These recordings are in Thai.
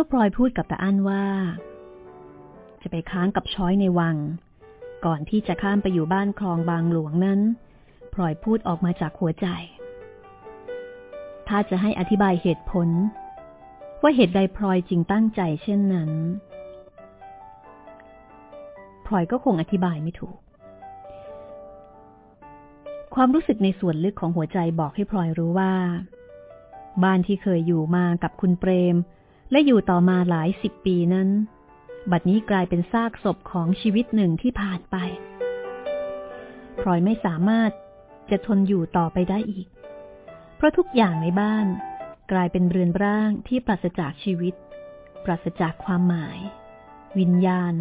มื่อพลอยพูดกับตาอั้นว่า จะไปค้างกับช้อยในวัง ก่อนที่จะข้ามไปอยู่บ้านคลองบางหลวงนั้นพลอยพูดออกมาจากหัวใจ ถ้าจะให้อธิบายเหตุผล ว่าเหตุใดพลอยจึงตั้งใจเช่นนั้นพลอยก็คงอธิบายไม่ถูก ความรู้สึกในส่วนลึกของหัวใจบอกให้พลอยรู้ว่า บ้านที่เคยอยู่มากับคุณเปรม และอยู่ต่อมาหลายสิบปีนั้น บัดนี้กลายเป็นซากศพของชีวิตหนึ่งที่ผ่านไปพลอยไม่สามารถจะทนอยู่ต่อไปได้อีก เพราะทุกอย่างในบ้านกลายเป็นเรือนร่างที่ปราศจากชีวิต ปราศจากความหมาย วิญญาณ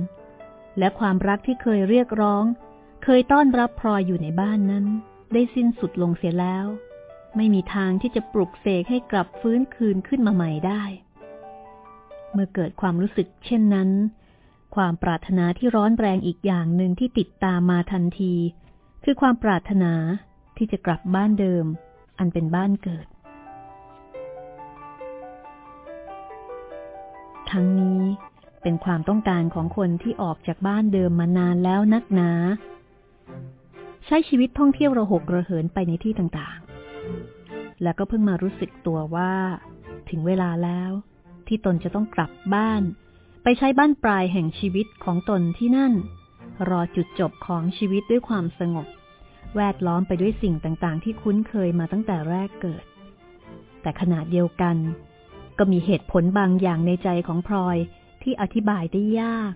และความรักที่เคยเรียกร้อง เคยต้อนรับพลอยอยู่ในบ้านนั้น ได้สิ้นสุดลงเสียแล้ว ไม่มีทางที่จะปลุกเสกให้กลับฟื้นคืนขึ้นมาใหม่ได้ มื่อเกิดความรู้สึกเช่นนั้น ความปรารถนาที่ร้อนแรงอีกอย่างหนึ่งที่ติดตามมาทันที คือความปรารถนาที่จะกลับบ้านเดิม อันเป็นบ้านเกิด ทั้งนี้เป็นความต้องการของคนที่ออกจากบ้านเดิมมานานแล้วนักหนา ใช้ชีวิตท่องเที่ยวระหกระเหินไปในที่ต่างๆ แล้วก็เพิ่งมารู้สึกตัวว่า ถึงเวลาแล้ว ที่ตนจะต้องกลับบ้าน ไปใช้บ้านปลายแห่งชีวิตของตนที่นั่น รอจุดจบของชีวิตด้วยความสงบ แวดล้อมไปด้วยสิ่งต่างๆ ที่คุ้นเคยมาตั้งแต่แรกเกิด แต่ขณะเดียวกัน ก็มีเหตุผลบางอย่างในใจของพลอยที่อธิบายได้ยาก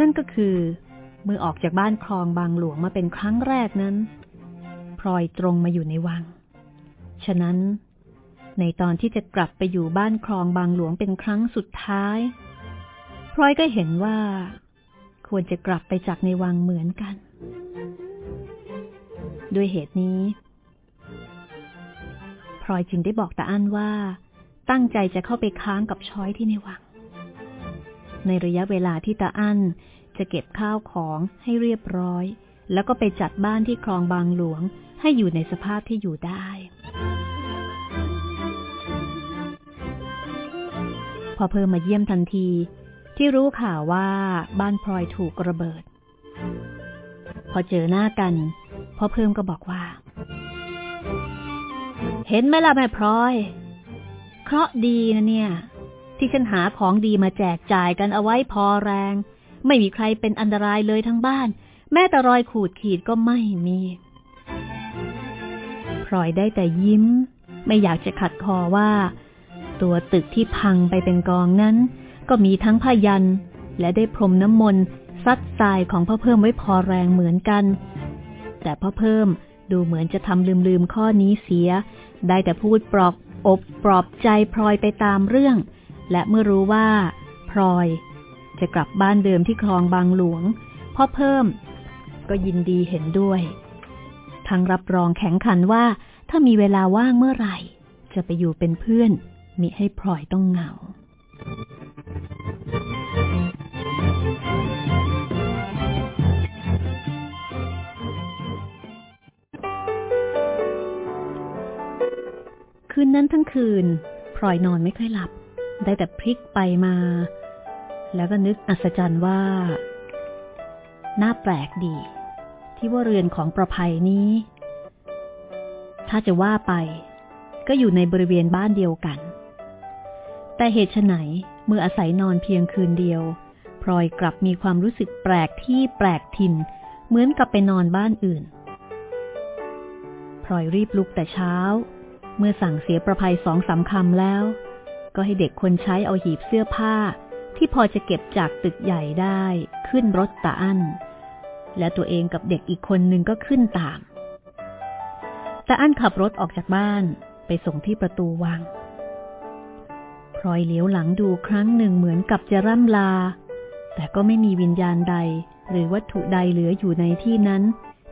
นั่นก็คือ เมื่อออกจากบ้านคลองบางหลวงมาเป็นครั้งแรกนั้นพลอยตรงมาอยู่ในวัง ฉะนั้น ในตอนที่จะกลับไปอยู่บ้านคลองบางหลวงเป็นครั้งสุดท้ายพลอยก็เห็นว่า ควรจะกลับไปจากในวังเหมือนกัน ด้วยเหตุนี้พลอยจึงได้บอกตาอั้นว่า ตั้งใจจะเข้าไปค้างกับช้อยที่ในวัง ในระยะเวลาที่ตาอั้นจะเก็บข้าวของให้เรียบร้อย แล้วก็ไปจัดบ้านที่คลองบางหลวงให้อยู่ในสภาพที่อยู่ได้ พอเพิ่มมาเยี่ยมทันที ที่รู้ข่าวว่าบ้านพลอยถูกระเบิด พอเจอหน้ากันพ่อเพิ่มก็บอกว่า เห็นไหมล่ะแม่พลอย เคราะดีนะเนี่ย ที่ฉันหาของดีมาแจกจ่ายกันเอาไว้พอแรง ไม่มีใครเป็นอันตรายเลยทั้งบ้าน แม้แต่รอยขูดขีดก็ไม่มีพลอยได้แต่ยิ้ม ไม่อยากจะขัดคอว่า ตัวตึกที่พังไปเป็นกองนั้น ก็มีทั้งพยัน และได้พรมน้ำมนต์ซัดทรายของพ่อเพิ่มไว้พอแรงเหมือนกัน แต่พ่อเพิ่มดูเหมือนจะทำลืมๆข้อนี้เสีย ได้แต่พูดปลอกอบปลอบใจพลอยไปตามเรื่อง และเมื่อรู้ว่า พลอย จะกลับบ้านเดิมที่คลองบางหลวง พ่อเพิ่ม ก็ยินดีเห็นด้วย ทั้งรับรองแข็งขันว่าถ้ามีเวลาว่างเมื่อไหร่ จะไปอยู่เป็นเพื่อน มิให้พลอยต้องเหงา คืนนั้นทั้งคืนพลอยนอนไม่ค่อยหลับ ได้แต่พลิกไปมา แล้วก็นึกอัศจรรย์ว่า น่าแปลกดี ที่ว่าเรือนของประภัยนี้ ถ้าจะว่าไปก็อยู่ในบริเวณบ้านเดียวกัน แต่เหตุไฉนเมื่ออาศัยนอนเพียงคืนเดียวพลอยกลับมีความรู้สึกแปลกที่แปลกถิ่น เหมือนกับไปนอนบ้านอื่นพลอยรีบลุกแต่เช้า เมื่อสั่งเสียประภัยสองสาคำแล้ว ก็ให้เด็กคนใช้เอาหีบเสื้อผ้า ที่พอจะเก็บจากตึกใหญ่ได้ขึ้นรถตาอั้นและตัวเองกับเด็กอีกคนนึงก็ขึ้นตาม ตาอั้นขับรถออกจากบ้านไปส่งที่ประตูวัง พลอยเลี้ยวหลังดูครั้งหนึ่งเหมือนกับจะร่ำลา แต่ก็ไม่มีวิญญาณใด หรือวัตถุใดเหลืออยู่ในที่นั้น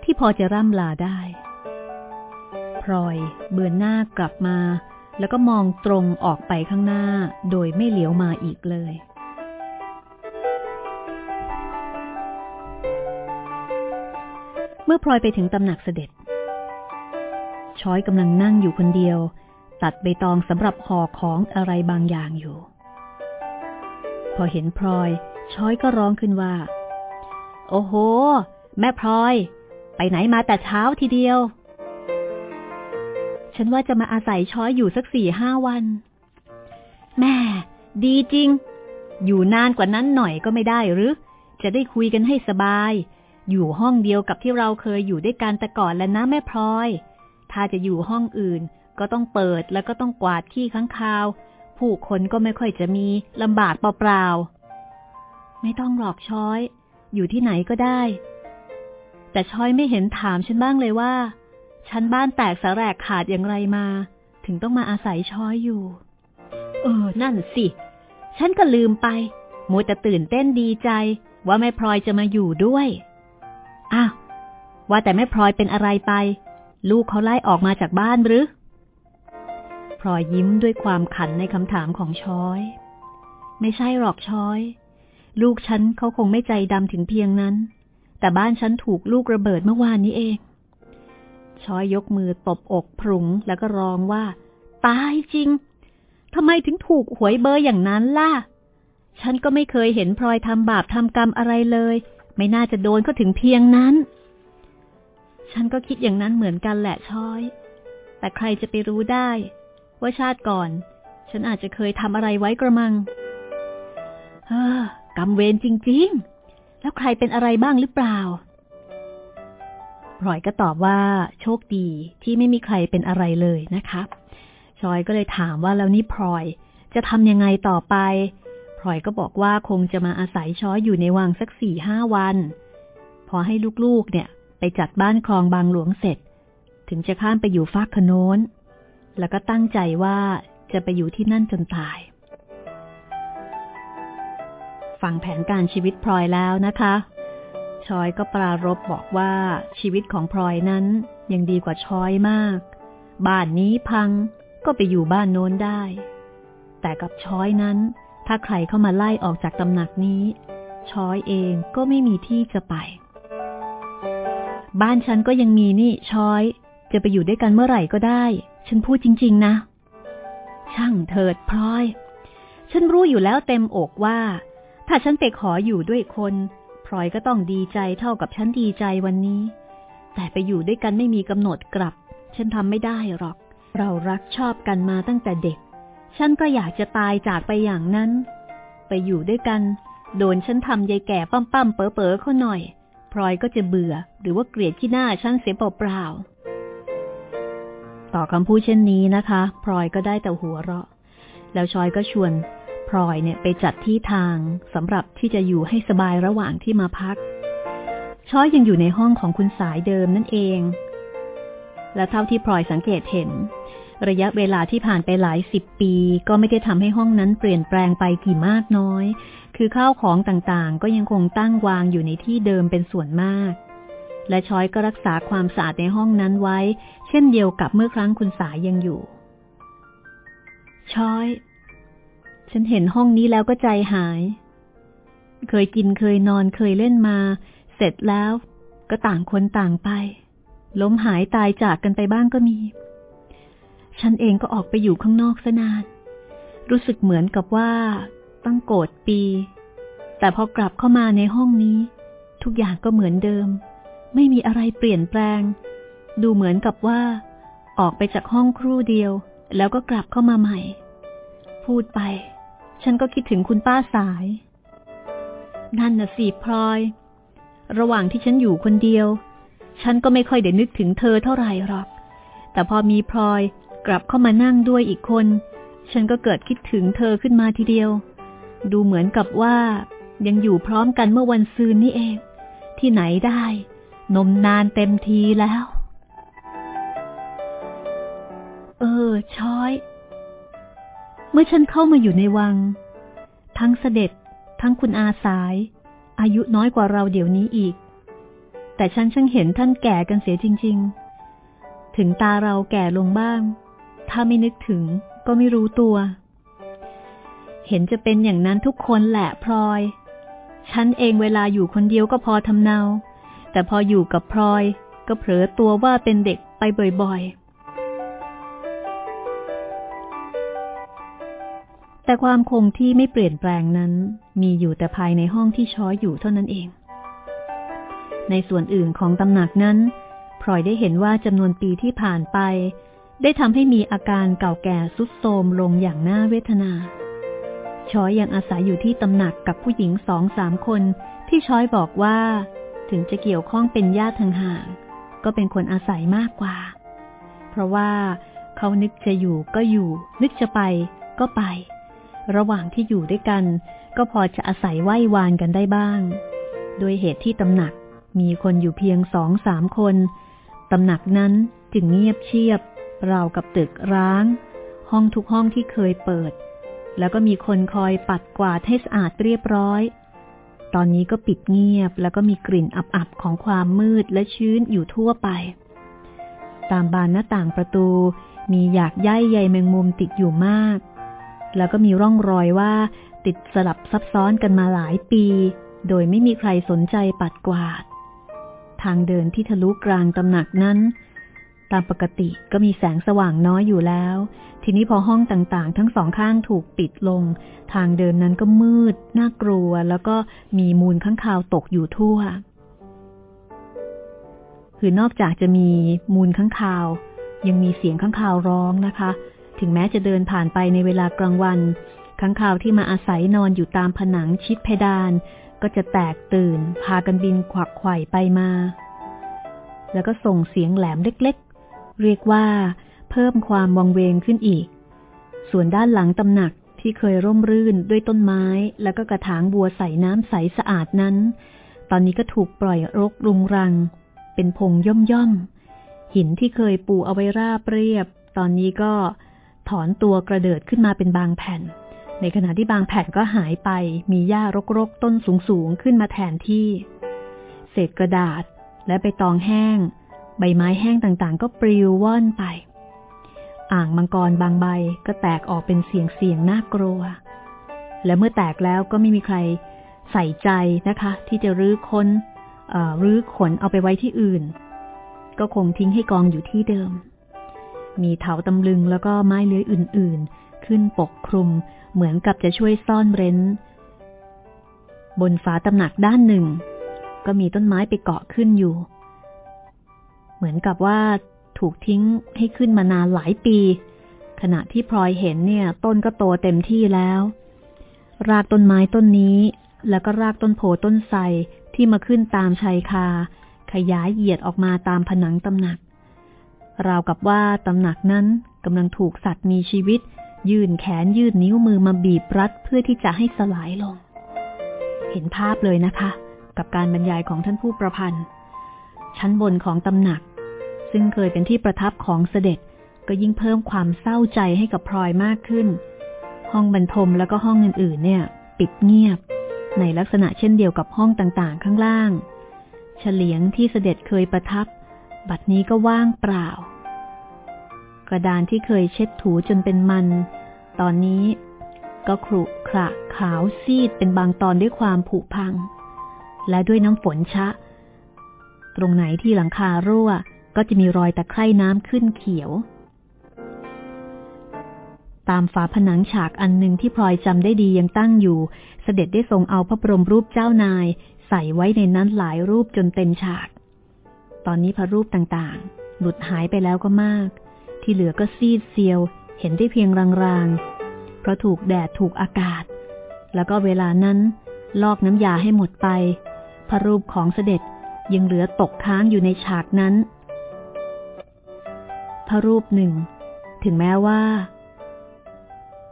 ที่พอจะร่ำลาได้พลอยเบือนหน้ากลับมา แล้วก็มองตรงออกไปข้างหน้า โดยไม่เหลียวมาอีกเลยเมื่อพลอยไปถึงตำหนักเสด็จ ช้อยกำลังนั่งอยู่คนเดียว ตัดใบตองสำหรับห่อของอะไรบางอย่างอยู่ พอเห็นพลอย ช้อยก็ร้องขึ้นว่า โอ้โห แม่พลอย ไปไหนมาแต่เช้าทีเดียว ฉันว่าจะมาอาศัยช้อยอยู่สักสี่ห้าวัน แม่ดีจริง อยู่นานกว่านั้นหน่อยก็ไม่ได้หรือ จะได้คุยกันให้สบาย อยู่ห้องเดียวกับที่เราเคยอยู่ด้วยกันแต่ก่อนแล้วนะแม่พลอย ถ้าจะอยู่ห้องอื่น ก็ต้องเปิดแล้วก็ต้องกวาดขี้ข้างคาว ผู้คนก็ไม่ค่อยจะมีลำบากเปล่าๆ ไม่ต้องหลอกช้อย อยู่ที่ไหนก็ได้ แต่ช้อยไม่เห็นถามฉันบ้างเลยว่า ฉันบ้านแตกสาแรกขาดอย่างไรมา ถึงต้องมาอาศัยช้อยอยู่ เออ นั่นสิ ฉันก็ลืมไปมัวแต่ตื่นเต้นดีใจ ว่าแม่พลอยจะมาอยู่ด้วยอ้าวว่าแต่แม่พลอยเป็นอะไรไป ลูกเขาไล่ออกมาจากบ้านหรือ ลอยยิ้มด้วยความขันในคำถามของช้อย ไม่ใช่หรอกช้อย ลูกฉันเขาคงไม่ใจดำถึงเพียงนั้น แต่บ้านฉันถูกลูกระเบิดเมื่อวานนี้เอง ช้อยยกมือตบอกพรุงแล้วก็ร้องว่า ตายจริงทำไมถึงถูกหวยเบอร์อย่างนั้นล่ะ ฉันก็ไม่เคยเห็นพลอยทำบาปทำกรรมอะไรเลย ไม่น่าจะโดนก็ถึงเพียงนั้น ฉันก็คิดอย่างนั้นเหมือนกันแหละช้อย แต่ใครจะไปรู้ได้ ว่าชาติก่อน ฉันอาจจะเคยทำอะไรไว้กระมังเฮ้อกรรมเวรจริง ๆ แล้วใครเป็นอะไรบ้างหรือเปล่าพลอยก็ตอบว่าโชคดีที่ไม่มีใครเป็นอะไรเลยนะคะชอยก็เลยถามว่าแล้วนี่พลอย จะทำยังไงต่อไปพลอยก็บอกว่าคงจะมาอาศัยช้อยอยู่ในวังสักสี่ห้าวัน พอให้ลูกๆเนี่ย ไปจัดบ้านคลองบางหลวงเสร็จ ถึงจะข้ามไปอยู่ฟากขโน้น แล้วก็ตั้งใจว่าจะไปอยู่ที่นั่นจนตาย ฟังแผนการชีวิตพลอยแล้วนะคะ ชอยก็ปรารบบอกว่าชีวิตของพลอยนั้นยังดีกว่าชอยมาก บ้านนี้พังก็ไปอยู่บ้านโน้นได้ แต่กับชอยนั้น ถ้าใครเข้ามาไล่ออกจากตำหนักนี้ ชอยเองก็ไม่มีที่จะไป บ้านฉันก็ยังมีนี่ชอย จะไปอยู่ด้วยกันเมื่อไหร่ก็ได้ ฉันพูดจริง ๆ นะ ช่างเถิดพลอย ฉันรู้อยู่แล้วเต็มอกว่า ถ้าฉันไปขออยู่ด้วยคนพลอยก็ต้องดีใจเท่ากับฉันดีใจวันนี้ แต่ไปอยู่ด้วยกันไม่มีกำหนดกลับ ฉันทำไม่ได้หรอก เรารักชอบกันมาตั้งแต่เด็ก ฉันก็อยากจะตายจากไปอย่างนั้น ไปอยู่ด้วยกัน โดนฉันทำยายแก่ปั้มปั้มเป๋อเป๋อเขาหน่อยพลอยก็จะเบื่อหรือว่าเกลียดที่หน้าฉันเสียเปล่า ต่อคำพูดเช่นนี้นะคะ พลอยก็ได้แต่หัวเราะ แล้วชอยก็ชวนพลอยเนี่ยไปจัดที่ทางสำหรับที่จะอยู่ให้สบายระหว่างที่มาพัก ชอยยังอยู่ในห้องของคุณสายเดิมนั่นเอง และเท่าที่พลอยสังเกตเห็น ระยะเวลาที่ผ่านไปหลายสิบปี ก็ไม่ได้ทำให้ห้องนั้นเปลี่ยนแปลงไปกี่มากน้อย คือข้าวของต่างๆ ก็ยังคงตั้งวางอยู่ในที่เดิมเป็นส่วนมาก และช้อยก็รักษาความสะอาดในห้องนั้นไว้ เช่นเดียวกับเมื่อครั้งคุณสายยังอยู่ ช้อย ฉันเห็นห้องนี้แล้วก็ใจหาย เคยกินเคยนอนเคยเล่นมา เสร็จแล้วก็ต่างคนต่างไป ล้มหายตายจากกันไปบ้างก็มี ฉันเองก็ออกไปอยู่ข้างนอกซะนาน รู้สึกเหมือนกับว่าตั้งโกรธปี แต่พอกลับเข้ามาในห้องนี้ ทุกอย่างก็เหมือนเดิม ไม่มีอะไรเปลี่ยนแปลง ดูเหมือนกับว่า ออกไปจากห้องครู่เดียว แล้วก็กลับเข้ามาใหม่ พูดไป ฉันก็คิดถึงคุณป้าสาย นั่นน่ะสิพลอย ระหว่างที่ฉันอยู่คนเดียว ฉันก็ไม่ค่อยได้นึกถึงเธอเท่าไหร่หรอก แต่พอมีพลอยกลับเข้ามานั่งด้วยอีกคน ฉันก็เกิดคิดถึงเธอขึ้นมาทีเดียว ดูเหมือนกับว่ายังอยู่พร้อมกันเมื่อวันซืนนี่เอง ที่ไหนได้ นมนานเต็มทีแล้ว เออ ช้อย เมื่อฉันเข้ามาอยู่ในวัง ทั้งเสด็จทั้งคุณอาสาย อายุน้อยกว่าเราเดี๋ยวนี้อีก แต่ฉันช่างเห็นท่านแก่กันเสียจริง ๆ ถึงตาเราแก่ลงบ้าง ถ้าไม่นึกถึงก็ไม่รู้ตัว เห็นจะเป็นอย่างนั้นทุกคนแหละพลอย ฉันเองเวลาอยู่คนเดียวก็พอทำเนา แต่พออยู่กับพลอยก็เผลอตัวว่าเป็นเด็กไปบ่อยๆ แต่ความคงที่ไม่เปลี่ยนแปลงนั้น มีอยู่แต่ภายในห้องที่ช้อยอยู่เท่านั้นเอง ในส่วนอื่นของตำหนักนั้นพลอยได้เห็นว่าจำนวนปีที่ผ่านไป ได้ทำให้มีอาการเก่าแก่สุดโทมลงอย่างน่าเวทนาช้อยยังอาศัยอยู่ที่ตำหนักกับผู้หญิงสองสามคนที่ช้อยบอกว่า ถึงจะเกี่ยวข้องเป็นญาติทางห่าง ก็เป็นคนอาศัยมากกว่า เพราะว่าเขานึกจะอยู่ก็อยู่ นึกจะไปก็ไป ระหว่างที่อยู่ด้วยกัน ก็พอจะอาศัยไหว้วานกันได้บ้าง โดยเหตุที่ตำหนักมีคนอยู่เพียงสองสามคน ตำหนักนั้นจึงเงียบเชียบราวกับตึกร้าง ห้องทุกห้องที่เคยเปิด แล้วก็มีคนคอยปัดกวาดให้สะอาดเรียบร้อย ตอนนี้ก็ปิดเงียบแล้วก็มีกลิ่นอับๆของความมืดและชื้นอยู่ทั่วไป ตามบานหน้าต่างประตู มีหยากใยใยแมงมุมติดอยู่มาก แล้วก็มีร่องรอยว่า ติดสลับซับซ้อนกันมาหลายปี โดยไม่มีใครสนใจปัดกวาด ทางเดินที่ทะลุกลางตำหนักนั้น ตามปกติก็มีแสงสว่างน้อยอยู่แล้ว ทีนี้พอห้องต่างๆ ทั้งสองข้างถูกปิดลง ทางเดินนั้นก็มืด น่ากลัว แล้วก็มีมูลข้างคาวตกอยู่ทั่ว คือนอกจากจะมีมูลข้างคาว ยังมีเสียงข้างคาวร้องนะคะ ถึงแม้จะเดินผ่านไปในเวลากลางวัน ข้างคาวที่มาอาศัยนอนอยู่ตามผนังชิดเพดาน ก็จะแตกตื่น พากันบินขวักไขว่ไปมา แล้วก็ส่งเสียงแหลมเล็กๆ เรียกว่า เพิ่มความวังเวงขึ้นอีก ส่วนด้านหลังตำหนักที่เคยร่มรื่นด้วยต้นไม้แล้วก็กระถางบัวใส่น้ำใสสะอาดนั้น ตอนนี้ก็ถูกปล่อยรกรุงรัง เป็นพงย่อมย่อม หินที่เคยปูเอาไว้ราบเรียบ ตอนนี้ก็ถอนตัวกระเดิดขึ้นมาเป็นบางแผ่น ในขณะที่บางแผ่นก็หายไป มีหญ้ารกๆ ต้นสูงๆ ขึ้นมาแทนที่ เศษกระดาษและใบตองแห้ง ใบไม้แห้งต่างๆ ก็ปลิวว่อนไป อ่างมังกรบางใบก็แตกออกเป็นเสียงเสียงน่ากลัว และเมื่อแตกแล้วก็ไม่มีใครใส่ใจนะคะ ที่จะรื้อค้นรื้อขนเอาไปไว้ที่อื่น ก็คงทิ้งให้กองอยู่ที่เดิม มีเถาตำลึงแล้วก็ไม้เลื้อยอื่น ๆ ขึ้นปกคลุมเหมือนกับจะช่วยซ่อนเร้น บนฝาตำหนักด้านหนึ่ง ก็มีต้นไม้ไปเกาะขึ้นอยู่ เหมือนกับว่า ถูกทิ้งให้ขึ้นมานานหลายปี ขณะที่พลอยเห็นเนี่ย ต้นก็โตเต็มที่แล้ว รากต้นไม้ต้นนี้ แล้วก็รากต้นโพต้นไทรที่มาขึ้นตามชายคา ขยายเหยียดออกมาตามผนังตำหนัก ราวกับว่าตำหนักนั้นกำลังถูกสัตว์มีชีวิต ยื่นแขนยื่นนิ้วมือมาบีบรัดเพื่อที่จะให้สลายลง เห็นภาพเลยนะคะ กับการบรรยายของท่านผู้ประพันธ์ ชั้นบนของตำหนัก ซึ่งเคยเป็นที่ประทับของเสด็จก็ยิ่งเพิ่มความเศร้าใจให้กับพลอยมากขึ้น ห้องบรรทมแล้วก็ห้องอื่นๆ เนี่ย ปิดเงียบ ในลักษณะเช่นเดียวกับห้องต่างๆ ข้างล่าง เฉลียงที่เสด็จเคยประทับ บัดนี้ก็ว่างเปล่า กระดานที่เคยเช็ดถูจนเป็นมัน ตอนนี้ก็ครุขระขาวซีดเป็นบางตอนด้วยความผุพัง และด้วยน้ำฝนชะ ตรงไหนที่หลังคารั่ว ก็จะมีรอยตะไคร่น้ำขึ้นเขียว ตามฝาผนังฉากอันหนึ่งที่พลอยจำได้ดียังตั้งอยู่ เสด็จได้ทรงเอาพระบรมรูปเจ้านาย ใส่ไว้ในนั้นหลายรูปจนเต็มฉาก ตอนนี้พระรูปต่างๆ หลุดหายไปแล้วก็มาก ที่เหลือก็ซีดเซียว เห็นได้เพียงรางๆ เพราะถูกแดดถูกอากาศ แล้วก็เวลานั้น ลอกน้ำยาให้หมดไป พระรูปของเสด็จยังเหลือตกค้างอยู่ในฉากนั้น พระรูปหนึ่ง ถึงแม้ว่า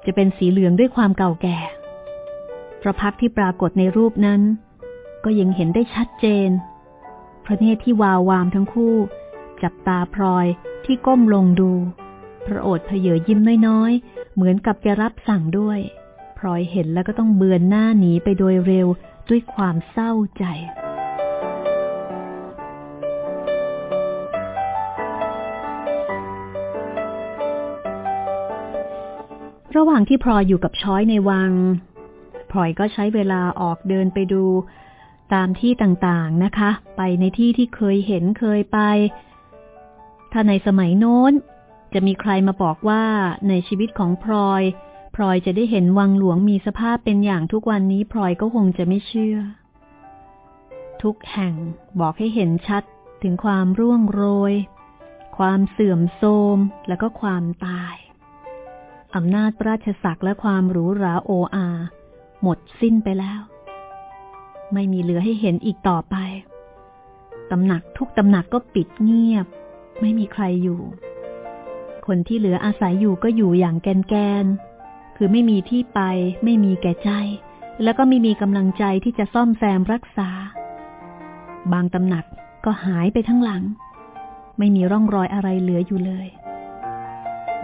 จะเป็นสีเหลืองด้วยความเก่าแก่พระพักที่ปรากฏในรูปนั้น ก็ยังเห็นได้ชัดเจน พระเนตรที่วาววามทั้งคู่ จับตาพลอยที่ก้มลงดู พระโอษฐ์เผยยิ้มน้อยๆ เหมือนกับจะรับสั่งด้วยพลอยเห็นแล้วก็ต้องเบือนหน้าหนีไปโดยเร็วด้วยความเศร้าใจ ระหว่างที่พลอยอยู่กับช้อยในวังพลอยก็ใช้เวลาออกเดินไปดู ตามที่ต่างๆนะคะ ไปในที่ที่เคยเห็นเคยไป ถ้าในสมัยโน้น จะมีใครมาบอกว่าในชีวิตของพลอยพลอยจะได้เห็นวังหลวงมีสภาพเป็นอย่างทุกวันนี้พลอยก็คงจะไม่เชื่อ ทุกแห่งบอกให้เห็นชัดถึงความร่วงโรย ความเสื่อมโทรมและก็ความตาย อำนาจราชศักดิ์และความหรูหราโออา หมดสิ้นไปแล้ว ไม่มีเหลือให้เห็นอีกต่อไป ตำหนักทุกตำหนักก็ปิดเงียบ ไม่มีใครอยู่ คนที่เหลืออาศัยอยู่ก็อยู่อย่างแกนแกน คือไม่มีที่ไป ไม่มีแก่ใจ แล้วก็ไม่มีกำลังใจที่จะซ่อมแซมรักษา บางตำหนักก็หายไปทั้งหลัง ไม่มีร่องรอยอะไรเหลืออยู่เลย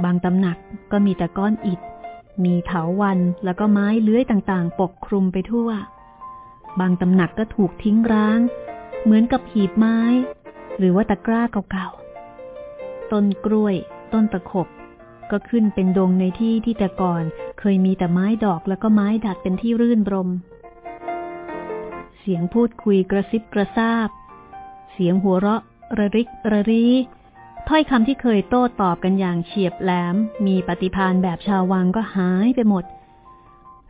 บางตำหนักก็มีแต่ก้อนอิฐ มีเถาวันแล้วก็ไม้เลื้อยต่างๆ ปกคลุมไปทั่ว บางตำหนักก็ถูกทิ้งร้าง เหมือนกับหีบไม้ หรือว่าตะกร้าเก่าๆ ต้นกล้วย ต้นตะขบ ก็ขึ้นเป็นดงในที่ที่แต่ก่อนเคยมีแต่ไม้ดอกแล้วก็ไม้ดัดเป็นที่รื่นรม เสียงพูดคุยกระซิบกระซาบ เสียงหัวเราะระริกระรี ถ้อยคำที่เคยโต้ตอบกันอย่างเฉียบแหลม มีปฏิพานแบบชาววังก็หายไปหมด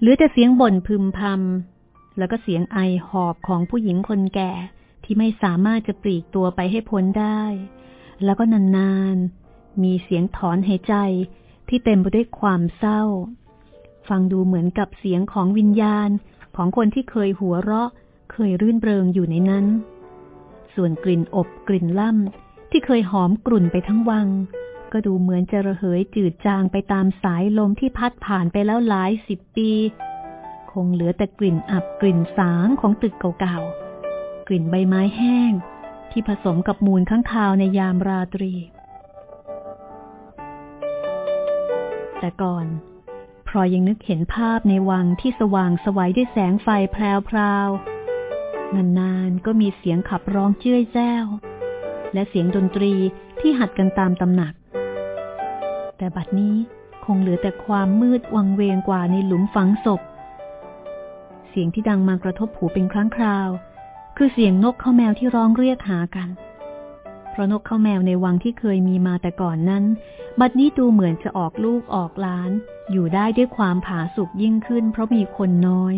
เหลือแต่เสียงบ่นพึมพำ แล้วก็เสียงไอหอบของผู้หญิงคนแก่ที่ไม่สามารถจะปลีกตัวไปให้พ้นได้ แล้วก็นานๆ มีเสียงถอนหายใจที่เต็มไปด้วยความเศร้า ฟังดูเหมือนกับเสียงของวิญญาณของคนที่เคยหัวเราะ เคยรื่นเริงอยู่ในนั้น ส่วนกลิ่นอบกลิ่นล่ำ ที่เคยหอมกลุ่นไปทั้งวัง ก็ดูเหมือนจะระเหยจืดจางไปตามสายลมที่พัดผ่านไปแล้วหลายสิบปี คงเหลือแต่กลิ่นอับกลิ่นสางของตึกเก่าๆ กลิ่นใบไม้แห้ง ที่ผสมกับมูลข้างคาวในยามราตรี แต่ก่อนพรอยยังนึกเห็นภาพในวังที่สว่างสวัยด้วยแสงไฟแพรวๆนานๆก็มีเสียงขับร้องเจ้ยแจ้ว และเสียงดนตรีที่หัดกันตามตำหนัก แต่บัดนี้คงเหลือแต่ความมืดวังเวงกว่าในหลุมฝังศพ เสียงที่ดังมากระทบหูเป็นครั้งคราว คือเสียงนกเข้าแมวที่ร้องเรียกหากัน เพราะนกเข้าแมวในวังที่เคยมีมาแต่ก่อนนั้น บัดนี้ดูเหมือนจะออกลูกออกล้าน อยู่ได้ด้วยความผาสุกยิ่งขึ้น เพราะมีคนน้อย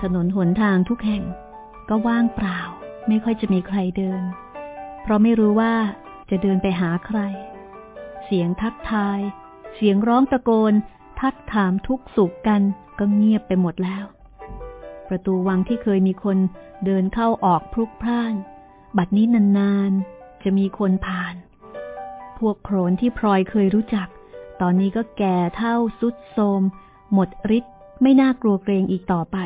ถนนหนทางทุกแห่งก็ว่างเปล่า ไม่ค่อยจะมีใครเดิน เพราะไม่รู้ว่าจะเดินไปหาใคร เสียงทักทาย เสียงร้องตะโกน ทักถามทุกสุขกันก็เงียบไปหมดแล้ว ประตูวังที่เคยมีคนเดินเข้าออกพลุกพล่าน บัดนี้นานๆ จะมีคนผ่าน พวกโขนที่พลอยเคยรู้จัก ตอนนี้ก็แก่เท่าสุดโทมหมดฤทธิ์ไม่น่ากลัวเกรงอีกต่อไป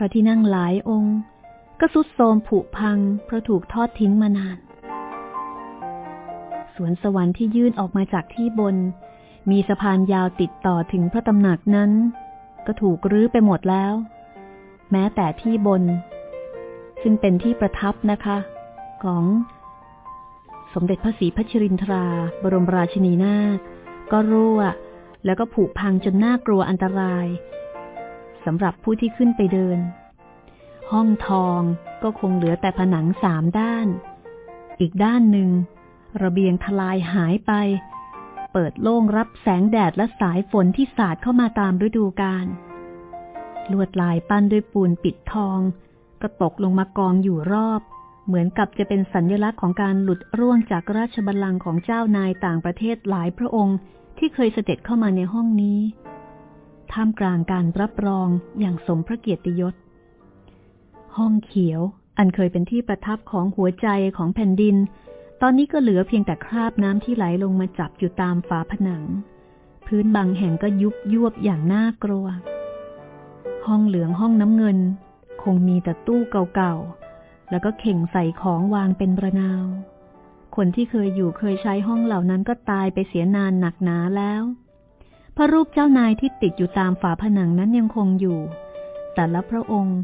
ระที่นั่งหลายองค์ ก็สุดโทมผุพังเพราะถูกทอดทิ้งมานาน สวนสวรรค์ที่ยื่นออกมาจากที่บน มีสะพานยาวติดต่อถึงพระตำหนักนั้น ก็ถูกรื้อไปหมดแล้ว แม้แต่ที่บน ซึ่งเป็นที่ประทับนะคะ ของสมเด็จพระศรีพัชรินทรา บรมราชินีนาถก็รั่ว แล้วก็ผุพังจนน่ากลัวอันตราย สำหรับผู้ที่ขึ้นไปเดิน ห้องทองก็คงเหลือแต่ผนังสามด้าน อีกด้านหนึ่ง ระเบียงทลายหายไป เปิดโล่งรับแสงแดดและสายฝนที่สาดเข้ามาตามฤดูกาลลวดลายปั้นด้วยปูนปิดทอง ก็ตกลงมากองอยู่รอบ เหมือนกับจะเป็นสัญลักษณ์ของการหลุดร่วงจากราชบัลลังก์ของเจ้านายต่างประเทศหลายพระองค์ที่เคยเสด็จเข้ามาในห้องนี้ ท่ามกลางการรับรองอย่างสมพระเกียรติยศ ห้องเขียวอันเคยเป็นที่ประทับของหัวใจของแผ่นดิน ตอนนี้ก็เหลือเพียงแต่คราบน้ำที่ไหลลงมาจับอยู่ตามฝาผนัง พื้นบางแห่งก็ยุบยวบอย่างน่ากลัว ห้องเหลืองห้องน้ำเงิน คงมีแต่ตู้เก่าๆ แล้วก็เข่งใส่ของวางเป็นประนาว คนที่เคยอยู่เคยใช้ห้องเหล่านั้นก็ตายไปเสียนานหนักหนาแล้ว ระรูปเจ้านายที่ติดอยู่ตามฝาผนังนั้นยังคงอยู่ แต่ละพระองค์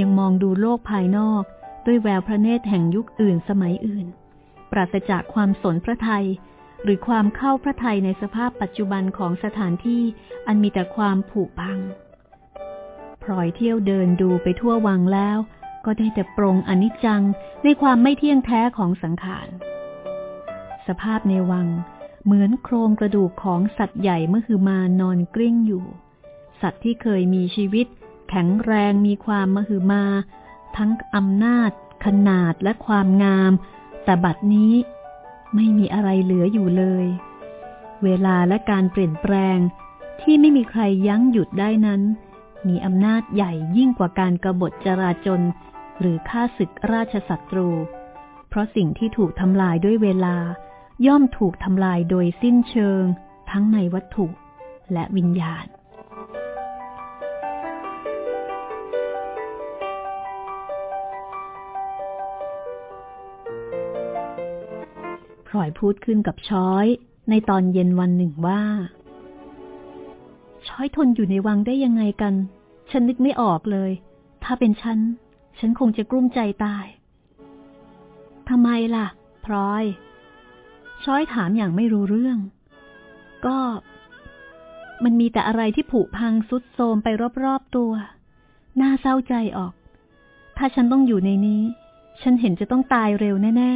ยังมองดูโลกภายนอกด้วยแววพระเนตรแห่งยุคอื่นสมัยอื่น ปราศจากความสนพระไทย หรือความเข้าพระไทยในสภาพปัจจุบันของสถานที่อันมีแต่ความผุพังพลอยเที่ยวเดินดูไปทั่ววังแล้ว ก็ได้แต่ปรงอนิจจังในความไม่เที่ยงแท้ของสังขาร สภาพในวัง เหมือนโครงกระดูกของสัตว์ใหญ่เมื่อคือมานอนกลิ้งอยู่ สัตว์ที่เคยมีชีวิต แข็งแรงมีความมหือมา ทั้งอำนาจ ขนาดและความงาม แต่บัดนี้ไม่มีอะไรเหลืออยู่เลย เวลาและการเปลี่ยนแปลงที่ไม่มีใครยั้งหยุดได้นั้น มีอำนาจใหญ่ยิ่งกว่าการกรบฏจราจน หรือฆ่าศึกราชศัตรู เพราะสิ่งที่ถูกทำลายด้วยเวลา ย่อมถูกทำลายโดยสิ้นเชิง ทั้งในวัตถุและวิญญาณ พลอยพูดขึ้นกับช้อยในตอนเย็นวันหนึ่งว่า ช้อยทนอยู่ในวังได้ยังไงกัน ฉันนึกไม่ออกเลย ถ้าเป็นฉัน ฉันคงจะกลุ้มใจตายทำไมล่ะ พลอย ช้อยถามอย่างไม่รู้เรื่อง ก็ มันมีแต่อะไรที่ผุพังสุดโทมไปรอบๆตัว น่าเศร้าใจออก ถ้าฉันต้องอยู่ในนี้ ฉันเห็นจะต้องตายเร็วแน่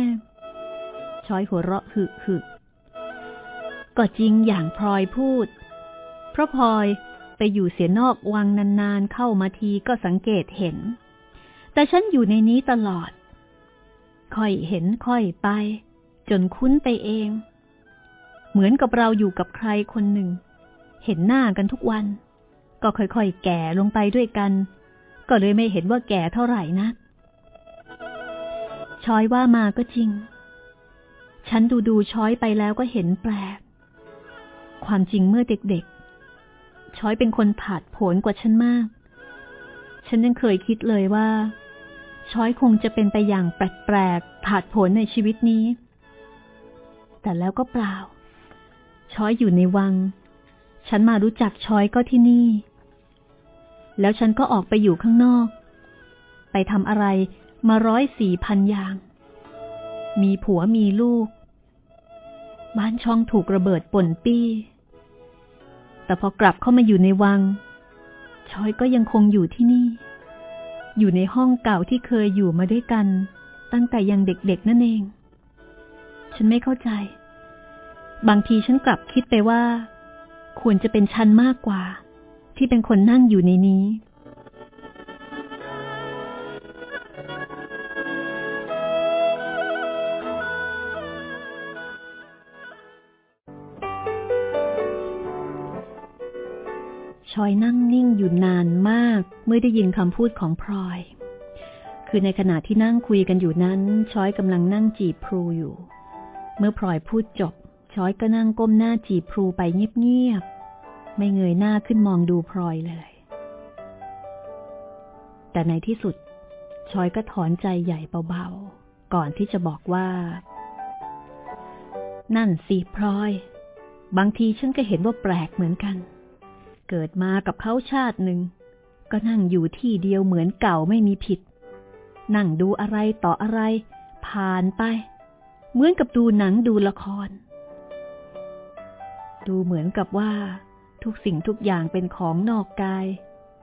ๆ ช้อยหัวเราะหึหึก็จริงอย่างพลอยพูด เพราะพลอยไปอยู่เสียนอกวังนานๆเข้ามาทีก็สังเกตเห็น แต่ฉันอยู่ในนี้ตลอด ค่อยเห็นค่อยไป จนคุ้นไปเอง เหมือนกับเราอยู่กับใครคนหนึ่ง เห็นหน้ากันทุกวัน ก็ค่อยๆแก่ลงไปด้วยกัน ก็เลยไม่เห็นว่าแก่เท่าไหร่นะช้อยว่ามาก็จริง ฉันดูดูช้อยไปแล้วก็เห็นแปลก ความจริงเมื่อเด็กๆ ช้อยเป็นคนผาดโผนกว่าฉันมาก ฉันยังเคยคิดเลยว่า ช้อยคงจะเป็นไปอย่างแปลกๆผาดโผนในชีวิตนี้ แต่แล้วก็เปล่า ช้อยอยู่ในวัง ฉันมารู้จักช้อยก็ที่นี่ แล้วฉันก็ออกไปอยู่ข้างนอก ไปทำอะไรมาร้อยสี่พันอย่าง มีผัวมีลูก บ้านช่องถูกระเบิดป่นปี้ แต่พอกลับเข้ามาอยู่ในวัง ช้อยก็ยังคงอยู่ที่นี่ อยู่ในห้องเก่าที่เคยอยู่มาด้วยกัน ตั้งแต่ยังเด็กๆนั่นเอง ฉันไม่เข้าใจ บางทีฉันกลับคิดไปว่า ควรจะเป็นฉันมากกว่า ที่เป็นคนนั่งอยู่ในนี้ชอยนั่งนิ่งอยู่นานมากเมื่อได้ยินคำพูดของพลอย คือในขณะที่นั่งคุยกันอยู่นั้น ชอยกำลังนั่งจีบพลูอยู่ เมื่อพลอยพูดจบชอยก็นั่งก้มหน้าจีบพลูไปเงียบๆ ไม่เงยหน้าขึ้นมองดูพลอยเลย แต่ในที่สุดชอยก็ถอนใจใหญ่เบาๆ ก่อนที่จะบอกว่า นั่นสิพลอย บางทีฉันก็เห็นว่าแปลกเหมือนกัน เกิดมากับเขาชาติหนึ่ง ก็นั่งอยู่ที่เดียวเหมือนเก่าไม่มีผิด นั่งดูอะไรต่ออะไร ผ่านไป เหมือนกับดูหนังดูละคร ดูเหมือนกับว่า ทุกสิ่งทุกอย่างเป็นของนอกกาย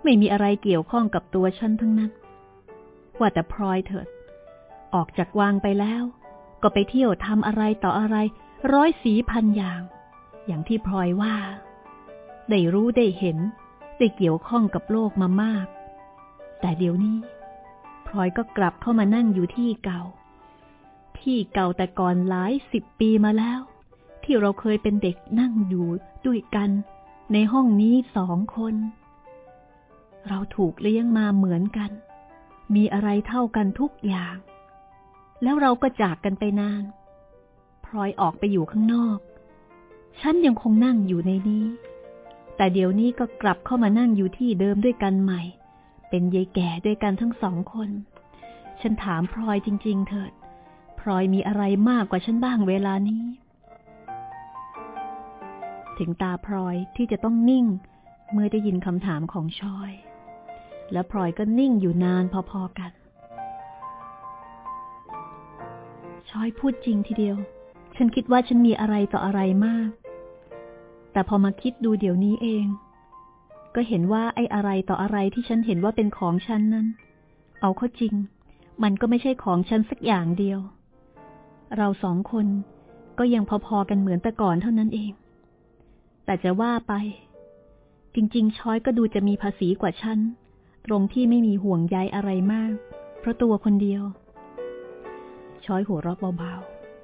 ไม่มีอะไรเกี่ยวข้องกับตัวฉันทั้งนั้น ว่าแต่พลอยเถิด ออกจากวางไปแล้ว ก็ไปเที่ยวทำอะไรต่ออะไร ร้อยสีพันอย่าง อย่างที่พลอยว่า ได้รู้ได้เห็น ได้เกี่ยวข้องกับโลกมามาก แต่เดี๋ยวนี้พลอยก็กลับเข้ามานั่งอยู่ที่เก่า ที่เก่าแต่ก่อนหลายสิบปีมาแล้ว ที่เราเคยเป็นเด็กนั่งอยู่ด้วยกัน ในห้องนี้สองคน เราถูกเลี้ยงมาเหมือนกัน มีอะไรเท่ากันทุกอย่าง แล้วเราก็จากกันไปนานพลอยออกไปอยู่ข้างนอก ฉันยังคงนั่งอยู่ในนี้ แต่เดี๋ยวนี้ก็กลับเข้ามานั่งอยู่ที่เดิมด้วยกันใหม่ เป็นยายแก่ด้วยกันทั้งสองคน ฉันถามพลอยจริง ๆ เถิด ลอยมีอะไรมากกว่าฉันบ้างเวลานี้ ถึงตาพลอยที่จะต้องนิ่ง เมื่อได้ยินคำถามของชอย และพลอยก็นิ่งอยู่นานพอๆกัน ชอยพูดจริงทีเดียว ฉันคิดว่าฉันมีอะไรต่ออะไรมาก แต่พอมาคิดดูเดี๋ยวนี้เอง ก็เห็นว่าไอ้อะไรต่ออะไรที่ฉันเห็นว่าเป็นของฉันนั้น เอาเข้าจริงมันก็ไม่ใช่ของฉันสักอย่างเดียว เราสองคนก็ยังพอๆกันเหมือนแต่ก่อนเท่านั้นเอง แต่จะว่าไป จริงๆ ช้อยก็ดูจะมีภาษีกว่าฉัน ตรงที่ไม่มีห่วงใยอะไรมาก เพราะตัวคนเดียว ช้อยหัวเราะเบา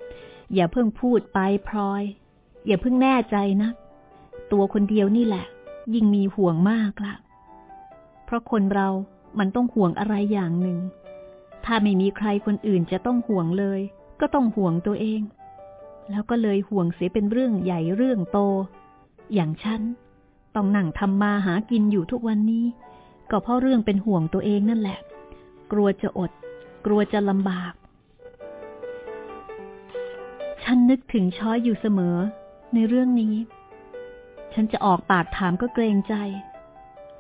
ๆ อย่าเพิ่งพูดไปพลอย อย่าเพิ่งแน่ใจนะ ตัวคนเดียวนี่แหละ ยิ่งมีห่วงมากละเพราะคนเรามันต้องห่วงอะไรอย่างหนึ่ง ถ้าไม่มีใครคนอื่นจะต้องห่วงเลย ก็ต้องห่วงตัวเอง แล้วก็เลยห่วงเสียเป็นเรื่องใหญ่เรื่องโต อย่างฉันต้องนั่งทำมาหากินอยู่ทุกวันนี้ ก็เพราะเรื่องเป็นห่วงตัวเองนั่นแหละ กลัวจะอด กลัวจะลำบาก ฉันนึกถึงช้อยอยู่เสมอ ในเรื่องนี้ ฉันจะออกปากถามก็เกรงใจ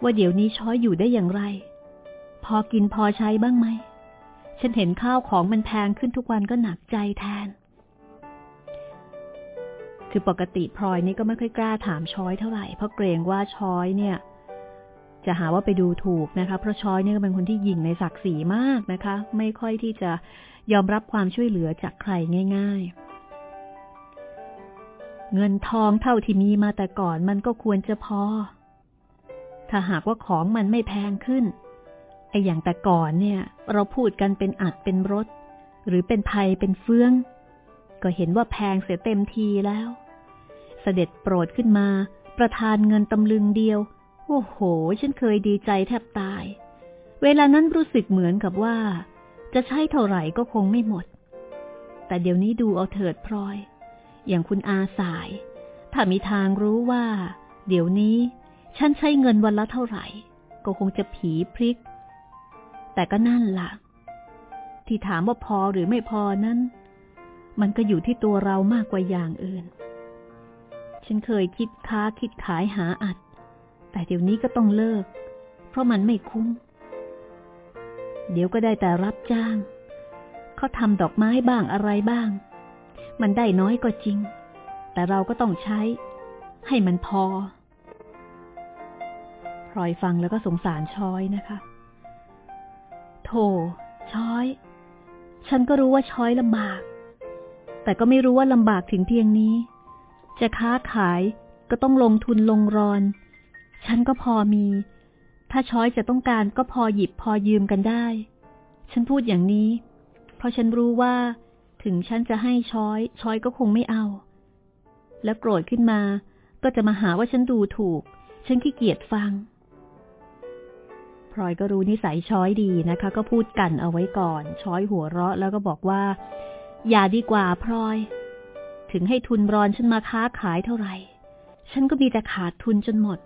ว่าเดี๋ยวนี้ช้อยอยู่ได้อย่างไร พอกินพอใช้บ้างไหม ฉันเห็นข้าวของมันแพงขึ้นทุกวันก็หนักใจแทน คือปกติพลอยนี่ก็ไม่ค่อยกล้าถามช้อยเท่าไหร่ เพราะเกรงว่าช้อยเนี่ย จะหาว่าไปดูถูกนะคะ เพราะช้อยเนี่ยก็เป็นคนที่ยิงในศักดิ์ศรีมากนะคะ ไม่ค่อยที่จะยอมรับความช่วยเหลือจากใครง่าย ๆเงินทองเท่าที่มีมาแต่ก่อนมันก็ควรจะพอ ถ้าหากว่าของมันไม่แพงขึ้น ไอ้อย่างแต่ก่อนเนี่ย เราพูดกันเป็นอัดเป็นรถ หรือเป็นไทยเป็นเฟือง ก็เห็นว่าแพงเสียเต็มทีแล้ว เสด็จโปรดขึ้นมา ประทานเงินตำลึงเดียว โอ้โห ฉันเคยดีใจแทบตาย เวลานั้นรู้สึกเหมือนกับว่า จะใช้เท่าไหร่ก็คงไม่หมด แต่เดี๋ยวนี้ดูเอาเถิดพลอย อย่างคุณอาสาย ถ้ามีทางรู้ว่า เดี๋ยวนี้ ฉันใช้เงินวันละเท่าไหร่ ก็คงจะผีพริก แต่ก็นั่นละ่ะ ที่ถามว่าพอหรือไม่พอนั้น มันก็อยู่ที่ตัวเรามากกว่าอย่างอื่น ฉันเคยคิดค้าคิดขายหาอัด แต่เดี๋ยวนี้ก็ต้องเลิก เพราะมันไม่คุ้ม เดี๋ยวก็ได้แต่รับจ้าง เขาทำดอกไม้บ้างอะไรบ้าง มันได้น้อยก็จริง แต่เราก็ต้องใช้ ให้มันพอพลอยฟังแล้วก็สงสารช้อยนะคะ ธ่ช้อย ฉันก็รู้ว่าช้อยลำบาก แต่ก็ไม่รู้ว่าลำบากถึงเพียงนี้ จะค้าขายก็ต้องลงทุนลงรอน ฉันก็พอมี ถ้าช้อยจะต้องการก็พอหยิบพอยืมกันได้ ฉันพูดอย่างนี้ เพราะฉันรู้ว่า ถึงฉันจะให้ช้อย ช้อยก็คงไม่เอา แล้วโกรธขึ้นมา ก็จะมาหาว่าฉันดูถูก ฉันขี้เกียจฟัง พลอยก็รู้นิสัยช้อยดีนะคะ ก็พูดกันเอาไว้ก่อน ช้อยหัวเราะ แล้วก็บอกว่า อย่าดีกว่าพลอย ถึงให้ทุนรอนฉันมาค้าขายเท่าไหร่ ฉันก็มีแต่ขาดทุนจนหมด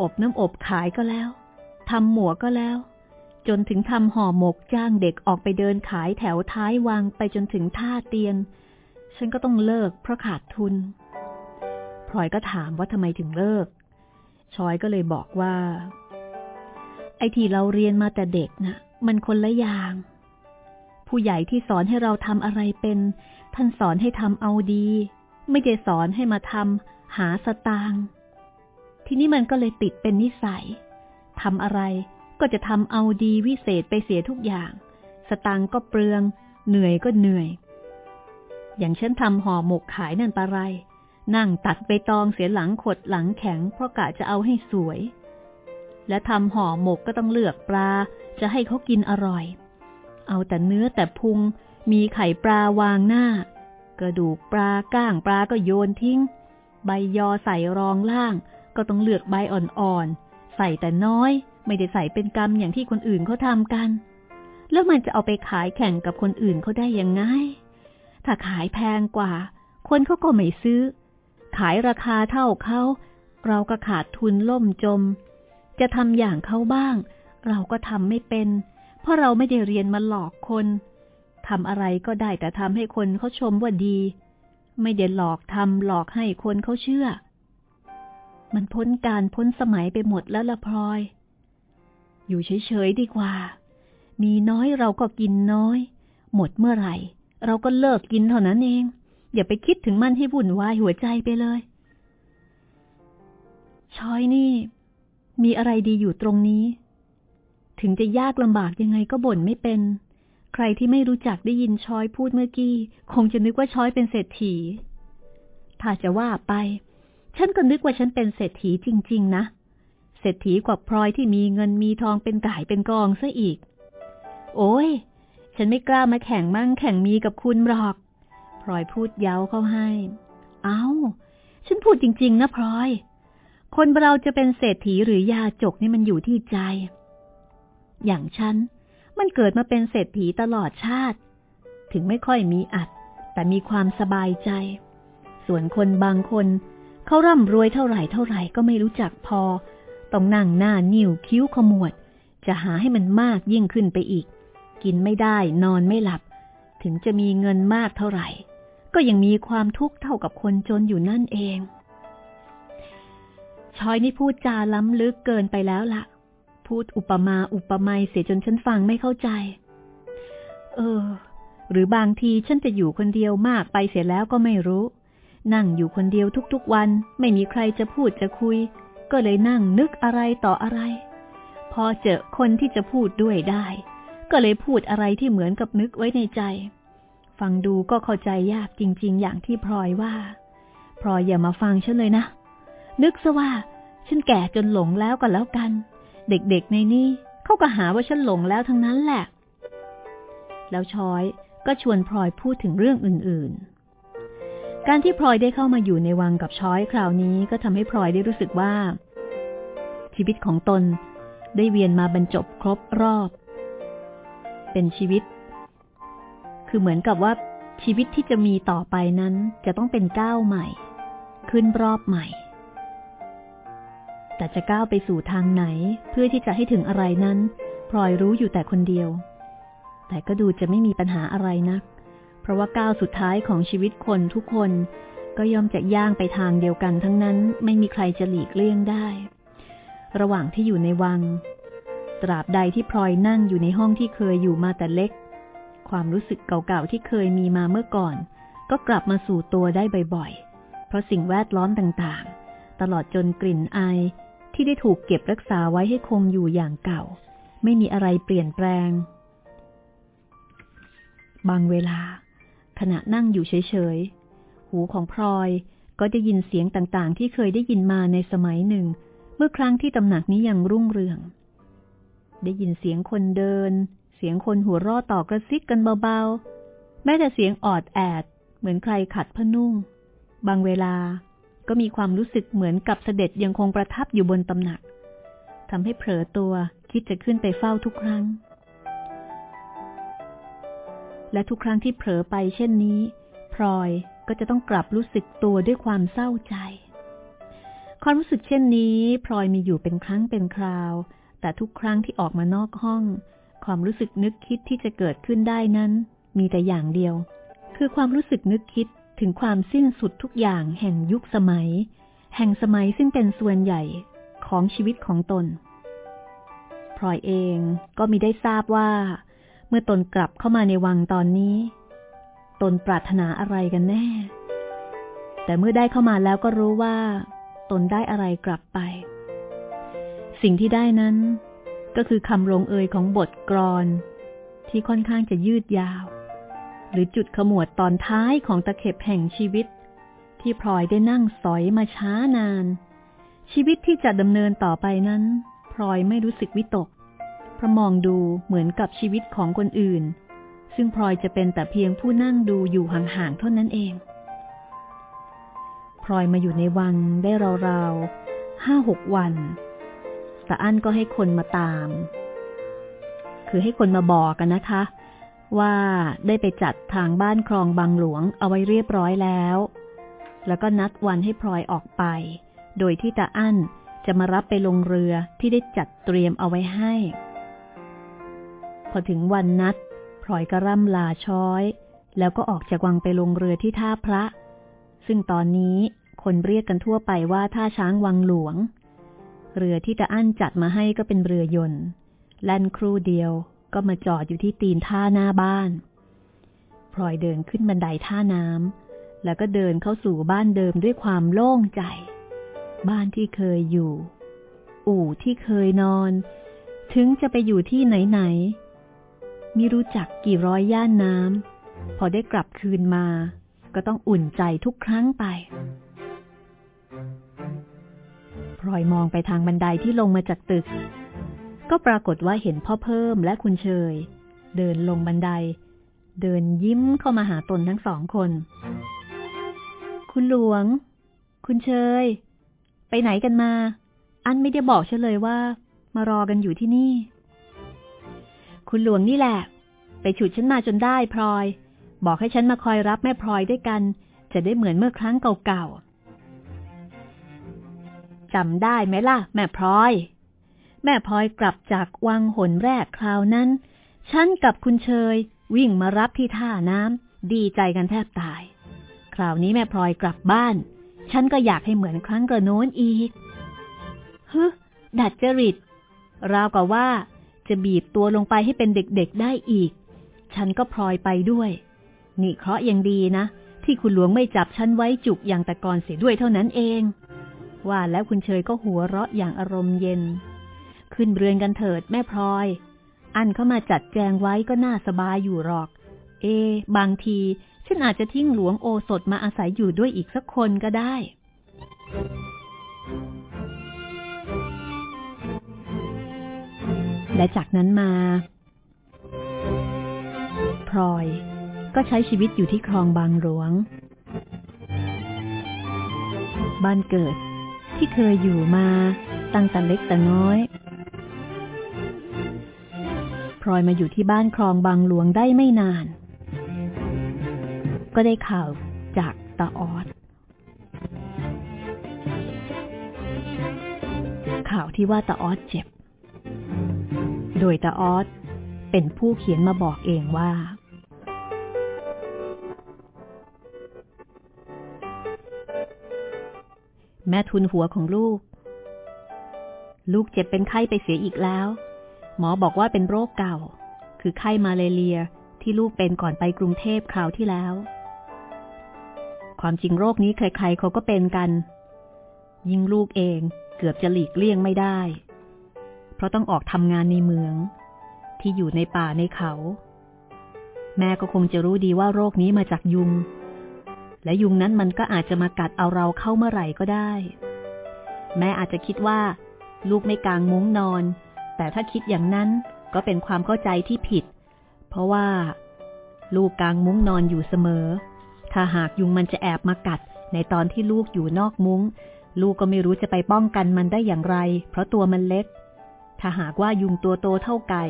อบน้ำอบขายก็แล้วทำหมวกก็แล้ว จนถึงทำห่อหมกจ้างเด็กออกไปเดินขายแถวท้ายวังไปจนถึงท่าเตียน ฉันก็ต้องเลิกเพราะขาดทุนพลอยก็ถามว่าทำไมถึงเลิกชอยก็เลยบอกว่า ไอ้ที่เราเรียนมาแต่เด็กนะ่ะ มันคนละอย่าง ผู้ใหญ่ที่สอนให้เราทำอะไรเป็น ท่านสอนให้ทำเอาดี ไม่ได้สอนให้มาทำหาสตางค์ทีนี้มันก็เลยติดเป็นนิสัยทำอะไรก็จะทำเอาดีวิเศษไปเสียทุกอย่าง สตางค์ก็เปลือง เหนื่อยก็เหนื่อย อย่างฉันทำห่อหมกขายนั่นปะไร นั่งตัดใบตองเสียหลังขดหลังแข็งเพราะกะจะเอาให้สวย และทำห่อหมกก็ต้องเลือกปลา จะให้เขากินอร่อย เอาแต่เนื้อแต่พุง มีไข่ปลาวางหน้า กระดูกปลาก้างปลาก็โยนทิ้ง ใบยอใส่รองล่าง ก็ต้องเลือกใบอ่อนๆ ใส่แต่น้อย ไม่ได้ใส่เป็นกำอย่างที่คนอื่นเขาทำกัน แล้วมันจะเอาไปขายแข่งกับคนอื่นเขาได้ยังไง ถ้าขายแพงกว่า คนเขาก็ไม่ซื้อ ขายราคาเท่าเขา เราก็ขาดทุนล่มจม จะทำอย่างเขาบ้าง เราก็ทำไม่เป็น เพราะเราไม่ได้เรียนมาหลอกคนทำอะไรก็ได้แต่ทำให้คนเขาชมว่าดี ไม่ได้หลอกทำหลอกให้คนเขาเชื่อ มันพ้นการพ้นสมัยไปหมดแล้วละพลอย อยู่เฉยๆดีกว่า มีน้อยเราก็กินน้อย หมดเมื่อไหร่ เราก็เลิกกินเท่านั้นเอง อย่าไปคิดถึงมันให้วุ่นวายหัวใจไปเลย ชอยนี่ มีอะไรดีอยู่ตรงนี้ ถึงจะยากลำบากยังไงก็บ่นไม่เป็น ใครที่ไม่รู้จักได้ยินช้อยพูดเมื่อกี้ คงจะนึกว่าช้อยเป็นเศรษฐี ถ้าจะว่าไป ฉันก็นึกว่าฉันเป็นเศรษฐีจริง ๆ นะ เศรษฐีกว่าพลอยที่มีเงินมีทองเป็นก่ายเป็นกองซะอีก โอ้ย ฉันไม่กล้ามาแข่งมั่งแข่งมีกับคุณหรอก พลอยพูดเย้าเข้าให้ เอา้า ฉันพูดจริง ๆ นะพลอย คนเราจะเป็นเศรษฐีหรือยาจกนี่มันอยู่ที่ใจ อย่างฉัน มันเกิดมาเป็นเศรษฐีตลอดชาติ ถึงไม่ค่อยมีอัด แต่มีความสบายใจ ส่วนคนบางคนเขาร่ำรวยเท่าไหร่เท่าไหร่ก็ไม่รู้จักพอ ต้องนั่งหน้านิ้วคิ้วขมวด จะหาให้มันมากยิ่งขึ้นไปอีก กินไม่ได้นอนไม่หลับ ถึงจะมีเงินมากเท่าไหร่ ก็ยังมีความทุกข์เท่ากับคนจนอยู่นั่นเอง ชอยนี่พูดจาล้ำลึกเกินไปแล้วละ่ะ พูดอุปมาอุปไมยเสียจนฉันฟังไม่เข้าใจ เออ หรือบางทีฉันจะอยู่คนเดียวมากไปเสียแล้วก็ไม่รู้ นั่งอยู่คนเดียวทุกๆวัน ไม่มีใครจะพูดจะคุย ก็เลยนั่งนึกอะไรต่ออะไร พอเจอคนที่จะพูดด้วยได้ ก็เลยพูดอะไรที่เหมือนกับนึกไว้ในใจ ฟังดูก็เข้าใจยากจริง ๆ อย่างที่พลอยว่าพลอยอย่ามาฟังฉันเลยนะ นึกซะว่า ฉันแก่จนหลงแล้วก็แล้วกัน เด็กๆในนี่เขาก็หาว่าฉันหลงแล้วทั้งนั้นแหละ แล้วชอยก็ชวนพลอยพูดถึงเรื่องอื่นๆ การที่พลอยได้เข้ามาอยู่ในวังกับช้อยคราวนี้ก็ทำให้พลอยได้รู้สึกว่า ชีวิตของตนได้เวียนมาบรรจบครบรอบ เป็นชีวิต คือเหมือนกับว่าชีวิตที่จะมีต่อไปนั้นจะต้องเป็นก้าวใหม่ ขึ้นรอบใหม่ แต่จะก้าวไปสู่ทางไหน เพื่อที่จะให้ถึงอะไรนั้นพลอยรู้อยู่แต่คนเดียว แต่ก็ดูจะไม่มีปัญหาอะไรนัก เพราะว่าก้าวสุดท้ายของชีวิตคนทุกคนก็ย่อมจะย่างไปทางเดียวกันทั้งนั้นไม่มีใครจะหลีกเลี่ยงได้ ระหว่างที่อยู่ในวัง ตราบใดที่พลอยนั่งอยู่ในห้องที่เคยอยู่มาแต่เล็ก ความรู้สึกเก่าๆที่เคยมีมาเมื่อก่อน ก็กลับมาสู่ตัวได้บ่อยๆ เพราะสิ่งแวดล้อมต่างๆ ตลอดจนกลิ่นอาย ที่ได้ถูกเก็บรักษาไว้ให้คงอยู่อย่างเก่า ไม่มีอะไรเปลี่ยนแปลง บางเวลา ขณะนั่งอยู่เฉยๆ หูของพลอยก็ได้ยินเสียงต่างๆ ที่เคยได้ยินมาในสมัยหนึ่ง เมื่อครั้งที่ตำหนักนี้ยังรุ่งเรือง ได้ยินเสียงคนเดิน เสียงคนหัวรอต่อกระซิกกันเบาๆ แม้แต่เสียงออดแอด เหมือนใครขัดผ้านุ่ง บางเวลา ก็มีความรู้สึกเหมือนกับเสด็จยังคงประทับอยู่บนตำหนักทำให้เผลอตัวคิดจะขึ้นไปเฝ้าทุกครั้ง และทุกครั้งที่เผลอไปเช่นนี้ พลอยก็จะต้องกลับรู้สึกตัวด้วยความเศร้าใจ ความรู้สึกเช่นนี้พลอยมีอยู่เป็นครั้งเป็นคราว แต่ทุกครั้งที่ออกมานอกห้อง ความรู้สึกนึกคิดที่จะเกิดขึ้นได้นั้น มีแต่อย่างเดียว คือความรู้สึกนึกคิด ถึงความสิ้นสุดทุกอย่างแห่งยุคสมัย แห่งสมัยซึ่งเป็นส่วนใหญ่ของชีวิตของตนพลอยเองก็มีได้ทราบว่า เมื่อตนกลับเข้ามาในวังตอนนี้ ตนปรารถนาอะไรกันแน่ แต่เมื่อได้เข้ามาแล้วก็รู้ว่า ตนได้อะไรกลับไป สิ่งที่ได้นั้น ก็คือคำลงเอยของบทกรอนที่ค่อนข้างจะยืดยาว หรือจุดขมวดตอนท้ายของตะเข็บแห่งชีวิต ที่พลอยได้นั่งสอยมาช้านาน ชีวิตที่จะดำเนินต่อไปนั้น พลอยไม่รู้สึกวิตก เพราะมองดูเหมือนกับชีวิตของคนอื่น ซึ่งพลอยจะเป็นแต่เพียงผู้นั่งดูอยู่ห่างๆเท่านั้นเองพลอยมาอยู่ในวังได้ราวๆห้าหกวันตาอั้นก็ให้คนมาตาม คือให้คนมาบอกกันนะคะ ว่าได้ไปจัดทางบ้านคลองบางหลวงเอาไว้เรียบร้อยแล้ว แล้วก็นัดวันให้พลอยออกไป โดยที่ตาอั้นจะมารับไปลงเรือที่ได้จัดเตรียมเอาไว้ให้ พอถึงวันนัดพลอยก็ร่ำลาช้อย แล้วก็ออกจากวังไปลงเรือที่ท่าพระ ซึ่งตอนนี้คนเรียกกันทั่วไปว่าท่าช้างวังหลวง เรือที่ตาอั้นจัดมาให้ก็เป็นเรือยนต์แล่นครู่เดียว ก็มาจอดอยู่ที่ตีนท่าหน้าบ้านพลอยเดินขึ้นบันไดท่าน้ำแล้วก็เดินเข้าสู่บ้านเดิมด้วยความโล่งใจ บ้านที่เคยอยู่ อู่ที่เคยนอน ถึงจะไปอยู่ที่ไหนๆมิรู้จักกี่ร้อยย่านน้ำพอได้กลับคืนมา ก็ต้องอุ่นใจทุกครั้งไปพลอยมองไปทางบันไดที่ลงมาจากตึก ก็ปรากฏว่าเห็นพ่อเพิ่มและคุณเชย เดินลงบันได เดินยิ้มเข้ามาหาตนทั้งสองคน คุณหลวง คุณเชย ไปไหนกันมา อันไม่ได้บอกเฉลยว่า มารอกันอยู่ที่นี่ คุณหลวงนี่แหละ ไปฉุดฉันมาจนได้พลอย บอกให้ฉันมาคอยรับแม่พลอยด้วยกัน จะได้เหมือนเมื่อครั้งเก่าๆจำได้ไหมล่ะ แม่พลอย แม่พลอยกลับจากวังหนแรกคราวนั้น ฉันกับคุณเชย วิ่งมารับที่ท่าน้ำดีใจกันแทบตาย คราวนี้แม่พลอยกลับบ้าน ฉันก็อยากให้เหมือนครั้งกระโน้นอีกฮึดัดจริต ราวกับว่าจะบีบตัวลงไปให้เป็นเด็กๆได้อีก ฉันก็พลอยไปด้วย นี่เคราะยังดีนะ ที่คุณหลวงไม่จับฉันไว้จุกอย่างแต่ก่อนเสียด้วยเท่านั้นเอง ว่าแล้วคุณเชยก็หัวเราะอย่างอารมณ์เย็น ขึ้นเรือนกันเถิดแม่พลอย อันเข้ามาจัดแจงไว้ก็น่าสบายอยู่หรอก เอ บางทีฉันอาจจะทิ้งหลวงโอสถมาอาศัยอยู่ด้วยอีกสักคนก็ได้ และจากนั้นมา พลอยก็ใช้ชีวิตอยู่ที่คลองบางหลวง บ้านเกิดที่เคยอยู่มาตั้งแต่เล็กแต่น้อย ลอยมาอยู่ที่บ้านคลองบางหลวงได้ไม่นาน ก็ได้ข่าวจากตาออดข่าวที่ว่าตาออดเจ็บ โดยตาออสเป็นผู้เขียนมาบอกเองว่า แม่ทุนหัวของลูก ลูกเจ็บเป็นไข้ไปเสียอีกแล้ว หมอบอกว่าเป็นโรคเก่า คือไข้มาเลเรียที่ลูกเป็นก่อนไปกรุงเทพคราวที่แล้ว ความจริงโรคนี้ใครๆเขาก็เป็นกัน ยิ่งลูกเองเกือบจะหลีกเลี่ยงไม่ได้ เพราะต้องออกทำงานในเมือง ที่อยู่ในป่าในเขา แม่ก็คงจะรู้ดีว่าโรคนี้มาจากยุง และยุงนั้นมันก็อาจจะมากัดเอาเราเข้าเมื่อไหร่ก็ได้ แม่อาจจะคิดว่า ลูกไม่กางมุ้งนอน แต่ถ้าคิดอย่างนั้นก็เป็นความเข้าใจที่ผิด เพราะว่า ลูกกางมุ้งนอนอยู่เสมอ ถ้าหากยุงมันจะแอบมากัด ในตอนที่ลูกอยู่นอกมุง้ง ลูกก็ไม่รู้จะไปป้องกันมันได้อย่างไร เพราะตัวมันเล็ก ถ้าหากว่ายุงตัวโตเท่าไก่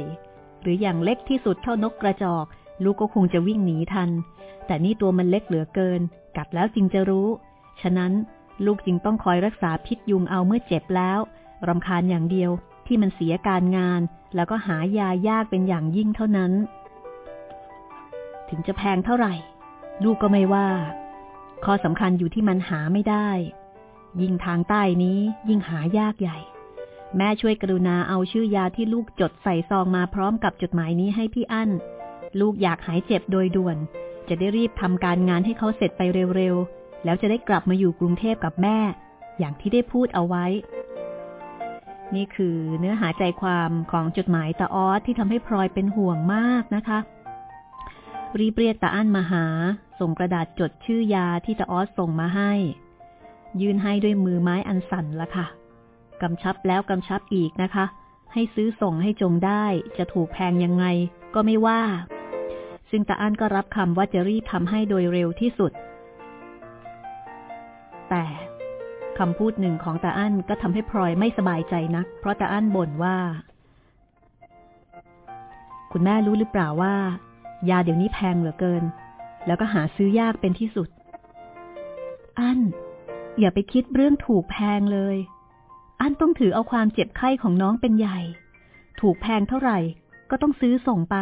หรืออย่างเล็กที่สุดเท่านกกระจอก ลูกก็คงจะวิ่งหนีทัน แต่นี่ตัวมันเล็กเหลือเกิน กัดแล้วจึงจะรู้ ฉะนั้นลูกจึงต้องคอยรักษาพิษยุงเอาเมื่อเจ็บแล้วรำคาญอย่างเดียว ที่มันเสียการงาน แล้วก็หายายากเป็นอย่างยิ่งเท่านั้น ถึงจะแพงเท่าไหร่ ลูกก็ไม่ว่า ข้อสำคัญอยู่ที่มันหาไม่ได้ ยิ่งทางใต้นี้ยิ่งหายากใหญ่ แม่ช่วยกรุณาเอาชื่อยาที่ลูกจดใส่ซองมาพร้อมกับจดหมายนี้ให้พี่อั้น ลูกอยากหายเจ็บโดยด่วน จะได้รีบทำการงานให้เขาเสร็จไปเร็วๆ แล้วจะได้กลับมาอยู่กรุงเทพกับแม่ อย่างที่ได้พูดเอาไว้ นี่คือเนื้อหาใจความของจดหมายตาออสที่ทำให้พลอยเป็นห่วงมากนะคะ รีเรียกตาอั้นมาหา ส่งกระดาษจดชื่อยาที่ตาออสส่งมาให้ ยืนให้ด้วยมือไม้อันสั่นละค่ะกำชับแล้วกำชับอีกนะคะ ให้ซื้อส่งให้จงได้ จะถูกแพงยังไงก็ไม่ว่า ซึ่งตาอั้นก็รับคำว่าจะรีบทำให้โดยเร็วที่สุด แต่ คำพูดหนึ่งของตาอั้นก็ทำให้พลอยไม่สบายใจนัก เพราะตาอั้นบ่นว่า คุณแม่รู้หรือเปล่าว่า ยาเดี๋ยวนี้แพงเหลือเกิน แล้วก็หาซื้อยากเป็นที่สุด อั้น อย่าไปคิดเรื่องถูกแพงเลย อั้นต้องถือเอาความเจ็บไข้ของน้องเป็นใหญ่ ถูกแพงเท่าไหร่ก็ต้องซื้อส่งไป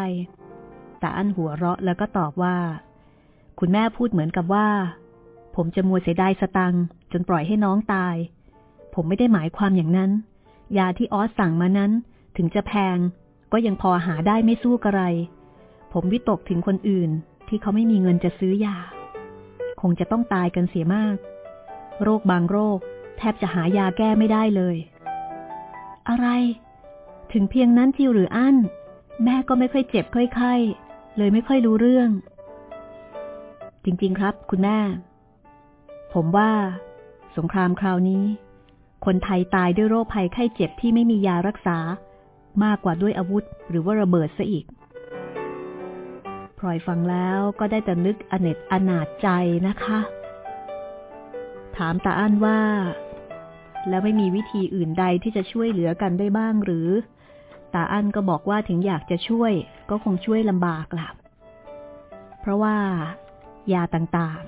แต่อั้นหัวเราะแล้วก็ตอบว่า คุณแม่พูดเหมือนกับว่า ผมจะมัวเสียดายสตังจนปล่อยให้น้องตาย ผมไม่ได้หมายความอย่างนั้น ยาที่ออสสั่งมานั้น ถึงจะแพง ก็ยังพอหาได้ไม่สู้กระไร ผมวิตกถึงคนอื่นที่เขาไม่มีเงินจะซื้อยา คงจะต้องตายกันเสียมาก โรคบางโรค แทบจะหายาแก้ไม่ได้เลย อะไร ถึงเพียงนั้นจิวหรืออั้น แม่ก็ไม่ค่อยเจ็บค่อยไข้เลยไม่ค่อยรู้เรื่อง จริง ๆ ครับ คุณแม่ ผมว่า สงครามคราวนี้ คนไทยตายด้วยโรคภัยไข้เจ็บที่ไม่มียารักษา มากกว่าด้วยอาวุธหรือว่าระเบิดซะอีกพลอยฟังแล้วก็ได้แต่นึกอเนจอนาจใจนะคะ ถามตาอั้นว่า แล้วไม่มีวิธีอื่นใดที่จะช่วยเหลือกันได้บ้างหรือ ตาอั้นก็บอกว่าถึงอยากจะช่วย ก็คงช่วยลำบากล่ะเพราะว่ายาต่าง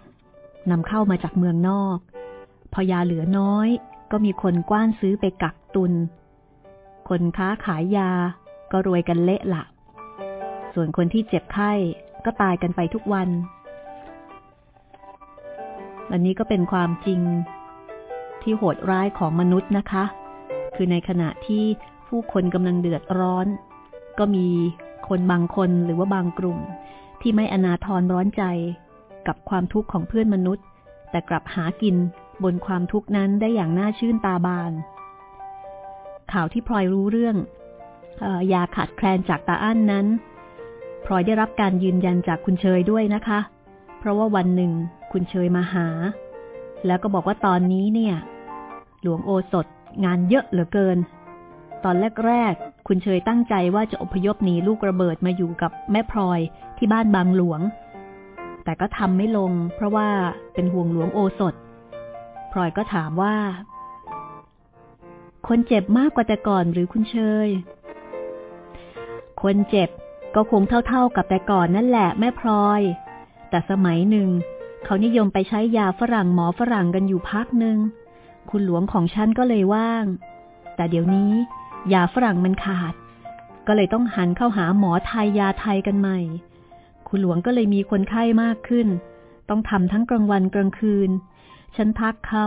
นำเข้ามาจากเมืองนอก พอยาเหลือน้อย ก็มีคนกว้านซื้อไปกักตุน คนค้าขายยาก็รวยกันเละละส่วนคนที่เจ็บไข้ก็ตายกันไปทุกวัน อันนี้ก็เป็นความจริงที่โหดร้ายของมนุษย์นะคะ คือในขณะที่ผู้คนกำลังเดือดร้อน ก็มีคนบางคนหรือว่าบางกลุ่ม ที่ไม่อนาทรร้อนใจ กับความทุกข์ของเพื่อนมนุษย์ แต่กลับหากินบนความทุกข์นั้นได้อย่างน่าชื่นตาบาน ข่าวที่พลอยรู้เรื่องยาขาดแคลนจากตาอั้นนั้นพลอยได้รับการยืนยันจากคุณเชยด้วยนะคะ เพราะว่าวันหนึ่งคุณเชยมาหา แล้วก็บอกว่าตอนนี้เนี่ย หลวงโอสถงานเยอะเหลือเกิน ตอนแรกๆคุณเชยตั้งใจว่าจะอพยพหนีลูกระเบิดมาอยู่กับแม่พลอยที่บ้านบางหลวง แต่ก็ทำไม่ลง เพราะว่าเป็นห่วงหลวงโอสถพลอยก็ถามว่า คนเจ็บมากกว่าแต่ก่อนหรือคุณเชย คนเจ็บก็คงเท่าๆกับแต่ก่อนนั่นแหละแม่พลอย แต่สมัยหนึ่ง เขานิยมไปใช้ยาฝรั่งหมอฝรั่งกันอยู่พักหนึ่งคุณหลวงของฉันก็เลยว่าง แต่เดี๋ยวนี้ ยาฝรั่งมันขาด ก็เลยต้องหันเข้าหาหมอไทยยาไทยกันใหม่ คุณหลวงก็เลยมีคนไข้มากขึ้น ต้องทำทั้งกลางวันกลางคืน ฉันทักเขา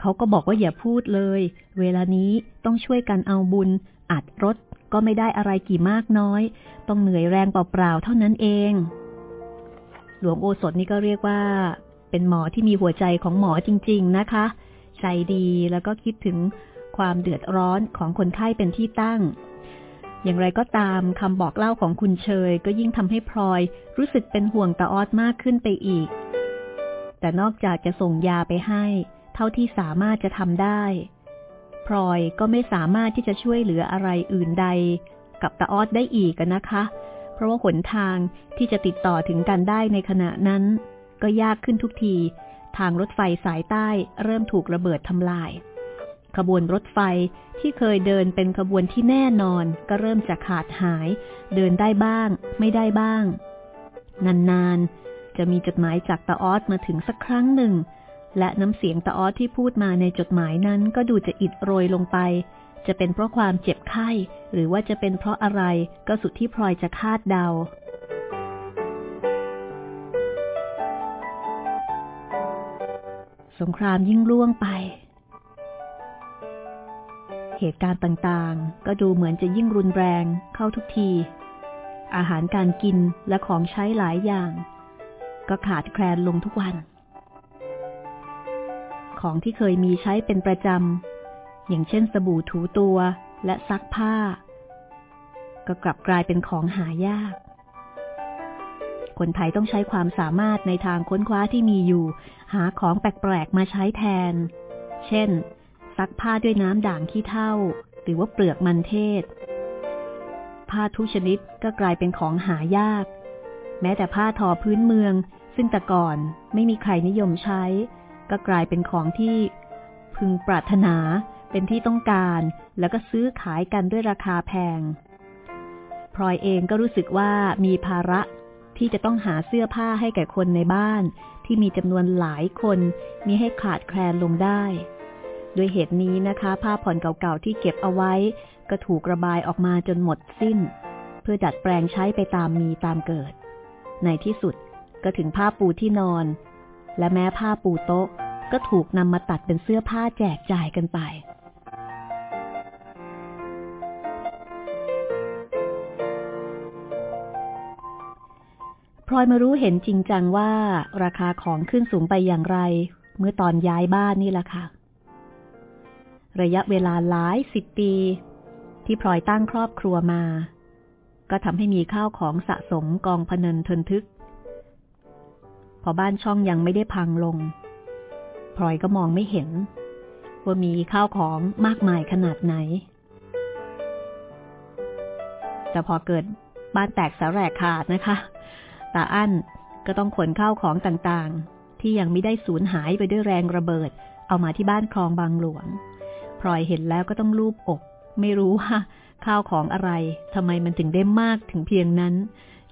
เขาก็บอกว่าอย่าพูดเลย เวลานี้ต้องช่วยกันเอาบุญ อัดรถก็ไม่ได้อะไรกี่มากน้อย ต้องเหนื่อยแรงเปล่าๆเท่านั้นเอง หลวงโอสถนี่ก็เรียกว่า เป็นหมอที่มีหัวใจของหมอจริง ๆ นะคะ ใจดีแล้วก็คิดถึงความเดือดร้อนของคนไข้เป็นที่ตั้ง อย่างไรก็ตามคำบอกเล่าของคุณเชยก็ยิ่งทำให้พลอย รู้สึกเป็นห่วงตาออดมากขึ้นไปอีก แต่นอกจากจะส่งยาไปให้ เท่าที่สามารถจะทำได้พลอยก็ไม่สามารถที่จะช่วยเหลืออะไรอื่นใด กับตาออดได้อีกนะคะ เพราะว่าหนทางที่จะติดต่อถึงกันได้ในขณะนั้น ก็ยากขึ้นทุกที ทางรถไฟสายใต้เริ่มถูกระเบิดทำลาย ขบวนรถไฟที่เคยเดินเป็นขบวนที่แน่นอน ก็เริ่มจะขาดหาย เดินได้บ้าง ไม่ได้บ้าง นานๆ จะมีจดหมายจากตาออดมาถึงสักครั้งหนึ่ง และน้ำเสียงตาออสที่พูดมาในจดหมายนั้นก็ดูจะอิดโรยลงไป จะเป็นเพราะความเจ็บไข้ หรือว่าจะเป็นเพราะอะไรก็สุดที่พลอยจะคาดเดาสงครามยิ่งล่วงไป เหตุการณ์ต่างๆ ก็ดูเหมือนจะยิ่งรุนแรงเข้าทุกที อาหารการกินและของใช้หลายอย่าง ก็ขาดแคลนลงทุกวัน ของที่เคยมีใช้เป็นประจำ อย่างเช่นสบู่ถูตัวและซักผ้า ก็กลับกลายเป็นของหายาก คนไทยต้องใช้ความสามารถในทางค้นคว้าที่มีอยู่ หาของแปลกๆมาใช้แทน เช่น ซักผ้าด้วยน้ำด่างขี้เถ้า หรือว่าเปลือกมันเทศ ผ้าทุกชนิดก็กลายเป็นของหายาก แม้แต่ผ้าทอพื้นเมือง ซึ่งแต่ก่อนไม่มีใครนิยมใช้ ก็กลายเป็นของที่พึงปรารถนาเป็นที่ต้องการแล้วก็ซื้อขายกันด้วยราคาแพง พลอยเองก็รู้สึกว่ามีภาระที่จะต้องหาเสื้อผ้าให้แก่คนในบ้าน ที่มีจำนวนหลายคนมีให้ขาดแคลนลงได้ ด้วยเหตุนี้นะคะ ผ้าผ่อนเก่าๆที่เก็บเอาไว้ ก็ถูกระบายออกมาจนหมดสิ้น เพื่อดัดแปลงใช้ไปตามมีตามเกิด ในที่สุดก็ถึงผ้าปูที่นอน และแม้ผ้าปูโต๊ะก็ถูกนำมาตัดเป็นเสื้อผ้าแจกจ่ายกันไปพลอยมารู้เห็นจริงจังว่าราคาของขึ้นสูงไปอย่างไร เมื่อตอนย้ายบ้านนี่แหละค่ะ ระยะเวลาหลายสิบปี ที่พลอยตั้งครอบครัวมา ก็ทำให้มีข้าวของสะสมกองพเนินทนทึก พอบ้านช่องยังไม่ได้พังลงพลอยก็มองไม่เห็น ว่ามีข้าวของมากมายขนาดไหน แต่พอเกิดบ้านแตกสาแหรกขาดนะคะ ตาอั้นก็ต้องขนข้าวของต่างๆ ที่ยังไม่ได้สูญหายไปด้วยแรงระเบิด เอามาที่บ้านคลองบางหลวง พลอยเห็นแล้วก็ต้องรูปอก ไม่รู้ว่าข้าวของอะไรทำไมมันถึงได้มากถึงเพียงนั้น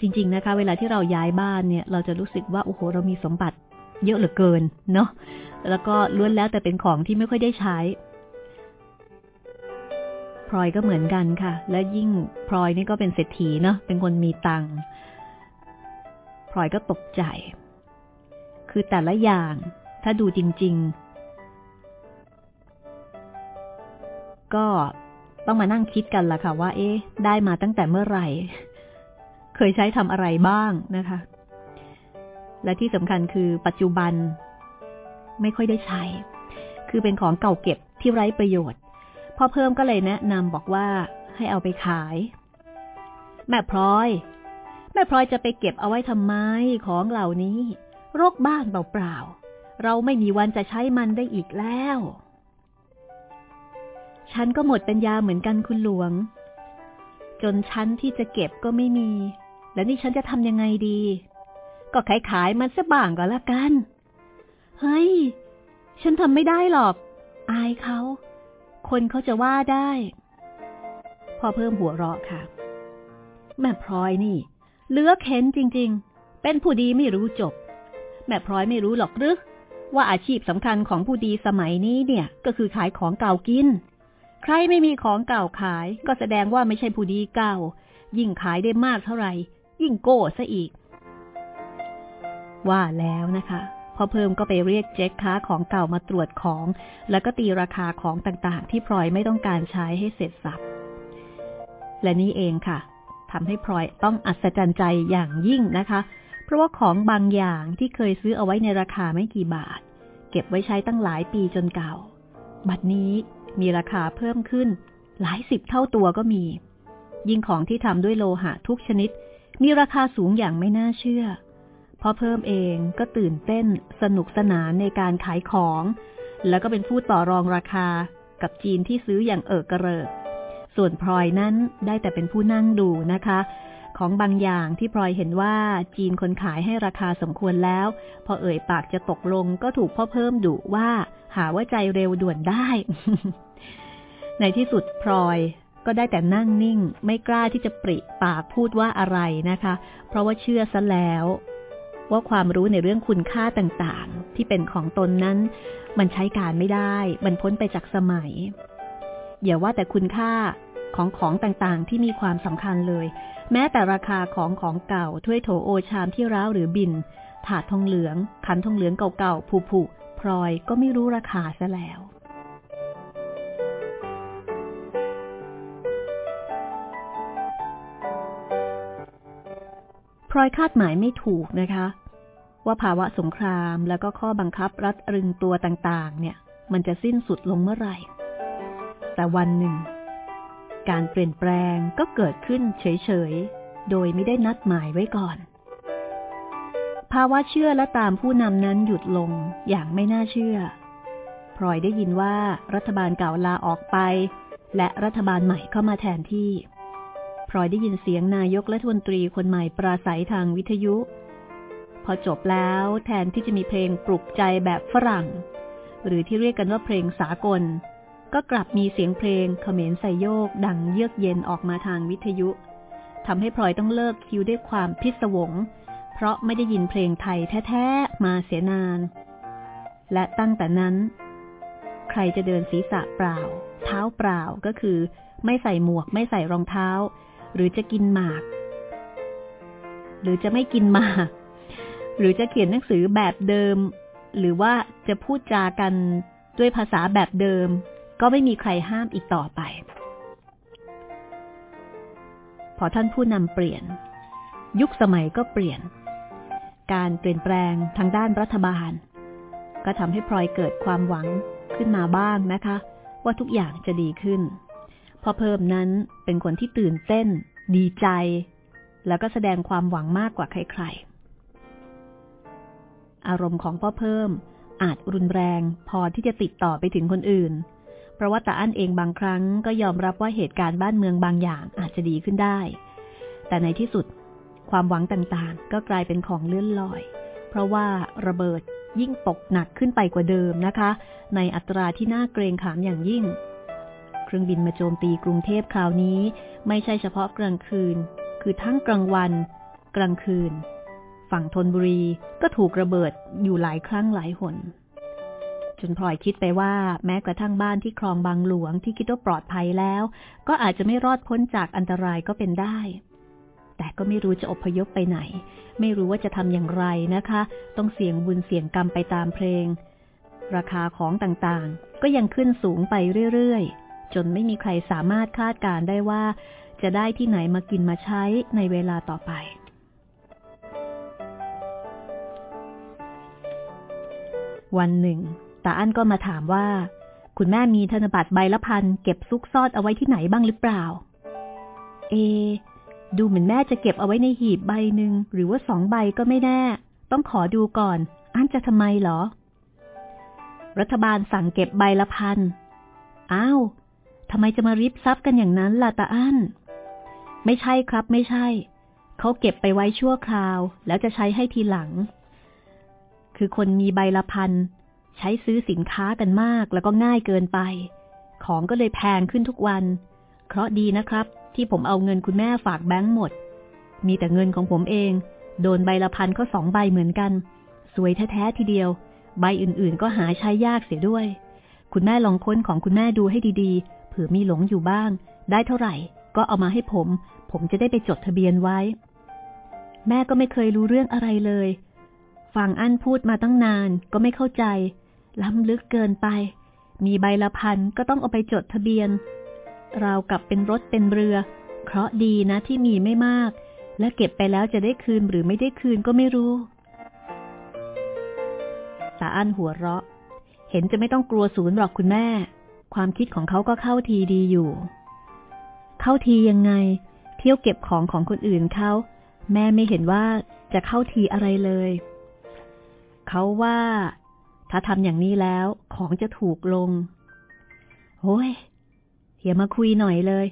จริง ๆนะคะ เวลาที่เราย้ายบ้านเนี่ย เราจะรู้สึกว่าโอ้โหเรามีสมบัติ เยอะเหลือเกินเนาะแล้วก็ล้วนแล้วแต่เป็นของที่ไม่ค่อยได้ใช้พลอยก็เหมือนกันค่ะ และยิ่งพลอยนี่ก็เป็นเศรษฐีเนาะเป็นคนมีตังค์พลอยก็ตกใจ คือแต่ละอย่างถ้าดูจริง ก็ต้องมานั่งคิดกันล่ะค่ะว่า เอ๊ะ ได้มาตั้งแต่เมื่อไหร่ เคยใช้ทำอะไรบ้างนะคะ และที่สำคัญคือปัจจุบันไม่ค่อยได้ใช้ คือเป็นของเก่าเก็บที่ไร้ประโยชน์ พ่อเพิ่มก็เลยแนะนำบอกว่าให้เอาไปขาย แม่พลอย แม่พลอยจะไปเก็บเอาไว้ทำไมของเหล่านี้รกบ้านเปล่าๆ เราไม่มีวันจะใช้มันได้อีกแล้ว ฉันก็หมดปัญญาเหมือนกันคุณหลวง จนฉันที่จะเก็บก็ไม่มี แล้วนี่ฉันจะทำยังไงดี ก็ขายขายมันซะบ้างก็แล้วกัน เฮ้ย ฉันทำไม่ได้หรอก อายเขา คนเขาจะว่าได้ พอเพิ่มหัวเราะค่ะ แม่พลอยนี่เลือเห็นจริง ๆ เป็นผู้ดีไม่รู้จบ แม่พลอยไม่รู้หรอกหรือว่าอาชีพสำคัญของผู้ดีสมัยนี้เนี่ย ก็คือขายของเก่ากิน ใครไม่มีของเก่าขายก็แสดงว่าไม่ใช่ผู้ดีเก่า ยิ่งขายได้มากเท่าไหร่ ยิ่งโก้ซะอีก ว่าแล้วนะคะ พอเพิ่มก็ไปเรียกเจ๊คค้าของเก่ามาตรวจของ แล้วก็ตีราคาของต่างๆ ที่พลอยไม่ต้องการใช้ให้เสร็จสับและนี่เองค่ะทำให้พลอยต้องอัศจรรย์ใจอย่างยิ่งนะคะ เพราะว่าของบางอย่างที่เคยซื้อเอาไว้ในราคาไม่กี่บาท เก็บไว้ใช้ตั้งหลายปีจนเก่า บัดนี้ มีราคาเพิ่มขึ้น หลายสิบเท่าตัวก็มี ยิ่งของที่ทำด้วยโลหะทุกชนิด มีราคาสูงอย่างไม่น่าเชื่อพ่อเพิ่มเองก็ตื่นเต้นสนุกสนานในการขายของ แล้วก็เป็นผู้ต่อรองราคากับจีนที่ซื้ออย่างเอิกกระเริก ส่วนพลอยนั้นได้แต่เป็นผู้นั่งดูนะคะ ของบางอย่างที่พลอยเห็นว่าจีนคนขายให้ราคาสมควรแล้ว พอเอ่ยปากจะตกลงก็ถูกพ่อเพิ่มดุว่า หาว่าใจเร็วด่วนได้ ในที่สุดพลอยก็ได้แต่นั่งนิ่ง ไม่กล้าที่จะปริปากพูดว่าอะไรนะคะ เพราะว่าเชื่อซะแล้ว ว่าความรู้ในเรื่องคุณค่าต่างๆ ที่เป็นของตนนั้น มันใช้การไม่ได้ มันพ้นไปจากสมัย อย่าว่าแต่คุณค่าของของต่างๆ ที่มีความสำคัญเลย แม้แต่ราคาของของเก่าถ้วยโถโอชามที่ร้าวหรือบิน ถาดทองเหลือง ขันทองเหลืองเก่าๆผุๆพลอยก็ไม่รู้ราคาซะแล้ว ลอยคาดหมายไม่ถูกนะคะ ว่าภาวะสงครามแล้วก็ข้อบังคับรัดรึงตัวต่างๆ เนี่ย มันจะสิ้นสุดลงเมื่อไหร่ แต่วันหนึ่ง การเปลี่ยนแปลงก็เกิดขึ้นเฉยๆ โดยไม่ได้นัดหมายไว้ก่อน ภาวะเชื่อและตามผู้นำนั้นหยุดลงอย่างไม่น่าเชื่อพลอยได้ยินว่ารัฐบาลเก่าลาออกไป และรัฐบาลใหม่เข้ามาแทนที่ พลอยได้ยินเสียงนายกและทวนตรีคนใหม่ปราศัยทางวิทยุ พอจบแล้วแทนที่จะมีเพลงปลุกใจแบบฝรั่ง หรือที่เรียกกันว่าเพลงสากล ก็กลับมีเสียงเพลงเขมรใส่โยก ดังเยือกเย็นออกมาทางวิทยุทำให้พลอยต้องเลิกคิวด้วยความพิศวง เพราะไม่ได้ยินเพลงไทยแท้ๆมาเสียนาน และตั้งแต่นั้น ใครจะเดินศีรษะเปล่า เท้าเปล่าก็คือ ไม่ใส่หมวกไม่ใส่รองเท้า หรือจะกินหมาก หรือจะไม่กินหมาก หรือจะเขียนหนังสือแบบเดิม หรือว่าจะพูดจากันด้วยภาษาแบบเดิม ก็ไม่มีใครห้ามอีกต่อไป พอท่านผู้นำเปลี่ยน ยุคสมัยก็เปลี่ยน การเปลี่ยนแปลงทางด้านรัฐบาล ก็ทำให้พลอยเกิดความหวังขึ้นมาบ้างนะคะ ว่าทุกอย่างจะดีขึ้น พ่อเพิ่มนั้นเป็นคนที่ตื่นเต้น ดีใจ แล้วก็แสดงความหวังมากกว่าใครๆ อารมณ์ของพ่อเพิ่มอาจรุนแรงพอที่จะติดต่อไปถึงคนอื่น เพราะว่าตาอั้นเองบางครั้งก็ยอมรับว่าเหตุการณ์บ้านเมืองบางอย่างอาจจะดีขึ้นได้ แต่ในที่สุดความหวังต่างๆ ก็กลายเป็นของเลื่อนลอย เพราะว่าระเบิดยิ่งตกหนักขึ้นไปกว่าเดิมนะคะ ในอัตราที่น่าเกรงขามอย่างยิ่ง เครื่องบินมาโจมตีกรุงเทพคราวนี้ ไม่ใช่เฉพาะกลางคืน คือทั้งกลางวัน กลางคืน ฝั่งธนบุรีก็ถูกระเบิดอยู่หลายครั้งหลายหน จนพลอยคิดไปว่าแม้กระทั่งบ้านที่คลองบางหลวงที่คิดว่าปลอดภัยแล้ว ก็อาจจะไม่รอดพ้นจากอันตรายก็เป็นได้ แต่ก็ไม่รู้จะอพยพไปไหน ไม่รู้ว่าจะทำอย่างไรนะคะ ต้องเสี่ยงบุญเสี่ยงกรรมไปตามเพลง ราคาของต่างๆ ก็ยังขึ้นสูงไปเรื่อยๆ จนไม่มีใครสามารถคาดการได้ว่า จะได้ที่ไหนมากินมาใช้ในเวลาต่อไป วันหนึ่งตาอั้นก็มาถามว่า คุณแม่มีธนบัตรใบละพันเก็บซุกซ่อนเอาไว้ที่ไหนบ้างหรือเปล่า เอ ดูเหมือนแม่จะเก็บเอาไว้ในหีบใบหนึ่งหรือว่าสองใบก็ไม่แน่ ต้องขอดูก่อนอั้นจะทำไมเหรอ รัฐบาลสั่งเก็บใบละพัน อ้าว ทำไมจะมาริบทรัพย์กันอย่างนั้นล่ะตาอั้น ไม่ใช่ครับไม่ใช่ เขาเก็บไปไว้ชั่วคราว แล้วจะใช้ให้ทีหลัง คือคนมีใบละพันใช้ซื้อสินค้ากันมากแล้วก็ง่ายเกินไป ของก็เลยแพงขึ้นทุกวัน เพราะดีนะครับ ที่ผมเอาเงินคุณแม่ฝากแบงค์หมด มีแต่เงินของผมเอง โดนใบละพันก็สองใบเหมือนกัน สวยแท้ๆทีเดียว ใบอื่นๆ ก็หาใช้ยากเสียด้วย คุณแม่ลองค้นของคุณแม่ดูให้ดีๆ ผื่อมีหลงอยู่บ้าง ได้เท่าไหร่ ก็เอามาให้ผม ผมจะได้ไปจดทะเบียนไว้ แม่ก็ไม่เคยรู้เรื่องอะไรเลย ฟังอั้นพูดมาตั้งนานก็ไม่เข้าใจ ล้ำลึกเกินไป มีใบละพันก็ต้องเอาไปจดทะเบียน เรากับเป็นรถเป็นเรือ เคราะดีนะที่มีไม่มาก และเก็บไปแล้วจะได้คืนหรือไม่ได้คืนก็ไม่รู้ตาอั้นหัวเราะ เห็นจะไม่ต้องกลัวศูนย์หรอกคุณแม่ ความคิดของเขาก็เข้าทีดีอยู่ เข้าทียังไง เที่ยวเก็บของของคนอื่นเขาแม่ไม่เห็นว่าจะเข้าทีอะไรเลย เขาว่า ถ้าทำอย่างนี้แล้วของจะถูกลงโอ้ยอย่ามาคุยหน่อยเลย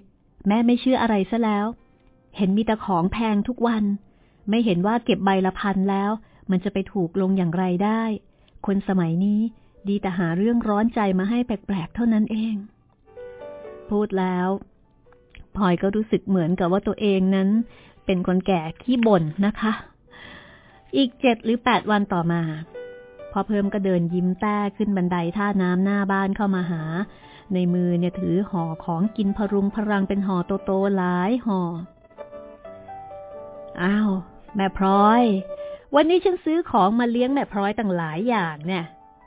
แม่ไม่เชื่ออะไรซะแล้ว เห็นมีแต่ของแพงทุกวัน ไม่เห็นว่าเก็บใบละพันแล้ว มันจะไปถูกลงอย่างไรได้ คนสมัยนี้ ดีแต่หาเรื่องร้อนใจมาให้แปลกๆ เท่านั้นเอง พูดแล้วพลอยก็รู้สึกเหมือนกับว่าตัวเองนั้น เป็นคนแก่ขี้บ่นนะคะ อีกเจ็ดหรือแปดวันต่อมา พอเพิ่มก็เดินยิ้มแต้ขึ้นบันไดท่าน้ำหน้าบ้านเข้ามาหา ในมือเนี่ยถือห่อของกินพรุงพรังเป็นห่อโตๆหลายห่อ อ้าว แม่พร้อย วันนี้ฉันซื้อของมาเลี้ยงแม่พร้อยตั้งหลายอย่างเนี่ย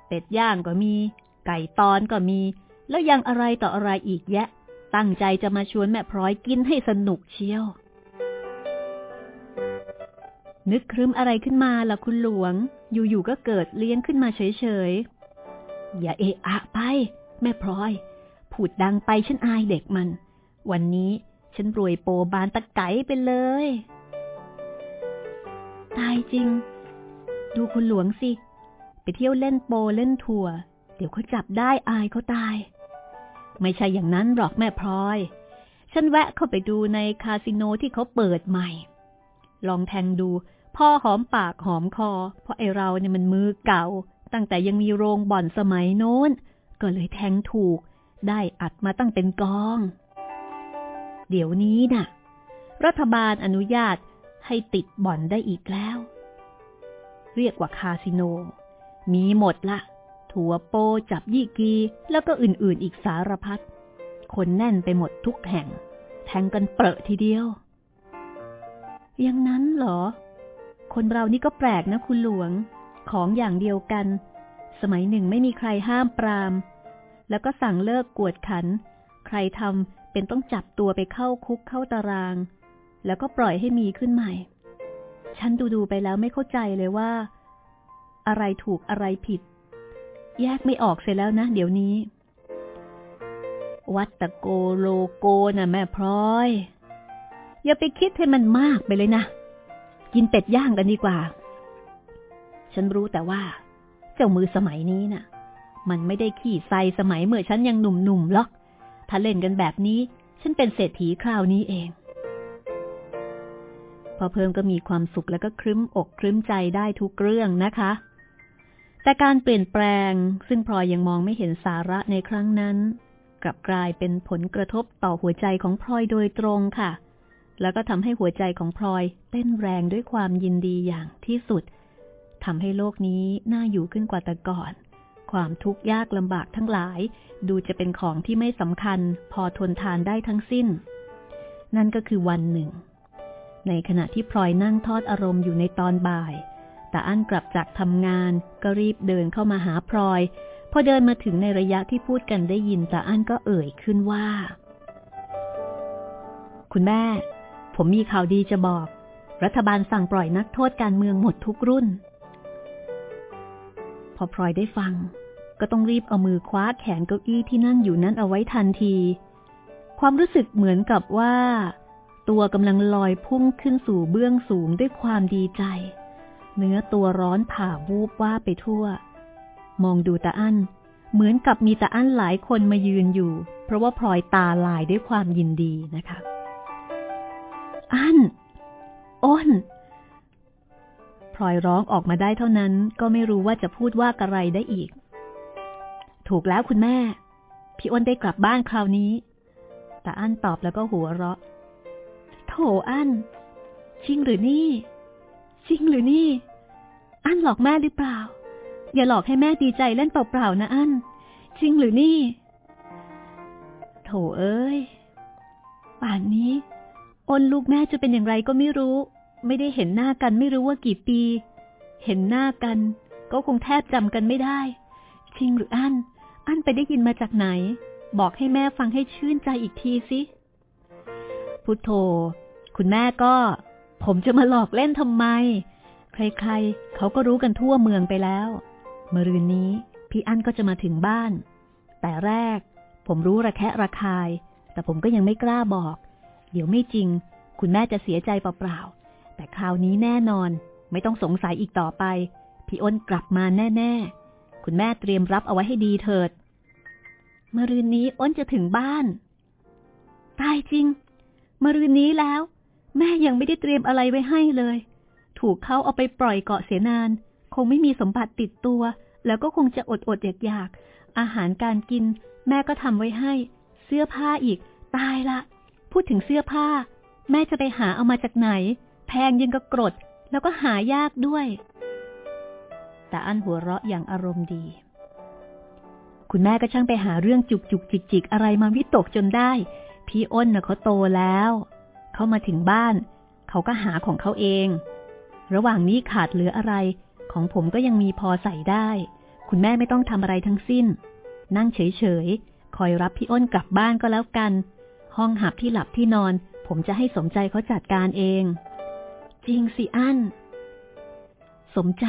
เป็ดย่างก็มี ไก่ตอนก็มี แล้วยังอะไรต่ออะไรอีกแยะ ตั้งใจจะมาชวนแม่พร้อยกินให้สนุกเชียว นึกครึ้มอะไรขึ้นมาล่ะคุณหลวง อยู่ๆก็เกิดเลี้ยงขึ้นมาเฉยๆ อย่าเอะอะไป แม่พลอย พูดดังไปฉันอายเด็กมัน วันนี้ฉันรวยโปบานตะไก่ไปเลย ตายจริง ดูคุณหลวงสิ ไปเที่ยวเล่นโปเล่นทัวร์เดี๋ยวเขาจับได้อายเขาตาย ไม่ใช่อย่างนั้นหรอกแม่พลอย ฉันแวะเข้าไปดูในคาสิโนที่เขาเปิดใหม่ ลองแทงดู พ่อหอมปากหอมคอ เพราะไอเราเนี่ยมันมือเก่า ตั้งแต่ยังมีโรงบ่อนสมัยโน้น ก็เลยแทงถูก ได้อัดมาตั้งเป็นกอง เดี๋ยวนี้นะ่ะ รัฐบาลอนุญาตให้ติดบ่อนได้อีกแล้ว เรียกว่าคาสิโน มีหมดละ ถั่วโปจับยี่กีแล้วก็อื่นๆอีกสารพัด คนแน่นไปหมดทุกแห่ง แทงกันเปรอะทีเดียว อย่างนั้นเหรอ คนเรานี่ก็แปลกนะคุณหลวง ของอย่างเดียวกัน สมัยหนึ่งไม่มีใครห้ามปราม แล้วก็สั่งเลิกกวดขัน ใครทำเป็นต้องจับตัวไปเข้าคุกเข้าตาราง แล้วก็ปล่อยให้มีขึ้นใหม่ ฉันดูดูไปแล้วไม่เข้าใจเลยว่า อะไรถูกอะไรผิด แยกไม่ออกเสียแล้วนะ เดี๋ยวนี้ วัตโกโลโกนะแม่พร้อย อย่าไปคิดให้มันมากไปเลยนะ กินเป็ดย่างกันดีกว่า ฉันรู้แต่ว่า เจ้ามือสมัยนี้นะ่ะ มันไม่ได้ขี่ไซสมัยเมื่อฉันยังหนุ่มๆหรอก ถ้าเล่นกันแบบนี้ ฉันเป็นเศรษฐีคราวนี้เองพอเพิ่มก็มีความสุขแล้วก็ครึ้มอกครึ้มใจได้ทุกเรื่องนะคะ แต่การเปลี่ยนแปลงซึ่งพลอยยังมองไม่เห็นสาระในครั้งนั้น กลับกลายเป็นผลกระทบต่อหัวใจของพลอยโดยตรงค่ะ แล้วก็ทำให้หัวใจของพลอยเต้นแรงด้วยความยินดีอย่างที่สุดทำให้โลกนี้น่าอยู่ขึ้นกว่าแต่ก่อน ความทุกข์ยากลำบากทั้งหลาย ดูจะเป็นของที่ไม่สำคัญ พอทนทานได้ทั้งสิ้น นั่นก็คือวันหนึ่ง ในขณะที่พลอยนั่งทอดอารมณ์อยู่ในตอนบ่าย แต่อั้นกลับจากทำงาน ก็รีบเดินเข้ามาหาพลอย พอเดินมาถึงในระยะที่พูดกันได้ยินต่อั้นก็เอ่ยขึ้นว่า คุณแม่ ผมมีข่าวดีจะบอก รัฐบาลสั่งปล่อยนักโทษการเมืองหมดทุกรุ่น พอพลอยได้ฟัง ก็ต้องรีบเอามือคว้าแขนเก้าอี้ที่นั่งอยู่นั้นเอาไว้ทันที ความรู้สึกเหมือนกับว่า ตัวกำลังลอยพุ่งขึ้นสู่เบื้องสูงด้วยความดีใจ เนื้อตัวร้อนผ่าวูบว่าไปทั่ว มองดูตาอั้น เหมือนกับมีตาอั้นหลายคนมายืนอยู่ เพราะว่าพลอยตาลายด้วยความยินดีนะคะ อันอ้นพลอยร้องออกมาได้เท่านั้น ก็ไม่รู้ว่าจะพูดว่าอะไรได้อีก ถูกแล้วคุณแม่ พี่อ้นได้กลับบ้านคราวนี้ แต่อันตอบแล้วก็หัวเราะ โถอันจริงหรือนี่ จริงหรือนี่ อันหลอกแม่หรือเปล่า อย่าหลอกให้แม่ดีใจเล่นเปล่าๆนะอันจริงหรือนี่ โถเอ้ย ป่านนี้ อ้นลูกแม่จะเป็นอย่างไรก็ไม่รู้ ไม่ได้เห็นหน้ากันไม่รู้ว่ากี่ปี เห็นหน้ากัน ก็คงแทบจำกันไม่ได้ จริงหรืออันอันไปได้ยินมาจากไหน บอกให้แม่ฟังให้ชื่นใจอีกทีสิพุทโธ คุณแม่ก็ ผมจะมาหลอกเล่นทำไม ใครๆ เขาก็รู้กันทั่วเมืองไปแล้วเมื่อรืนนี้พี่อั้นก็จะมาถึงบ้าน แต่แรก ผมรู้ระแคะระคาย แต่ผมก็ยังไม่กล้าบอก เดี๋ยวไม่จริง คุณแม่จะเสียใจเปล่าๆ แต่คราวนี้แน่นอน ไม่ต้องสงสัยอีกต่อไป พี่อ้นกลับมาแน่ๆ คุณแม่เตรียมรับเอาไว้ให้ดีเถิดมรืนนี้อ้นจะถึงบ้าน ตายจริงมรืนนี้แล้ว แม่ยังไม่ได้เตรียมอะไรไว้ให้เลย ถูกเขาเอาไปปล่อยเกาะเสียนาน คงไม่มีสมบัติติดตัว แล้วก็คงจะอดอดอยากอยากอาหารการกิน แม่ก็ทำไว้ให้ เสื้อผ้าอีก ตายละ พูดถึงเสื้อผ้า แม่จะไปหาเอามาจากไหน แพงยังกระกรด แล้วก็หายากด้วย แต่อันหัวเราะอย่างอารมณ์ดี คุณแม่ก็ช่างไปหาเรื่องจุกจุกจิกจิกอะไรมาวิตกจนได้ พี่อ้นน่ะเขาโตแล้ว เขามาถึงบ้าน เขาก็หาของเขาเอง ระหว่างนี้ขาดเหลืออะไร ของผมก็ยังมีพอใส่ได้ คุณแม่ไม่ต้องทำอะไรทั้งสิ้น นั่งเฉยๆ คอยรับพี่อ้นกลับบ้านก็แล้วกัน ห้องหับที่หลับที่นอน ผมจะให้สมใจเขาจัดการเอง จริงสิอั้น สมใจ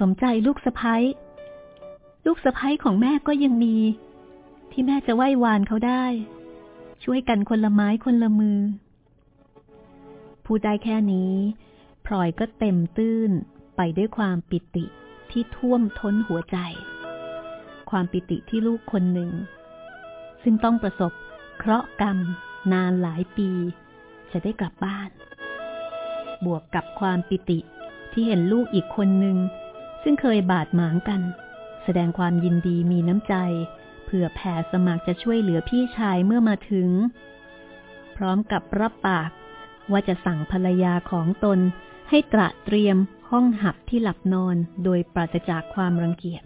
สมใจลูกสะพ้ยลูกสะพ้ยของแม่ก็ยังมี ที่แม่จะไหว้วานเขาได้ ช่วยกันคนละไม้คนละมือ พูดได้แค่นี้พลอยก็เต็มตื้นไปด้วยความปิติที่ท่วมท้นหัวใจ ความปิติที่ลูกคนหนึ่ง ซึ่งต้องประสบเคราะห์กรรมนานหลายปี จะได้กลับบ้าน บวกกับความปิติที่เห็นลูกอีกคนหนึ่ง ซึ่งเคยบาดหมางกัน แสดงความยินดีมีน้ำใจ เพื่อแผ่สมัครจะช่วยเหลือพี่ชายเมื่อมาถึง พร้อมกับรับปากว่าจะสั่งภรรยาของตนให้ตระเตรียมห้องหับที่หลับนอนโดยปราศจากความรังเกียจ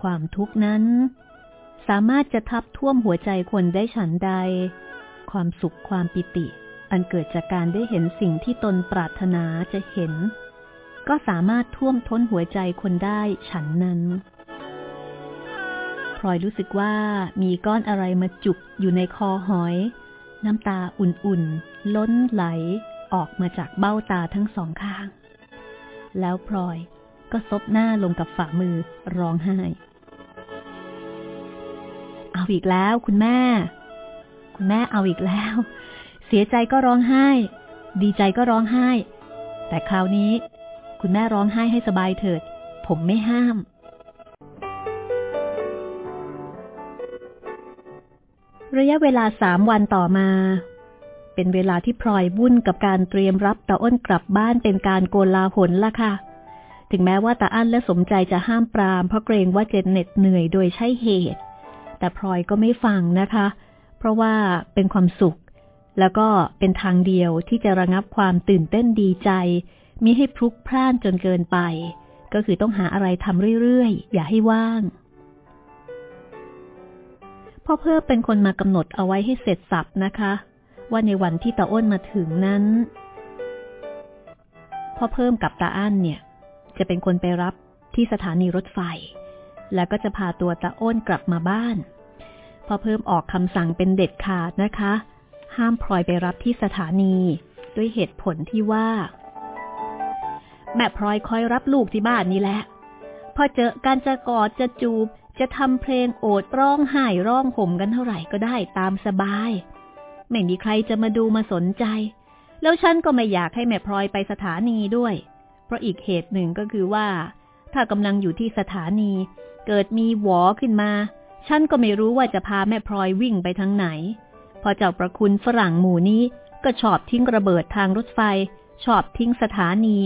ความทุกข์นั้น สามารถจะทับท่วมหัวใจคนได้ฉันใด ความสุขความปิติ อันเกิดจากการได้เห็นสิ่งที่ตนปรารถนาจะเห็น ก็สามารถท่วมท้นหัวใจคนได้ฉันนั้น พลอยรู้สึกว่ามีก้อนอะไรมาจุกอยู่ในคอหอย น้ำตาอุ่นๆ ล้นไหลออกมาจากเบ้าตาทั้งสองข้าง แล้วพลอยก็ซบหน้าลงกับฝ่ามือร้องไห้ เอาอีกแล้วคุณแม่ คุณแม่เอาอีกแล้ว เสียใจก็ร้องไห้ ดีใจก็ร้องไห้ แต่คราวนี้ คุณแม่ร้องไห้ให้สบายเถิด ผมไม่ห้าม ระยะเวลาสามวันต่อมา เป็นเวลาที่พลอยวุ่นกับการเตรียมรับตาอ้นกลับบ้านเป็นการโกลาหลละค่ะ ถึงแม้ว่าตาอั้นและสมใจจะห้ามปราม เพราะเกรงว่าจะเหน็ดเหนื่อยโดยใช่เหตุ แต่พลอยก็ไม่ฟังนะคะ เพราะว่าเป็นความสุข แล้วก็เป็นทางเดียวที่จะระงับความตื่นเต้นดีใจมิให้พลุกพล่านจนเกินไป ก็คือต้องหาอะไรทำเรื่อยๆ อย่าให้ว่าง พ่อเพิ่มเป็นคนมากำหนดเอาไว้ให้เสร็จสับนะคะ ว่าในวันที่ตาอ้นมาถึงนั้น พ่อเพิ่มกับตาอั้นเนี่ย จะเป็นคนไปรับที่สถานีรถไฟ แล้วก็จะพาตัวตาอ้นกลับมาบ้าน พ่อเพิ่มออกคำสั่งเป็นเด็ดขาดนะคะ ห้ามพลอยไปรับที่สถานีด้วยเหตุผลที่ว่า แม่พลอยคอยรับลูกที่บ้านนี่แหละพอเจอการจะกอดจะจูบ จะทำเพลงโอดร้องไห้ร้องห่มกันเท่าไหร่ก็ได้ตามสบาย ไม่มีใครจะมาดูมาสนใจ แล้วฉันก็ไม่อยากให้แม่พลอยไปสถานีด้วย เพราะอีกเหตุหนึ่งก็คือว่า ถ้ากำลังอยู่ที่สถานี เกิดมีหวอขึ้นมา ฉันก็ไม่รู้ว่าจะพาแม่พลอยวิ่งไปทางไหน พอเจ้าประคุณฝรั่งหมู่นี้ก็ชอบทิ้งระเบิดทางรถไฟ ชอบทิ้งสถานี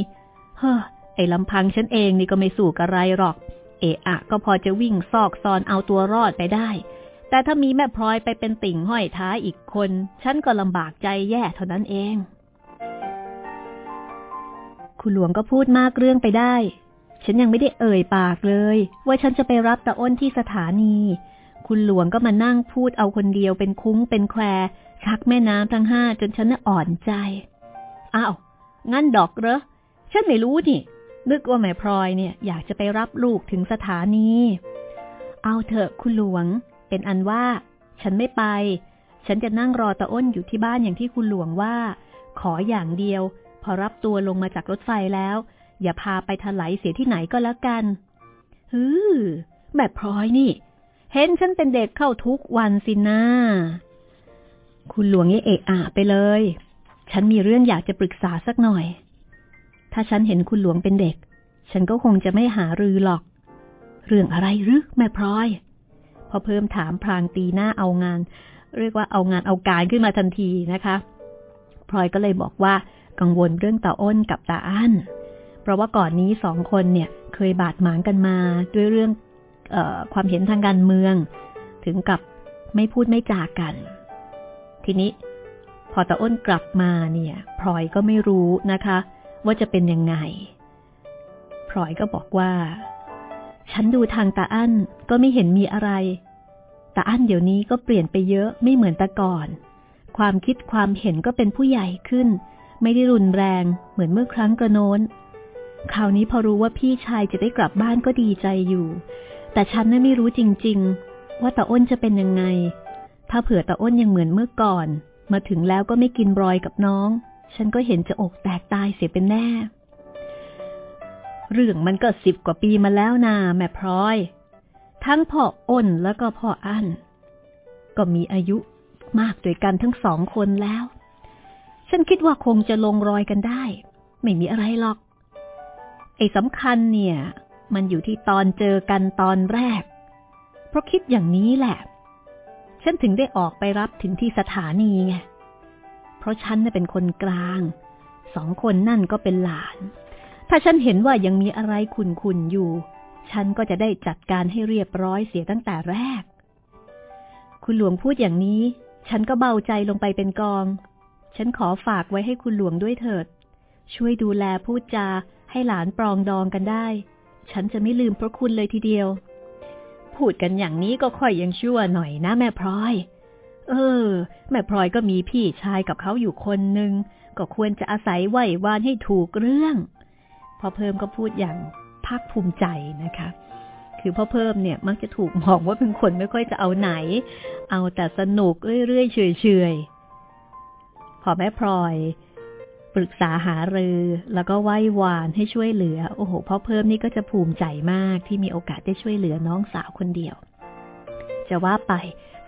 เฮ้อไอ้ลำพังฉันเองนี่ก็ไม่สู้กับไรหรอก เอะอะก็พอจะวิ่งซอกซอนเอาตัวรอดไปได้ แต่ถ้ามีแม่พลอยไปเป็นติ่งห้อยท้ายอีกคน ฉันก็ลำบากใจแย่เท่านั้นเอง คุณหลวงก็พูดมากเรื่องไปได้ ฉันยังไม่ได้เอ่ยปากเลย ว่าฉันจะไปรับตาอ้นที่สถานี คุณหลวงก็มานั่งพูดเอาคนเดียวเป็นคุ้งเป็นแควชักแม่น้ำทั้งห้าจนฉันน่ะอ่อนใจ อ้าว งั้นดอกเหรอ ฉันไม่รู้นี่ นึกว่าแม่พลอยเนี่ยอยากจะไปรับลูกถึงสถานี เอาเถอะคุณหลวง เป็นอันว่า ฉันไม่ไป ฉันจะนั่งรอตาอ้นอยู่ที่บ้านอย่างที่คุณหลวงว่า ขออย่างเดียว พอรับตัวลงมาจากรถไฟแล้ว อย่าพาไปถลายเสียที่ไหนก็แล้วกันฮือแม่พลอยนี่ เห็นฉันเป็นเด็กเข้าทุกวันสินะคุณหลวงเอะอะไปเลย ฉันมีเรื่องอยากจะปรึกษาสักหน่อย ถ้าฉันเห็นคุณหลวงเป็นเด็ก ฉันก็คงจะไม่หารือหรอก เรื่องอะไรหรือแม่พลอย พอเพิ่มถามพลางตีหน้าเอางาน เรียกว่าเอางานเอาการขึ้นมาทันทีนะคะพลอยก็เลยบอกว่ากังวลเรื่องตาอ้นกับตาอั้น เพราะว่าก่อนนี้สองคนเนี่ยเคยบาดหมางกันมาด้วยเรื่องออความเห็นทางการเมือง ถึงกับไม่พูดไม่จากัน ทีนี้ พอตาอ้นกลับมาเนี่ยพลอยก็ไม่รู้นะคะ ว่าจะเป็นยังไงพลอยก็บอกว่า ฉันดูทางตาอั้นก็ไม่เห็นมีอะไรตาอั้นเดี๋ยวนี้ก็เปลี่ยนไปเยอะไม่เหมือนแต่ก่อน ความคิดความเห็นก็เป็นผู้ใหญ่ขึ้น ไม่ได้รุนแรงเหมือนเมื่อครั้งกระโน้น คราวนี้พอรู้ว่าพี่ชายจะได้กลับบ้านก็ดีใจอยู่ แต่ฉันน่ะไม่รู้จริง ๆ ว่าตาอ้นจะเป็นยังไง ถ้าเผื่อตาอ้นยังเหมือนเมื่อก่อน มาถึงแล้วก็ไม่กินรอยกับน้อง ฉันก็เห็นจะอกแตกตายเสียเป็นแน่ เรื่องมันก็สิบกว่าปีมาแล้วนาแม่พลอย ทั้งพ่ออ้นแล้วก็พ่ออั้นก็มีอายุมากด้วยกันทั้งสองคนแล้ว ฉันคิดว่าคงจะลงรอยกันได้ ไม่มีอะไรหรอก ไอ้สำคัญเนี่ย มันอยู่ที่ตอนเจอกันตอนแรก เพราะคิดอย่างนี้แหละ ฉันถึงได้ออกไปรับถึงที่สถานีไง เพราะฉันเป็นคนกลาง สองคนนั่นก็เป็นหลาน ถ้าฉันเห็นว่ายังมีอะไรขุนขุนอยู่ ฉันก็จะได้จัดการให้เรียบร้อยเสียตั้งแต่แรก คุณหลวงพูดอย่างนี้ ฉันก็เบาใจลงไปเป็นกอง ฉันขอฝากไว้ให้คุณหลวงด้วยเถิด ช่วยดูแลพูดจาให้หลานปรองดองกันได้ ฉันจะไม่ลืมพระคุณเลยทีเดียว พูดกันอย่างนี้ก็ค่อยยังชั่วหน่อยนะแม่พลอย เออ แม่พลอยก็มีพี่ชายกับเขาอยู่คนหนึ่งก็ควรจะอาศัยไหววานให้ถูกเรื่อง พอเพิ่มก็พูดอย่างภาคภูมิใจนะคะ คือพ่อเพิ่มเนี่ยมักจะถูกมองว่าเป็นคนไม่ค่อยจะเอาไหน เอาแต่สนุกเรื่อยๆเฉยๆพอแม่พลอยปรึกษาหารือแล้วก็ไหว้วานให้ช่วยเหลือ โอ้โหพ่อเพิ่มนี่ก็จะภูมิใจมากที่มีโอกาสได้ช่วยเหลือน้องสาวคนเดียว จะว่าไป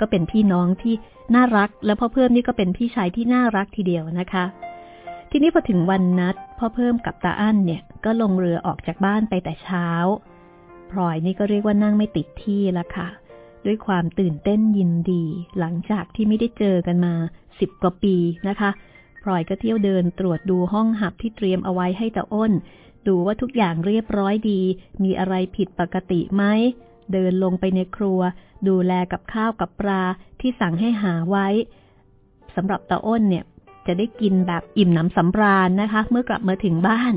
ก็เป็นพี่น้องที่น่ารัก และพ่อเพิ่มนี่ก็เป็นพี่ชายที่น่ารักทีเดียวนะคะ ทีนี้พอถึงวันนัดพ่อเพิ่มกับตาอั้นเนี่ยก็ลงเรือออกจากบ้านไปแต่เช้าพลอยนี่ก็เรียกว่านั่งไม่ติดที่ละค่ะ ด้วยความตื่นเต้นยินดี หลังจากที่ไม่ได้เจอกันมาสิบกว่าปีนะคะพลอยก็เที่ยวเดินตรวจดูห้องหับที่เตรียมเอาไว้ให้ตาอ้น ดูว่าทุกอย่างเรียบร้อยดี มีอะไรผิดปกติไหม เดินลงไปในครัว ดูแลกับข้าวกับปลาที่สั่งให้หาไว้สำหรับตาอ้นเนี่ย จะได้กินแบบอิ่มหนำสำราญนะคะ เมื่อกลับมาถึงบ้าน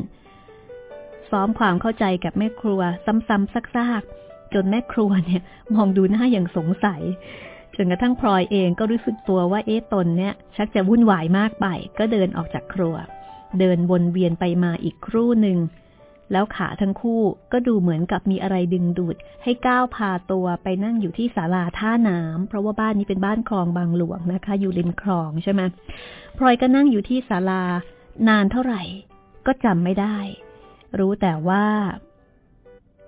ซ้อมความเข้าใจกับแม่ครัว ซ้ำๆซากๆ จนแม่ครัวเนี่ย มองดูหน้าอย่างสงสัยจนกระทั่งพลอยเองก็รู้สึกตัวว่าเอ๊ะตนเนี่ย ชักจะวุ่นวายมากไป ก็เดินออกจากครัว เดินวนเวียนไปมาอีกครู่หนึ่ง แล้วขาทั้งคู่ก็ดูเหมือนกับมีอะไรดึงดูด ให้ก้าวพาตัวไปนั่งอยู่ที่ศาลาท่าน้ำเพราะว่าบ้านนี้เป็นบ้านคลองบางหลวงนะคะ อยู่ริมคลองใช่ไหมพลอยก็นั่งอยู่ที่ศาลานานเท่าไหร่ ก็จำไม่ได้ รู้แต่ว่า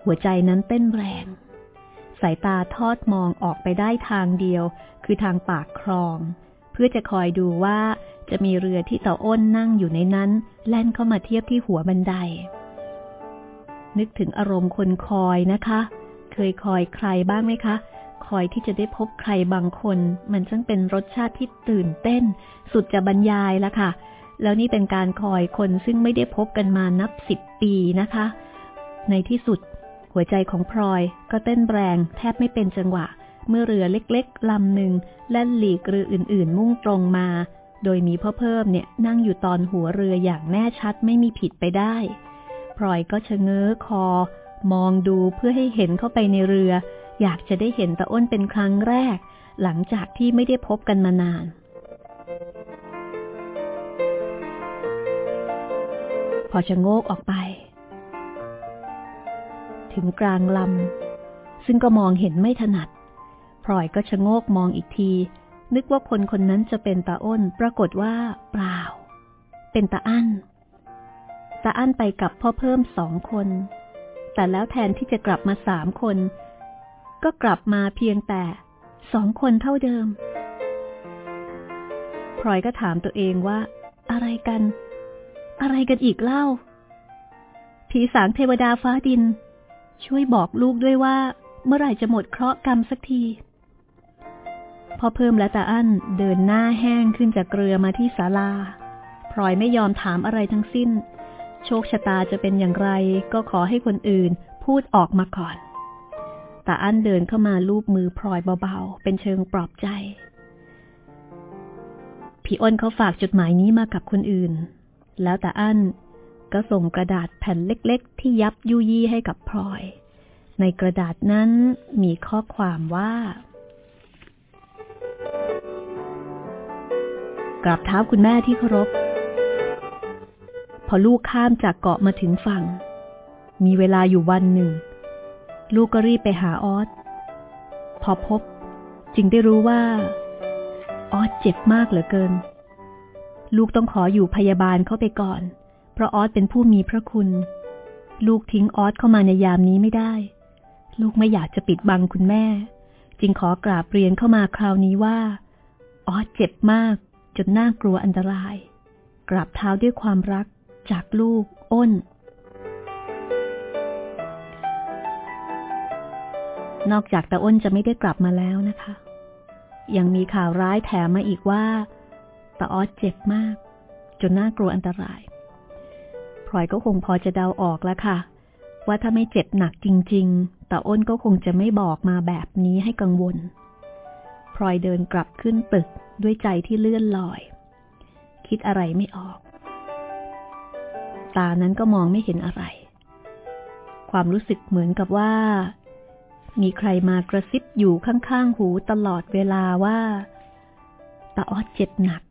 หัวใจนั้นเต้นแรง สายตาทอดมองออกไปได้ทางเดียว คือทางปากคลอง เพื่อจะคอยดูว่าจะมีเรือที่ต่ออ้นนั่งอยู่ในนั้น แล่นเข้ามาเทียบที่หัวบันได นึกถึงอารมณ์คนคอยนะคะ เคยคอยใครบ้างไหมคะ คอยที่จะได้พบใครบางคน มันช่างเป็นรสชาติที่ตื่นเต้น สุดจะบรรยายละค่ะ แล้วนี่เป็นการคอยคนซึ่งไม่ได้พบกันมานับสิบปีนะคะ ในที่สุด หัวใจของพลอยก็เต้นแรงแทบไม่เป็นจังหวะ เมื่อเรือเล็กๆลำหนึ่งแล่นหลีกเรืออื่น ๆ มุ่งตรงมา โดยมีพ่อเพิ่มเนี่ยนั่งอยู่ตอนหัวเรืออย่างแน่ชัดไม่มีผิดไปได้ พลอยก็ชะเง้อคอ มองดูเพื่อให้เห็นเข้าไปในเรือ อยากจะได้เห็นตาอ้นเป็นครั้งแรก หลังจากที่ไม่ได้พบกันมานานพอชะโงกออกไป ถึงกลางลำ ซึ่งก็มองเห็นไม่ถนัดพลอยก็ชะโงกมองอีกที นึกว่าคนคนนั้นจะเป็นตาอ้น ปรากฏว่า เปล่า เป็นตาอั้น ตาอั้นไปกับพ่อเพิ่มสองคน แต่แล้วแทนที่จะกลับมาสามคน ก็กลับมาเพียงแต่สองคนเท่าเดิมพลอยก็ถามตัวเองว่า อะไรกัน อะไรกันอีกเล่า ผีสางเทวดาฟ้าดิน ช่วยบอกลูกด้วยว่า เมื่อไหร่จะหมดเคราะห์กรรมสักทีพอเพิ่มและตาอั้นเดินหน้าแห้งขึ้นจากเรือมาที่ศาลาพลอยไม่ยอมถามอะไรทั้งสิ้น โชคชะตาจะเป็นอย่างไรก็ขอให้คนอื่นพูดออกมาก่อน ตาอั้นเดินเข้ามาลูบมือพลอยเบาๆ เป็นเชิงปลอบใจ พี่อ้นเขาฝากจดหมายนี้มากับคนอื่น แล้วตาอั้นก็ส่งกระดาษแผ่นเล็กๆ ที่ยับยุยี่ให้กับพลอย ในกระดาษนั้นมีข้อความว่า กราบเท้าคุณแม่ที่เคารพ พอลูกข้ามจากเกาะมาถึงฝั่ง มีเวลาอยู่วันหนึ่ง ลูกก็รีบไปหาออสพอพบ จึงได้รู้ว่า ออสเจ็บมากเหลือเกิน ลูกต้องขออยู่พยาบาลเข้าไปก่อน เพราะออสเป็นผู้มีพระคุณ ลูกทิ้งออสเข้ามาในยามนี้ไม่ได้ ลูกไม่อยากจะปิดบังคุณแม่ จึงขอกราบเรียนเข้ามาคราวนี้ว่า ออสเจ็บมากจนน่ากลัวอันตราย กราบเท้าด้วยความรัก จากลูกอ้น นอกจากตาอ้นจะไม่ได้กลับมาแล้วนะคะ ยังมีข่าวร้ายแถมมาอีกว่าตาออสเจ็บมาก จนน่ากลัวอันตรายพลอยก็คงพอจะเดาออกแล้วค่ะ ว่าถ้าไม่เจ็บหนักจริง ๆต่อ้นก็คงจะไม่บอกมาแบบนี้ให้กังวลพลอยเดินกลับขึ้นตึกด้วยใจที่เลื่อนลอย คิดอะไรไม่ออก ตานั้นก็มองไม่เห็นอะไร ความรู้สึกเหมือนกับว่า มีใครมากระซิบอยู่ข้างๆหูตลอดเวลาว่าตาออสเจ็บหนัก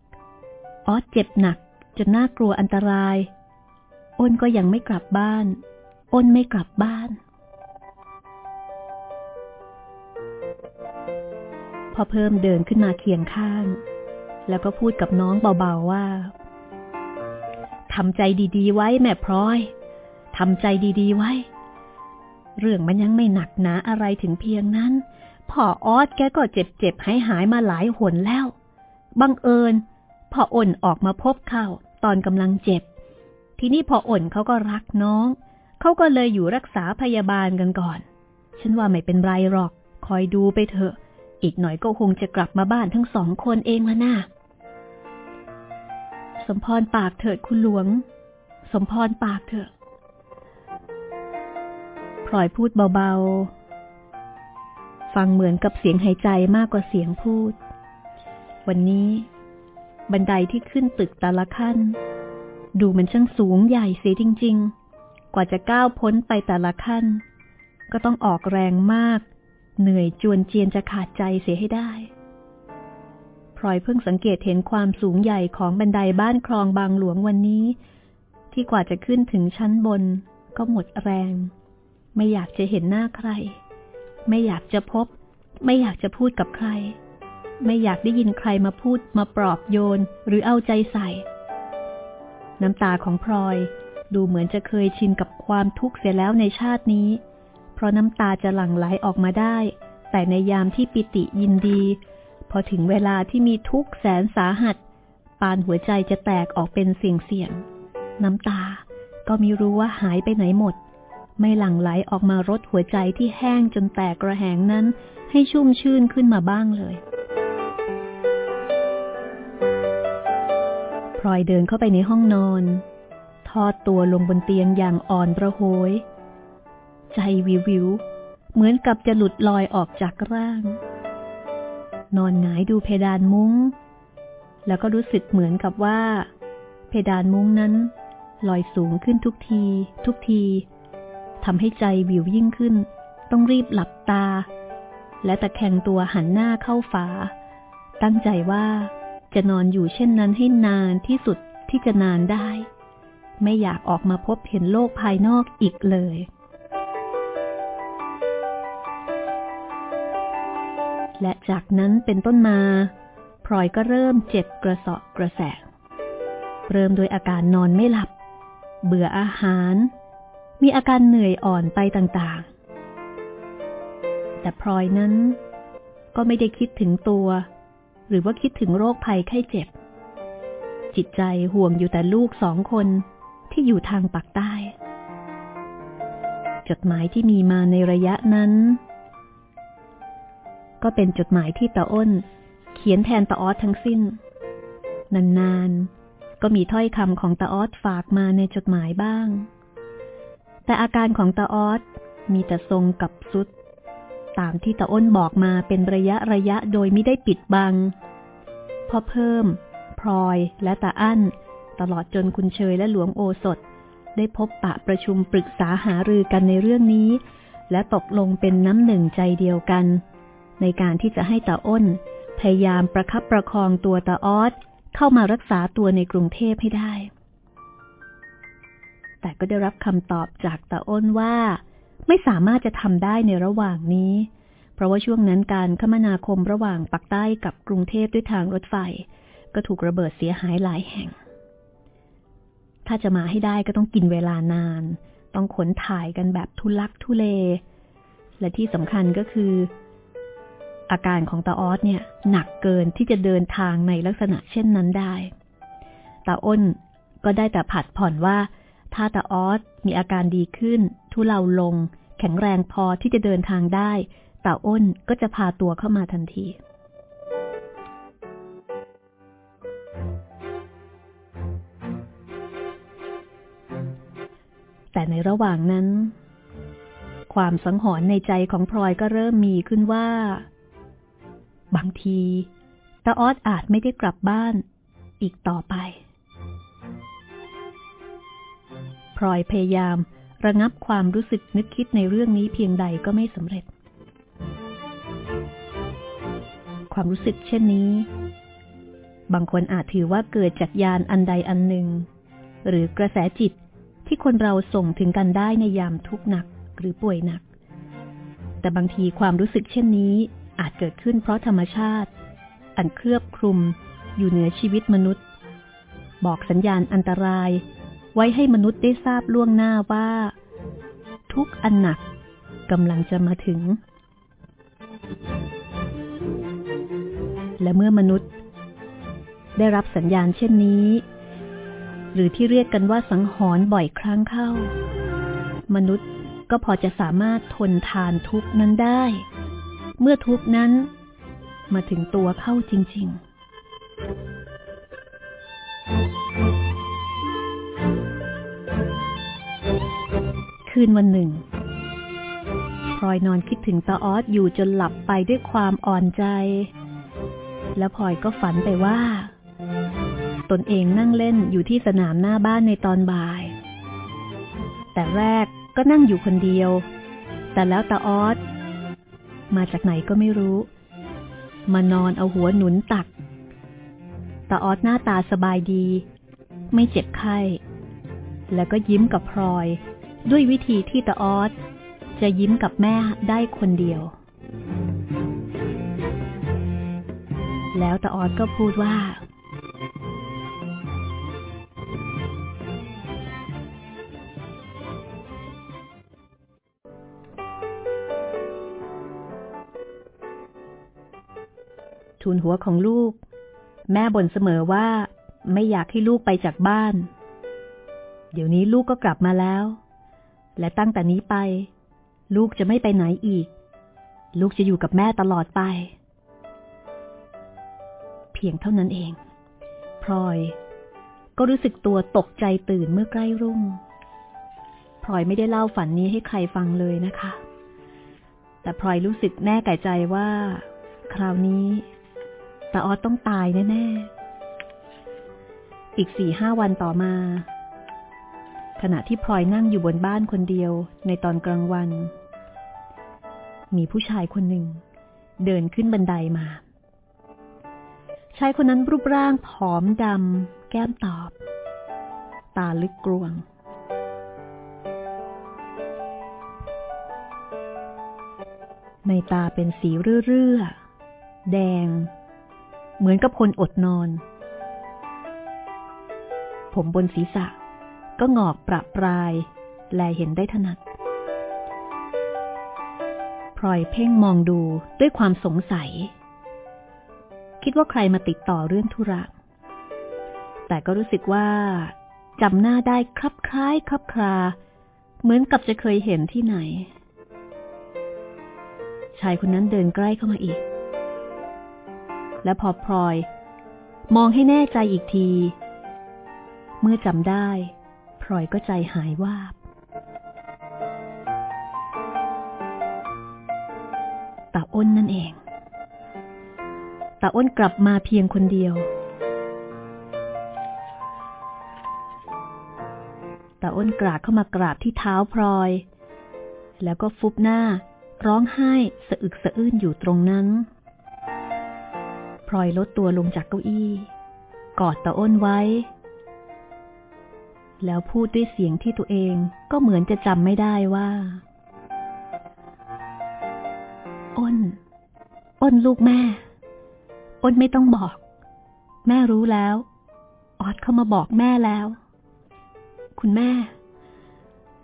ออสเจ็บหนักจนน่ากลัวอันตราย อ้นก็ยังไม่กลับบ้าน อ้นไม่กลับบ้าน พอเพิ่มเดินขึ้นมาเคียงข้าง แล้วก็พูดกับน้องเบาๆว่า ทำใจดีๆ ไว้แม่พร้อยทำใจดีๆ ไว้ เรื่องมันยังไม่หนักหนาอะไรถึงเพียงนั้น พ่อออสแกก็เจ็บเจ็บหายหายมาหลายหนแล้ว บังเอิญพ่ออ่นออกมาพบเขาตอนกำลังเจ็บ ทีนี้พ่ออ่นเขาก็รักน้อง เขาก็เลยอยู่รักษาพยาบาลกันก่อน ฉันว่าไม่เป็นไรหรอก คอยดูไปเถอะ อีกหน่อยก็คงจะกลับมาบ้านทั้งสองคนเองละนะ่ะ สมพรปากเถิดคุณหลวง สมพรปากเถอะพลอยพูดเบาๆ ฟังเหมือนกับเสียงหายใจมากกว่าเสียงพูด วันนี้ บันไดที่ขึ้นตึกแต่ละขั้น ดูมันช่างสูงใหญ่เสียจริง ๆ กว่าจะก้าวพ้นไปแต่ละขั้น ก็ต้องออกแรงมาก เหนื่อยจวนเจียนจะขาดใจเสียให้ได้ พลอยเพิ่งสังเกตเห็นความสูงใหญ่ของบันไดบ้านคลองบางหลวงวันนี้ ที่กว่าจะขึ้นถึงชั้นบน ก็หมดแรง ไม่อยากจะเห็นหน้าใคร ไม่อยากจะพบ ไม่อยากจะพูดกับใคร ไม่อยากได้ยินใครมาพูดมาปลอบโยนหรือเอาใจใส่ น้ำตาของพลอยดูเหมือนจะเคยชินกับความทุกข์เสียแล้วในชาตินี้ เพราะน้ำตาจะหลั่งไหลออกมาได้ แต่ในยามที่ปิติยินดี พอถึงเวลาที่มีทุกข์แสนสาหัส ปานหัวใจจะแตกออกเป็นเสียงเสียง น้ำตาก็ม่รู้ว่าหายไปไหนหมด ไม่หลั่งไหลออกมารดหัวใจที่แห้งจนแตกกระแหงนั้น ให้ชุ่มชื่นขึ้นมาบ้างเลยพลอยเดินเข้าไปในห้องนอน ทอดตัวลงบนเตียงอย่างอ่อนประโหย ใจวิววิว เหมือนกับจะหลุดลอยออกจากร่าง นอนหงายดูเพดานมุง้ง แล้วก็รู้สึกเหมือนกับว่า เพดานมุ้งนั้น ลอยสูงขึ้นทุกที ทุกทีทำให้ใจวิวยิ่งขึ้น ต้องรีบหลับตา และตะแคงตัวหันหน้าเข้าฝา ตั้งใจว่าจะนอนอยู่เช่นนั้นให้นานที่สุดที่จะนานได้ ไม่อยากออกมาพบเห็นโลกภายนอกอีกเลย และจากนั้นเป็นต้นมาพลอยก็เริ่มเจ็บกระสอบกระแสเริ่มโดยอาการนอนไม่หลับ เบื่ออาหาร มีอาการเหนื่อยอ่อนไปต่างๆ แต่พลอยนั้นก็ไม่ได้คิดถึงตัว หรือว่าคิดถึงโรคภัยไข้เจ็บ จิตใจห่วงอยู่แต่ลูกสองคนที่อยู่ทางปากใต้ จดหมายที่มีมาในระยะนั้น ก็เป็นจดหมายที่ตาอ้น เขียนแทนตาออสทั้งสิ้น นานๆ ก็มีถ้อยคำของตาออสฝากมาในจดหมายบ้าง แต่อาการของตาออสมีแต่ทรงกับสุด ตามที่ตาอ้นบอกมาเป็นระยะระยะโดยไม่ได้ปิดบังพอเพิ่ม พลอยและตาอั้น ตลอดจนคุณเชยและหลวงโอสถ ได้พบปะประชุมปรึกษาหารือกันในเรื่องนี้ และตกลงเป็นน้ำหนึ่งใจเดียวกัน ในการที่จะให้ตาอ้น พยายามประคับประคองตัวตาออสเข้ามารักษาตัวในกรุงเทพให้ได้ แต่ก็ได้รับคำตอบจากตาอ้นว่า ไม่สามารถจะทำได้ในระหว่างนี้ เพราะว่าช่วงนั้นการคมนาคมระหว่างปักใต้กับกรุงเทพด้วยทางรถไฟ ก็ถูกระเบิดเสียหายหลายแห่ง ถ้าจะมาให้ได้ก็ต้องกินเวลานาน ต้องขนถ่ายกันแบบทุลักทุเล และที่สำคัญก็คือ อาการของตาออสเนี่ยหนักเกินที่จะเดินทางในลักษณะเช่นนั้นได้ตาอ้นก็ได้แต่ผัดผ่อนว่า ถ้าตาออสมีอาการดีขึ้น ทุเลาลง แข็งแรงพอที่จะเดินทางได้ตาอ้นก็จะพาตัวเข้ามาทันที แต่ในระหว่างนั้น ความสังหรณ์ในใจของพลอยก็เริ่มมีขึ้นว่า บางทีตาออสอาจไม่ได้กลับบ้านอีกต่อไป พลอยพยายามระงับความรู้สึกนึกคิดในเรื่องนี้เพียงใดก็ไม่สำเร็จ ความรู้สึกเช่นนี้ บางคนอาจถือว่าเกิดจากยานอันใดอันหนึ่ง หรือกระแสจิตที่คนเราส่งถึงกันได้ในยามทุกข์หนักหรือป่วยหนัก แต่บางทีความรู้สึกเช่นนี้ อาจเกิดขึ้นเพราะธรรมชาติ อันเคลือบคลุมอยู่เหนือชีวิตมนุษย์ บอกสัญญาณอันตราย ไว้ให้มนุษย์ได้ทราบล่วงหน้าว่า ทุกอันหนักกำลังจะมาถึง และเมื่อมนุษย์ ได้รับสัญญาณเช่นนี้ หรือที่เรียกกันว่าสังหรณ์บ่อยครั้งเข้า มนุษย์ก็พอจะสามารถทนทานทุกนั้นได้ เมื่อทุกนั้น มาถึงตัวเข้าจริง ๆ คืนวันหนึ่งพลอยนอนคิดถึงตาออสอยู่จนหลับไปด้วยความอ่อนใจ แล้วพลอยก็ฝันไปว่า ตนเองนั่งเล่นอยู่ที่สนามหน้าบ้านในตอนบ่าย แต่แรกก็นั่งอยู่คนเดียว แต่แล้วตาออส มาจากไหนก็ไม่รู้ มานอนเอาหัวหนุนตักตาออดหน้าตาสบายดี ไม่เจ็บไข้ แล้วก็ยิ้มกับพลอย ด้วยวิธีที่ตาออดจะยิ้มกับแม่ได้คนเดียว แล้วตาออดก็พูดว่า ทูลหัวของลูก แม่บ่นเสมอว่า ไม่อยากให้ลูกไปจากบ้าน เดี๋ยวนี้ลูกก็กลับมาแล้ว และตั้งแต่นี้ไป ลูกจะไม่ไปไหนอีก ลูกจะอยู่กับแม่ตลอดไป เพียงเท่านั้นเอง พลอย ก็รู้สึกตัวตกใจตื่นเมื่อใกล้รุ่งพลอยไม่ได้เล่าฝันนี้ให้ใครฟังเลยนะคะแต่พลอยรู้สึกแน่ไก่ใจว่า คราวนี้าออดต้องตายแน่ๆ อีกสี่ห้าวันต่อมา ขณะที่พลอยนั่งอยู่บนบ้านคนเดียวในตอนกลางวัน มีผู้ชายคนหนึ่ง เดินขึ้นบันไดามา ชายคนนั้นรูปร่างผอมดำแก้มตอบ ตาลึกกลวงในตาเป็นสีเรื่อๆ แดง เหมือนกับคนอดนอน ผมบนศีรษะ ก็งอกประปราย แลเห็นได้ถนัดพลอยเพ่งมองดูด้วยความสงสัย คิดว่าใครมาติดต่อเรื่องธุระ แต่ก็รู้สึกว่าจำหน้าได้คลับคล้ายคลับคลา เหมือนกับจะเคยเห็นที่ไหน ชายคนนั้นเดินใกล้เข้ามาอีก และพอพลอย มองให้แน่ใจอีกที เมื่อจำได้พลอยก็ใจหายวาบ ตาอ้นนั่นเอง ตาอ้นกลับมาเพียงคนเดียว ตาอ้นกราดเข้ามากราบที่เท้าพลอย แล้วก็ฟุบหน้าร้องไห้สะอึกสะอื้นอยู่ตรงนั้น พลอยลดตัวลงจากเก้าอี้ กอดตาอ้นไว้ แล้วพูดด้วยเสียงที่ตัวเองก็เหมือนจะจำไม่ได้ว่า อ้น อ้นลูกแม่ อ้นไม่ต้องบอก แม่รู้แล้ว ออดเข้ามาบอกแม่แล้ว คุณแม่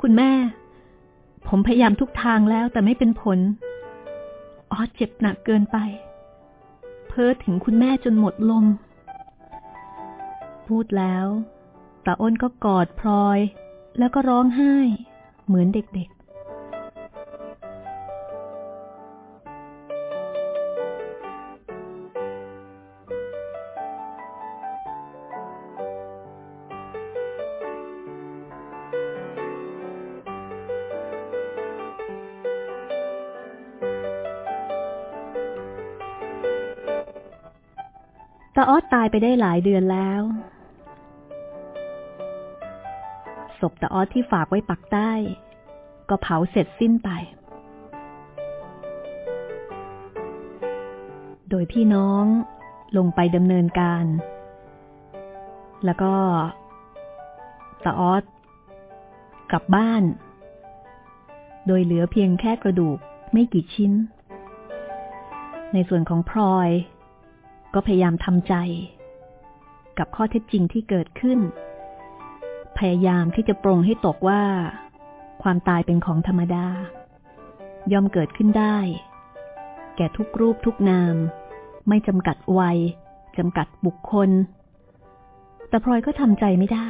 คุณแม่ ผมพยายามทุกทางแล้วแต่ไม่เป็นผล ออดเจ็บหนักเกินไป เพ้อถึงคุณแม่จนหมดลม พูดแล้วตาอ้นก็กอดพลอย แล้วก็ร้องไห้ เหมือนเด็กๆายไปได้หลายเดือนแล้วศพตาออสที่ฝากไว้ปักใต้ ก็เผาเสร็จสิ้นไป โดยพี่น้องลงไปดำเนินการ แล้วก็ตาออสกลับบ้าน โดยเหลือเพียงแค่กระดูกไม่กี่ชิ้น ในส่วนของพลอย ก็พยายามทำใจ กับข้อเท็จจริงที่เกิดขึ้น พยายามที่จะปรงให้ตกว่า ความตายเป็นของธรรมดา ย่อมเกิดขึ้นได้ แก่ทุกรูปทุกนาม ไม่จำกัดวัยจำกัดบุคคล แต่พลอยก็ทำใจไม่ได้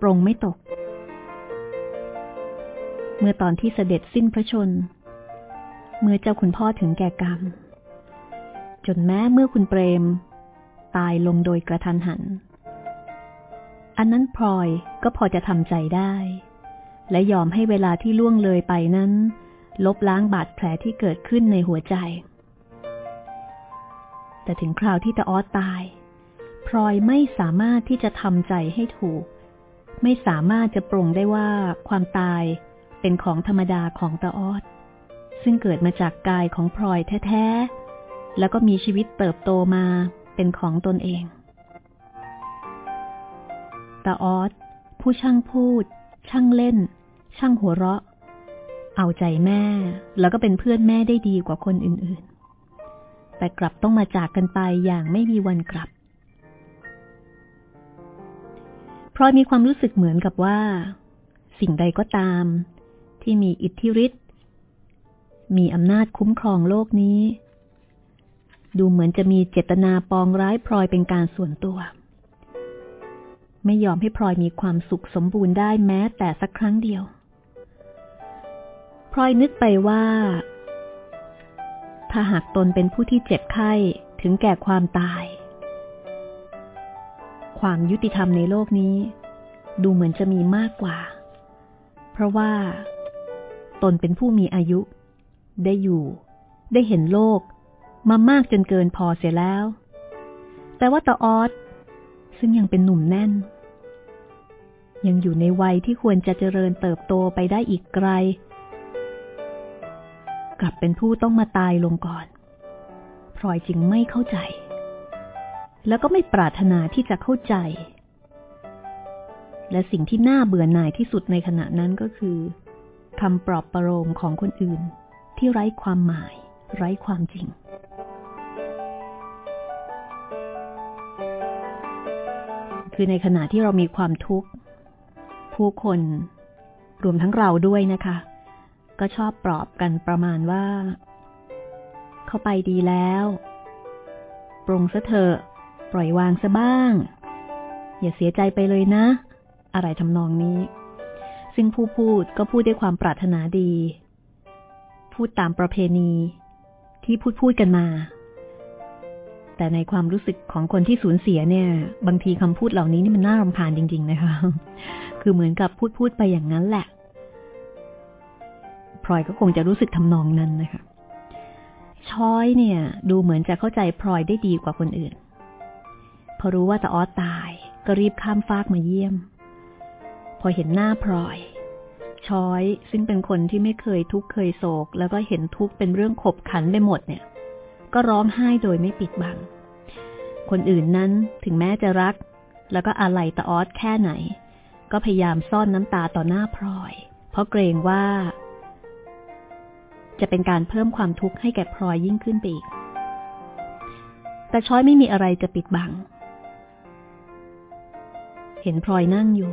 ปรงไม่ตก เมื่อตอนที่เสด็จสิ้นพระชน เมื่อเจ้าคุณพ่อถึงแก่กรรม จนแม้เมื่อคุณเปรม ตายลงโดยกระทันหัน อันนั้นพลอยก็พอจะทำใจได้ และยอมให้เวลาที่ล่วงเลยไปนั้น ลบล้างบาดแผลที่เกิดขึ้นในหัวใจ แต่ถึงคราวที่ตาออสตายพลอยไม่สามารถที่จะทำใจให้ถูก ไม่สามารถจะปรงได้ว่าความตายเป็นของธรรมดาของตาออสซึ่งเกิดมาจากกายของพลอยแท้ๆ แล้วก็มีชีวิตเติบโตมาเป็นของตนเอง ตาออสผู้ช่างพูด ช่างเล่น ช่างหัวเราะ เอาใจแม่ แล้วก็เป็นเพื่อนแม่ได้ดีกว่าคนอื่นๆ แต่กลับต้องมาจากกันไปอย่างไม่มีวันกลับพลอยมีความรู้สึกเหมือนกับว่า สิ่งใดก็ตาม ที่มีอิทธิฤทธิ์มีอำนาจคุ้มครองโลกนี้ ดูเหมือนจะมีเจตนาปองร้ายพลอยเป็นการส่วนตัว ไม่ยอมให้พลอยมีความสุขสมบูรณ์ได้แม้แต่สักครั้งเดียว พลอยนึกไปว่า ถ้าหากตนเป็นผู้ที่เจ็บไข้ถึงแก่ความตาย ความยุติธรรมในโลกนี้ ดูเหมือนจะมีมากกว่า เพราะว่า ตนเป็นผู้มีอายุ ได้อยู่ ได้เห็นโลก มามากจนเกินพอเสียแล้ว แต่ว่าตาออสซึ่งยังเป็นหนุ่มแน่น ยังอยู่ในวัยที่ควรจะเจริญเติบโตไปได้อีกไกล กลับเป็นผู้ต้องมาตายลงก่อนพลอยจึงไม่เข้าใจ แล้วก็ไม่ปรารถนาที่จะเข้าใจ และสิ่งที่น่าเบื่อหน่ายที่สุดในขณะนั้นก็คือคำปลอบประโลมของคนอื่นที่ไร้ความหมาย ไร้ความจริง คือในขณะที่เรามีความทุกข์ ผู้คนรวมทั้งเราด้วยนะคะ ก็ชอบปลอบกันประมาณว่า เข้าไปดีแล้วปรงซะเถอะปล่อยวางซะบ้าง อย่าเสียใจไปเลยนะ อะไรทำนองนี้ ซึ่งผู้พูดก็พูดด้วยความปรารถนาดี พูดตามประเพณี ที่พูดพูดกันมา แต่ในความรู้สึกของคนที่สูญเสียเนี่ย บางทีคำพูดเหล่านี้นี่มันน่ารำคาญจริง ๆ นะคะ คือเหมือนกับพูดพูดไปอย่างนั้นแหละพลอยก็คงจะรู้สึกทำนองนั้นนะคะ ช้อยเนี่ย ดูเหมือนจะเข้าใจพลอยได้ดีกว่าคนอื่น พอรู้ว่าตาออสตาย ก็รีบข้ามฟากมาเยี่ยม พอเห็นหน้าพลอย ช้อยซึ่งเป็นคนที่ไม่เคยทุกข์เคยโศก แล้วก็เห็นทุกข์เป็นเรื่องขบขันไปหมดเนี่ย ก็ร้องไห้โดยไม่ปิดบัง คนอื่นนั้นถึงแม้จะรัก แล้วก็อาลัยตาออสแค่ไหน ก็พยายามซ่อนน้ำตาต่อหน้าพลอย เพราะเกรงว่า จะเป็นการเพิ่มความทุกข์ให้แก่พลอยยิ่งขึ้นไปอีก แต่ช้อยไม่มีอะไรจะปิดบัง เห็นพลอยนั่งอยู่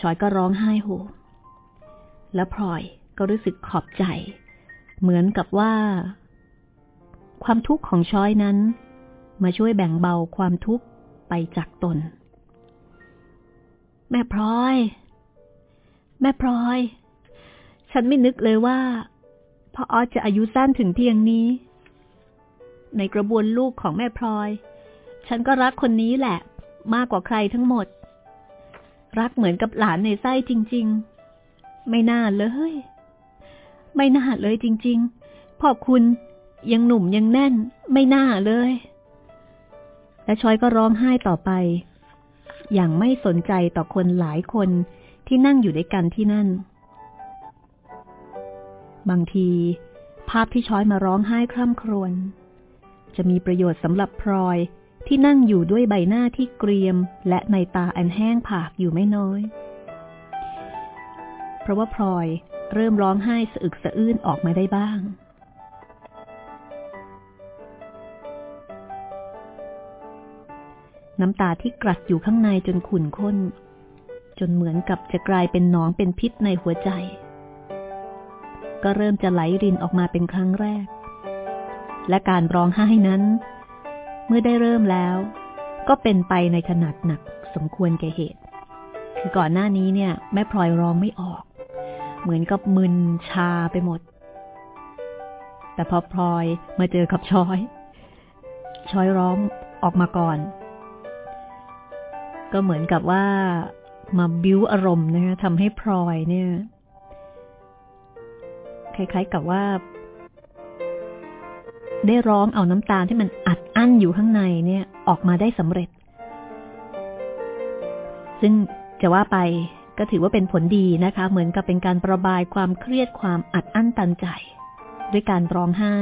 ช้อยก็ร้องไห้โฮแล้วพลอยก็รู้สึกขอบใจ เหมือนกับว่า ความทุกข์ของช้อยนั้น มาช่วยแบ่งเบาความทุกข์ไปจากตน แม่พลอย แม่พลอย ฉันไม่นึกเลยว่าพ่อออสจะอายุสั้นถึงเพียงนี้ ในกระบวนลูกของแม่พลอย ฉันก็รักคนนี้แหละ มากกว่าใครทั้งหมด รักเหมือนกับหลานในไส้จริง ๆ ไม่น่าเลย ไม่น่าเลยจริง ๆ พ่อคุณ ยังหนุ่มยังแน่นไม่น่าเลย และชอยก็ร้องไห้ต่อไป อย่างไม่สนใจต่อคนหลายคนที่นั่งอยู่ด้วยกันที่นั่น บางที ภาพที่ช้อยมาร้องไห้คร่ำครวญจะมีประโยชน์สำหรับพลอยที่นั่งอยู่ด้วยใบหน้าที่เกรียม และในตาอันแห้งผากอยู่ไม่น้อย เพราะว่าพลอยเริ่มร้องไห้สะอึกสะอื้นออกมาได้บ้าง น้ำตาที่กรัดอยู่ข้างในจนขุ่นข้น จนเหมือนกับจะกลายเป็นหนองเป็นพิษในหัวใจ ก็เริ่มจะไหลรินออกมาเป็นครั้งแรก และการร้องไห้นั้น เมื่อได้เริ่มแล้ว ก็เป็นไปในขนาดหนักสมควรแก่เหตุ คือก่อนหน้านี้เนี่ย แม่พลอยร้องไม่ออก เหมือนกับมึนชาไปหมด แต่พอพลอยมาเจอกับช้อย ช้อยร้องออกมาก่อน ก็เหมือนกับว่ามาบิ้วอารมณ์นะคะทำให้พลอยเนี่ย คล้ายๆกับว่า ได้ร้องเอาน้ำตาที่มันอัดอั้นอยู่ข้างในเนี่ย ออกมาได้สำเร็จ ซึ่งจะว่าไปก็ถือว่าเป็นผลดีนะคะ เหมือนกับเป็นการประบายความเครียดความอัดอั้นตันใจ ด้วยการร้องไห้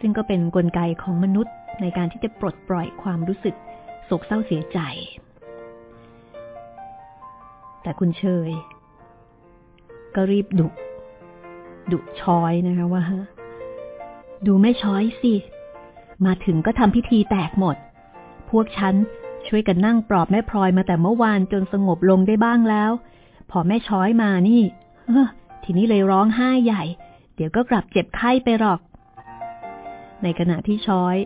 ซึ่งก็เป็นนกลไกของมนุษย์ในการที่จะปลดปล่อยความรู้สึกโศกเศร้าเสียใจ แต่คุณเชย ก็รีบดุดุช้อยนะคะว่า ดูไม่ช้อยสิ มาถึงก็ทำพิธีแตกหมด พวกฉันช่วยกันนั่งปลอบแม่พลอยมาแต่เมื่อวานจนสงบลงได้บ้างแล้ว พอแม่ช้อยมานี่เออทีนี้เลยร้องไห้ใหญ่ เดี๋ยวก็กลับเจ็บไข้ไปหรอก ในขณะที่ช้อย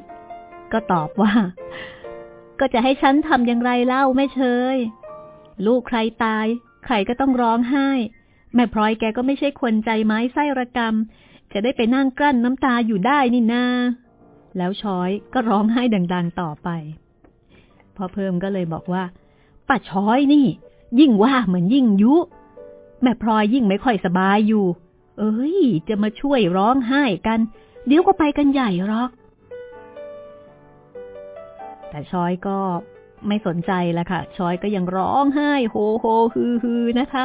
ก็ตอบว่า ก็จะให้ฉันทำอย่างไรเล่าแม่เชย ลูกใครตาย ใครก็ต้องร้องไห้ แม่พลอยแกก็ไม่ใช่คนใจไม้ไส้ระกรรม จะได้ไปนั่งกลั้นน้ำตาอยู่ได้นี่นา แล้วช้อยก็ร้องไห้ดังๆต่อไปพอเพิ่มก็เลยบอกว่าป้าช้อยนี่ ยิ่งว่าเหมือนยิ่งยุ แม่พลอยยิ่งไม่ค่อยสบายอยู่ เอ้ย จะมาช่วยร้องไห้กัน เดี๋ยวก็ไปกันใหญ่หรอก แต่ช้อยก็ ไม่สนใจแล้วค่ะ ชอยก็ยังร้องไห้ โฮโฮฮือฮือนะคะ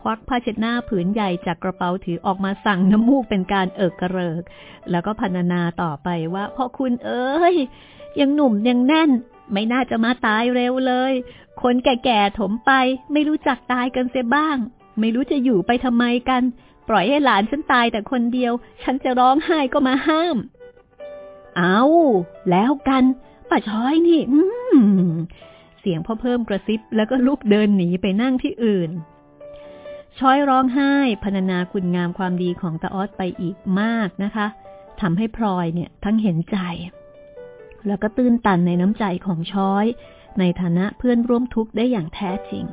ควักผ้าเช็ดหน้าผืนใหญ่จากกระเป๋าถือออกมาสั่งน้ำมูกเป็นการเอิกกระเริก แล้วก็พรรณนาต่อไปว่าพ่อคุณเอ้ย ยังหนุ่มยังแน่น ไม่น่าจะมาตายเร็วเลย คนแก่ๆถมไป ไม่รู้จักตายกันเสียบ้าง ไม่รู้จะอยู่ไปทำไมกัน ปล่อยให้หลานฉันตายแต่คนเดียว ฉันจะร้องไห้ก็มาห้าม เอาแล้วกัน ป้าช้อยนี่ อืเสียงพ่อเพิ่มกระซิบแล้วก็ลุกเดินหนีไปนั่งที่อื่น ช้อยร้องไห้พรรณนาคุณงามความดีของตาออสไปอีกมากนะคะทำให้พลอยเนี่ยทั้งเห็นใจ แล้วก็ตื้นตันในน้ำใจของช้อย ในฐานะเพื่อนร่วมทุกข์ได้อย่างแท้จริง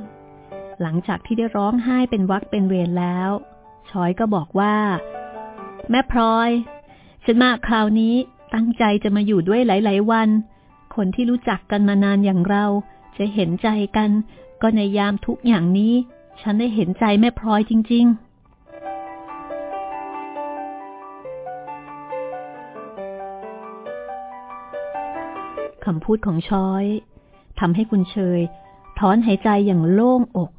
หลังจากที่ได้ร้องไห้เป็นวักเป็นเวรแล้ว ช้อยก็บอกว่า แม่พลอย ฉันมาคราวนี้ตั้งใจจะมาอยู่ด้วยหลาย ๆ วัน คนที่รู้จักกันมานานอย่างเรา จะเห็นใจกัน ก็ในยามทุกอย่างนี้ ฉันได้เห็นใจแม่พลอยจริง ๆคำพูดของช้อยทำให้คุณเชยถอนหายใจอย่างโล่งอก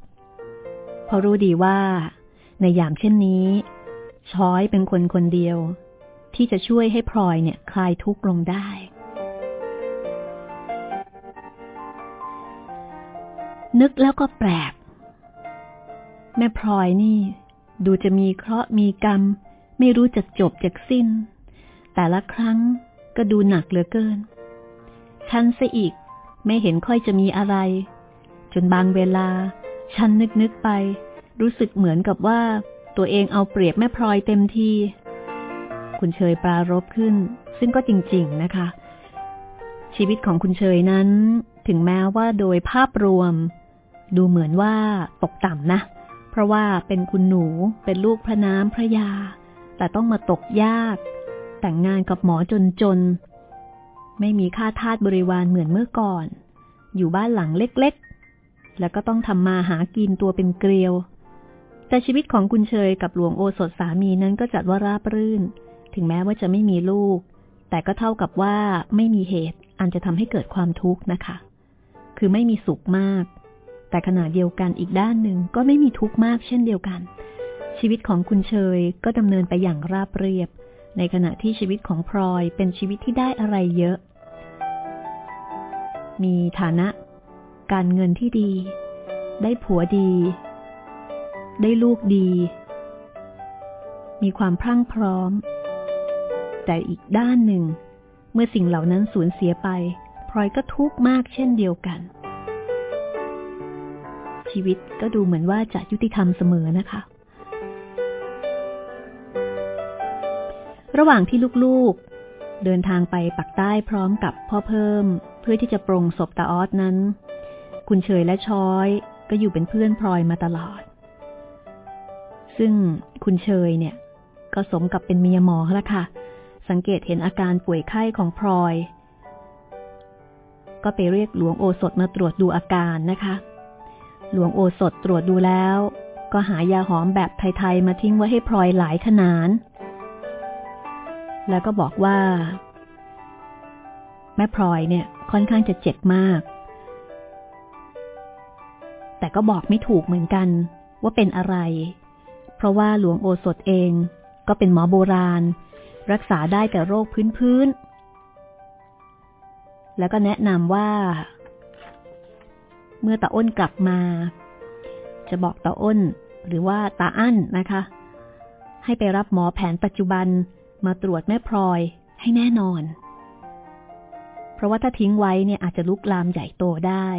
เพราะรู้ดีว่า ในยามเช่นนี้ ช้อยเป็นคนคนเดียว ที่จะช่วยให้พลอยเนี่ยคลายทุกข์ลงได้ นึกแล้วก็แปลก แม่พลอยนี่ ดูจะมีเคราะห์มีกรรม ไม่รู้จักจบจากสิ้น แต่ละครั้งก็ดูหนักเหลือเกิน ฉันซะอีกไม่เห็นค่อยจะมีอะไร จนบางเวลา ฉันนึกนึกไป รู้สึกเหมือนกับว่าตัวเองเอาเปรียบแม่พลอยเต็มที คุณเชยปรารบขึ้น ซึ่งก็จริง ๆนะคะ ชีวิตของคุณเชยนั้น ถึงแม้ว่าโดยภาพรวม ดูเหมือนว่าตกต่ำนะ เพราะว่าเป็นคุณหนูเป็นลูกพระน้ำพระยา แต่ต้องมาตกยาก แต่งงานกับหมอจนจน ไม่มีค่าทาสบริวารเหมือนเมื่อก่อน อยู่บ้านหลังเล็กๆ แล้วก็ต้องทำมาหากินตัวเป็นเกลียว แต่ชีวิตของคุณเชยกับหลวงโอสถสามีนั้นก็จัดว่าราบรื่น ถึงแม้ว่าจะไม่มีลูก แต่ก็เท่ากับว่าไม่มีเหตุอันจะทำให้เกิดความทุกข์นะคะ คือไม่มีสุขมาก แต่ขณะเดียวกันอีกด้านหนึ่งก็ไม่มีทุกข์มากเช่นเดียวกัน ชีวิตของคุณเชยก็ดำเนินไปอย่างราบเรียบ ในขณะที่ชีวิตของพลอยเป็นชีวิตที่ได้อะไรเยอะ มีฐานะ การเงินที่ดี ได้ผัวดี ได้ลูกดี มีความพรั่งพร้อม แต่อีกด้านหนึ่ง เมื่อสิ่งเหล่านั้นสูญเสียไปพลอยก็ทุกข์มากเช่นเดียวกัน ชีวิตก็ดูเหมือนว่าจะยุติธรรมเสมอนะคะ ระหว่างที่ลูกๆ เดินทางไปปักใต้พร้อมกับพ่อเพิ่ม เพื่อที่จะปรงศพตาออสนั้น คุณเฉยและช้อยก็อยู่เป็นเพื่อนพลอยมาตลอด ซึ่งคุณเชยเนี่ย ก็สมกับเป็นเมียหมอแล้วค่ะ สังเกตเห็นอาการป่วยไข้ของพลอย ก็ไปเรียกหลวงโอสถมาตรวจดูอาการนะคะ หลวงโอสถตรวจดูแล้ว ก็หายาหอมแบบไทย ๆ มาทิ้งไว้ให้พลอยหลายขนาน แล้วก็บอกว่า แม่พลอยเนี่ยค่อนข้างจะเจ็บมาก แต่ก็บอกไม่ถูกเหมือนกัน ว่าเป็นอะไร เพราะว่าหลวงโอสถเองก็เป็นหมอโบราณ รักษาได้แต่โรคพื้นๆแล้วก็แนะนำว่า เมื่อตาอ้นกลับมา จะบอกตาอ้น หรือว่าตาอั้นนะคะ ให้ไปรับหมอแผนปัจจุบันมาตรวจแม่พลอยให้แน่นอน เพราะว่าถ้าทิ้งไว้เนี่ยอาจจะลุกลามใหญ่โตได้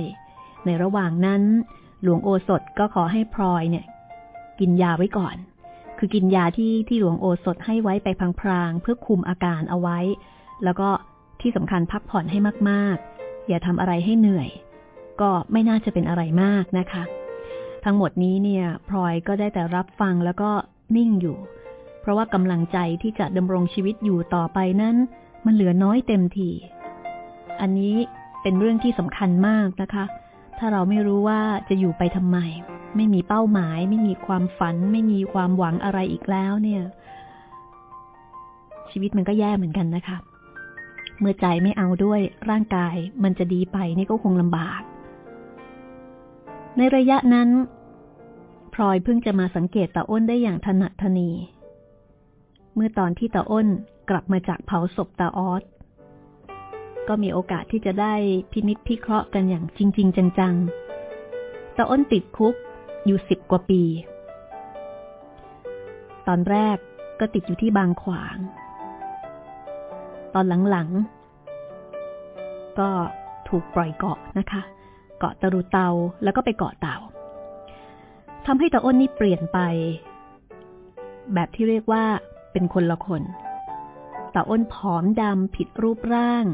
ในระหว่างนั้น หลวงโอสถก็ขอให้พลอยเนี่ย กินยาไว้ก่อน คือกินยาที่ที่หลวงโอสถให้ไว้ไปพลางๆเพื่อคุมอาการเอาไว้ แล้วก็ที่สำคัญพักผ่อนให้มากๆ อย่าทำอะไรให้เหนื่อย ก็ไม่น่าจะเป็นอะไรมากนะคะ ทั้งหมดนี้เนี่ยพลอยก็ได้แต่รับฟังแล้วก็นิ่งอยู่ เพราะว่ากำลังใจที่จะดำรงชีวิตอยู่ต่อไปนั้น มันเหลือน้อยเต็มที อันนี้เป็นเรื่องที่สำคัญมากนะคะ ถ้าเราไม่รู้ว่าจะอยู่ไปทำไม ไม่มีเป้าหมาย ไม่มีความฝัน ไม่มีความหวังอะไรอีกแล้วเนี่ย ชีวิตมันก็แย่เหมือนกันนะคะเมื่อใจไม่เอาด้วยร่างกายมันจะดีไปนี่ก็คงลำบาก ในระยะนั้นพลอยเพิ่งจะมาสังเกตตาอ้นได้อย่างถนัดทนี เมื่อตอนที่ตาอ้นกลับมาจากเผาศพตาออสก็มีโอกาสที่จะได้พินิจพิเคราะห์กันอย่างจริง ๆ จังๆตาอ้นติดคุกอยู่สิบกว่าปี ตอนแรกก็ติดอยู่ที่บางขวาง ตอนหลังๆ ก็ถูกปล่อยเกาะนะคะ เกาะตะรุเตาแล้วก็ไปเกาะเต่าทำให้ตาอ้นนี่เปลี่ยนไป แบบที่เรียกว่าเป็นคนละคนตาอ้นผอมดำผิดรูปร่าง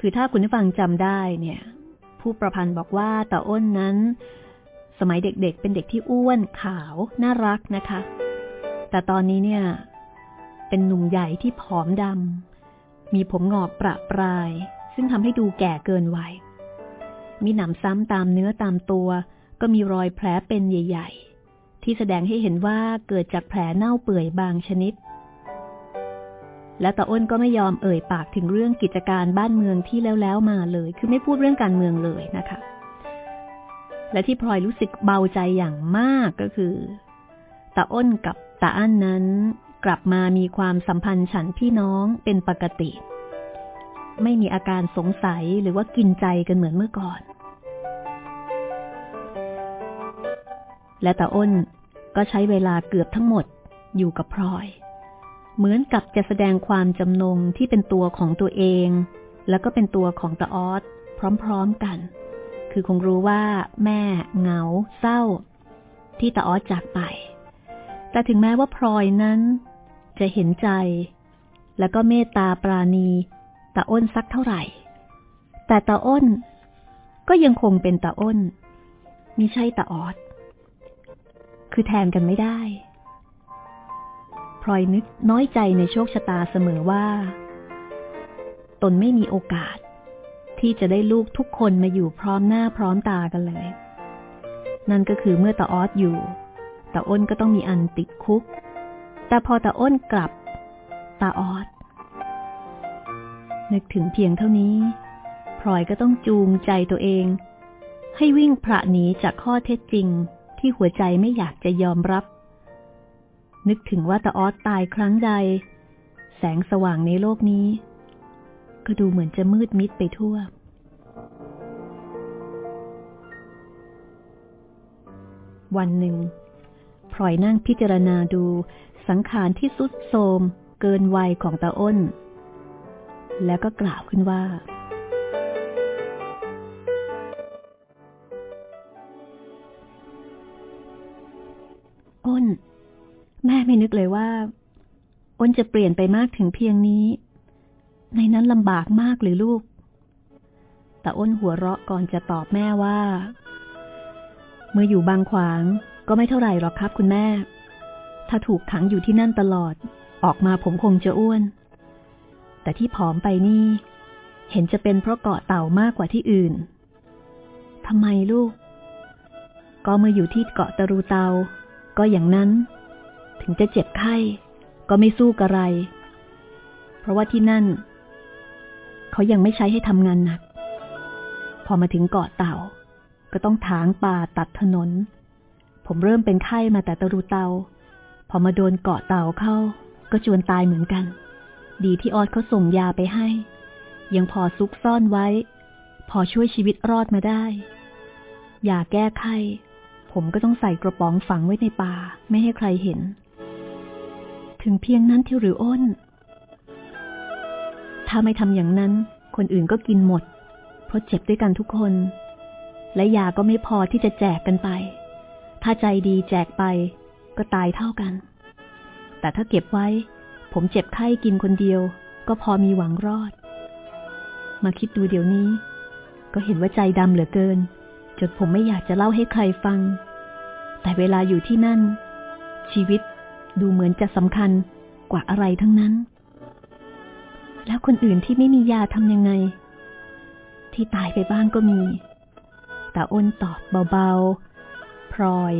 คือถ้าคุณผู้ฟังจำได้เนี่ย ผู้ประพันธ์บอกว่าตาอ้นนั้น สมัยเด็กๆ เป็นเด็กที่อ้วนขาวน่ารักนะคะ แต่ตอนนี้เนี่ย เป็นหนุ่มใหญ่ที่ผอมดำมีผมงอกประปราย ซึ่งทำให้ดูแก่เกินวัย มีหนำซ้ำตามเนื้อตามตัว ก็มีรอยแผลเป็นใหญ่ ๆ ที่แสดงให้เห็นว่าเกิดจากแผลเน่าเปื่อยบางชนิด และตาอ้นก็ไม่ยอมเอ่ยปากถึงเรื่องกิจการบ้านเมืองที่แล้วๆมาเลย คือไม่พูดเรื่องการเมืองเลยนะคะ และที่พลอยรู้สึกเบาใจอย่างมากก็คือตาอ้นกับตาอั้นนั้น กลับมามีความสัมพันธ์ฉันพี่น้องเป็นปกติ ไม่มีอาการสงสัยหรือว่ากินใจกันเหมือนเมื่อก่อน และตาอ้นก็ใช้เวลาเกือบทั้งหมดอยู่กับพลอย เหมือนกับจะแสดงความจำนงที่เป็นตัวของตัวเอง แล้วก็เป็นตัวของตาออสพร้อมๆกัน คือคงรู้ว่าแม่เหงา เศร้า ที่ตาออสจากไป แต่ถึงแม้ว่าพลอยนั้น จะเห็นใจ แล้วก็เมตตาปราณีตาอ้นสักเท่าไหร่ แต่ตาอ้น ก็ยังคงเป็นตาอ้นมิใช่ตาออส คือแทนกันไม่ได้พลอยนึกน้อยใจในโชคชะตาเสมอว่า ตนไม่มีโอกาส ที่จะได้ลูกทุกคนมาอยู่พร้อมหน้าพร้อมตากันเลย นั่นก็คือเมื่อตาออสอยู่ตาอ้นก็ต้องมีอันติดคุก แต่พอตาอ้นกลับตาออสนึกถึงเพียงเท่านี้พลอยก็ต้องจูงใจตัวเอง ให้วิ่งพระหนีจากข้อเท็จจริง ที่หัวใจไม่อยากจะยอมรับ นึกถึงว่าตาออสตายครั้งใด แสงสว่างในโลกนี้ ก็ดูเหมือนจะมืดมิดไปทั่ว วันหนึ่งพลอยนั่งพิจารณาดูสังขารที่สุดโทมเกินวัยของตาอ้น แล้วก็กล่าวขึ้นว่า อ้น แม่ไม่นึกเลยว่า อ้นจะเปลี่ยนไปมากถึงเพียงนี้ ในนั้นลำบากมากหรือลูก แต่อ้นหัวเราะก่อนจะตอบแม่ว่า เมื่ออยู่บางขวางก็ไม่เท่าไหร่หรอกครับคุณแม่ ถ้าถูกขังอยู่ที่นั่นตลอด ออกมาผมคงจะอ้วน แต่ที่ผอมไปนี่ เห็นจะเป็นเพราะเกาะเต่ามากกว่าที่อื่นทำไมลูก ก็เมื่ออยู่ที่เกาะตะรูเตา ก็อย่างนั้น ถึงจะเจ็บไข้ ก็ไม่สู้กระไร เพราะว่าที่นั่น เขายังไม่ใช้ให้ทำงานหนัก พอมาถึงเกาะเต่า ก็ต้องถางป่าตัดถนน ผมเริ่มเป็นไข้มาแต่ตะรูเตา พอมาโดนเกาะเต่าเข้า ก็จวนตายเหมือนกัน ดีที่ออดเขาส่งยาไปให้ ยังพอซุกซ่อนไว้ พอช่วยชีวิตรอดมาได้ยาแก้ไข้ ผมก็ต้องใส่กระป๋องฝังไว้ในป่า ไม่ให้ใครเห็น ถึงเพียงนั้นที่หรืออ้น ถ้าไม่ทำอย่างนั้น คนอื่นก็กินหมด เพราะเจ็บด้วยกันทุกคน และยาก็ไม่พอที่จะแจกกันไป ถ้าใจดีแจกไปก็ตายเท่ากัน แต่ถ้าเก็บไว้ ผมเจ็บไข้กินคนเดียว ก็พอมีหวังรอด มาคิดดูเดี๋ยวนี้ ก็เห็นว่าใจดำเหลือเกิน จนผมไม่อยากจะเล่าให้ใครฟัง แต่เวลาอยู่ที่นั่น ชีวิตดูเหมือนจะสำคัญกว่าอะไรทั้งนั้น แล้วคนอื่นที่ไม่มียาทำยังไง ที่ตายไปบ้างก็มี แต่อ้นตอบเบาๆ พลอย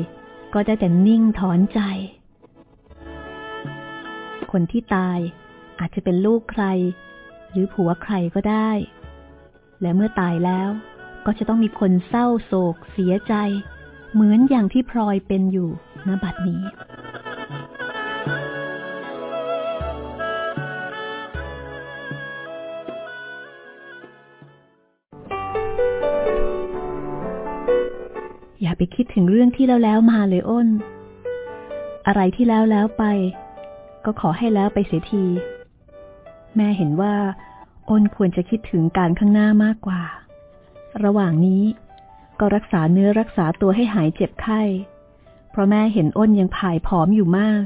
ก็ได้แต่นิ่งถอนใจ คนที่ตายอาจจะเป็นลูกใคร หรือผัวใครก็ได้ และเมื่อตายแล้ว ก็จะต้องมีคนเศร้าโศกเสียใจ เหมือนอย่างที่พลอยเป็นอยู่ณบัดนี้ อย่าไปคิดถึงเรื่องที่แล้วแล้วมาเลยอ้น อะไรที่แล้วแล้วไป ก็ขอให้แล้วไปเสียที แม่เห็นว่า อ้นควรจะคิดถึงการข้างหน้ามากกว่า ระหว่างนี้ ก็รักษาเนื้อรักษาตัวให้หายเจ็บไข้ เพราะแม่เห็นอ้นยังผายผอมอยู่มาก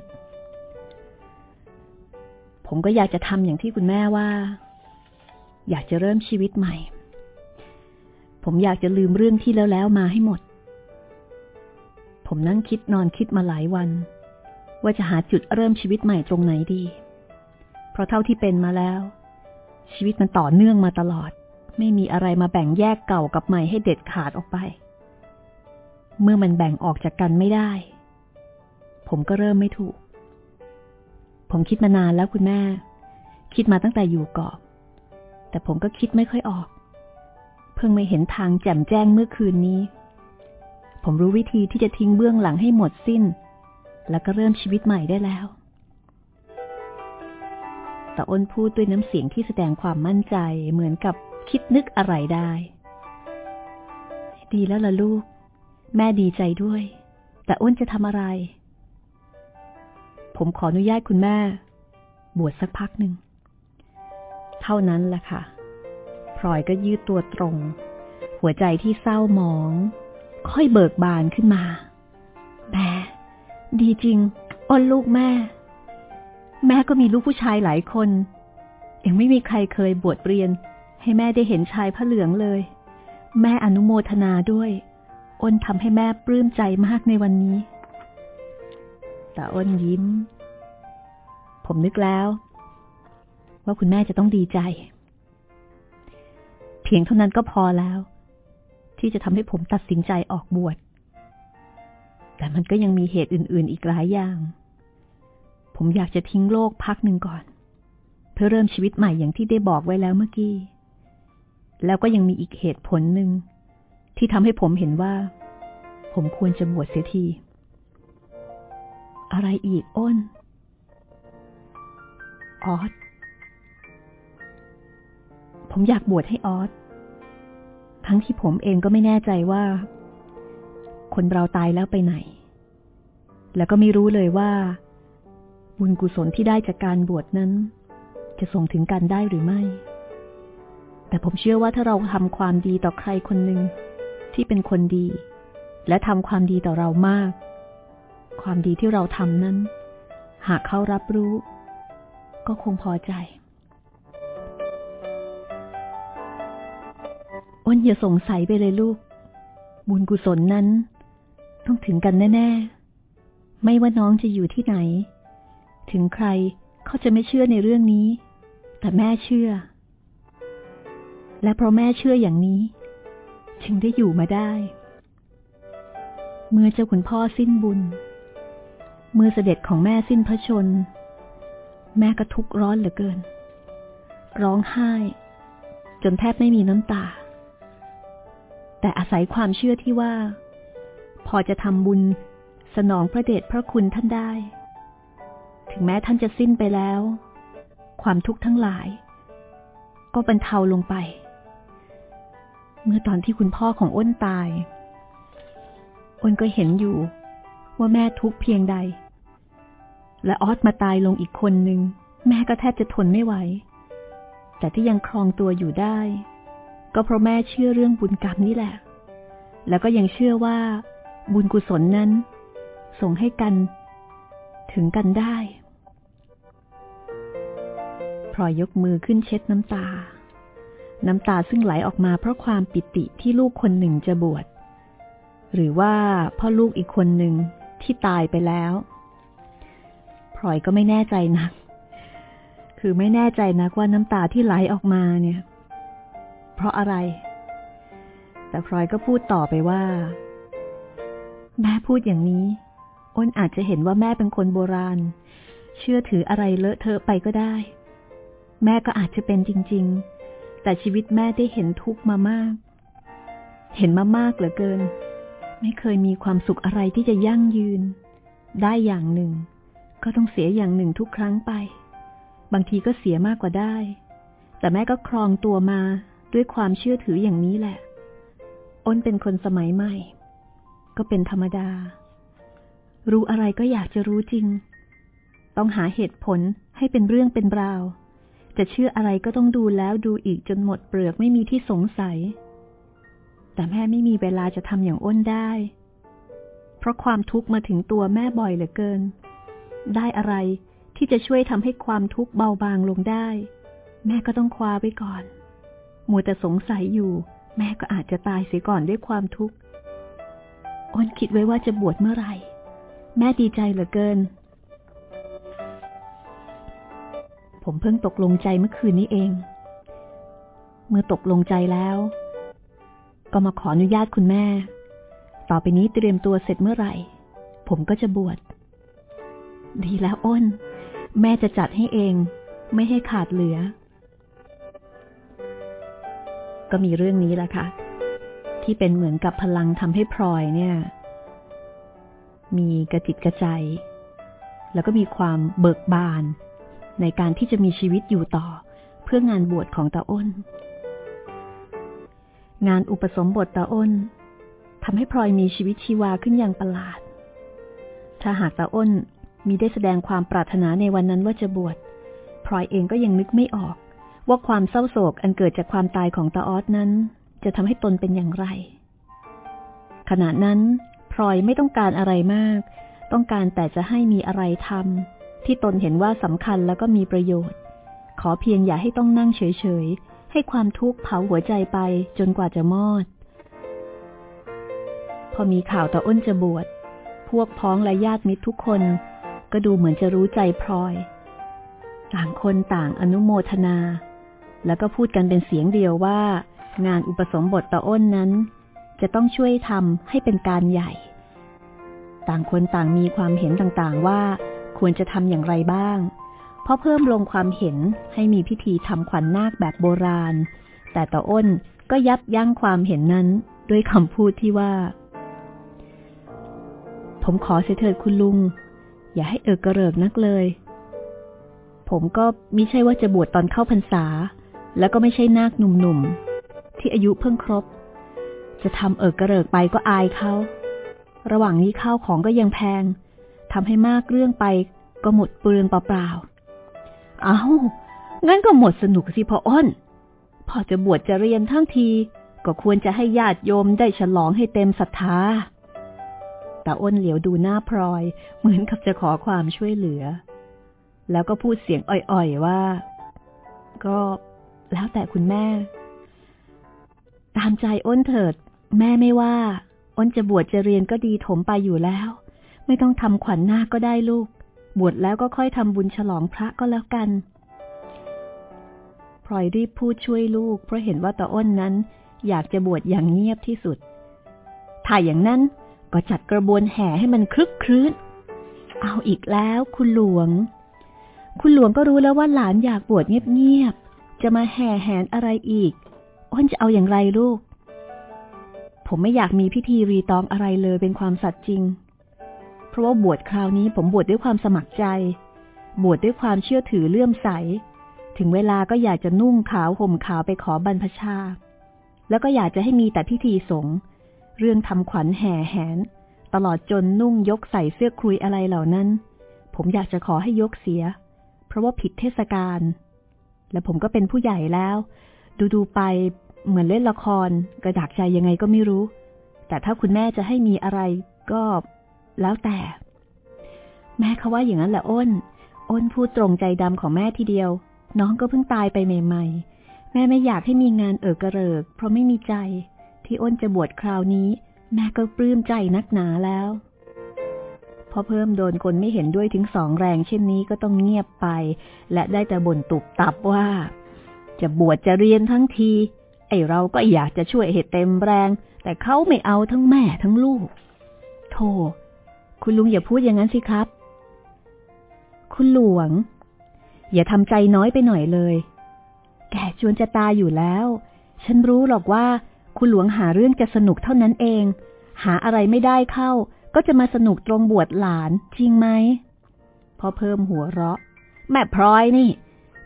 ผมก็อยากจะทำอย่างที่คุณแม่ว่า อยากจะเริ่มชีวิตใหม่ ผมอยากจะลืมเรื่องที่แล้วแล้วมาให้หมด ผมนั่งคิดนอนคิดมาหลายวัน ว่าจะหาจุดเริ่มชีวิตใหม่ตรงไหนดี เพราะเท่าที่เป็นมาแล้ว ชีวิตมันต่อเนื่องมาตลอด ไม่มีอะไรมาแบ่งแยกเก่ากับใหม่ให้เด็ดขาดออกไป เมื่อมันแบ่งออกจากกันไม่ได้ ผมก็เริ่มไม่ถูก ผมคิดมานานแล้วคุณแม่ คิดมาตั้งแต่อยู่เกาะแต่ผมก็คิดไม่ค่อยออก เพิ่งไม่เห็นทางแจ่มแจ้งเมื่อคืนนี้ ผมรู้วิธีที่จะทิ้งเบื้องหลังให้หมดสิ้น แล้วก็เริ่มชีวิตใหม่ได้แล้วแต่อ้นพูดด้วยน้ำเสียงที่แสดงความมั่นใจเหมือนกับ คิดนึกอะไรได้ดีแล้วล่ะลูก แม่ดีใจด้วย แต่อ้นจะทำอะไร ผมขออนุญาตคุณแม่ บวชสักพักหนึ่ง เท่านั้นแหละค่ะ พลอยก็ยืดตัวตรง หัวใจที่เศร้าหมอง ค่อยเบิกบานขึ้นมา แม่ ดีจริง อ้นลูกแม่ แม่ก็มีลูกผู้ชายหลายคน ยังไม่มีใครเคยบวชเรียน ให้แม่ได้เห็นชายผ้าเหลืองเลย แม่อนุโมทนาด้วย อ้นทำให้แม่ปลื้มใจมากในวันนี้แต่อ้นยิ้ม ผมนึกแล้ว ว่าคุณแม่จะต้องดีใจ เพียงเท่านั้นก็พอแล้ว ที่จะทำให้ผมตัดสินใจออกบวช แต่มันก็ยังมีเหตุอื่น ๆ อีกหลายอย่าง ผมอยากจะทิ้งโลกพักหนึ่งก่อน เพื่อเริ่มชีวิตใหม่อย่างที่ได้บอกไว้แล้วเมื่อกี้ แล้วก็ยังมีอีกเหตุผลหนึ่ง ที่ทำให้ผมเห็นว่า ผมควรจะบวชเสียที อะไรอีกอ้น ออสผมอยากบวชให้ออสทั้งที่ผมเองก็ไม่แน่ใจว่า คนเราตายแล้วไปไหน แล้วก็ไม่รู้เลยว่า บุญกุศลที่ได้จากการบวชนั้น จะส่งถึงกันได้หรือไม่ แต่ผมเชื่อว่าถ้าเราทำความดีต่อใครคนหนึ่งที่เป็นคนดี และทำความดีต่อเรามาก ความดีที่เราทำนั้น หากเขารับรู้ ก็คงพอใจอ้นอย่าสงสัยไปเลยลูก บุญกุศลนั้น ต้องถึงกันแน่ ๆ ไม่ว่าน้องจะอยู่ที่ไหน ถึงใครเขาจะไม่เชื่อในเรื่องนี้ แต่แม่เชื่อ และเพราะแม่เชื่ออย่างนี้ จึงได้อยู่มาได้ เมื่อเจ้าคุณพ่อสิ้นบุญ เมื่อเสด็จของแม่สิ้นพระชน แม่ก็ทุกข์ร้อนเหลือเกิน ร้องไห้ จนแทบไม่มีน้ำตา แต่อาศัยความเชื่อที่ว่า พอจะทำบุญสนองพระเดชพระคุณท่านได้ ถึงแม้ท่านจะสิ้นไปแล้ว ความทุกข์ทั้งหลาย ก็บรรเทาลงไป เมื่อตอนที่คุณพ่อของอ้นตาย อ้นก็เห็นอยู่ ว่าแม่ทุกข์เพียงใด และออสมาตายลงอีกคนหนึ่งแม่ก็แทบจะทนไม่ไหว แต่ที่ยังครองตัวอยู่ได้ ก็เพราะแม่เชื่อเรื่องบุญกรรมนี่แหละ แล้วก็ยังเชื่อว่า บุญกุศลนั้น ส่งให้กัน ถึงกันได้พลอยยกมือขึ้นเช็ดน้ำตา น้ำตาซึ่งไหลออกมาเพราะความปิติที่ลูกคนหนึ่งจะบวช หรือว่าพ่อลูกอีกคนหนึ่งที่ตายไปแล้วพลอยก็ไม่แน่ใจนัก คือไม่แน่ใจนักว่าน้ำตาที่ไหลออกมาเนี่ย เพราะอะไร แต่พลอยก็พูดต่อไปว่า แม่พูดอย่างนี้ อ้นอาจจะเห็นว่าแม่เป็นคนโบราณ เชื่อถืออะไรเลอะเทอะไปก็ได้ แม่ก็อาจจะเป็นจริง ๆ แต่ชีวิตแม่ได้เห็นทุกข์มามาก เห็นมามากเหลือเกิน ไม่เคยมีความสุขอะไรที่จะยั่งยืน ได้อย่างหนึ่ง ก็ต้องเสียอย่างหนึ่งทุกครั้งไป บางทีก็เสียมากกว่าได้ แต่แม่ก็ครองตัวมาด้วยความเชื่อถืออย่างนี้แหละ อ้นเป็นคนสมัยใหม่ ก็เป็นธรรมดา รู้อะไรก็อยากจะรู้จริง ต้องหาเหตุผลให้เป็นเรื่องเป็นราว จะเชื่ออะไรก็ต้องดูแล้วดูอีกจนหมดเปลือกไม่มีที่สงสัย แต่แม่ไม่มีเวลาจะทำอย่างอ้นได้ เพราะความทุกข์มาถึงตัวแม่บ่อยเหลือเกิน ได้อะไรที่จะช่วยทำให้ความทุกข์เบาบางลงได้ แม่ก็ต้องคว้าไว้ก่อน มัวแต่สงสัยอยู่ แม่ก็อาจจะตายเสียก่อนด้วยความทุกข์อ้นคิดไว้ว่าจะบวชเมื่อไหร่ แม่ดีใจเหลือเกิน ผมเพิ่งตกลงใจเมื่อคืนนี้เอง เมื่อตกลงใจแล้ว ก็มาขออนุญาตคุณแม่ ต่อไปนี้เตรียมตัวเสร็จเมื่อไหร่ ผมก็จะบวช ดีแล้วอ้น แม่จะจัดให้เอง ไม่ให้ขาดเหลือ ก็มีเรื่องนี้แหละค่ะ ที่เป็นเหมือนกับพลังทำให้พลอยเนี่ย มีกระจิตกระใจ แล้วก็มีความเบิกบาน ในการที่จะมีชีวิตอยู่ต่อเพื่องานบวชของตาอ้น งานอุปสมบทตาอ้นทำให้พลอยมีชีวิตชีวาขึ้นอย่างประหลาด ถ้าหากตาอ้นมีได้แสดงความปรารถนาในวันนั้นว่าจะบวช พลอยเองก็ยังนึกไม่ออก ว่าความเศร้าโศกอันเกิดจากความตายของตาออสนั้น จะทำให้ตนเป็นอย่างไร ขณะนั้น พลอยไม่ต้องการอะไรมาก ต้องการแต่จะให้มีอะไรทำ ที่ตนเห็นว่าสำคัญแล้วก็มีประโยชน์ ขอเพียงอย่าให้ต้องนั่งเฉยๆ ให้ความทุกข์เผาหัวใจไปจนกว่าจะมอด พอมีข่าวตาอ้นจะบวช พวกพ้องและญาติมิตรทุกคน ก็ดูเหมือนจะรู้ใจพลอย ต่างคนต่างอนุโมทนา แล้วก็พูดกันเป็นเสียงเดียวว่า งานอุปสมบทตาอ้นนั้น จะต้องช่วยทำให้เป็นการใหญ่ ต่างคนต่างมีความเห็นต่างๆว่า ควรจะทำอย่างไรบ้าง เพราะเพิ่มลงความเห็นให้มีพิธีทำขวัญนนาคแบบโบราณ แต่ตาอ้นก็ยับยั้งความเห็นนั้นด้วยคำพูดที่ว่า ผมขอเสถิดคุณลุง อย่าให้เอิกกระเริกนักเลย ผมก็มิใช่ว่าจะบวชตอนเข้าพรรษา แล้วก็ไม่ใช่นาคหนุ่มๆ ที่อายุเพิ่งครบ จะทำเอิกกระเริกไปก็อายเขา ระหว่างนี้ข้าวของก็ยังแพง ทำให้มากเรื่องไปก็หมดเปลืองเปล่าๆ เอา้า งั้นก็หมดสนุกสิพ่ออ้น พอจะบวชจะเรียนทั้งที ก็ควรจะให้ญาติโยมได้ฉลองให้เต็มศรัทธาตาอ้นเหลียวดูหน้าพลอย เหมือนกับจะขอความช่วยเหลือ แล้วก็พูดเสียงอ่อยๆว่า ก็แล้วแต่คุณแม่ ตามใจอ้นเถิด แม่ไม่ว่า อ้นจะบวชจะเรียนก็ดีถมไปอยู่แล้ว ไม่ต้องทำขวัญหน้าก็ได้ลูก บวชแล้วก็ค่อยทำบุญฉลองพระก็แล้วกันพลอยรีบพูดช่วยลูก เพราะเห็นว่าตาอ้นนั้น อยากจะบวชอย่างเงียบที่สุด ถ้าอย่างนั้นก็จัดกระบวนแห่ให้มันคลึกครื้น เอาอีกแล้วคุณหลวง คุณหลวงก็รู้แล้วว่าหลานอยากบวชเงียบๆ จะมาแห่แหนอะไรอีก อ้นจะเอาอย่างไรลูก ผมไม่อยากมีพิธีรีตองอะไรเลยเป็นความสัตย์จริง ราะว่าบวชคราวนี้ผมบวชดด้วยความสมัครใจ บวชดด้วยความเชื่อถือเลื่อมใส ถึงเวลาก็อยากจะนุ่งขาวห่มขาวไปขอบรรพชา แล้วก็อยากจะให้มีแต่พิธีสงฆ์เรื่องทำขวัญแห่แหน ตลอดจนนุ่งยกใส่เสื้อคลุยอะไรเหล่านั้น ผมอยากจะขอให้ยกเสีย เพราะว่าผิดเทศกาลและผมก็เป็นผู้ใหญ่แล้ว ดูดูไปเหมือนเล่นละคร กระดักใจยังไงก็ไม่รู้ แต่ถ้าคุณแม่จะให้มีอะไรก็ แล้วแต่ แม่เขาว่าอย่างนั้นแหละอ้น อ้นพูดตรงใจดำของแม่ทีเดียว น้องก็เพิ่งตายไปใหม่ ๆ แม่ไม่อยากให้มีงานเออกระเริก เพราะไม่มีใจ ที่อ้นจะบวชคราวนี้ แม่ก็ปลื้มใจนักหนาแล้วพอเพิ่มโดนคนไม่เห็นด้วยถึงสองแรงเช่นนี้ก็ต้องเงียบไป และได้แต่บ่นตุบตับว่า จะบวชจะเรียนทั้งที ไอเราก็อยากจะช่วยเหตุเต็มแรง แต่เขาไม่เอาทั้งแม่ทั้งลูก โธ่ คุณลุงอย่าพูดอย่างนั้นสิครับ คุณหลวง อย่าทำใจน้อยไปหน่อยเลย แกชวนจะตายอยู่แล้ว ฉันรู้หรอกว่า คุณหลวงหาเรื่องจะสนุกเท่านั้นเอง หาอะไรไม่ได้เข้า ก็จะมาสนุกตรงบวชหลานจริงไหมพอเพิ่มหัวเราะ แม่พลอยนี่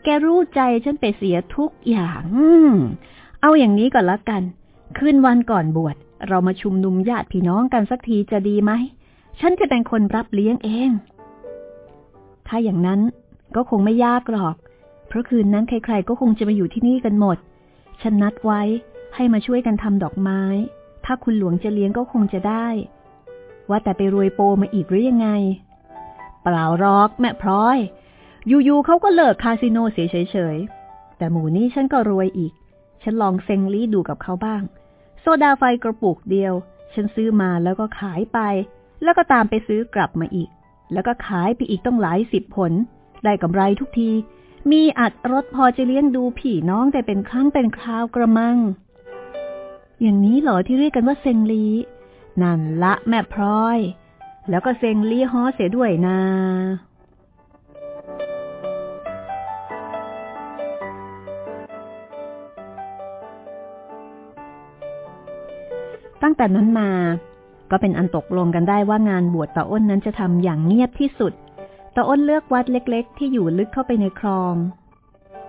แกรู้ใจฉันไปเสียทุกอย่างอเอาอย่างนี้ก่อนละกันคืนวันก่อนบวชเรามาชุมนุมญาติพี่น้องกันสักทีจะดีไหม ฉันจะเป็นคนรับเลี้ยงเอง ถ้าอย่างนั้นก็คงไม่ยากหรอก เพราะคืนนั้นใครๆก็คงจะมาอยู่ที่นี่กันหมด ฉันนัดไว้ให้มาช่วยกันทำดอกไม้ ถ้าคุณหลวงจะเลี้ยงก็คงจะได้ ว่าแต่ไปรวยโปมาอีกหรือยังไง เปล่ารอกแม่พร้อย อยู่ๆเขาก็เลิกคาสิโนเสียเฉยๆ แต่หมูนี่ฉันก็รวยอีก ฉันลองเซ็งลี่ดูกับเขาบ้าง โซดาไฟกระปุกเดียว ฉันซื้อมาแล้วก็ขายไป แล้วก็ตามไปซื้อกลับมาอีก แล้วก็ขายไปอีกต้องหลายสิบผล ได้กำไรทุกที มีอัดรถพอจะเลี้ยงดูพี่น้องแต่เป็นครั้งเป็นคราวกระมัง อย่างนี้เหรอที่เรียกกันว่าเซงลีนั่นละแม่พลอย แล้วก็เซงลีฮอเสียด้วยนะตั้งแต่นั้นมา ก็เป็นอันตกลงกันได้ว่างานบวชต่ออ้นนั้นจะทำอย่างเงียบที่สุดตาอ้นเลือกวัดเล็กๆ ที่อยู่ลึกเข้าไปในคลอง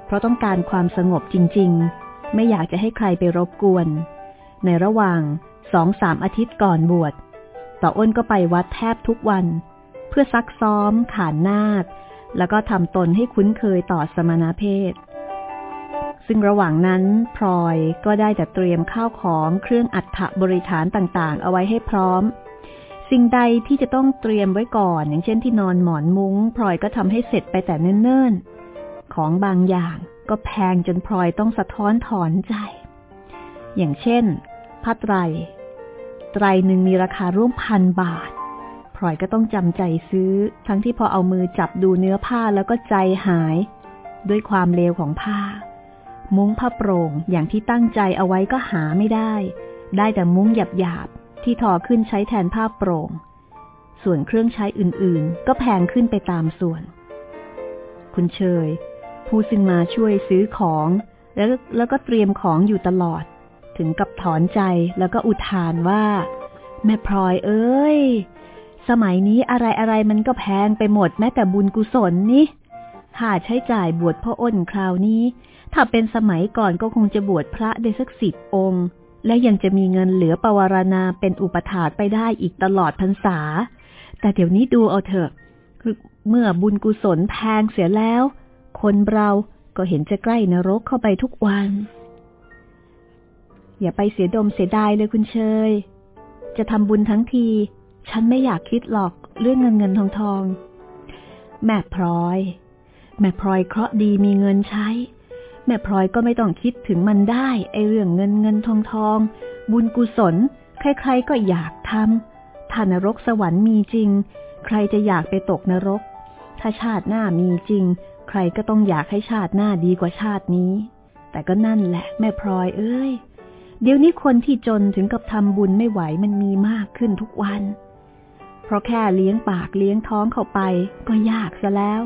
เพราะต้องการความสงบจริงๆ ไม่อยากจะให้ใครไปรบกวน ในระหว่างสองสามอาทิตย์ก่อนบวชต่ออ้นก็ไปวัดแทบทุกวัน เพื่อซักซ้อม ขานนาคแล้วก็ทำตนให้คุ้นเคยต่อสมณเพศ ซึ่งระหว่างนั้นพลอยก็ได้แต่เตรียมข้าวของเครื่องอัฐบริฐานต่างๆ เอาไว้ให้พร้อม สิ่งใดที่จะต้องเตรียมไว้ก่อน อย่างเช่นที่นอนหมอนมุง้งพลอยก็ทำให้เสร็จไปแต่เนิ่นๆ ของบางอย่างก็แพงจนพลอยต้องสะท้อนถอนใจ อย่างเช่นผ้าไตร ไตรหนึ่งมีราคาร่วมพันบาทพลอยก็ต้องจำใจซื้อ ทั้งที่พอเอามือจับดูเนื้อผ้าแล้วก็ใจหาย ด้วยความเลวของผ้า มุ้งผ้าโปร่งอย่างที่ตั้งใจเอาไว้ก็หาไม่ได้ ได้แต่มุ้งหยาบๆที่ทอขึ้นใช้แทนผ้าโปร่ง ส่วนเครื่องใช้อื่นๆ ก็แพงขึ้นไปตามส่วน คุณเชย ผู้ซึ่งมาช่วยซื้อของ แล้วแล้วก็เตรียมของอยู่ตลอด ถึงกับถอนใจแล้วก็อุทานว่า แม่พลอยเอ้ย สมัยนี้อะไรอะไรมันก็แพงไปหมดแม้แต่บุญกุศลนี่ค่าใช้จ่ายบวชพ่ออ้นคราวนี้ ถ้าเป็นสมัยก่อนก็คงจะบวชพระได้สักสิบองค์ และยังจะมีเงินเหลือปวารณาเป็นอุปถาไปได้อีกตลอดพรรษา แต่เดี๋ยวนี้ดูเอาเถอะคือเมื่อบุญกุศลแพงเสียแล้ว คนเราก็เห็นจะใกล้นรกเข้าไปทุกวัน อย่าไปเสียดมเสียดายเลยคุณเชย จะทำบุญทั้งที ฉันไม่อยากคิดหรอกเรื่องเงินเงินทองทอง แม่พลอย แม่พลอยเคราะดีมีเงินใช้ แม่พลอยก็ไม่ต้องคิดถึงมันได้ ไอเรื่องเงินเงินทองทอง บุญกุศล ใครๆก็อยากทำถ้านรกสวรรค์มีจริง ใครจะอยากไปตกนรก ถ้าชาติหน้ามีจริง ใครก็ต้องอยากให้ชาติหน้าดีกว่าชาตินี้ แต่ก็นั่นแหละแม่พลอยเอ้ย เดี๋ยวนี้คนที่จนถึงกับทำบุญไม่ไหวมันมีมากขึ้นทุกวัน เพราะแค่เลี้ยงปากเลี้ยงท้องเข้าไป ก็ยากซะแล้ว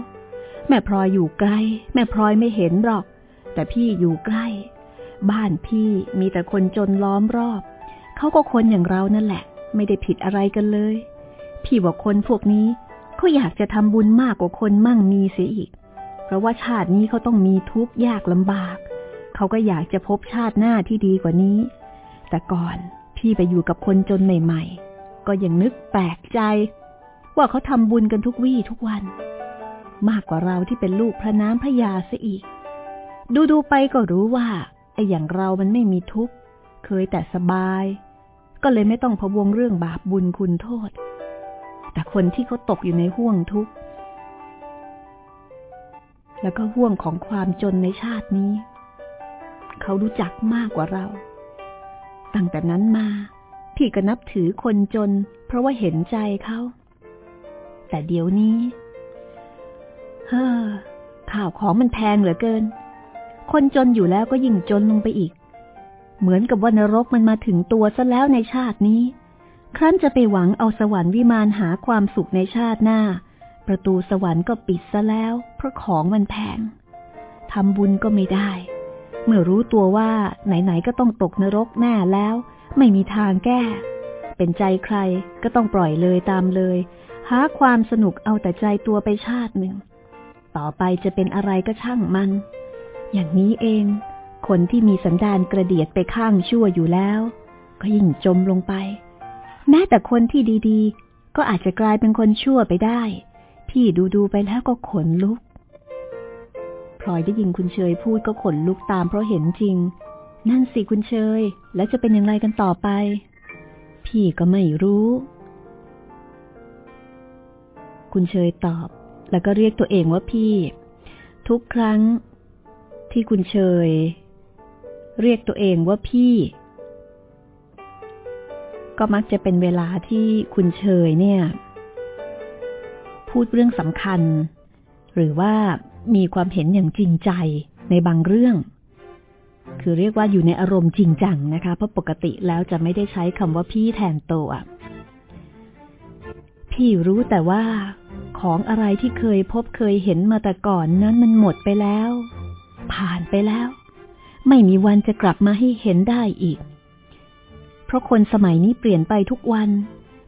แม่พลอยอยู่ไกล แม่พลอยไม่เห็นหรอก แต่พี่อยู่ใกล้ บ้านพี่มีแต่คนจนล้อมรอบ เขาก็คนอย่างเรานั่นแหละ ไม่ได้ผิดอะไรกันเลย พี่ว่าคนพวกนี้เขาอยากจะทำบุญมากกว่าคนมั่งมีเสียอีก เพราะว่าชาตินี้เขาต้องมีทุกข์ยากลำบาก เขาก็อยากจะพบชาติหน้าที่ดีกว่านี้ แต่ก่อนพี่ไปอยู่กับคนจนใหม่ๆ ก็ยังนึกแปลกใจ ว่าเขาทำบุญกันทุกวี่ทุกวัน มากกว่าเราที่เป็นลูกพระน้ำพระยาเสียอีก ดูดูไปก็รู้ว่าไอ้อย่างเรามันไม่มีทุกข์ เคยแต่สบาย ก็เลยไม่ต้องพะวงเรื่องบาปบุญคุณโทษ แต่คนที่เขาตกอยู่ในห่วงทุกข์ แล้วก็ห่วงของความจนในชาตินี้ เขารู้จักมากกว่าเรา ตั้งแต่นั้นมา พี่ก็นับถือคนจน เพราะว่าเห็นใจเขา แต่เดี๋ยวนี้ เฮ้อ ข่าวของมันแพงเหลือเกิน คนจนอยู่แล้วก็ยิ่งจนลงไปอีก เหมือนกับว่านรกมันมาถึงตัวซะแล้วในชาตินี้ ครั้นจะไปหวังเอาสวรรค์วิมานหาความสุขในชาติหน้า ประตูสวรรค์ก็ปิดซะแล้ว เพราะของมันแพงทำบุญก็ไม่ได้ เมื่อรู้ตัวว่าไหนๆก็ต้องตกนรกแน่แล้ว ไม่มีทางแก้ เป็นใจใครก็ต้องปล่อยเลยตามเลย หาความสนุกเอาแต่ใจตัวไปชาติหนึ่ง ต่อไปจะเป็นอะไรก็ช่างมัน อย่างนี้เอง คนที่มีสันดานกระเดียดไปข้างชั่วอยู่แล้ว ก็ยิ่งจมลงไป แม้แต่คนที่ดีๆ ก็อาจจะกลายเป็นคนชั่วไปได้ พี่ดูๆไปแล้วก็ขนลุกพลอยได้ยินคุณเชยพูดก็ขนลุกตามเพราะเห็นจริง นั่นสิคุณเชย แล้วจะเป็นอย่างไรกันต่อไป พี่ก็ไม่รู้ คุณเชยตอบ แล้วก็เรียกตัวเองว่าพี่ ทุกครั้ง ที่คุณเชย เรียกตัวเองว่าพี่ ก็มักจะเป็นเวลาที่คุณเชยเนี่ย พูดเรื่องสำคัญ หรือว่ามีความเห็นอย่างจริงใจในบางเรื่อง คือเรียกว่าอยู่ในอารมณ์จริงจังนะคะ เพราะปกติแล้วจะไม่ได้ใช้คำว่าพี่แทนตัวพี่รู้แต่ว่าของอะไรที่เคยพบเคยเห็นมาแต่ก่อนนั้นมันหมดไปแล้ว ผ่านไปแล้ว ไม่มีวันจะกลับมาให้เห็นได้อีก เพราะคนสมัยนี้เปลี่ยนไปทุกวัน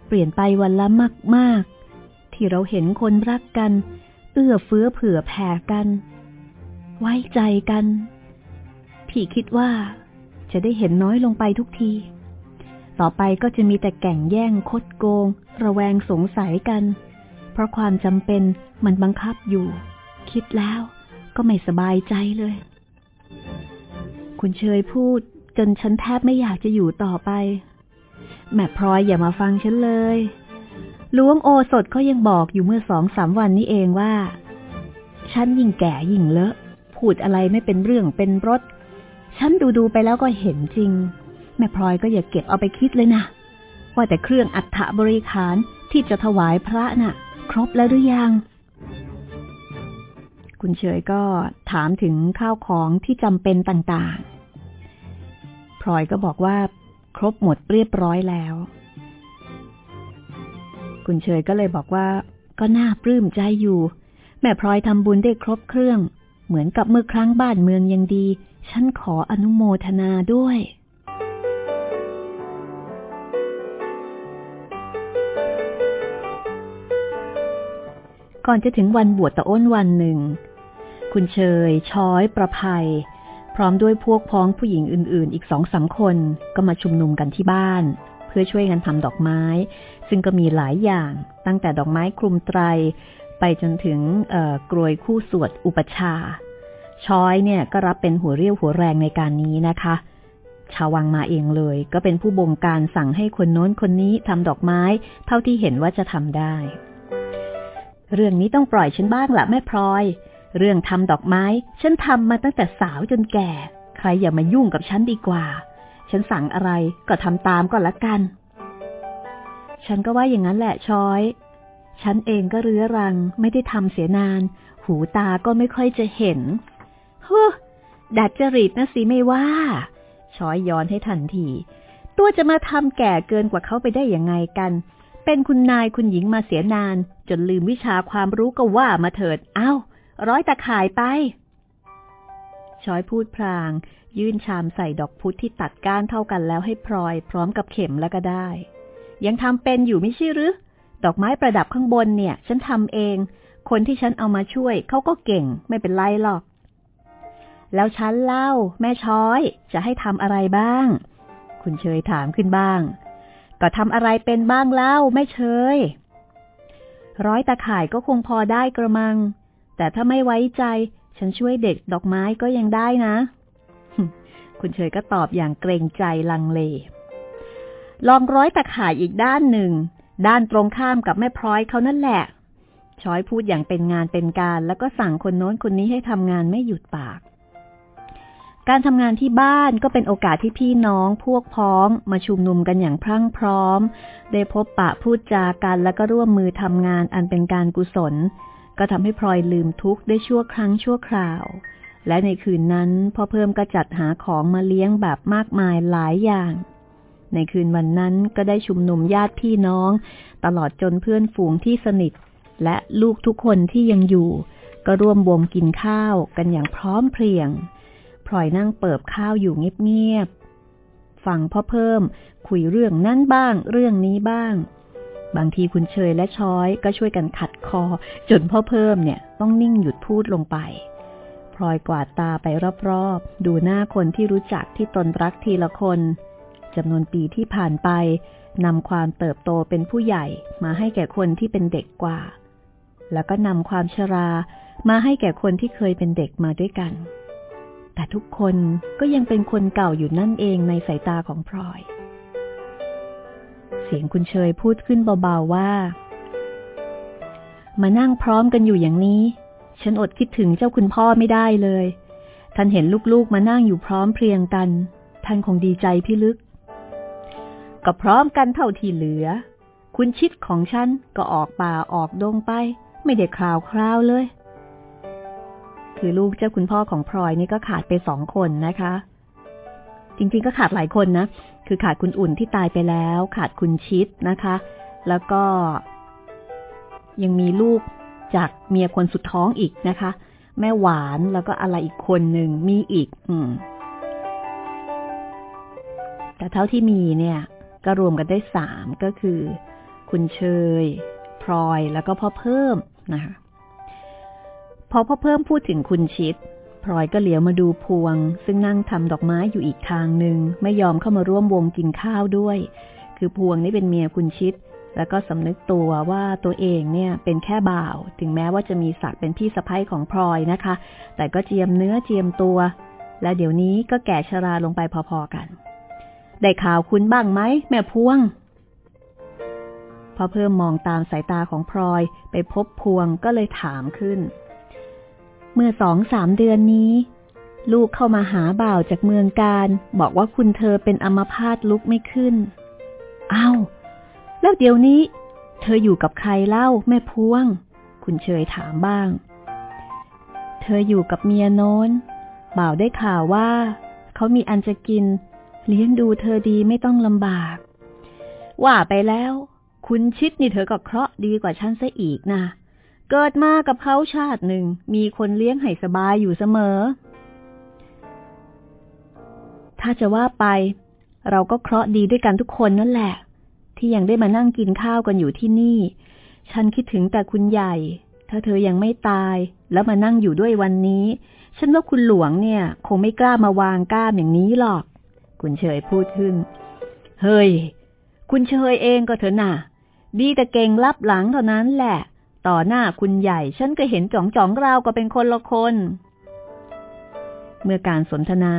เปลี่ยนไปวันละมากมากที่เราเห็นคนรักกัน เอื้อเฟื้อเผื่อแผ่กัน ไว้ใจกัน พี่คิดว่าจะได้เห็นน้อยลงไปทุกที ต่อไปก็จะมีแต่แก่งแย่งคดโกง ระแวงสงสัยกัน เพราะความจำเป็นมันบังคับอยู่ คิดแล้ว ก็ไม่สบายใจเลย คุณเชยพูดจนฉันแทบไม่อยากจะอยู่ต่อไป แม่พลอยอย่ามาฟังฉันเลยล้วงโอสดเขายังบอกอยู่เมื่อสองสามวันนี้เองว่า ฉันยิ่งแก่ยิ่งเลอะ พูดอะไรไม่เป็นเรื่องเป็นรสฉันดูดูไปแล้วก็เห็นจริง แม่พลอยก็อย่าเก็บเอาไปคิดเลยนะ ว่าแต่เครื่องอัฐบริขารที่จะถวายพระนะ่ะ ครบแล้วหรือยัง คุณเฉยก็ถามถึงข้าวของที่จำเป็นต่างๆ พลอยก็บอกว่า ครบหมดเรียบร้อยแล้ว คุณเฉยก็เลยบอกว่า ก็น่าปลื้มใจอยู่ แม่พลอยทำบุญได้ครบเครื่อง เหมือนกับเมื่อครั้งบ้านเมืองยังดี ฉันขออนุโมทนาด้วยก่อนจะถึงวันบวชตะอ้นวันหนึ่ง คุณเชย ช้อย ประภัย พร้อมด้วยพวกพ้องผู้หญิงอื่น ๆ อีกสองสามคนก็มาชุมนุมกันที่บ้าน เพื่อช่วยกันทำดอกไม้ ซึ่งก็มีหลายอย่างตั้งแต่ดอกไม้คลุมไตร ไปจนถึงกรวยคู่สวดอุปชา ช้อยเนี่ยก็รับเป็นหัวเรี่ยวหัวแรงในการนี้นะคะชาววังมาเองเลย ก็เป็นผู้บงการสั่งให้คนโน้นคนนี้ทำดอกไม้ เท่าที่เห็นว่าจะทำได้ เรื่องนี้ต้องปล่อยฉันบ้างละแม่พลอย เรื่องทำดอกไม้ ฉันทำมาตั้งแต่สาวจนแก่ ใครอย่ามายุ่งกับฉันดีกว่า ฉันสั่งอะไรก็ทำตามก็แล้วกัน ฉันก็ว่าอย่างนั้นแหละช้อย ฉันเองก็เรื้อรังไม่ได้ทำเสียนาน หูตาก็ไม่ค่อยจะเห็น เฮ้ดัดจริตนะสิไม่ว่า ช้อยย้อนให้ทันที ตัวจะมาทำแก่เกินกว่าเขาไปได้ยังไงกัน เป็นคุณนายคุณหญิงมาเสียนาน จนลืมวิชาความรู้ก็ว่ามาเถิด เอา้า ร้อยตะข่ายไป ช้อยพูดพลาง ยื่นชามใส่ดอกพุธที่ตัดก้านเท่ากันแล้วให้พลอย พร้อมกับเข็มแล้วก็ได้ ยังทำเป็นอยู่ไม่ใช่หรือ ดอกไม้ประดับข้างบนเนี่ย ฉันทำเอง คนที่ฉันเอามาช่วยเขาก็เก่งไม่เป็นไรหรอก แล้วฉันเล่า แม่ช้อยจะให้ทำอะไรบ้าง คุณเชยถามขึ้นบ้าง ก็ทำอะไรเป็นบ้างเล่าแม่เชยร้อยตาข่ายก็คงพอได้กระมัง แต่ถ้าไม่ไว้ใจ ฉันช่วยเด็กดอกไม้ก็ยังได้นะ คุณเชยก็ตอบอย่างเกรงใจลังเล ลองร้อยตาข่ายอีกด้านหนึ่ง ด้านตรงข้ามกับแม่พร้อยเขานั่นแหละ ช้อยพูดอย่างเป็นงานเป็นการ แล้วก็สั่งคนโน้นคนนี้ให้ทำงานไม่หยุดปากการทำงานที่บ้านก็เป็นโอกาสที่พี่น้องพวกพ้องมาชุมนุมกันอย่างพรั่งพร้อม ได้พบปะพูดจากันแล้วก็ร่วมมือทำงานอันเป็นการกุศล ก็ทำให้พลอยลืมทุกข์ได้ชั่วครั้งชั่วคราว และในคืนนั้นพ่อเพิ่มก็จัดหาของมาเลี้ยงแบบมากมายหลายอย่าง ในคืนวันนั้นก็ได้ชุมนุมญาติพี่น้อง ตลอดจนเพื่อนฝูงที่สนิท และลูกทุกคนที่ยังอยู่ ก็ร่วมวงกินข้าวกันอย่างพร้อมเพรียงพลอยนั่งเปิบข้าวอยู่เงียบๆฟังพ่อเพิ่ม คุยเรื่องนั้นบ้าง เรื่องนี้บ้าง บางทีคุณเชยและช้อยก็ช่วยกันขัดคอ จนพ่อเพิ่มเนี่ยต้องนิ่งหยุดพูดลงไปพลอยกวาดตาไปรอบๆ ดูหน้าคนที่รู้จักที่ตนรักทีละคนจำนวนปีที่ผ่านไปนำความเติบโตเป็นผู้ใหญ่มาให้แก่คนที่เป็นเด็กกว่า แล้วก็นำความชรามาให้แก่คนที่เคยเป็นเด็กมาด้วยกัน แต่ทุกคนก็ยังเป็นคนเก่าอยู่นั่นเองในสายตาของพลอย เสียงคุณเชยพูดขึ้นเบาๆว่า มานั่งพร้อมกันอยู่อย่างนี้ ฉันอดคิดถึงเจ้าคุณพ่อไม่ได้เลย ท่านเห็นลูกๆมานั่งอยู่พร้อมเพรียงกัน ท่านคงดีใจพี่ลึก ก็พร้อมกันเท่าที่เหลือ คุณชิดของฉันก็ออกป่าออกดงไป ไม่ได้คราวคราวเลย คือลูกเจ้าคุณพ่อของพลอยนี่ก็ขาดไปสองคนนะคะ จริงๆก็ขาดหลายคนนะ คือขาดคุณอุ่นที่ตายไปแล้ว ขาดคุณชิดนะคะ แล้วก็ ยังมีลูกจากเมียคนสุดท้องอีกนะคะ แม่หวานแล้วก็อะไรอีกคนหนึ่งมีอีก อืม แต่เท่าที่มีเนี่ย ก็รวมกันได้สามก็คือ คุณเชยพลอยแล้วก็พ่อเพิ่มนะคะพอพ่อเพิ่มพูดถึงคุณชิด ลอยก็เหลียวมาดูพวง ซึ่งนั่งทำดอกไม้อยู่อีกทางหนึ่งไม่ยอมเข้ามาร่วมวงกินข้าวด้วย คือพวงนี่เป็นเมียคุณชิด แล้วก็สำนึกตัวว่าตัวเองเนี่ยเป็นแค่บ่าว ถึงแม้ว่าจะมีศักดิ์เป็นพี่สะพ้ยของพลอยนะคะ แต่ก็เจียมเนื้อเจียมตัว และเดี๋ยวนี้ก็แก่ชราลงไปพอๆกัน ได้ข่าวคุณบ้างไหมแม่พวงพอเพิ่มมองตามสายตาของพลอยไปพบพวงก็เลยถามขึ้น เมื่อสองสามเดือนนี้ ลูกเข้ามาหาบ่าวจากเมืองการ บอกว่าคุณเธอเป็นอัมพาตลุกไม่ขึ้นอา้าวแล้วเดี๋ยวนี้ เธออยู่กับใครเล่าแม่พวง คุณเชยถามบ้าง เธออยู่กับเมียโน้น บ่าวได้ข่าวว่า เขามีอันจะกิน เลี้ยงดูเธอดีไม่ต้องลำบาก ว่าไปแล้ว คุณชิดนี่เธอก็เคราะห์ดีกว่าฉันซะอีกน่ะ เกิดมากับเขาชาติหนึ่ง มีคนเลี้ยงให้สบายอยู่เสมอ ถ้าจะว่าไป เราก็เคราะห์ดีด้วยกันทุกคนนั่นแหละ ที่ยังได้มานั่งกินข้าวกันอยู่ที่นี่ ฉันคิดถึงแต่คุณใหญ่ ถ้าเธอยังไม่ตาย แล้วมานั่งอยู่ด้วยวันนี้ ฉันว่าคุณหลวงเนี่ย คงไม่กล้ามาวางก้ามอย่างนี้หรอก คุณเฉยพูดขึ้น เฮ้ย คุณเฉยเองก็เถอะน่ะ ดีแต่เก่งรับหลังเท่านั้นแหละ ต่อหน้าคุณใหญ่ ฉันก็เห็นจ่องจ่องราวก็เป็นคนละคน เมื่อการสนทนา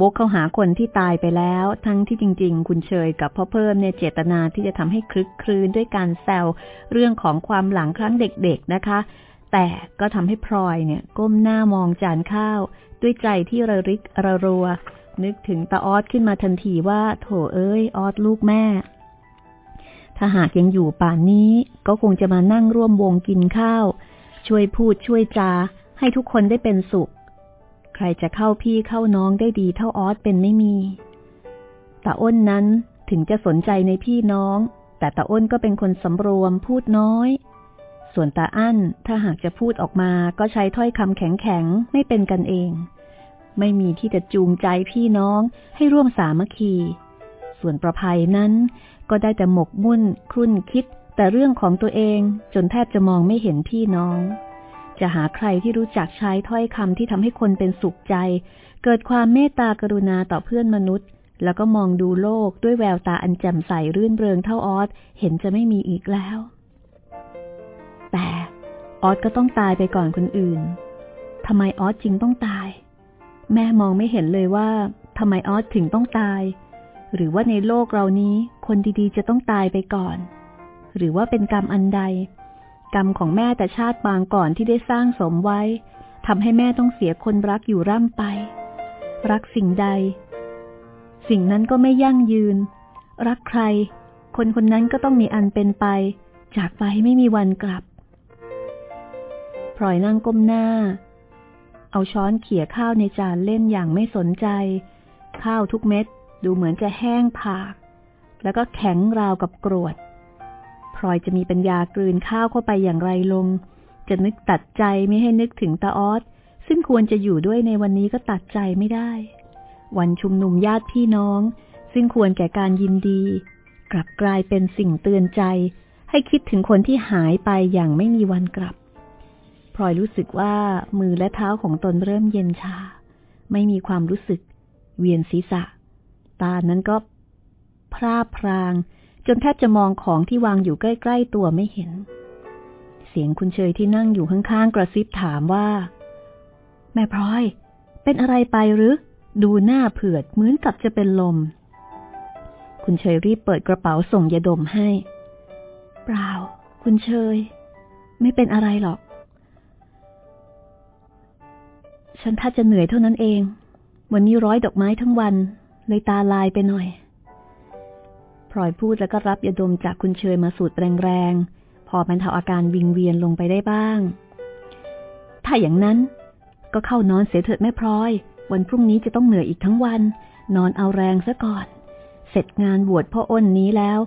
วกเข้าหาคนที่ตายไปแล้ว ทั้งที่จริง ๆ คุณเชยกับพ่อเพิ่มเนี่ยเจตนาที่จะทำให้คลึกคลืนด้วยการแซวเรื่องของความหลังครั้งเด็กๆนะคะ แต่ก็ทำให้พลอยเนี่ย ก้มหน้ามองจานข้าว ด้วยใจที่ระริกระรัว นึกถึงตาออดขึ้นมาทันทีว่า โถเอ้ย ออดลูกแม่ ถ้าหากยังอยู่ป่านนี้ก็คงจะมานั่งร่วมวงกินข้าว ช่วยพูดช่วยจา ให้ทุกคนได้เป็นสุข ใครจะเข้าพี่เข้าน้องได้ดีเท่าออดเป็นไม่มีตาอ้นนั้นถึงจะสนใจในพี่น้อง แต่ตาอ้นก็เป็นคนสำรวมพูดน้อย ส่วนตาอั้นถ้าหากจะพูดออกมาก็ใช้ถ้อยคำแข็งๆไม่เป็นกันเอง ไม่มีที่จะจูงใจพี่น้องให้ร่วมสามัคคี ส่วนประภัยนั้น ก็ได้แต่หมกมุ่นครุ่นคิด แต่เรื่องของตัวเองจนแทบจะมองไม่เห็นพี่น้อง จะหาใครที่รู้จักใช้ถ้อยคำที่ทำให้คนเป็นสุขใจ เกิดความเมตตากรุณาต่อเพื่อนมนุษย์ แล้วก็มองดูโลกด้วยแววตาอันแจ่มใสรื่นเริงเท่าออสเห็นจะไม่มีอีกแล้ว แต่ออสก็ต้องตายไปก่อนคนอื่นทำไมออสจริงต้องตาย แม่มองไม่เห็นเลยว่าทำไมออสถึงต้องตาย หรือว่าในโลกเรานี้คนดีๆ จะต้องตายไปก่อน หรือว่าเป็นกรรมอันใด กรรมของแม่แต่ชาติบางก่อนที่ได้สร้างสมไว้ทำให้แม่ต้องเสียคนรักอยู่ร่ำไป รักสิ่งใด สิ่งนั้นก็ไม่ยั่งยืน รักใคร คนคนนั้นก็ต้องมีอันเป็นไป จากไปไม่มีวันกลับพลอยนั่งก้มหน้า เอาช้อนเขี่ยข้าวในจานเล่นอย่างไม่สนใจ ข้าวทุกเม็ด เหมือนจะแห้งผาก แล้วก็แข็งราวกับกรวด พลอยจะมีปัญญากลืนข้าวเข้าไปอย่างไรลง จะนึกตัดใจไม่ให้นึกถึงตาออสซึ่งควรจะอยู่ด้วยในวันนี้ก็ตัดใจไม่ได้ วันชุมนุมญาติพี่น้อง ซึ่งควรแก่การยินดี กลับกลายเป็นสิ่งเตือนใจ ให้คิดถึงคนที่หายไปอย่างไม่มีวันกลับพลอยรู้สึกว่ามือและเท้าของตนเริ่มเย็นชา ไม่มีความรู้สึก เวียนศีรษะ ตานั้นก็พร่าพราง จนแทบจะมองของที่วางอยู่ใกล้ ๆ ตัวไม่เห็น เสียงคุณเชยที่นั่งอยู่ข้างๆ กระซิบถามว่า แม่พลอย เป็นอะไรไปหรือ ดูหน้าเผือดเหมือนกับจะเป็นลม คุณเชยรีบเปิดกระเป๋าส่งยาดมให้ เปล่า คุณเชย ไม่เป็นอะไรหรอก ฉันถ้าจะเหนื่อยเท่านั้นเอง วันนี้ร้อยดอกไม้ทั้งวัน เลยตาลายไปหน่อยพลอยพูดแล้วก็รับยาดมจากคุณเชยมาสูดแรงๆ พอบรรเทาอาการวิงเวียนลงไปได้บ้าง ถ้าอย่างนั้น ก็เข้านอนเสียเถิดแม่พลอย วันพรุ่งนี้จะต้องเหนื่อยอีกทั้งวัน นอนเอาแรงซะก่อน เสร็จงานบวชพ่ออ้นนี้แล้ว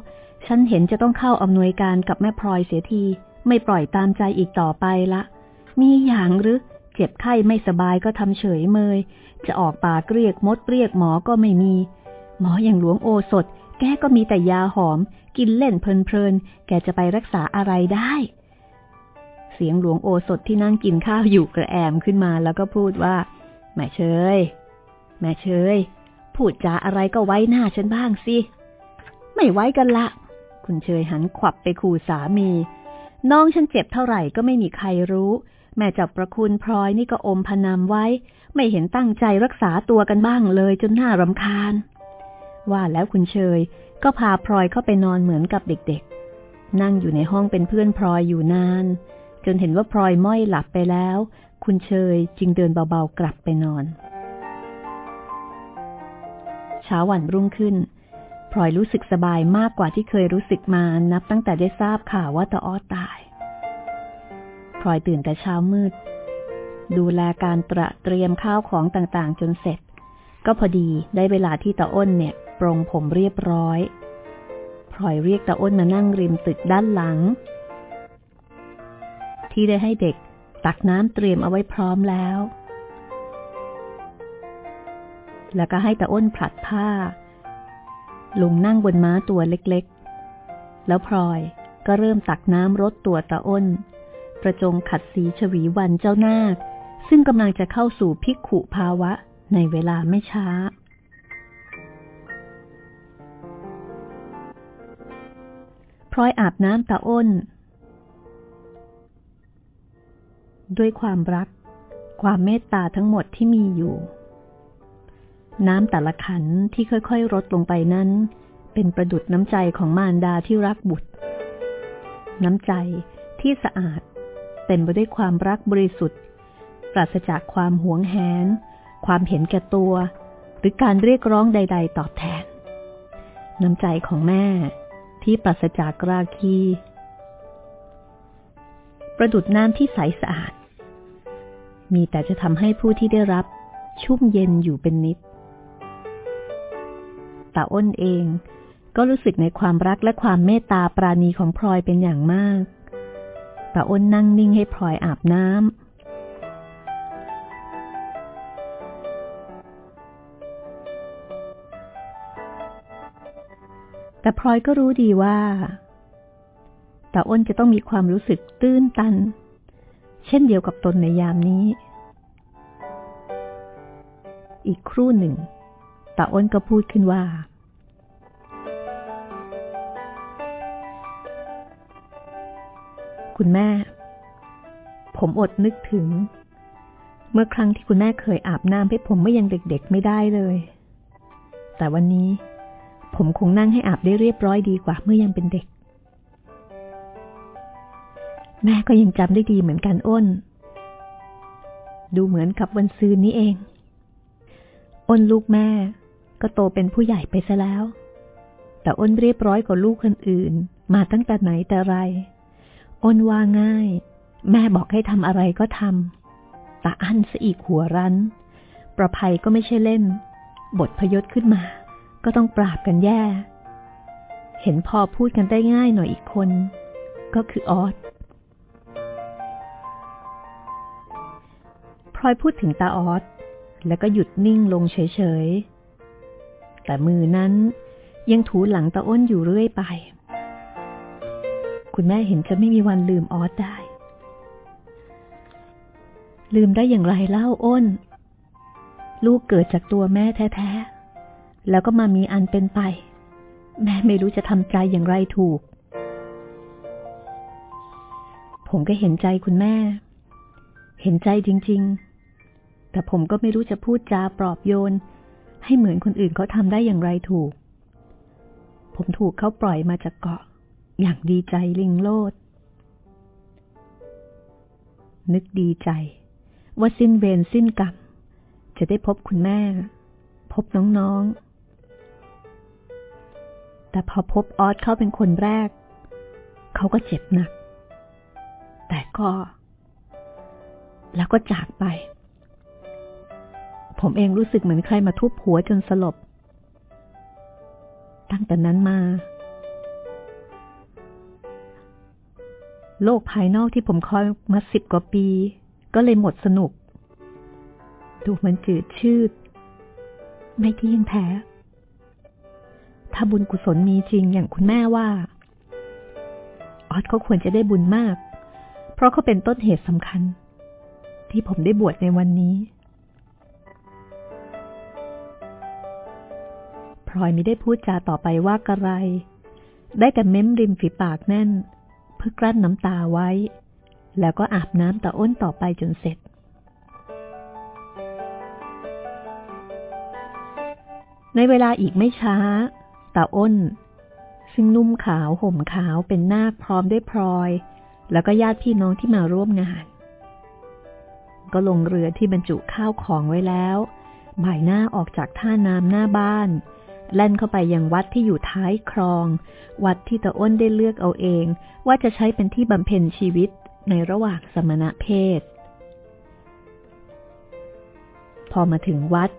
ฉันเห็นจะต้องเข้าอำนวยการกับแม่พลอยเสียที ไม่ปล่อยตามใจอีกต่อไปละ มีอย่างหรือ เจ็บไข้ไม่สบายก็ทำเฉยเมยจะออกปากเรียกมดเรียกหมอก็ไม่มี หมออย่างหลวงโอสถ แกก็มีแต่ยาหอม กินเล่นเพลินๆ แกจะไปรักษาอะไรได้ เสียงหลวงโอสถที่นั่งกินข้าวอยู่กระแอมขึ้นมาแล้วก็พูดว่า แม่เชย แม่เชย พูดจาอะไรก็ไว้หน้าฉันบ้างสิ ไม่ไว้กันละ คุณเชยหันขวับไปขู่สามี น้องฉันเจ็บเท่าไหร่ก็ไม่มีใครรู้แม่จับประคุณพลอยนี่ก็อมพนามไว้ ไม่เห็นตั้งใจรักษาตัวกันบ้างเลยจนน่ารำคาญ ว่าแล้วคุณเชยก็พาพลอยเข้าไปนอนเหมือนกับเด็กๆ นั่งอยู่ในห้องเป็นเพื่อนพลอยอยู่นาน จนเห็นว่าพลอยม้อยหลับไปแล้ว คุณเชยจึงเดินเบาๆกลับไปนอน เช้าวันรุ่งขึ้นพลอยรู้สึกสบายมากกว่าที่เคยรู้สึกมานับตั้งแต่ได้ทราบข่าวว่าตาอ้อตายพลอยตื่นแต่เช้ามืด ดูแลการตระเตรียมข้าวของต่างๆ จนเสร็จ ก็พอดีได้เวลาที่ตาอ้นเนี่ยปรงผมเรียบร้อยพลอยเรียกตาอ้นมานั่งริมตึกด้านหลัง ที่ได้ให้เด็กตักน้ำเตรียมเอาไว้พร้อมแล้ว แล้วก็ให้ตาอ้นผลัดผ้า ลุงนั่งบนม้าตัวเล็กๆ แล้วพลอยก็เริ่มตักน้ำรดตัวตาอ้น ประจงขัดสีฉวีวันเจ้านาค ซึ่งกำลังจะเข้าสู่พิกขุภาวะในเวลาไม่ช้า พลอยอาบน้ำตาอ้น ด้วยความรัก ความเมตตาทั้งหมดที่มีอยู่ น้ำแต่ละขันที่ค่อยๆรดลงไปนั้น เป็นประดุดน้ำใจของมารดาที่รักบุตร น้ำใจที่สะอาดเต็มไปด้วยความรักบริสุทธิ์ ปราศจากความหวงแหน ความเห็นแก่ตัว หรือการเรียกร้องใด ๆ ตอบแทน น้ำใจของแม่ที่ปราศจากราคี ประดุดน้ำที่ใสสะอาด มีแต่จะทำให้ผู้ที่ได้รับชุ่มเย็นอยู่เป็นนิดตาอ้นเองก็รู้สึกในความรักและความเมตตาปราณีของพลอยเป็นอย่างมากตาอ้นนั่งนิ่งให้พลอยอาบน้ำ แต่พลอยก็รู้ดีว่าตาอ้นจะต้องมีความรู้สึกตื้นตัน เช่นเดียวกับตนในยามนี้ อีกครู่หนึ่งตาอ้นก็พูดขึ้นว่า คุณแม่ ผมอดนึกถึง เมื่อครั้งที่คุณแม่เคยอาบน้ำให้ผมเมื่อยังเด็กๆไม่ได้เลย แต่วันนี้ ผมคงนั่งให้อาบได้เรียบร้อยดีกว่าเมื่อยังเป็นเด็ก แม่ก็ยังจำได้ดีเหมือนกันอ้น ดูเหมือนกับวันซืนนี้เอง อ้นลูกแม่ก็โตเป็นผู้ใหญ่ไปซะแล้ว แต่อ้นเรียบร้อยกว่าลูกคนอื่น มาตั้งแต่ไหนแต่ไร อ้นว่าง่าย แม่บอกให้ทำอะไรก็ทำตาอั้นซะอีกหัวรั้น ประภัยก็ไม่ใช่เล่น บทพยศขึ้นมา ก็ต้องปราบกันแย่ เห็นพอพูดกันได้ง่ายหน่อยอีกคน ก็คือออสพลอยพูดถึงตาออสแล้วก็หยุดนิ่งลงเฉยๆ แต่มือนั้นยังถูหลังตาอ้นอยู่เรื่อยไป คุณแม่เห็นจะไม่มีวันลืมออสได้ ลืมได้อย่างไรเล่าอ้น ลูกเกิดจากตัวแม่แท้ๆ แล้วก็มามีอันเป็นไป แม่ไม่รู้จะทำใจอย่างไรถูก ผมก็เห็นใจคุณแม่ เห็นใจจริง ๆ แต่ผมก็ไม่รู้จะพูดจาปลอบโยน ให้เหมือนคนอื่นเขาทำได้อย่างไรถูก ผมถูกเขาปล่อยมาจากเกาะ อย่างดีใจลิงโลด นึกดีใจ ว่าสิ้นเวรสิ้นกรรมจะได้พบคุณแม่ พบน้อง ๆ แต่พอพบออสเขาเป็นคนแรก เขาก็เจ็บหนัก แต่ก็ แล้วก็จากไป ผมเองรู้สึกเหมือนใครมาทุบหัวจนสลบ ตั้งแต่นั้นมา โลกภายนอกที่ผมคอยมาสิบกว่าปี ก็เลยหมดสนุก ดูมันจืดชืด ไม่ที่ยังแท้ ถ้าบุญกุศลมีจริงอย่างคุณแม่ว่า ออสเขาควรจะได้บุญมาก เพราะเขาเป็นต้นเหตุสำคัญ ที่ผมได้บวชในวันนี้พลอยไม่ได้พูดจาต่อไปว่ากระไร ได้แต่เม้มริมฝีปากแน่น เพื่อกลั้นน้ำตาไว้ แล้วก็อาบน้ำตาอ้นต่อไปจนเสร็จในเวลาอีกไม่ช้า ตาอ้น ซึ่งนุ่มขาวห่มขาวเป็นนาคพร้อมด้วยพลอย แล้วก็ญาติพี่น้องที่มาร่วมงาน ก็ลงเรือที่บรรจุข้าวของไว้แล้วบ่ายหน้าออกจากท่าน้ำหน้าบ้าน แล่นเข้าไปยังวัดที่อยู่ท้ายคลอง วัดที่ตะอ้นได้เลือกเอาเอง ว่าจะใช้เป็นที่บำเพ็ญชีวิตในระหว่างสมณะเพศ พอมาถึงวัด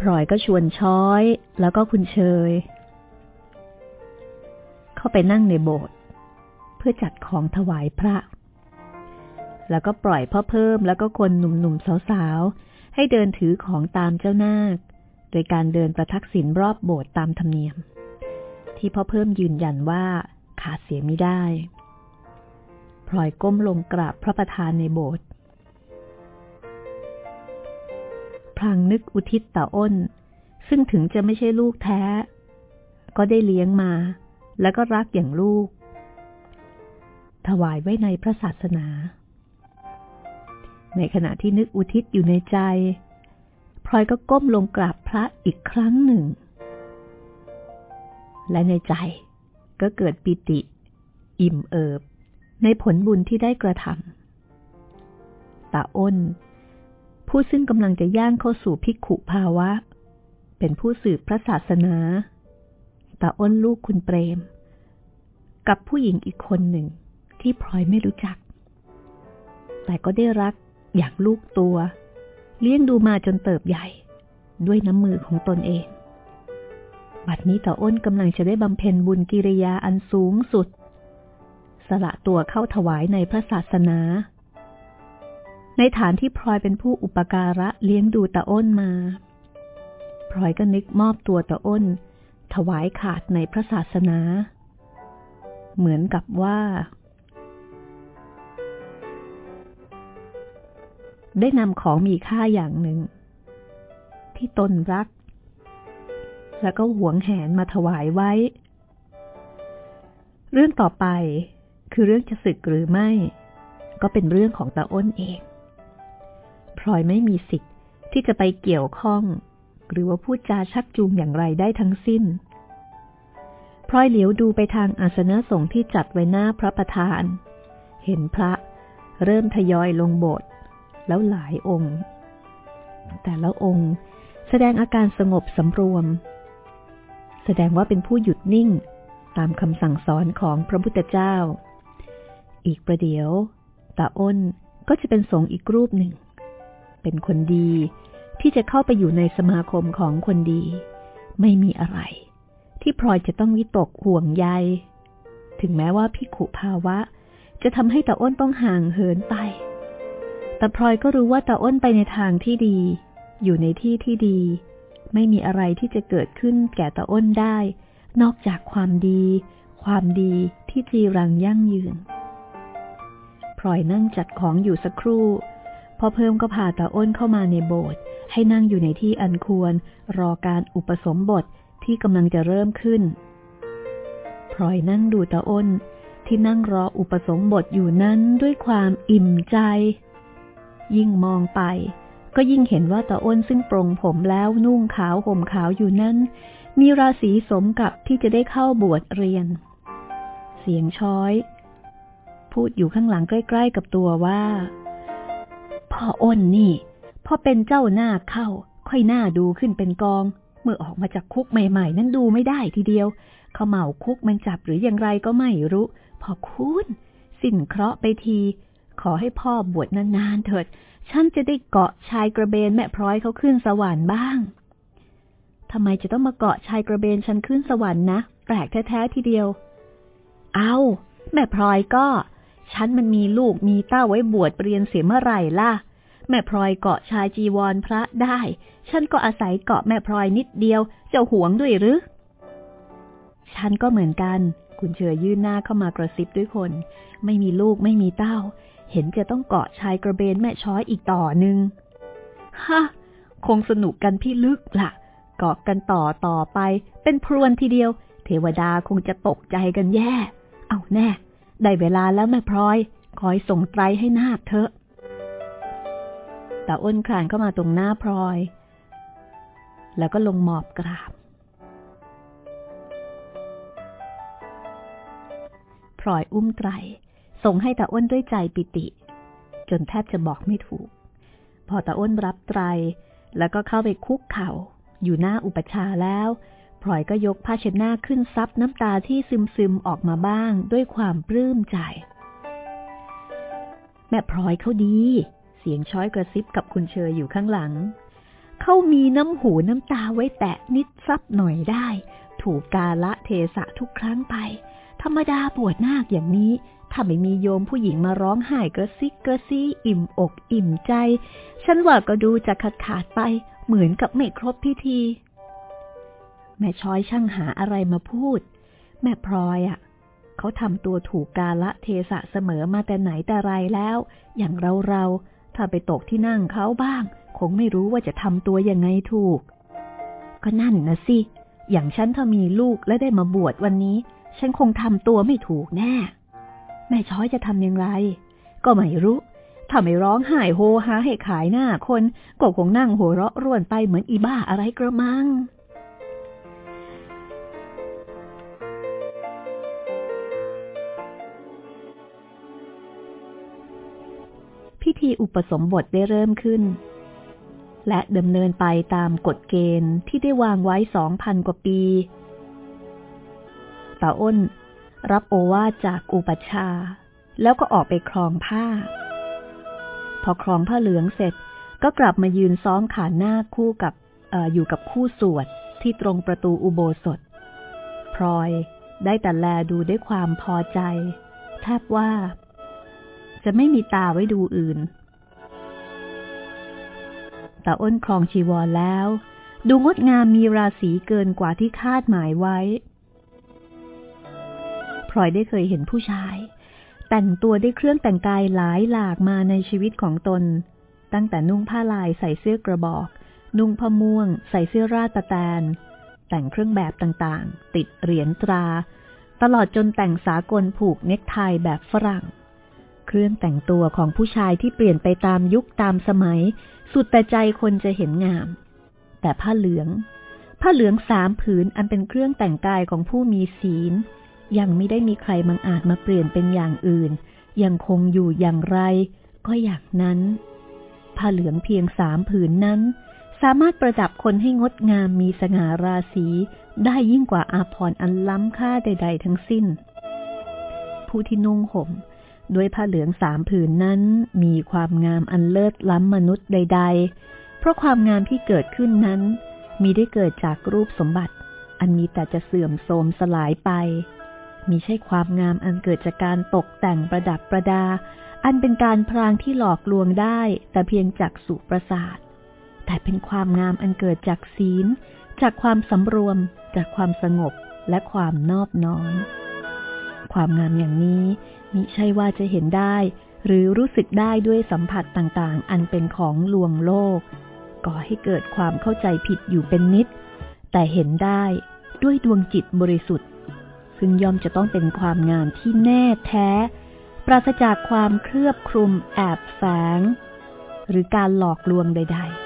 พลอยก็ชวนช้อย แล้วก็คุณเชย เข้าไปนั่งในโบสถ์เพื่อจัดของถวายพระ แล้วก็ปล่อยพ่อเพิ่มแล้วก็คนหนุ่มๆสาวๆ ให้เดินถือของตามเจ้านาค โดยการเดินประทักษิณรอบโบสถ์ตามธรรมเนียม ที่พ่อเพิ่มยืนยันว่าขาดเสียไม่ได้พลอยก้มลงกราบพระประธานในโบสถ์พลางนึกอุทิศต่ออ้น ซึ่งถึงจะไม่ใช่ลูกแท้ ก็ได้เลี้ยงมา แล้วก็รักอย่างลูก ถวายไว้ในพระศาสนา ในขณะที่นึกอุทิศอยู่ในใจพลอยก็ก้มลงกราบพระอีกครั้งหนึ่ง และในใจก็เกิดปิติ อิ่มเอิบ ในผลบุญที่ได้กระทำตาอ้น ผู้ซึ่งกำลังจะย่างเข้าสู่พิกขุภาวะ เป็นผู้สืบพระศาสนาาอ้นลูกคุณเปรม กับผู้หญิงอีกคนหนึ่งที่พลอยไม่รู้จัก แต่ก็ได้รักอย่างลูกตัว เลี้ยงดูมาจนเติบใหญ่ ด้วยน้ำมือของตนเอง บัดนี้ตาอ้นกำลังจะได้บำเพ็ญบุญกิริยาอันสูงสุด สละตัวเข้าถวายในพระศาสนา ในฐานที่พลอยเป็นผู้อุปการะเลี้ยงดูตาอ้นมา พลอยก็นึกมอบตัวตาอ้น ถวายขาดในพระศาสนา เหมือนกับว่า ได้นำของมีค่าอย่างหนึ่ง ที่ตนรัก แล้วก็หวงแหนมาถวายไว้ เรื่องต่อไปคือเรื่องจะศึกหรือไม่ ก็เป็นเรื่องของตาอ้นเองพลอยไม่มีสิทธิ์ที่จะไปเกี่ยวข้อง หรือว่าพูดจาชักจูงอย่างไรได้ทั้งสิ้น พลอยเหลียวดูไปทางอาสนะสงฆ์ที่จัดไว้หน้าพระประธาน เห็นพระเริ่มทยอยลงโบสถ์แล้วหลายองค์ แต่ละองค์แสดงอาการสงบสำรวม แสดงว่าเป็นผู้หยุดนิ่งตามคำสั่งสอนของพระพุทธเจ้า อีกประเดี๋ยวตาอ้นก็จะเป็นสงฆ์อีกรูปหนึ่ง เป็นคนดีที่จะเข้าไปอยู่ในสมาคมของคนดี ไม่มีอะไร ที่พลอยจะต้องวิตกห่วงใย ถึงแม้ว่าพิขุภาวะ จะทำให้ตาอ้นต้องห่างเหินไป แต่พลอยก็รู้ว่าตาอ้นไปในทางที่ดี อยู่ในที่ที่ดี ไม่มีอะไรที่จะเกิดขึ้นแก่ตาอ้นได้ นอกจากความดี ความดีที่จีรังยั่งยืนพลอยนั่งจัดของอยู่สักครู่พอเพิ่มก็พาตาอ้นเข้ามาในโบสถ์ให้นั่งอยู่ในที่อันควรรอการอุปสมบท ที่กำลังจะเริ่มขึ้นพลอยนั่งดูตาอ้นที่นั่งรออุปสมบทอยู่นั้นด้วยความอิ่มใจ ยิ่งมองไป ก็ยิ่งเห็นว่าตาอ้นซึ่งปรงผมแล้วนุ่งขาวห่มขาวอยู่นั้น มีราศีสมกับที่จะได้เข้าบวชเรียน เสียงช้อย พูดอยู่ข้างหลังใกล้ ๆ กับตัวว่า พ่ออ้นนี่ พ่อเป็นเจ้าหน้าเข้า ค่อยหน้าดูขึ้นเป็นกอง เมื่อออกมาจากคุกใหม่ ๆ นั้นดูไม่ได้ทีเดียวเขาเหมาคุกมันจับหรืออย่างไรก็ไม่รู้ พอคุณสิ้นเคราะห์ไปที ขอให้พ่อบวชนานๆเถิด ฉันจะได้เกาะชายกระเบนแม่พร้อยเขาขึ้นสวรรค์บ้างทำไมจะต้องมาเกาะชายกระเบนฉันขึ้นสวรรค์นะแปลกแท้ๆทีเดียว เอาแม่พลอยก็ ฉันมันมีลูกมีเต้าไว้บวชเรียนเสียเมื่อไหร่ล่ะ แม่พลอยเกาะชายจีวรพระได้ ฉันก็อาศัยเกาะแม่พลอยนิดเดียวจะหวงด้วยหรือ ฉันก็เหมือนกัน คุณเชยยื่นหน้าเข้ามากระซิบด้วยคน ไม่มีลูกไม่มีเต้า เห็นจะต้องเกาะชายกระเบนแม่ช้อยอีกต่อหนึ่งฮะคงสนุกกันพี่ลึกละ่ะ เกาะกันต่อต่อไป เป็นพรวนทีเดียว เทวดาคงจะตกใจกันแย่ เอาแน่ ได้เวลาแล้วแม่พลอย คอยส่งไตรให้นาคเถอะ ต่อ้นคลานเข้ามาตรงหน้าพลอย แล้วก็ลงหมอบกราบ พลอยอุ้มไตร ส่งให้ตาอ้นด้วยใจปิติ จนแทบจะบอกไม่ถูก พอตาอ้นรับไตร แล้วก็เข้าไปคุกเขา่า อยู่หน้าอุปชาแล้วพลอยก็ยกผ้าเช็ดหน้าขึ้นซับน้ำตาที่ซึมซึมออกมาบ้างด้วยความปลื้มใจ แม่พลอยเขาดี สียงช้อยกระซิบกับคุณเชยอยู่ข้างหลัง เขามีน้ำหูน้ำตาไว้แตะนิดซับหน่อยได้ ถูกกาละเทสะทุกครั้งไป ธรรมดาปวดนาคอย่างนี้ ถ้าไม่มีโยมผู้หญิงมาร้องไห้กระซิกกระซีอิ่มอกอิ่มใจ ฉันว่าก็ดูจะขาดขาดไป เหมือนกับไม่ครบพิธี แม่ช้อยช่างหาอะไรมาพูด แม่พลอยอะเขาทำตัวถูกกาละเทศะเสมอมาแต่ไหนแต่ไรแล้ว อย่างเราเรา ถ้าไปตกที่นั่งเขาบ้าง คงไม่รู้ว่าจะทำตัวยังไงถูก ก็นั่นนะสิ อย่างฉันถ้ามีลูกและได้มาบวชวันนี้ ฉันคงทำตัวไม่ถูกแน่ แม่ช้อยจะทำอย่างไร ก็ไม่รู้ ถ้าไม่ร้องไห้โฮฮาให้ขายหน้าคน ก็คงนั่งหัวเราะร่วนไปเหมือนอีบ้าอะไรกระมัง ธีอุปสมบทได้เริ่มขึ้น และดำเนินไปตามกฎเกณฑ์ที่ได้วางไว้สองพันกว่าปีตาอ้น รับโอวาจากอุปชา แล้วก็ออกไปคลองผ้า พอคลองผ้าเหลืองเสร็จก็กลับมายืนซ้อมขานหน้าคู่กับออยู่กับคู่สวดที่ตรงประตูอุโบสถ พลอยได้แต่แลดูด้วยความพอใจ แทบว่า จะไม่มีตาไว้ดูอื่นตาอ้นคลองชีวรแล้ว ดูงดงามมีราศีเกินกว่าที่คาดหมายไว้พลอยได้เคยเห็นผู้ชาย แต่งตัวได้เครื่องแต่งกายหลายหลากมาในชีวิตของตน ตั้งแต่นุ่งผ้าลายใส่เสื้อกระบอก นุ่งผ้าม่วง ใส่เสื้อราดตะแตน แต่งเครื่องแบบต่างๆ ติดเหรียญตรา ตลอดจนแต่งสากลผูกเน็กไทแบบฝรั่ง เครื่องแต่งตัวของผู้ชายที่เปลี่ยนไปตามยุคตามสมัย สุดแต่ใจคนจะเห็นงาม แต่ผ้าเหลือง ผ้าเหลืองสามผืนอันเป็นเครื่องแต่งกายของผู้มีศีล ยังไม่ได้มีใครมังอาจมาเปลี่ยนเป็นอย่างอื่น ยังคงอยู่อย่างไร ก็อย่างนั้น ผ้าเหลืองเพียงสามผืนนั้น สามารถประดับคนให้งดงามมีสง่าราศีได้ยิ่งกว่าอาภรณ์อันล้ำค่าใด ๆ ทั้งสิ้น ผู้ที่นุ่งห่ม ด้วยผ้าเหลืองสามผืนนั้นมีความงามอันเลิศล้ำมนุษย์ใด ๆ เพราะความงามที่เกิดขึ้นนั้น มีได้เกิดจากรูปสมบัติ อันมีแต่จะเสื่อมโทรมสลายไป มีใช่ความงามอันเกิดจากการตกแต่งประดับประดา อันเป็นการพรางที่หลอกลวงได้ แต่เพียงจากสุประสาท แต่เป็นความงามอันเกิดจากศีล จากความสำรวม จากความสงบและความนอบน้อม ความงามอย่างนี้ มิใช่ว่าจะเห็นได้ หรือรู้สึกได้ด้วยสัมผัสต่างๆ อันเป็นของลวงโลก ก่อให้เกิดความเข้าใจผิดอยู่เป็นนิด แต่เห็นได้ด้วยดวงจิตบริสุทธิ์ ซึ่งย่อมจะต้องเป็นความงามที่แน่แท้ ปราศจากความเคลือบคลุมแอบแฝง หรือการหลอกลวงใด ๆ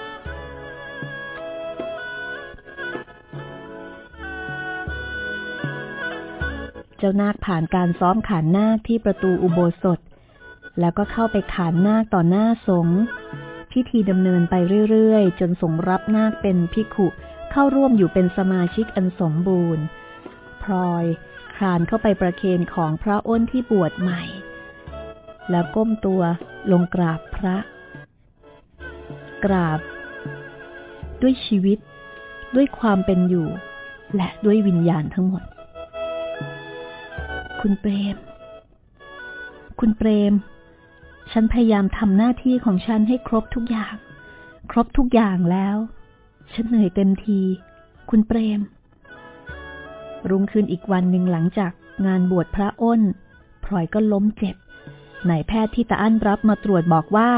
เจ้านาคผ่านการซ้อมขานนาคที่ประตูอุโบสถ แล้วก็เข้าไปขานนาคต่อหน้าสงฆ์พิธีดำเนินไปเรื่อยๆ จนสงรับนาคเป็นพิขุเข้าร่วมอยู่เป็นสมาชิกอันสมบูรณ์ พลอยคลานเข้าไปประเคนของพระอ้นที่บวชใหม่ แล้วก้มตัวลงกราบพระ กราบ ด้วยชีวิต ด้วยความเป็นอยู่ และด้วยวิญญาณทั้งหมด คุณเปรม คุณเปรม ฉันพยายามทำหน้าที่ของฉันให้ครบทุกอย่าง ครบทุกอย่างแล้ว ฉันเหนื่อยเต็มที คุณเปรม รุ่งขึ้นอีกวันหนึ่งหลังจากงานบวชพระอ้นพลอยก็ล้มเจ็บนายแพทย์ที่ตาอั้นรับมาตรวจบอกว่า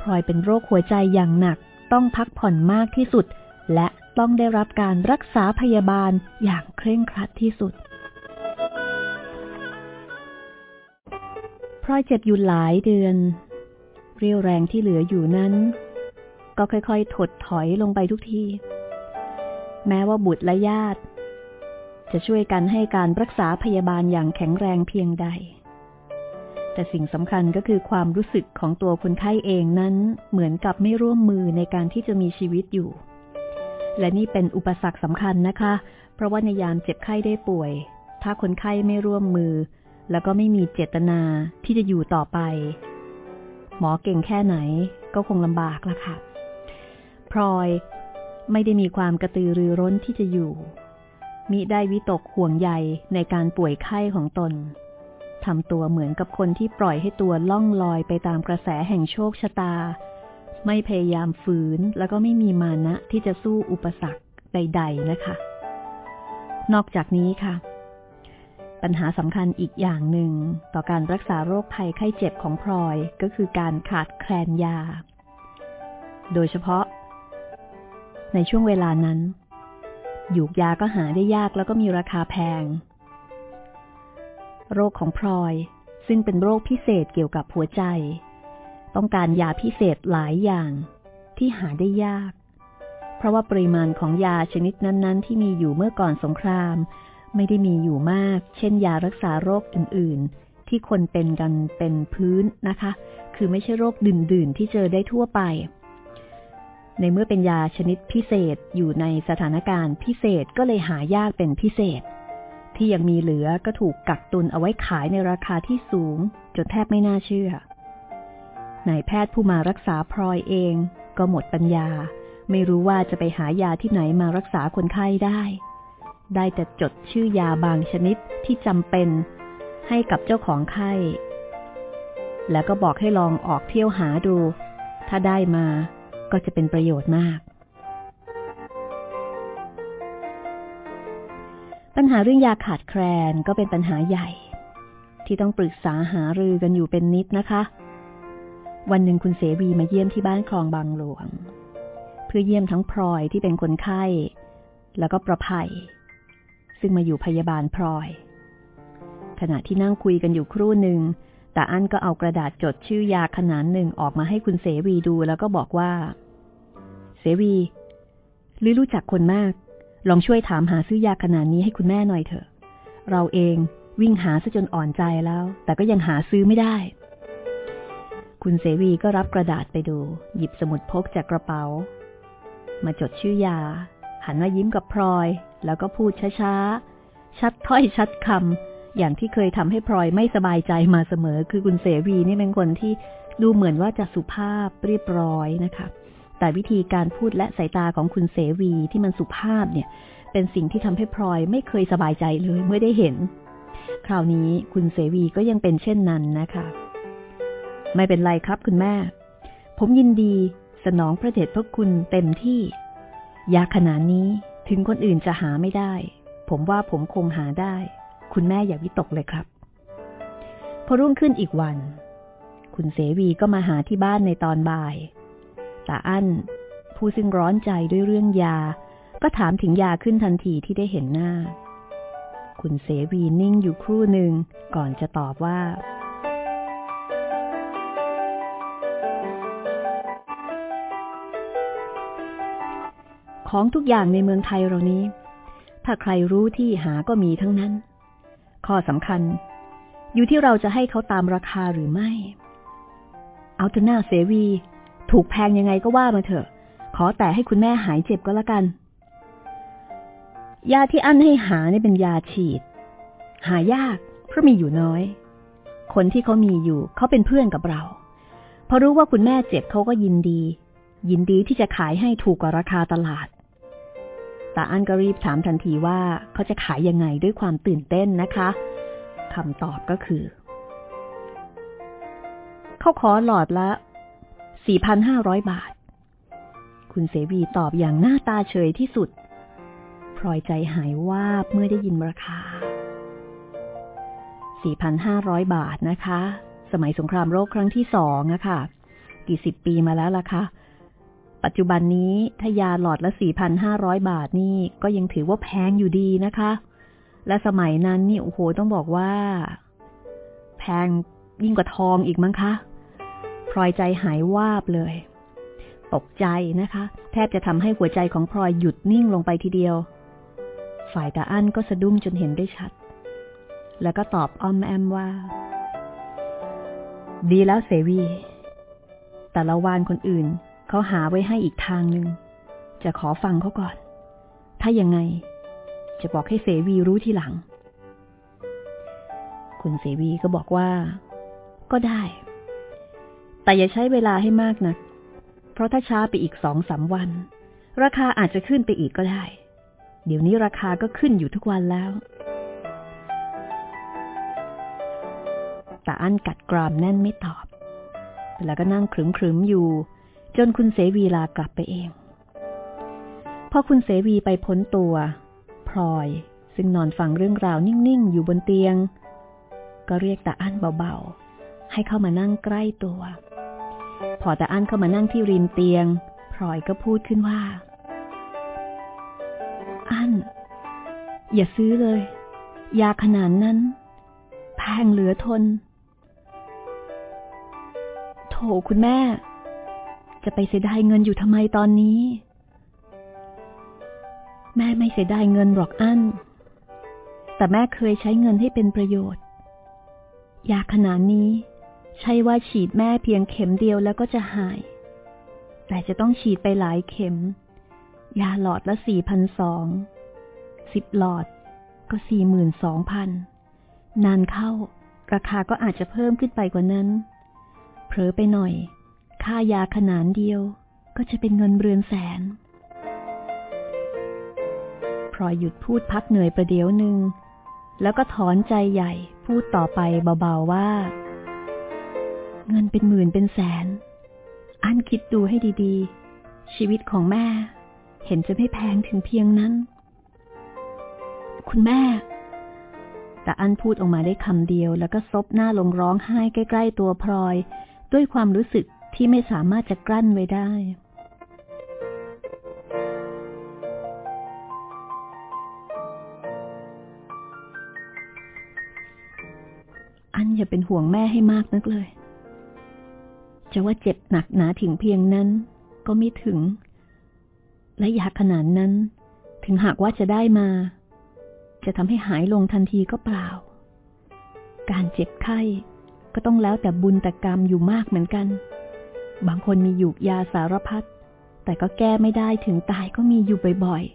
พลอยเป็นโรคหัวใจอย่างหนัก ต้องพักผ่อนมากที่สุด และต้องได้รับการรักษาพยาบาลอย่างเคร่งครัดที่สุด พลอยเจ็บอยู่หลายเดือน เรียวแรงที่เหลืออยู่นั้น ก็ค่อยๆ ถดถอยลงไปทุกที แม้ว่าบุตรและญาติ จะช่วยกันให้การรักษาพยาบาลอย่างแข็งแรงเพียงใด แต่สิ่งสำคัญก็คือความรู้สึกของตัวคนไข้เองนั้นเหมือนกับไม่ร่วมมือในการที่จะมีชีวิตอยู่ และนี่เป็นอุปสรรคสำคัญนะคะ เพราะว่าในยามเจ็บไข้ได้ป่วย ถ้าคนไข้ไม่ร่วมมือ แล้วก็ไม่มีเจตนาที่จะอยู่ต่อไป หมอเก่งแค่ไหนก็คงลำบากละค่ะ พลอยไม่ได้มีความกระตือรือร้นที่จะอยู่ มิได้วิตกห่วงใยในการป่วยไข้ของตนทำตัวเหมือนกับคนที่ปล่อยให้ตัวล่องลอยไปตามกระแสแห่งโชคชะตา ไม่พยายามฝืนแล้วก็ไม่มีมานะที่จะสู้อุปสรรคใด ๆนะคะ นอกจากนี้ค่ะ ปัญหาสำคัญอีกอย่างหนึ่ง ต่อการรักษาโรคภัยไข้เจ็บของพลอยก็คือการขาดแคลนยา โดยเฉพาะ ในช่วงเวลานั้น หยูกยาก็หาได้ยากแล้วก็มีราคาแพง โรคของพลอยซึ่งเป็นโรคพิเศษเกี่ยวกับหัวใจ ต้องการยาพิเศษหลายอย่างที่หาได้ยาก เพราะว่าปริมาณของยาชนิดนั้น ๆ ที่มีอยู่เมื่อก่อนสงคราม ไม่ได้มีอยู่มาก เช่นยารักษาโรคอื่น ๆ ที่คนเป็นกันเป็นพื้นนะคะ คือไม่ใช่โรคดื่น ๆ ที่เจอได้ทั่วไป ในเมื่อเป็นยาชนิดพิเศษอยู่ในสถานการณ์พิเศษก็เลยหายากเป็นพิเศษ ที่ยังมีเหลือก็ถูกกักตุนเอาไว้ขายในราคาที่สูง จนแทบไม่น่าเชื่อนายแพทย์ผู้มารักษาพลอยเอง ก็หมดปัญญา ไม่รู้ว่าจะไปหายาที่ไหนมารักษาคนไข้ได้ ได้แต่จดชื่อยาบางชนิดที่จำเป็น ให้กับเจ้าของไข้ แล้วก็บอกให้ลองออกเที่ยวหาดู ถ้าได้มาก็จะเป็นประโยชน์มาก ปัญหาเรื่องยาขาดแคลนก็เป็นปัญหาใหญ่ ที่ต้องปรึกษาหารือกันอยู่เป็นนิดนะคะ วันหนึ่งคุณเสวีมาเยี่ยมที่บ้านคลองบางหลวง เพื่อเยี่ยมทั้งพลอยที่เป็นคนไข้ แล้วก็ประภัย ซึ่งมาอยู่พยาบาลพลอย ขณะที่นั่งคุยกันอยู่ครู่หนึ่งแต่อันก็เอากระดาษจดชื่อยาขนาดหนึ่งออกมาให้คุณเสวีดูแล้วก็บอกว่า เสวีลือรู้จักคนมาก ลองช่วยถามหาซื้อยาขนาดนี้ให้คุณแม่หน่อยเถอะ เราเองวิ่งหาซะจนอ่อนใจแล้ว แต่ก็ยังหาซื้อไม่ได้ คุณเสวีก็รับกระดาษไปดู หยิบสมุดพกจากกระเป๋า มาจดชื่อยา หันมายิ้มกับพลอย แล้วก็พูดช้าๆ ชัดถ้อยชัดคำอย่างที่เคยทำให้พลอยไม่สบายใจมาเสมอ คือคุณเสวีนี่เป็นคนที่ดูเหมือนว่าจะสุภาพเรียบร้อยนะคะ แต่วิธีการพูดและสายตาของคุณเสวีที่มันสุภาพเนี่ย เป็นสิ่งที่ทำให้พลอยไม่เคยสบายใจเลยเมื่อได้เห็น คราวนี้คุณเสวีก็ยังเป็นเช่นนั้นนะคะ ไม่เป็นไรครับคุณแม่ ผมยินดีสนองพระเดชพระคุณเต็มที่ ยาขนาดนี้ ถึงคนอื่นจะหาไม่ได้ ผมว่าผมคงหาได้ คุณแม่อย่าวิตกเลยครับ พอรุ่งขึ้นอีกวัน คุณเสวีก็มาหาที่บ้านในตอนบ่ายตาอั้น ผู้ซึ่งร้อนใจด้วยเรื่องยา ก็ถามถึงยาขึ้นทันทีที่ได้เห็นหน้า คุณเสวีนิ่งอยู่ครู่หนึ่งก่อนจะตอบว่า ของทุกอย่างในเมืองไทยเรานี้ ถ้าใครรู้ที่หาก็มีทั้งนั้น ข้อสำคัญ อยู่ที่เราจะให้เขาตามราคาหรือไม่ เอาเถอะหน้าเสวี ถูกแพงยังไงก็ว่ามาเถอะ ขอแต่ให้คุณแม่หายเจ็บก็แล้วกัน ยาที่อั้นให้หาเนี่เป็นยาฉีด หายากเพราะมีอยู่น้อย คนที่เขามีอยู่เขาเป็นเพื่อนกับเราพอรู้ว่าคุณแม่เจ็บเขาก็ยินดี ยินดีที่จะขายให้ถูกกว่าราคาตลาด ตาอั้นก็รีบถามทันทีว่าเขาจะขายยังไงด้วยความตื่นเต้นนะคะคำตอบก็คือ เขาขอหลอดละ 4,500 บาท คุณเสวีตอบอย่างหน้าตาเฉยที่สุด พลอยใจหายวาบเมื่อได้ยินราคา 4,500 บาทนะคะ สมัยสงครามโลกครั้งที่สองอะค่ะ กี่สิบปีมาแล้วล่ะค่ะ ปัจจุบันนี้ถ้ายาหลอดละ 4,500 บาทนี่ก็ยังถือว่าแพงอยู่ดีนะคะ และสมัยนั้นนี่โอ้โหต้องบอกว่า แพงยิ่งกว่าทองอีกมั้งคะพลอยใจหายวาบเลย ตกใจนะคะ แทบจะทำให้หัวใจของพลอยหยุดนิ่งลงไปทีเดียว ฝ่ายตาอั้นก็สะดุ้งจนเห็นได้ชัด แล้วก็ตอบอ้อมแอมว่า ดีแล้วเสวี แต่ละวานคนอื่น เขาหาไว้ให้อีกทางหนึ่งจะขอฟังเขาก่อน ถ้ายังไง จะบอกให้เสวีรู้ทีหลัง คุณเสวีก็บอกว่า ก็ได้ แต่อย่าใช้เวลาให้มากนะเพราะถ้าช้าไปอีกสองสาวัน ราคาอาจจะขึ้นไปอีกก็ได้ เดี๋ยวนี้ราคาก็ขึ้นอยู่ทุกวันแล้วแต่อันกัดกรามแน่นไม่ตอบ แล้วก็นั่งขรึมๆอยู่ จนคุณเสวีลากลับไปเอง พอคุณเสวีไปพ้นตัว พลอยซึ่งนอนฟังเรื่องราวนิ่งๆ อยู่บนเตียง ก็เรียกตาอั้นเบาๆ ให้เข้ามานั่งใกล้ตัว พอตาอั้นเข้ามานั่งที่ริมเตียง พลอยก็พูดขึ้นว่า อั้น อย่าซื้อเลย ยาขนาดนั้น แพงเหลือทน โถคุณแม่ จะไปเสียดายเงินอยู่ทำไมตอนนี้ แม่ไม่เสียดายเงินหรอกอั้น แต่แม่เคยใช้เงินให้เป็นประโยชน์ ยาขนาดนี้ ใช่ว่าฉีดแม่เพียงเข็มเดียวแล้วก็จะหาย แต่จะต้องฉีดไปหลายเข็ม ยาหลอดละสี่พันสอง สิบหลอดก็สี่หมื่นสองพัน นานเข้า ราคาก็อาจจะเพิ่มขึ้นไปกว่านั้น เผลอไปหน่อย ค่ายาขนาดเดียวก็จะเป็นเงินเรือนแสนพลอยหยุดพูดพักเหนื่อยประเดี๋ยวหนึ่ง แล้วก็ถอนใจใหญ่พูดต่อไปเบาๆว่า เงินเป็นหมื่นเป็นแสน อันคิดดูให้ดีๆ ชีวิตของแม่ เห็นจะไม่แพงถึงเพียงนั้น คุณแม่ แต่อันพูดออกมาได้คำเดียว แล้วก็ซบหน้าลงร้องไห้ใกล้ ๆ ตัวพลอย ด้วยความรู้สึก ที่ไม่สามารถจะกลั้นไว้ได้ อันอย่าเป็นห่วงแม่ให้มากนักเลย จะว่าเจ็บหนักหนาถึงเพียงนั้น ก็ไม่ถึง และยาขนาดนั้น ถึงหากว่าจะได้มา จะทำให้หายลงทันทีก็เปล่า การเจ็บไข้ก็ต้องแล้วแต่บุญแต่กรรมอยู่มากเหมือนกัน บางคนมีอยู่ยาสารพัด แต่ก็แก้ไม่ได้ถึงตายก็มีอยู่บ่อยๆ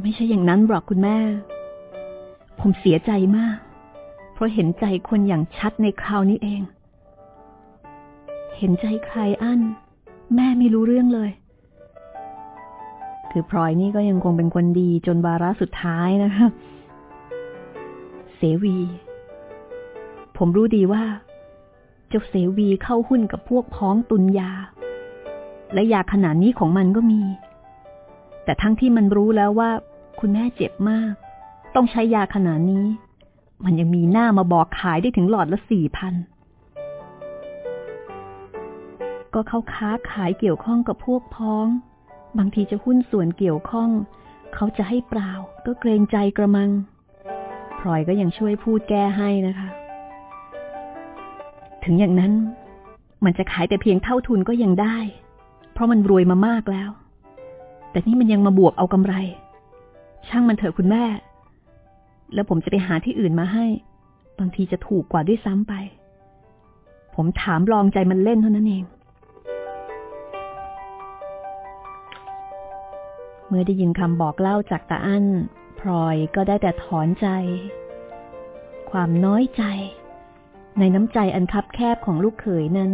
ไม่ใช่อย่างนั้นหรอกคุณแม่ ผมเสียใจมาก เพราะเห็นใจคนอย่างชัดในคราวนี้เอง เห็นใจใครอั้น แม่ไม่รู้เรื่องเลย คือพลอยนี่ก็ยังคงเป็นคนดีจนวาระสุดท้ายนะคะ เสวี ผมรู้ดีว่า เจ้าเสวีเข้าหุ้นกับพวกพ้องตุนยา และยาขนาดนี้ของมันก็มี แต่ทั้งที่มันรู้แล้วว่า คุณแม่เจ็บมาก ต้องใช้ยาขนาดนี้ มันยังมีหน้ามาบอกขายได้ถึงหลอดละสี่พันก็เขาค้าขายเกี่ยวข้องกับพวกพ้อง บางทีจะหุ้นส่วนเกี่ยวข้อง เขาจะให้เปล่าก็เกรงใจกระมังพลอยก็ยังช่วยพูดแก้ให้นะคะ ถึงอย่างนั้น มันจะขายแต่เพียงเท่าทุนก็ยังได้ เพราะมันรวยมามากแล้ว แต่นี่มันยังมาบวกเอากำไร ช่างมันเถอะคุณแม่ แล้วผมจะไปหาที่อื่นมาให้ บางทีจะถูกกว่าด้วยซ้ำไป ผมถามลองใจมันเล่นเท่านั้นเอง เมื่อได้ยินคำบอกเล่าจากตาอั้นพลอยก็ได้แต่ถอนใจ ความน้อยใจ ในน้ำใจอันคับแคบของลูกเขยนั้น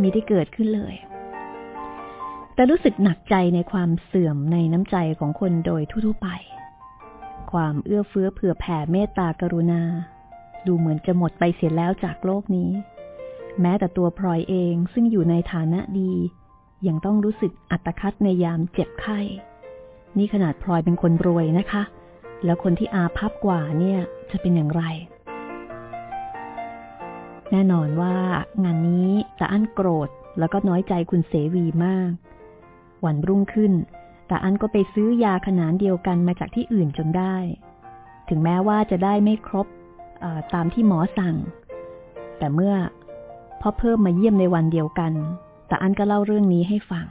มีได้เกิดขึ้นเลย แต่รู้สึกหนักใจในความเสื่อมในน้ำใจของคนโดยทั่วไป ความเอื้อเฟื้อเผื่อแผ่เมตตากรุณา ดูเหมือนจะหมดไปเสียแล้วจากโลกนี้ แม้แต่ตัวพลอยเองซึ่งอยู่ในฐานะดี ยังต้องรู้สึกอัตคัดในยามเจ็บไข้ นี่ขนาดพลอยเป็นคนรวยนะคะ แล้วคนที่อาภัพกว่าเนี่ยจะเป็นอย่างไร แน่นอนว่างานนี้ตาอั้นโกรธแล้วก็น้อยใจคุณเสวีมาก วันรุ่งขึ้นแต่อันก็ไปซื้อยาขนาดเดียวกันมาจากที่อื่นจนได้ ถึงแม้ว่าจะได้ไม่ครบตามที่หมอสั่ง แต่เมื่อพ่อเพิ่มมาเยี่ยมในวันเดียวกันแต่อันก็เล่าเรื่องนี้ให้ฟัง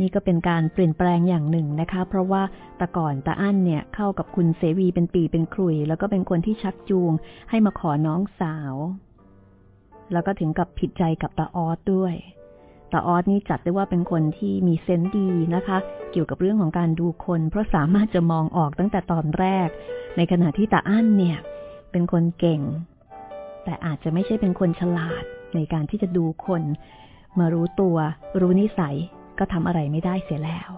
นี่ก็เป็นการเปลี่ยนแปลงอย่างหนึ่งนะคะ เพราะว่าแต่ก่อนตาอั้นเนี่ยเข้ากับคุณเสวีเป็นปีเป็นครุย แล้วก็เป็นคนที่ชักจูง ให้มาขอน้องสาว แล้วก็ถึงกับผิดใจกับตาออสด้วยตาออสนี่จัดได้ว่าเป็นคนที่มีเซนส์ดีนะคะ เกี่ยวกับเรื่องของการดูคน เพราะสามารถจะมองออกตั้งแต่ตอนแรก ในขณะที่ตาอั้นเนี่ย เป็นคนเก่ง แต่อาจจะไม่ใช่เป็นคนฉลาดในการที่จะดูคน มารู้ตัว รู้นิสัย ก็ทำอะไรไม่ได้เสียแล้ว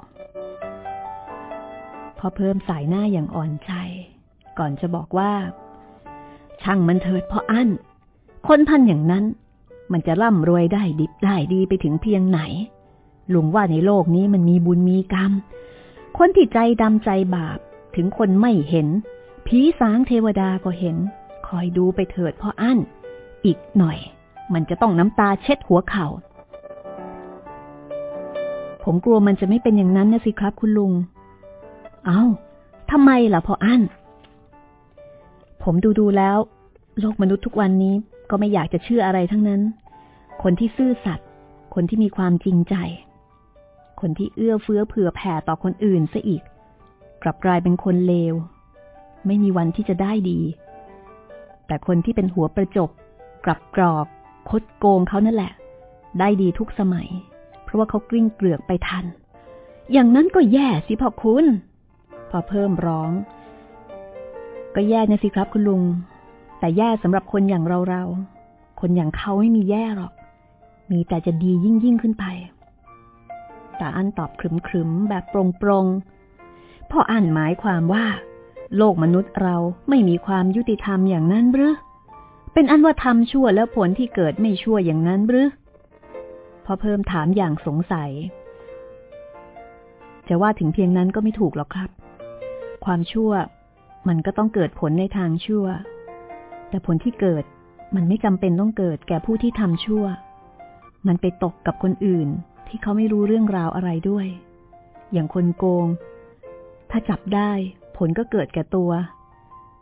พอเพิ่มสายหน้าอย่างอ่อนใจ ก่อนจะบอกว่า ช่างมันเถิดพออั้น คนพันอย่างนั้น มันจะร่ำรวยได้ดิบได้ดีไปถึงเพียงไหนลุงว่าในโลกนี้มันมีบุญมีกรรม คนที่ใจดำใจบาปถึงคนไม่เห็น ผีสางเทวดาก็เห็น คอยดูไปเถิดพ่ออั้น อีกหน่อย มันจะต้องน้ำตาเช็ดหัวเขา่า ผมกลัวมันจะไม่เป็นอย่างนั้นนะสิครับคุณลุง เอา้าทำไมล่ะพ่ออั้น ผมดูดูแล้ว โลกมนุษย์ทุกวันนี้ก็ไม่อยากจะเชื่ออะไรทั้งนั้น คนที่ซื่อสัตย์ คนที่มีความจริงใจ คนที่เอื้อเฟื้อเผื่อแผ่ต่อคนอื่นซะอีก กลับกลายเป็นคนเลว ไม่มีวันที่จะได้ดี แต่คนที่เป็นหัวประจบ กลับกรอก คดโกงเขานั่นแหละ ได้ดีทุกสมัย ราะว่าเขากลิ้งเกลือกไปทัน อย่างนั้นก็แย่สิพ่อคุณ พอเพิ่มร้อง ก็แย่นะสิครับคุณลุง แต่แย่สำหรับคนอย่างเราเรา คนอย่างเขาไม่มีแย่หรอก มีแต่จะดียิ่งยิ่งขึ้นไปตาอันตอบครึมๆแบบโปรงๆพ่ออันหมายความว่า โลกมนุษย์เราไม่มีความยุติธรรมอย่างนั้นหรือ เป็นอันว่าทำชั่วแล้วผลที่เกิดไม่ชั่วอย่างนั้นหรือ พอเพิ่มถามอย่างสงสัย จะว่าถึงเพียงนั้นก็ไม่ถูกหรอกครับ ความชั่วมันก็ต้องเกิดผลในทางชั่ว แต่ผลที่เกิดมันไม่จำเป็นต้องเกิดแก่ผู้ที่ทำชั่ว มันไปตกกับคนอื่นที่เขาไม่รู้เรื่องราวอะไรด้วย อย่างคนโกง ถ้าจับได้ผลก็เกิดแก่ตัว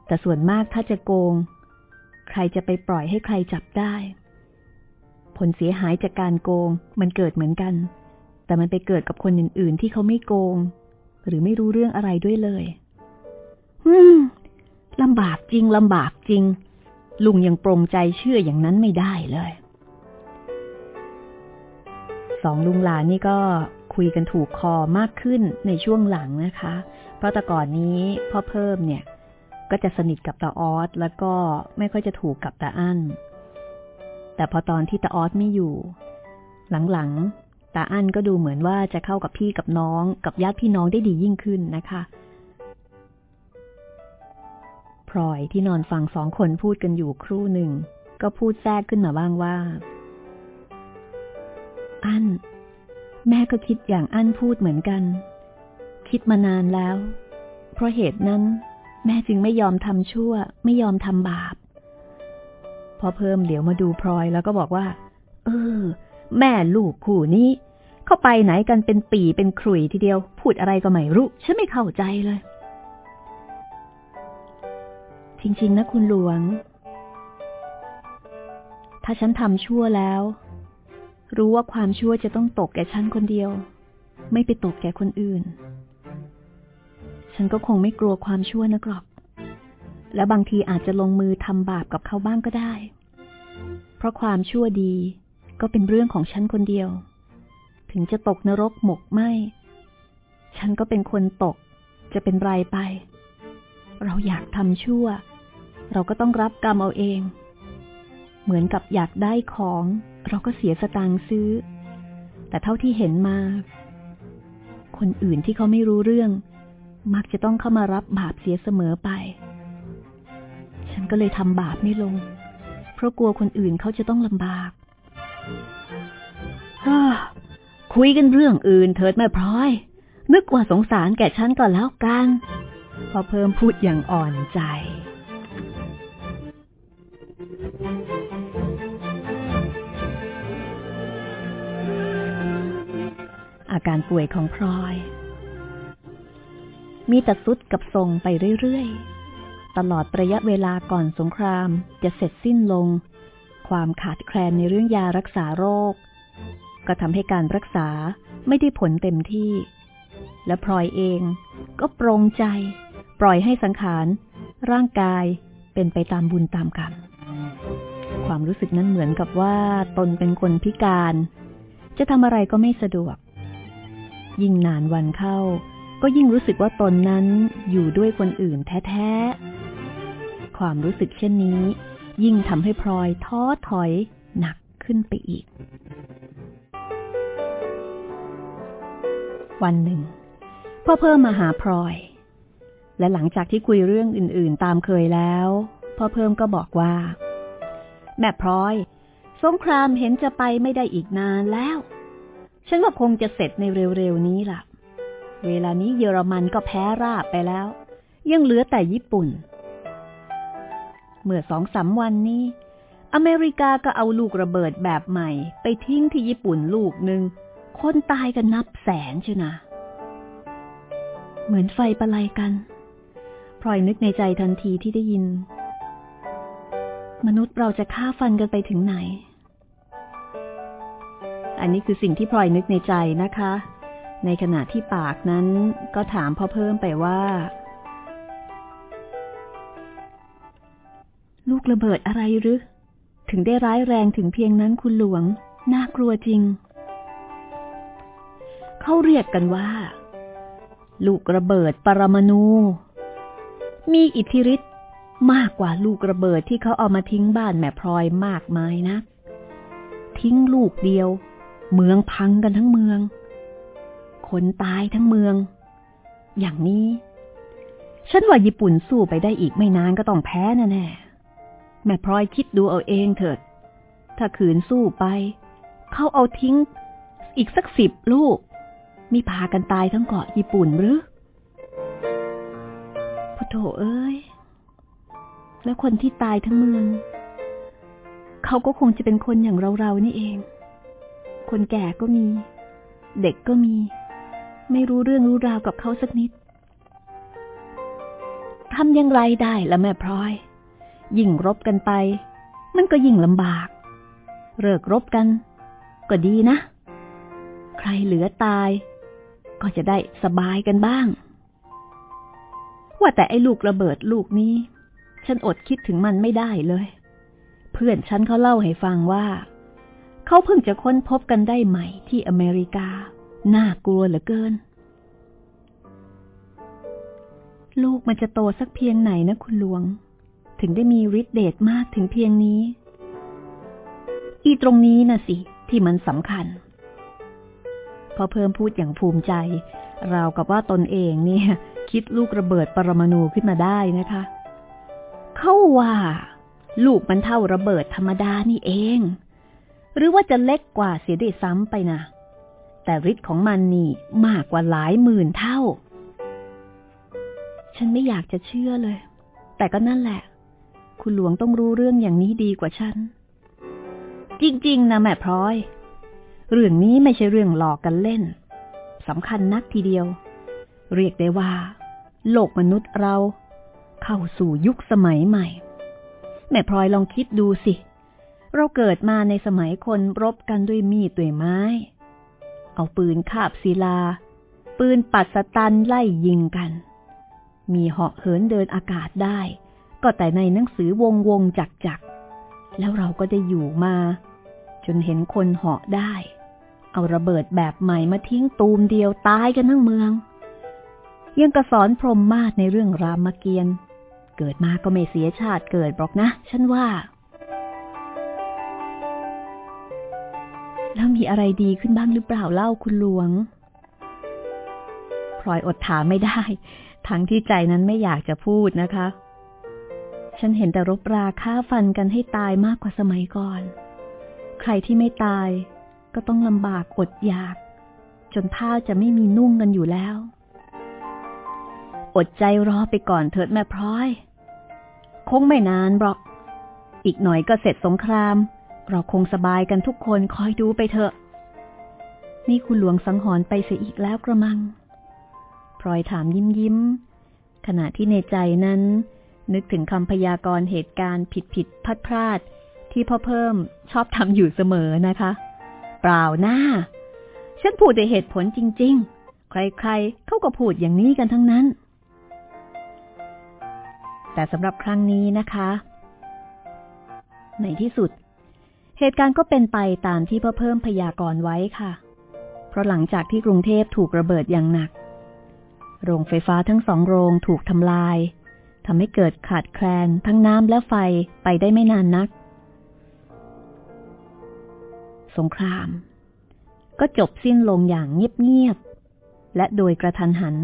แต่ส่วนมากถ้าจะโกง ใครจะไปปล่อยให้ใครจับได้ ลเสียหายจากการโกง มันเกิดเหมือนกัน แต่มันไปเกิดกับคนอื่น ๆ ที่เขาไม่โกง หรือไม่รู้เรื่องอะไรด้วยเลย อืมลำบากจริงลำบากจริง ลุงยังปรงใจเชื่ออย่างนั้นไม่ได้เลยสองลุงหลานนี่ก็คุยกันถูกคอมากขึ้นในช่วงหลังนะคะ เพราะแต่ก่อนนี้พ่อเพิ่มเนี่ย ก็จะสนิทกับตาออสแล้วก็ไม่ค่อยจะถูกกับตาอั้น แต่พอตอนที่ตาออสไม่อยู่ หลังๆตาอั้นก็ดูเหมือนว่าจะเข้ากับพี่กับน้องกับญาติพี่น้องได้ดียิ่งขึ้นนะคะพลอยที่นอนฟังสองคนพูดกันอยู่ครู่หนึ่ง ก็พูดแทรกขึ้นมาบ้างว่า อั้นแม่ก็คิดอย่างอั้นพูดเหมือนกัน คิดมานานแล้ว เพราะเหตุนั้น แม่จึงไม่ยอมทำชั่ว ไม่ยอมทำบาป พอเพิ่มเหลียวมาดูพลอยแล้วก็บอกว่า เออ แม่ลูกคู่นี้ เข้าไปไหนกันเป็นปีเป็นครุยทีเดียว พูดอะไรก็ไม่รู้ ฉันไม่เข้าใจเลย จริงๆนะคุณหลวง ถ้าฉันทำชั่วแล้ว รู้ว่าความชั่วจะต้องตกแก่ฉันคนเดียว ไม่ไปตกแก่คนอื่น ฉันก็คงไม่กลัวความชั่วนักรอก และบางทีอาจจะลงมือทำบาปกับเขาบ้างก็ได้ เพราะความชั่วดีก็เป็นเรื่องของฉันคนเดียว ถึงจะตกนรกหมกไหมฉันก็เป็นคนตก จะเป็นไรไป เราอยากทำชั่ว เราก็ต้องรับกรรมเอาเอง เหมือนกับอยากได้ของ เราก็เสียสตางค์ซื้อ แต่เท่าที่เห็นมา คนอื่นที่เขาไม่รู้เรื่อง มักจะต้องเข้ามารับบาปเสียเสมอไป ก็เลยทำบาปไม่ลง เพราะกลัวคนอื่นเขาจะต้องลำบากคุยกันเรื่องอื่นเถิดแม่พร้อย นึกว่าสงสารแก่ฉันก่อนแล้วกัน พอเพิ่มพูดอย่างอ่อนใจ อาการป่วยของพลอย มีแต่สุดกับทรงไปเรื่อยๆ ตลอดระยะเวลาก่อนสงครามจะเสร็จสิ้นลง ความขาดแคลนในเรื่องยารักษาโรค ก็ทำให้การรักษาไม่ได้ผลเต็มที่ และพลอยเองก็ปรงใจ ปล่อยให้สังขาร ร่างกายเป็นไปตามบุญตามกรรมความรู้สึกนั้นเหมือนกับว่าตนเป็นคนพิการ จะทำอะไรก็ไม่สะดวก ยิ่งนานวันเข้า ก็ยิ่งรู้สึกว่าตนนั้นอยู่ด้วยคนอื่นแท้ๆ ความรู้สึกเช่นนี้ ยิ่งทำให้พลอยท้อถอยหนักขึ้นไปอีก วันหนึ่ง พ่อเพิ่มมาหาพลอย และหลังจากที่คุยเรื่องอื่น ๆ ตามเคยแล้ว พ่อเพิ่มก็บอกว่า แม่พลอย สงครามเห็นจะไปไม่ได้อีกนานแล้ว ฉันว่าคงจะเสร็จในเร็ว ๆ นี้ล่ะ เวลานี้เยอรมันก็แพ้ราบไปแล้ว ยังเหลือแต่ญี่ปุ่น เมื่อสองสามวันนี้ อเมริกาก็เอาลูกระเบิดแบบใหม่ ไปทิ้งที่ญี่ปุ่นลูกหนึ่ง คนตายกันนับแสนชนะ เหมือนไฟประไลกันพลอยนึกในใจทันทีที่ได้ยิน มนุษย์เราจะฆ่าฟันกันไปถึงไหน อันนี้คือสิ่งที่พลอยนึกในใจนะคะ ในขณะที่ปากนั้นก็ถามพ่อเพิ่มไปว่า ลูกระเบิดอะไรหรือ ถึงได้ร้ายแรงถึงเพียงนั้นคุณหลวง น่ากลัวจริง เขาเรียกกันว่า ลูกระเบิดปรมาณู มีอิทธิฤทธิ์มากกว่าลูกระเบิดที่เขาเอามาทิ้งบ้านแม่พลอยมากมายนะ ทิ้งลูกเดียว เมืองพังกันทั้งเมือง คนตายทั้งเมือง อย่างนี้ ฉันว่าญี่ปุ่นสู้ไปได้อีกไม่นานก็ต้องแพ้แน่แน่ แม่พลอยคิดดูเอาเองเถิด ถ้าขืนสู้ไป เขาเอาทิ้ง อีกสักสิบลูก มีพากันตายทั้งเกาะญี่ปุ่นหรือพุทโธเอ้ย แล้วคนที่ตายทั้งเมือง เขาก็คงจะเป็นคนอย่างเราๆนี่เอง คนแก่ก็มี เด็กก็มี ไม่รู้เรื่องรู้ราวกับเขาสักนิดทำยังไรได้ละแม่พลอย ยิ่งรบกันไป มันก็ยิ่งลำบาก เลิกรบกัน ก็ดีนะ ใครเหลือตาย ก็จะได้สบายกันบ้าง ว่าแต่ไอ้ลูกระเบิดลูกนี้ ฉันอดคิดถึงมันไม่ได้เลย เพื่อนฉันเขาเล่าให้ฟังว่า เขาเพิ่งจะค้นพบกันได้ใหม่ที่อเมริกา น่ากลัวเหลือเกินลูกมันจะโตสักเพียงไหนนะคุณหลวง ถึงได้มีฤทธิ์เดชมากถึงเพียงนี้ อีตรงนี้นะสิ ที่มันสำคัญ พอเพิ่มพูดอย่างภูมิใจ ราวกับว่าตนเองเนี่ย คิดลูกระเบิดปรมาณูขึ้นมาได้นะคะ เขาว่า ลูกมันเท่าระเบิดธรรมดานี่เอง หรือว่าจะเล็กกว่าเสียด้วยซ้ำไปนะแต่ฤทธิ์ของมันนี่มากกว่าหลายหมื่นเท่า ฉันไม่อยากจะเชื่อเลย แต่ก็นั่นแหละ คุณหลวงต้องรู้เรื่องอย่างนี้ดีกว่าฉัน จริง ๆ นะแม่พลอย เรื่องนี้ไม่ใช่เรื่องหลอกกันเล่นสำคัญนักทีเดียว เรียกได้ว่า โลกมนุษย์เรา เข้าสู่ยุคสมัยใหม่ แม่พลอยลองคิดดูสิ เราเกิดมาในสมัยคนรบกันด้วยมีดด้วยไม้ เอาปืนคาบศิลา ปืนปัดสตันไล่ยิงกัน มีเหาะเหินเดินอากาศได้ ก็แต่ในหนังสือวงวงจักจักแล้วเราก็ได้อยู่มา จนเห็นคนเหาะได้ เอาระเบิดแบบใหม่มาทิ้งตูมเดียวตายกันทั้งเมือง ยังกระสอนพรมมาศในเรื่องรามเกียรติ์เกิดมาก็ไม่เสียชาติเกิดบอกนะ ฉันว่า แล้วมีอะไรดีขึ้นบ้างหรือเปล่าเล่าคุณหลวงพลอยอดถามไม่ได้ ทั้งที่ใจนั้นไม่อยากจะพูดนะคะ ฉันเห็นแต่รบราฆ่าฟันกันให้ตายมากกว่าสมัยก่อน ใครที่ไม่ตายก็ต้องลำบากอดอยาก จนผ้าจะไม่มีนุ่งกันอยู่แล้ว อดใจรอไปก่อนเถิดแม่พร้อย คงไม่นานหรอก อีกหน่อยก็เสร็จสงคราม เราคงสบายกันทุกคนคอยดูไปเถอะ นี่คุณหลวงสังหรณ์ไปเสียอีกแล้วกระมังพลอยถามยิ้มยิ้มขณะที่ในใจนั้น นึกถึงคำพยากรณ์เหตุการณ์ผิดผิดพลาดพลาดที่พ่อเพิ่มชอบทำอยู่เสมอนะคะ เปล่าหน้า ฉันพูดแต่เหตุผลจริง ๆ ใครๆเขาก็พูดอย่างนี้กันทั้งนั้น แต่สำหรับครั้งนี้นะคะ ในที่สุด เหตุการณ์ก็เป็นไปตามที่พ่อเพิ่มพยากรณ์ไว้ค่ะ เพราะหลังจากที่กรุงเทพถูกระเบิดอย่างหนัก โรงไฟฟ้าทั้งสองโรงถูกทำลาย ทำให้เกิดขาดแคลนทั้งน้ำและไฟไปได้ไม่นานนัก สงคราม ก็จบสิ้นลงอย่างเงียบๆและโดยกระทันหัน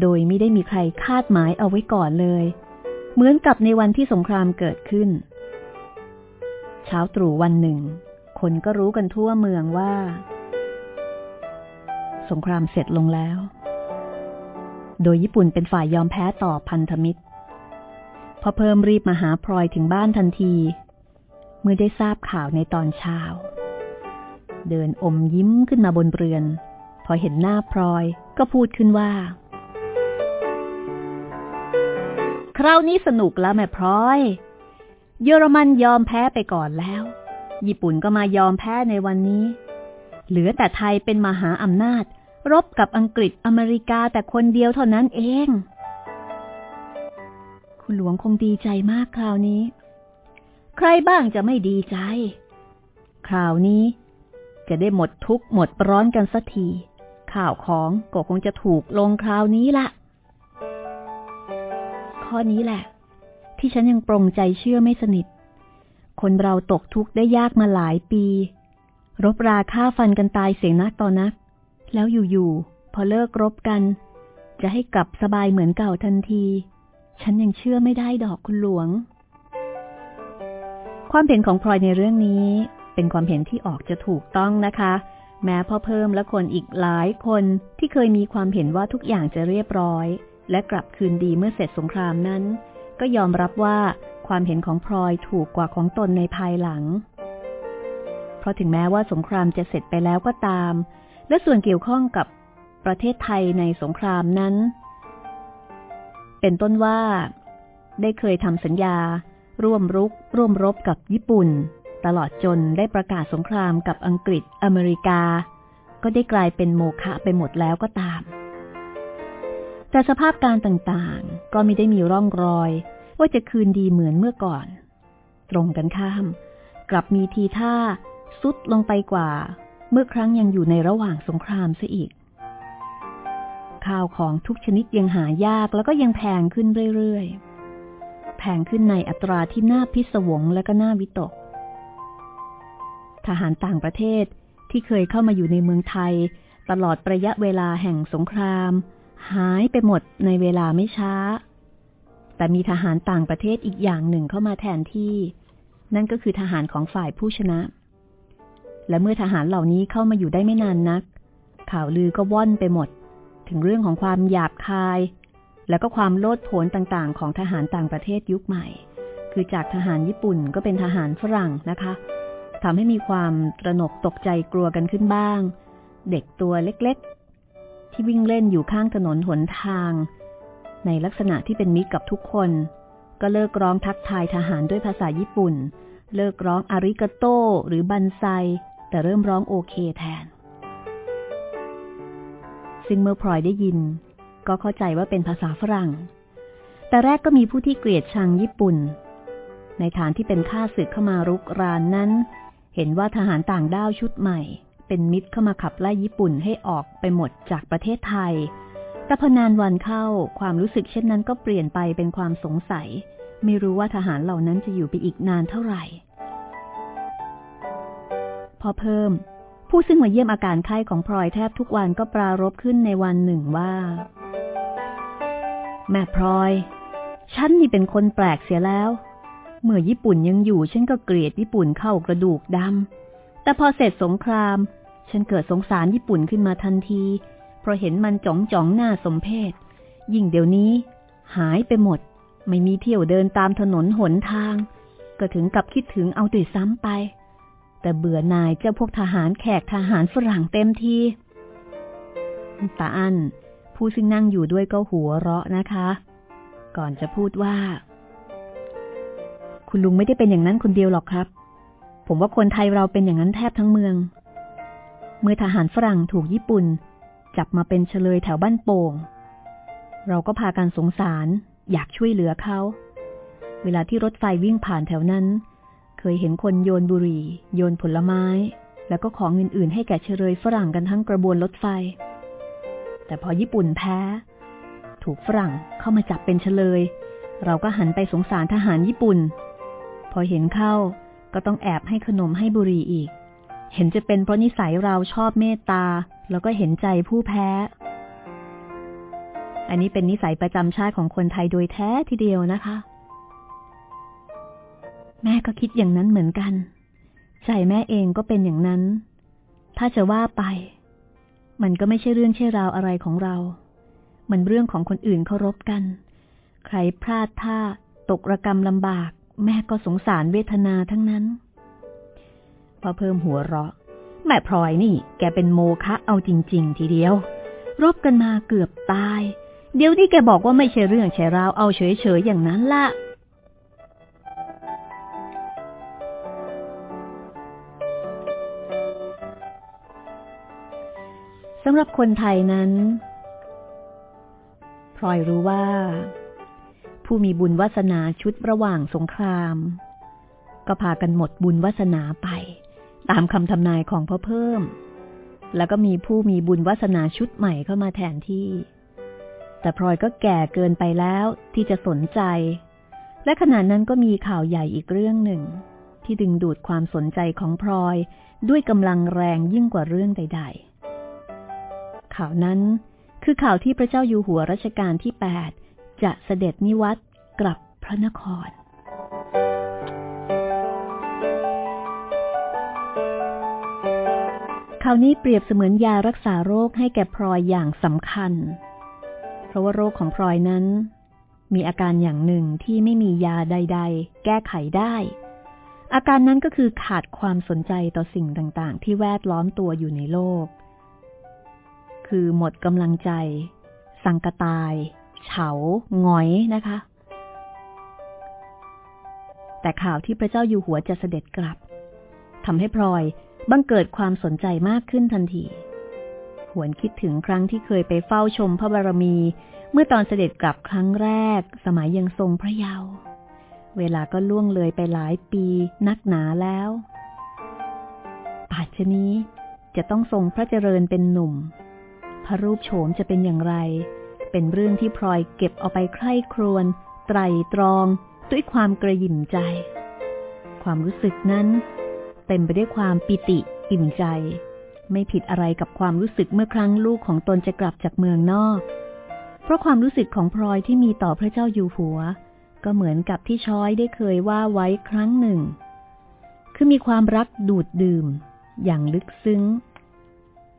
โดยไม่ได้มีใครคาดหมายเอาไว้ก่อนเลย เหมือนกับในวันที่สงครามเกิดขึ้น เช้าตรู่วันหนึ่ง คนก็รู้กันทั่วเมืองว่า สงครามเสร็จลงแล้วโดยญี่ปุ่นเป็นฝ่ายยอมแพ้ต่อพันธมิตร พอเพิ่มรีบมาหาพลอยถึงบ้านทันที เมื่อได้ทราบข่าวในตอนเช้า เดินอมยิ้มขึ้นมาบนเรือน พอเห็นหน้าพลอยก็พูดขึ้นว่า คราวนี้สนุกแล้วแม่พลอย เยอรมันยอมแพ้ไปก่อนแล้ว ญี่ปุ่นก็มายอมแพ้ในวันนี้ เหลือแต่ไทยเป็นมหาอำนาจ รบกับอังกฤษอเมริกาแต่คนเดียวเท่านั้นเอง คุณหลวงคงดีใจมากคราวนี้ ใครบ้างจะไม่ดีใจ คราวนี้ จะได้หมดทุกข์หมดร้อนกันสักทีข่าวของก็คงจะถูกลงคราวนี้ละข้อนี้แหละ ที่ฉันยังปรงใจเชื่อไม่สนิท คนเราตกทุกข์ได้ยากมาหลายปี รบราฆ่าฟันกันตายเสียงนักต่อนัก แล้วอยู่ๆพอเลิกรบกัน จะให้กลับสบายเหมือนเก่าทันที ฉันยังเชื่อไม่ได้ดอกคุณหลวง ความเห็นของพลอยในเรื่องนี้ เป็นความเห็นที่ออกจะถูกต้องนะคะ แม้พ่อเพิ่มและคนอีกหลายคนที่เคยมีความเห็นว่าทุกอย่างจะเรียบร้อย และกลับคืนดีเมื่อเสร็จสงครามนั้น ก็ยอมรับว่าความเห็นของพลอยถูกกว่าของตนในภายหลัง เพราะถึงแม้ว่าสงครามจะเสร็จไปแล้วก็ตาม และส่วนเกี่ยวข้องกับประเทศไทยในสงครามนั้น เป็นต้นว่า ได้เคยทำสัญญา ร่วมรุก ร่วมรบกับญี่ปุ่น ตลอดจนได้ประกาศสงครามกับอังกฤษอเมริกา ก็ได้กลายเป็นโมฆะไปหมดแล้วก็ตาม แต่สภาพการต่างๆ ก็ไม่ได้มีร่องรอย ว่าจะคืนดีเหมือนเมื่อก่อน ตรงกันข้าม กลับมีทีท่า สุดลงไปกว่า เมื่อครั้งยังอยู่ในระหว่างสงครามซะอีก ข้าวของทุกชนิดยังหายากแล้วก็ยังแพงขึ้นเรื่อยๆ แพงขึ้นในอัตราที่น่าพิศวงและก็น่าวิตก ทหารต่างประเทศที่เคยเข้ามาอยู่ในเมืองไทย ตลอดระยะเวลาแห่งสงคราม หายไปหมดในเวลาไม่ช้า แต่มีทหารต่างประเทศอีกอย่างหนึ่งเข้ามาแทนที่ นั่นก็คือทหารของฝ่ายผู้ชนะ และเมื่อทหารเหล่านี้เข้ามาอยู่ได้ไม่นานนัก ข่าวลือก็ว่อนไปหมด ถึงเรื่องของความหยาบคาย แล้วก็ความโลดโผนต่างๆ ของทหารต่างประเทศยุคใหม่ คือจากทหารญี่ปุ่นก็เป็นทหารฝรั่งนะคะทำให้มีความตระหนกตกใจกลัวกันขึ้นบ้าง เด็กตัวเล็กๆ ที่วิ่งเล่นอยู่ข้างถนนหนทาง ในลักษณะที่เป็นมิตรกับทุกคน ก็เลิกร้องทักทายทหารด้วยภาษาญี่ปุ่น เลิกร้องอาริกาโตหรือบันไซ แต่เริ่มร้องโอเคแทน ซึ่งเมื่อพลอยได้ยิน ก็เข้าใจว่าเป็นภาษาฝรั่ง แต่แรกก็มีผู้ที่เกลียดชังญี่ปุ่น ในฐานที่เป็นข้าศึกเข้ามารุกรานนั้น เห็นว่าทหารต่างด้าวชุดใหม่ เป็นมิตรเข้ามาขับไล่ญี่ปุ่นให้ออกไปหมดจากประเทศไทย แต่พอนานวันเข้าความรู้สึกเช่นนั้นก็เปลี่ยนไปเป็นความสงสัย ไม่รู้ว่าทหารเหล่านั้นจะอยู่ไปอีกนานเท่าไหร่ พอเพิ่ม ผู้ซึ่งมาเยี่ยมอาการไข้ของพลอยแทบทุกวันก็ปรารบขึ้นในวันหนึ่งว่า แม่พลอย ฉันนี่เป็นคนแปลกเสียแล้ว เมื่อญี่ปุ่นยังอยู่ฉันก็เกลียดญี่ปุ่นเข้ากระดูกดำแต่พอเสร็จสงคราม ฉันเกิดสงสารญี่ปุ่นขึ้นมาทันที เพราะเห็นมันจ่องจ่องหน้าสมเพศ ยิ่งเดี๋ยวนี้ หายไปหมด ไม่มีเที่ยวเดินตามถนนหนทาง ก็ถึงกับคิดถึงเอาตัวซ้ำไป แต่เบื่อนายเจ้าพวกทหารแขกทหารฝรั่งเต็มทีตาอันผู้ซึ่งนั่งอยู่ด้วยก็หัวเราะนะคะ ก่อนจะพูดว่า คุณลุงไม่ได้เป็นอย่างนั้นคนเดียวหรอกครับ ผมว่าคนไทยเราเป็นอย่างนั้นแทบทั้งเมือง เมื่อทหารฝรั่งถูกญี่ปุ่น จับมาเป็นเฉลยแถวบ้านโป่ง เราก็พากันสงสาร อยากช่วยเหลือเขา เวลาที่รถไฟวิ่งผ่านแถวนั้น เคยเห็นคนโยนบุหรี่ โยนผลไม้ แล้วก็ของอื่นๆ ให้แก่เฉลยฝรั่งกันทั้งกระบวนรถไฟ แต่พอญี่ปุ่นแพ้ ถูกฝรั่งเข้ามาจับเป็นเฉลย เราก็หันไปสงสารทหารญี่ปุ่น พอเห็นเข้าก็ต้องแอบให้ขนมให้บุหรี่อีก เห็นจะเป็นเพราะนิสัยเราชอบเมตตา แล้วก็เห็นใจผู้แพ้ อันนี้เป็นนิสัยประจำชาติของคนไทยโดยแท้ทีเดียวนะคะ แม่ก็คิดอย่างนั้นเหมือนกัน ใจแม่เองก็เป็นอย่างนั้น ถ้าจะว่าไป มันก็ไม่ใช่เรื่องใช่ราวอะไรของเรา มันเรื่องของคนอื่นเคารพกัน ใครพลาดท่าตกระกรรมลำบาก แม่ก็สงสารเวทนาทั้งนั้น พอเพิ่มหัวเราะ แม่พลอยนี่ แกเป็นโมคะเอาจริง ๆ ทีเดียว รบกันมาเกือบตาย เดี๋ยวนี้แกบอกว่าไม่ใช่เรื่องใช่ราวเอาเฉยๆอย่างนั้นละ สำหรับคนไทยนั้นพลอยรู้ว่า ผู้มีบุญวาสนาชุดระหว่างสงคราม ก็พากันหมดบุญวาสนาไป ตามคำทำนายของพ่อเพิ่ม แล้วก็มีผู้มีบุญวาสนาชุดใหม่เข้ามาแทนที่ แต่พลอยก็แก่เกินไปแล้วที่จะสนใจ และขณะนั้นก็มีข่าวใหญ่อีกเรื่องหนึ่ง ที่ดึงดูดความสนใจของพลอยด้วยกำลังแรงยิ่งกว่าเรื่องใด ๆ ข่าวนั้น คือข่าวที่พระเจ้าอยู่หัวรัชกาลที่ 8 จะเสด็จนิวัตกลับพระนคร ข่าวนี้เปรียบเสมือนยารักษาโรคให้แก่พลอยอย่างสำคัญ เพราะว่าโรคของพลอยนั้น มีอาการอย่างหนึ่งที่ไม่มียาใด ๆ แก้ไขได้อาการนั้นก็คือขาดความสนใจต่อสิ่งต่างๆ ที่แวดล้อมตัวอยู่ในโลก คือหมดกำลังใจ สังกตาย เฉาหงอยนะคะ แต่ข่าวที่พระเจ้าอยู่หัวจะเสด็จกลับทำให้พลอยบังเกิดความสนใจมากขึ้นทันที หวนคิดถึงครั้งที่เคยไปเฝ้าชมพระบารมี เมื่อตอนเสด็จกลับครั้งแรก สมัยยังทรงพระเยาว์ เวลาก็ล่วงเลยไปหลายปีนักหนาแล้วป่าชนี้จะต้องทรงพระเจริญเป็นหนุ่ม ระรูปโฉมจะเป็นอย่างไร เป็นเรื่องที่พลอยเก็บเอาไปใคร่ครวญไตรตรองด้วยความกระยิ่มใจ ความรู้สึกนั้น เต็มไปด้วยความปิติอิ่มใจ ไม่ผิดอะไรกับความรู้สึกเมื่อครั้งลูกของตนจะกลับจากเมืองนอก เพราะความรู้สึกของพลอยที่มีต่อพระเจ้าอยู่หัว ก็เหมือนกับที่ช้อยได้เคยว่าไว้ครั้งหนึ่ง คือมีความรักดูดดื่ม อย่างลึกซึ้ง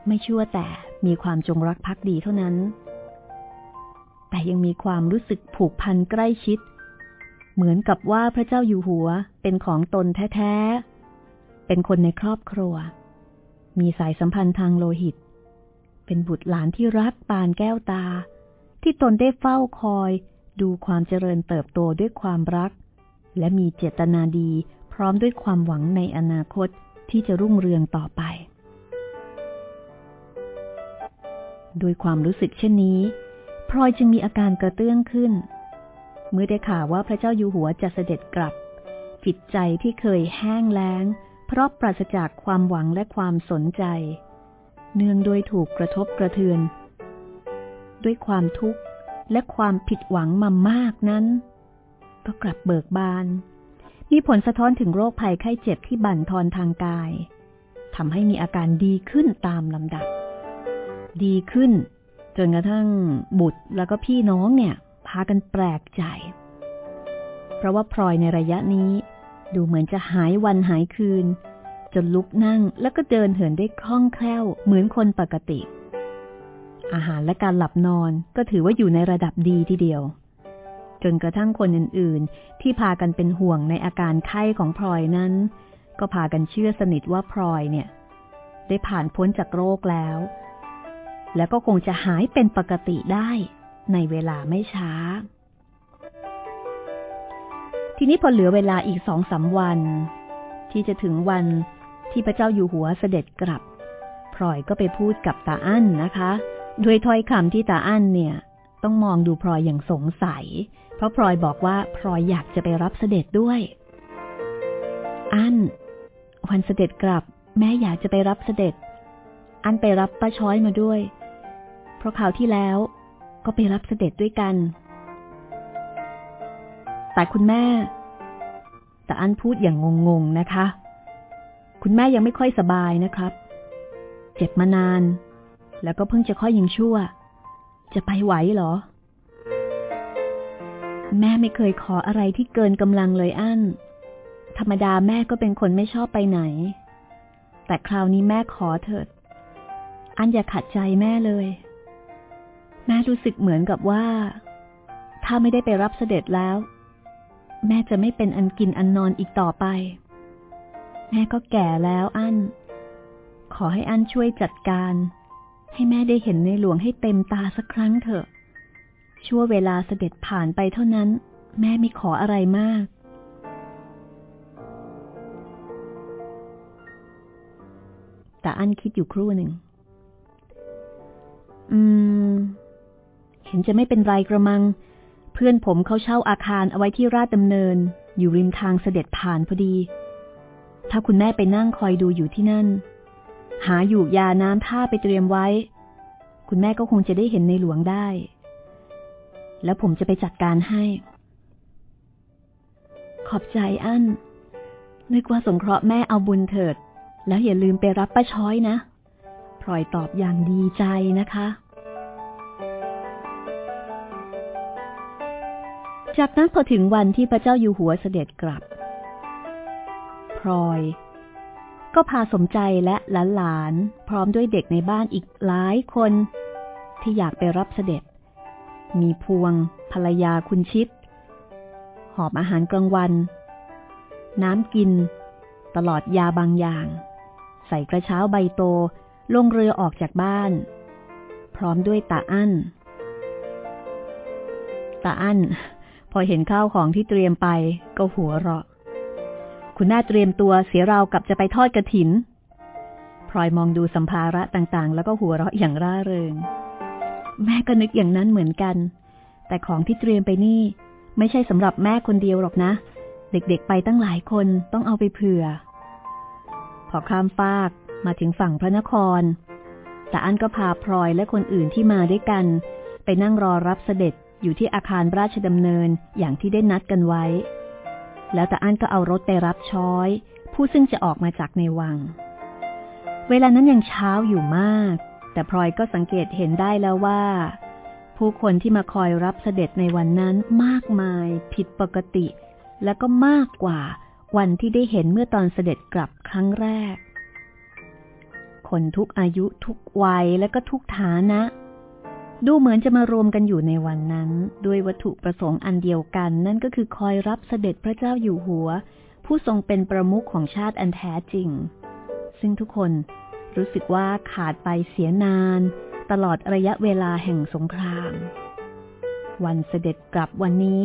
ไม่ชั่วแต่มีความจงรักภักดีเท่านั้น แต่ยังมีความรู้สึกผูกพันใกล้ชิด เหมือนกับว่าพระเจ้าอยู่หัวเป็นของตนแท้ๆ เป็นคนในครอบครัว มีสายสัมพันธ์ทางโลหิต เป็นบุตรหลานที่รักปานแก้วตา ที่ตนได้เฝ้าคอยดูความเจริญเติบโตด้วยความรัก และมีเจตนาดีพร้อมด้วยความหวังในอนาคตที่จะรุ่งเรืองต่อไป ด้วยความรู้สึกเช่นนี้พลอยจึงมีอาการกระเตื้องขึ้น เมื่อได้ข่าวว่าพระเจ้าอยู่หัวจะเสด็จกลับ จิตใจที่เคยแห้งแล้ง เพราะปราศจากความหวังและความสนใจ เนื่องโดยถูกกระทบกระเทือน ด้วยความทุกข์และความผิดหวังมามากนั้น ก็กลับเบิกบาน มีผลสะท้อนถึงโรคภัยไข้เจ็บที่บั่นทอนทางกายทำให้มีอาการดีขึ้นตามลำดับ ดีขึ้น จนกระทั่งบุตรแล้วก็พี่น้องเนี่ย พากันแปลกใจ เพราะว่าพลอยในระยะนี้ ดูเหมือนจะหายวันหายคืน จนลุกนั่งแล้วก็เดินเหินได้คล่องแคล่ว เหมือนคนปกติ อาหารและการหลับนอนก็ถือว่าอยู่ในระดับดีทีเดียว จนกระทั่งคนอื่น ๆ ที่พากันเป็นห่วงในอาการไข้ของพลอยนั้น ก็พากันเชื่อสนิทว่าพลอยเนี่ยได้ผ่านพ้นจากโรคแล้ว แล้วก็คงจะหายเป็นปกติได้ ในเวลาไม่ช้า ทีนี้พอเหลือเวลาอีกสองสาวัน ที่จะถึงวันที่พระเจ้าอยู่หัวเสด็จกลับพลอยก็ไปพูดกับตาอั้นนะคะ ด้วยถ้อยคำที่ตาอั้นเนี่ย ต้องมองดูพลอยอย่างสงสัย เพราะพลอยบอกว่าพลอยอยากจะไปรับเสด็จด้วย อั้นวันเสด็จกลับ แม่อยากจะไปรับเสด็จ อันไปรับป้าช้อยมาด้วย เพราะคราวที่แล้วก็ไปรับเสด็จด้วยกัน แต่คุณแม่ แต่อันพูดอย่างงงๆนะคะ คุณแม่ยังไม่ค่อยสบายนะครับ เจ็บมานาน แล้วก็เพิ่งจะค่อยยังชั่ว จะไปไหวเหรอ แม่ไม่เคยขออะไรที่เกินกำลังเลยอันธรรมดาแม่ก็เป็นคนไม่ชอบไปไหน แต่คราวนี้แม่ขอเถิด อันอย่าขัดใจแม่เลย แม่รู้สึกเหมือนกับว่า ถ้าไม่ได้ไปรับเสด็จแล้ว แม่จะไม่เป็นอันกินอันนอนอีกต่อไป แม่ก็แก่แล้วอันขอให้อันช่วยจัดการ ให้แม่ได้เห็นในหลวงให้เต็มตาสักครั้งเถอะ ชั่วเวลาเสด็จผ่านไปเท่านั้น แม่ไม่ขออะไรมาก แต่อันคิดอยู่ครู่หนึ่ง อืม เห็นจะไม่เป็นไรกระมัง เพื่อนผมเขาเช่าอาคารเอาไว้ที่ราชดำเนิน อยู่ริมทางเสด็จผ่านพอดี ถ้าคุณแม่ไปนั่งคอยดูอยู่ที่นั่น หาอยู่ยาน้ำท่าไปเตรียมไว้ คุณแม่ก็คงจะได้เห็นในหลวงได้ แล้วผมจะไปจัดการให้ ขอบใจอั้นนึกว่าสงเคราะห์แม่เอาบุญเถิด แล้วอย่าลืมไปรับป้าช้อยนะพลอยตอบอย่างดีใจนะคะ จากนั้นพอถึงวันที่พระเจ้าอยู่หัวเสด็จกลับ พลอย ก็พาสมใจและหลานๆ พร้อมด้วยเด็กในบ้านอีกหลายคน ที่อยากไปรับเสด็จ มีพวง ภรรยาคุณชิด หอบอาหารกลางวัน น้ำกิน ตลอดยาบางอย่าง ใส่กระเช้าใบโตลงเรือออกจากบ้าน พร้อมด้วยตาอั้นตาอั้น พอเห็นข้าวของที่เตรียมไปก็หัวเราะ คุณแม่เตรียมตัวเสียราวกับจะไปทอดกระถิน พลอยมองดูสัมภาระต่างๆ แล้วก็หัวเราะอย่างร่าเริง แม่ก็นึกอย่างนั้นเหมือนกัน แต่ของที่เตรียมไปนี่ ไม่ใช่สำหรับแม่คนเดียวหรอกนะ เด็กๆไปตั้งหลายคนต้องเอาไปเผื่อ พอข้ามฟากมาถึงฝั่งพระนครแต่อันก็พาพลอยและคนอื่นที่มาด้วยกัน ไปนั่งรอรับเสด็จ อยู่ที่อาคารราชดำเนินอย่างที่ได้นัดกันไว้ แล้วแต่อันก็เอารถไปรับช้อย ผู้ซึ่งจะออกมาจากในวัง เวลานั้นยังเช้าอยู่มาก แต่พลอยก็สังเกตเห็นได้แล้วว่า ผู้คนที่มาคอยรับเสด็จในวันนั้นมากมาย ผิดปกติ และก็มากกว่าวันที่ได้เห็นเมื่อตอนเสด็จกลับครั้งแรก คนทุกอายุทุกวัยและก็ทุกฐานะ ดูเหมือนจะมารวมกันอยู่ในวันนั้น ด้วยวัตถุประสงค์อันเดียวกัน นั่นก็คือคอยรับเสด็จพระเจ้าอยู่หัว ผู้ทรงเป็นประมุขของชาติอันแท้จริง ซึ่งทุกคนรู้สึกว่าขาดไปเสียนาน ตลอดระยะเวลาแห่งสงคราม วันเสด็จกลับวันนี้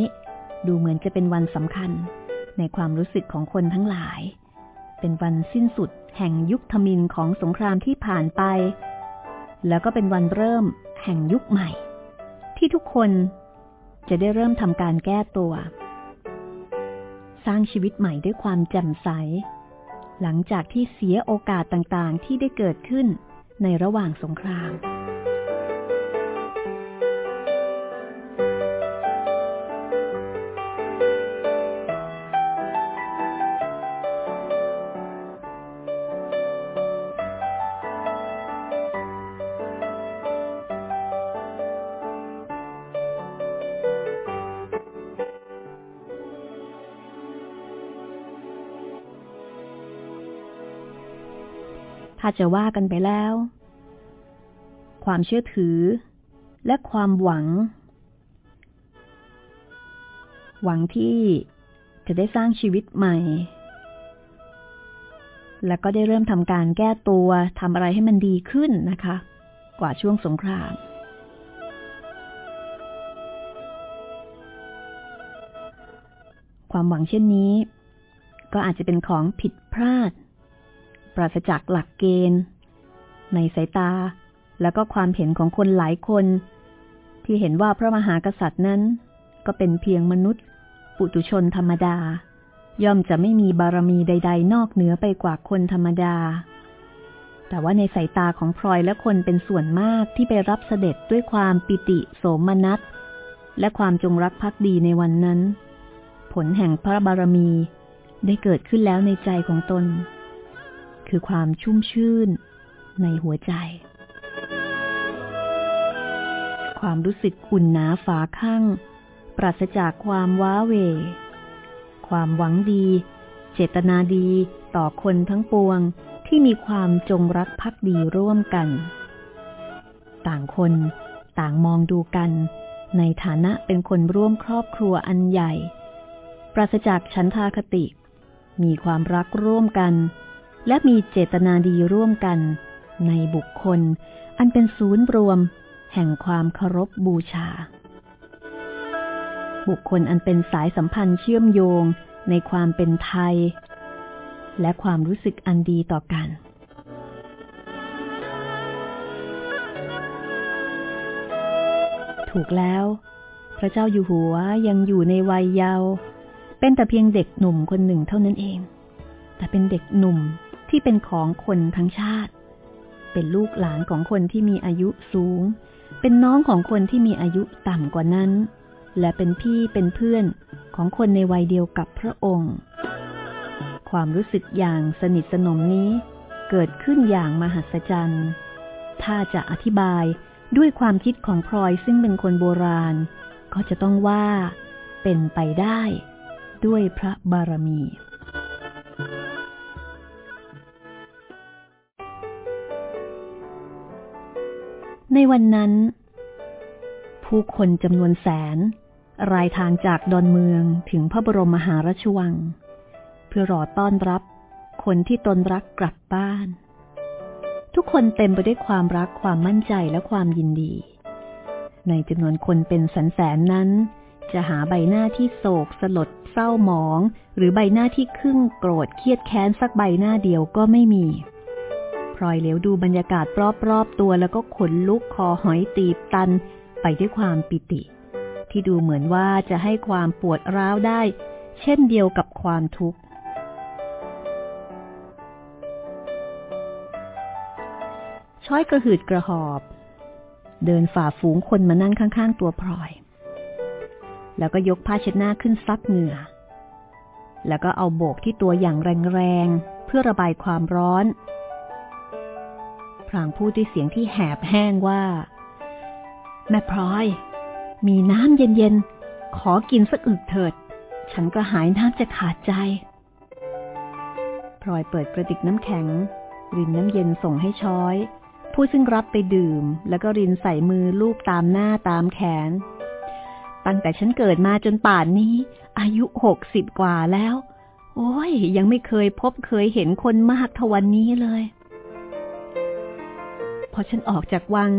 ดูเหมือนจะเป็นวันสำคัญ ในความรู้สึกของคนทั้งหลาย เป็นวันสิ้นสุดแห่งยุคทมินของสงครามที่ผ่านไป แล้วก็เป็นวันเริ่ม แห่งยุคใหม่ ที่ทุกคนจะได้เริ่มทำการแก้ตัว สร้างชีวิตใหม่ด้วยความแจ่มใส หลังจากที่เสียโอกาสต่างๆที่ได้เกิดขึ้นในระหว่างสงคราม ถ้าจะว่ากันไปแล้ว ความเชื่อถือ และความหวัง หวังที่จะได้สร้างชีวิตใหม่ และก็ได้เริ่มทำการแก้ตัวทำอะไรให้มันดีขึ้นนะคะ กว่าช่วงสงครามความหวังเช่นนี้ ก็อาจจะเป็นของผิดพลาด ปราศจากหลักเกณฑ์ ในสายตาและก็ความเห็นของคนหลายคน ที่เห็นว่าพระมหากษัตริย์นั้น ก็เป็นเพียงมนุษย์ ปุตุชนธรรมดา ย่อมจะไม่มีบารมีใด ๆ นอกเหนือไปกว่าคนธรรมดา แต่ว่าในสายตาของพลอยและคนเป็นส่วนมากที่ไปรับเสด็จด้วยความปิติโสมนัสและความจงรักภักดีในวันนั้น ผลแห่งพระบารมีได้เกิดขึ้นแล้วในใจของตน คือความชุ่มชื่นในหัวใจ ความรู้สึกอุ่นหนาฝาข้าง ปราศจากความว้าเว ความหวังดี เจตนาดีต่อคนทั้งปวงที่มีความจงรักภักดีร่วมกัน ต่างคนต่างมองดูกัน ในฐานะเป็นคนร่วมครอบครัวอันใหญ่ ปราศจากฉันทาคติ มีความรักร่วมกัน และมีเจตนาดีร่วมกัน ในบุคคล อันเป็นศูนย์รวม แห่งความเคารพบูชา บุคคลอันเป็นสายสัมพันธ์เชื่อมโยงในความเป็นไทย และความรู้สึกอันดีต่อกันถูกแล้ว พระเจ้าอยู่หัวยังอยู่ในวัยเยาว์เป็นแต่เพียงเด็กหนุ่มคนหนึ่งเท่านั้นเอง แต่เป็นเด็กหนุ่ม ที่เป็นของคนทั้งชาติ เป็นลูกหลานของคนที่มีอายุสูง เป็นน้องของคนที่มีอายุต่ำกว่านั้น และเป็นพี่เป็นเพื่อนของคนในวัยเดียวกับพระองค์ ความรู้สึกอย่างสนิทสนมนี้เกิดขึ้นอย่างมหัศจรรย์ ถ้าจะอธิบายด้วยความคิดของพลอยซึ่งเป็นคนโบราณ ก็จะต้องว่าเป็นไปได้ด้วยพระบารมี ในวันนั้น ผู้คนจำนวนแสน รายทางจากดอนเมืองถึงพระบรมมหาราชวัง เพื่อรอต้อนรับคนที่ตนรักกลับบ้าน ทุกคนเต็มไปด้วยความรักความมั่นใจและความยินดี ในจำนวนคนเป็นแสนแสนนั้น จะหาใบหน้าที่โศกสลดเศร้าหมอง หรือใบหน้าที่ครึ่งโกรธเครียดแค้นสักใบหน้าเดียวก็ไม่มี พลอยเหลียวดูบรรยากาศรอบๆตัวแล้วก็ขนลุกคอหอยตีบตันไปด้วยความปิติ ที่ดูเหมือนว่าจะให้ความปวดร้าวได้ เช่นเดียวกับความทุกข์ ช้อยกระหืดกระหอบ เดินฝ่าฝูงคนมานั่งข้างๆตัวพลอย แล้วก็ยกผ้าเช็ดหน้าขึ้นซับเหงื่อ แล้วก็เอาโบกที่ตัวอย่างแรงๆเพื่อระบายความร้อนางพูดด้วยเสียงที่แหบแห้งว่า แม่พลอย มีน้ำเย็นๆ ขอกินสักอึกเถิด ฉันก็หายน้ำจะขาดใจ พลอยเปิดกระติกน้ำแข็ง รินน้ำเย็นส่งให้ช้อย ผู้ซึ่งรับไปดื่ม แล้วก็รินใส่มือลูบตามหน้าตามแขน ตั้งแต่ฉันเกิดมาจนป่านนี้ อายุหกสิบกว่าแล้ว โอ้ย ยังไม่เคยพบเคยเห็นคนมากทวันนี้เลย พอฉันออกจากวัง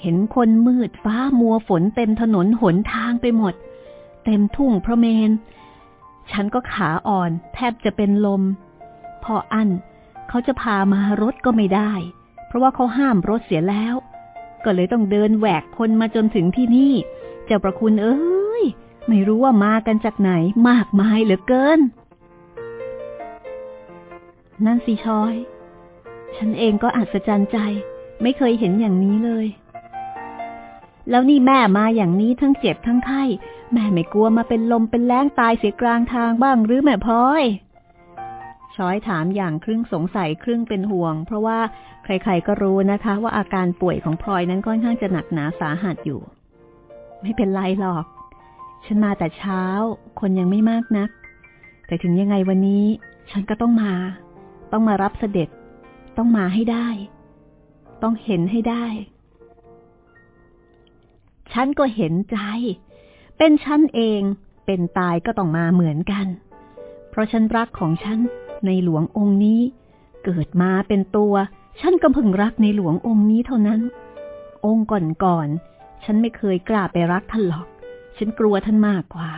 เห็นคนมืดฟ้ามัวฝนเต็มถนนหนทางไปหมด เต็มทุ่งพระเมน ฉันก็ขาอ่อนแทบจะเป็นลม พออั้นเขาจะพามารถก็ไม่ได้ เพราะว่าเขาห้ามรถเสียแล้ว ก็เลยต้องเดินแหวกคนมาจนถึงที่นี่ เจ้าประคุณเอ้ย ไม่รู้ว่ามากันจากไหนมากมายเหลือเกิน นั่นสิชอย ฉันเองก็อัศจรรย์ใจ ไม่เคยเห็นอย่างนี้เลย แล้วนี่แม่มาอย่างนี้ทั้งเจ็บทั้งไข้แม่ไม่กลัวมาเป็นลมเป็นแรงตายเสียกลางทางบ้างหรือแม่พลอย ช้อยถามอย่างครึ่งสงสัยครึ่งเป็นห่วง เพราะว่าใครๆก็รู้นะคะ ว่าอาการป่วยของพลอยนั้นค่อนข้างจะหนักหนาสาหัสอยู่ ไม่เป็นไรหรอก ฉันมาแต่เช้า คนยังไม่มากนัก แต่ถึงยังไงวันนี้ ฉันก็ต้องมา ต้องมารับเสด็จ ต้องมาให้ได้ ต้องเห็นให้ได้ ฉันก็เห็นใจ เป็นฉันเอง เป็นตายก็ต้องมาเหมือนกัน เพราะฉันรักของฉันในหลวงองค์นี้ เกิดมาเป็นตัว ฉันก็พึงรักในหลวงองค์นี้เท่านั้น องค์ก่อนๆ ฉันไม่เคยกล้าไปรักท่านหรอก ฉันกลัวท่านมากกว่า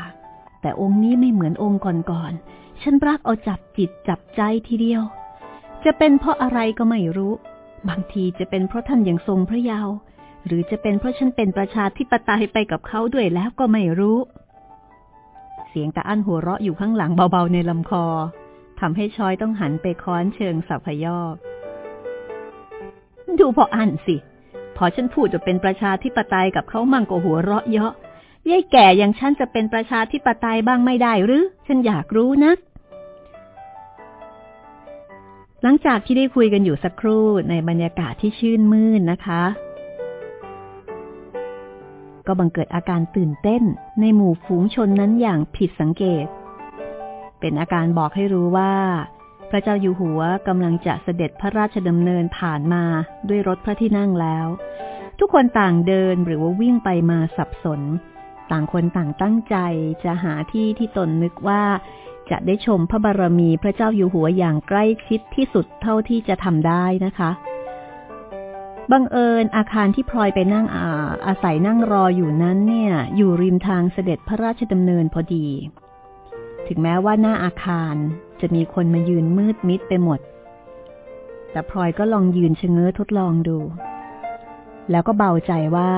แต่องค์นี้ไม่เหมือนองค์ก่อนๆ ฉันรักเอาจับจิตจับใจทีเดียว จะเป็นเพราะอะไรก็ไม่รู้ บางทีจะเป็นเพราะท่านยังทรงพระเยาว์หรือจะเป็นเพราะฉันเป็นประชาธิปไตยไปกับเขาด้วยแล้วก็ไม่รู้ เสียงตาอั้นหัวเราะอยู่ข้างหลังเบาๆในลำคอทำให้ชอยต้องหันไปค้อนเชิงสัพยอกดูพออั้นสิ พอฉันพูดจะเป็นประชาธิปไตยกับเขามั่งก็หัวเราะเยาะยายแก่อย่างฉันจะเป็นประชาธิปไตยบ้างไม่ได้หรือ ฉันอยากรู้นะ หลังจากที่ได้คุยกันอยู่สักครู่ในบรรยากาศที่ชื่นมื่นนะคะ ก็บังเกิดอาการตื่นเต้นในหมู่ฝูงชนนั้นอย่างผิดสังเกต เป็นอาการบอกให้รู้ว่า พระเจ้าอยู่หัวกำลังจะเสด็จพระราชดำเนินผ่านมาด้วยรถพระที่นั่งแล้ว ทุกคนต่างเดินหรือว่าวิ่งไปมาสับสน ต่างคนต่างตั้งใจจะหาที่ที่ตนนึกว่า จะได้ชมพระบารมีพระเจ้าอยู่หัวอย่างใกล้ชิดที่สุดเท่าที่จะทำได้นะคะบังเอิญอาคารที่พลอยไปนั่งอาอาศัยนั่งรออยู่นั้นเนี่ย อยู่ริมทางเสด็จพระราชดำเนินพอดี ถึงแม้ว่าหน้าอาคารจะมีคนมายืนมืดมิดไปหมด แต่พลอยก็ลองยืนชะเง้อทดลองดู แล้วก็เบาใจว่า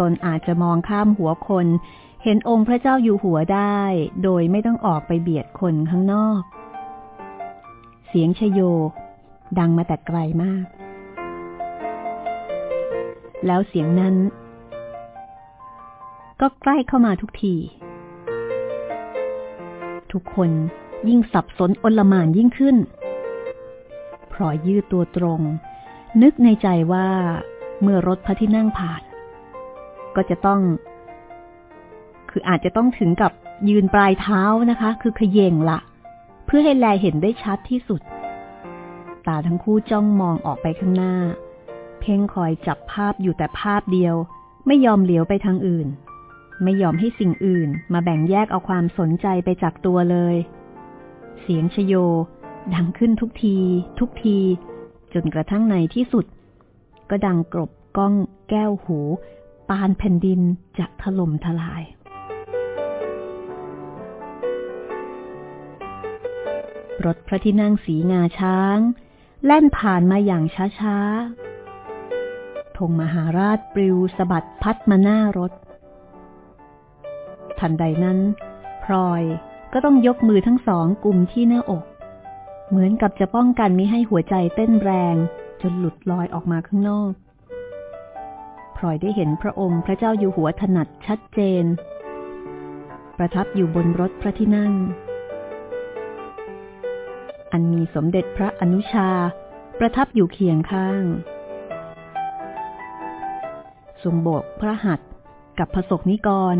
ตนอาจจะมองข้ามหัวคน เห็นองค์พระเจ้าอยู่หัวได้ โดยไม่ต้องออกไปเบียดคนข้างนอก เสียงชโย ดังมาแต่ไกลมาก แล้วเสียงนั้น ก็ใกล้เข้ามาทุกที ทุกคนยิ่งสับสนอนลมานยิ่งขึ้นพลอยยืดตัวตรง นึกในใจว่าเมื่อรถพระที่นั่งผ่าน ก็จะต้อง คืออาจจะต้องถึงกับยืนปลายเท้านะคะ คือขยเยงละ เพื่อให้แลเห็นได้ชัดที่สุด ตาทั้งคู่จ้องมองออกไปข้างหน้า เพ่งคอยจับภาพอยู่แต่ภาพเดียว ไม่ยอมเหลียวไปทางอื่น ไม่ยอมให้สิ่งอื่น มาแบ่งแยกเอาความสนใจไปจากตัวเลย เสียงชโย ดังขึ้นทุกที ทุกที จนกระทั่งในที่สุด ก็ดังกรบก้องแก้วหู ปานแผ่นดินจะถล่มทลาย รถพระที่นั่งสีงาช้าง แล่นผ่านมาอย่างช้าๆธงมหาราชปลิวสะบัดพัดมาหน้ารถ ทันใดนั้น พลอยก็ต้องยกมือทั้งสองกลุ่มที่หน้าอก เหมือนกับจะป้องกันไม่ให้หัวใจเต้นแรง จนหลุดลอยออกมาข้างนอกพลอยได้เห็นพระองค์พระเจ้าอยู่หัวถนัดชัดเจน ประทับอยู่บนรถพระที่นั่ง อันมีสมเด็จพระอนุชา ประทับอยู่เคียงข้าง ทรงโบกพระหัตถ์กับพระศกนิกร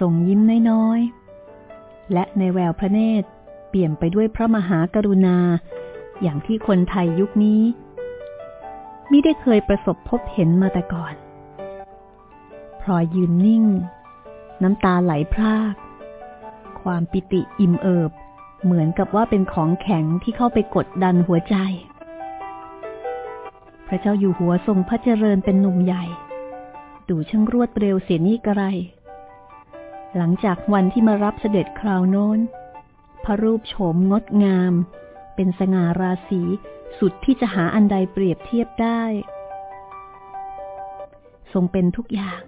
ทรงยิ้มน้อยๆ และในแววพระเนตรเปลี่ยมไปด้วยพระมหากรุณา อย่างที่คนไทยยุคนี้มิได้เคยประสบพบเห็นมาแต่ก่อน พลอยยืนนิ่ง น้ำตาไหลพราก ความปิติอิ่มเอิบ เหมือนกับว่าเป็นของแข็งที่เข้าไปกดดันหัวใจ พระเจ้าอยู่หัวทรงพระเจริญเป็นหนุ่มใหญ่ ดูช่างรวดเร็วเสียนี่กระไร หลังจากวันที่มารับเสด็จคราวโน้น พระรูปโฉมงดงาม เป็นสง่าราศีสุดที่จะหาอันใดเปรียบเทียบได้ ทรงเป็นทุกอย่าง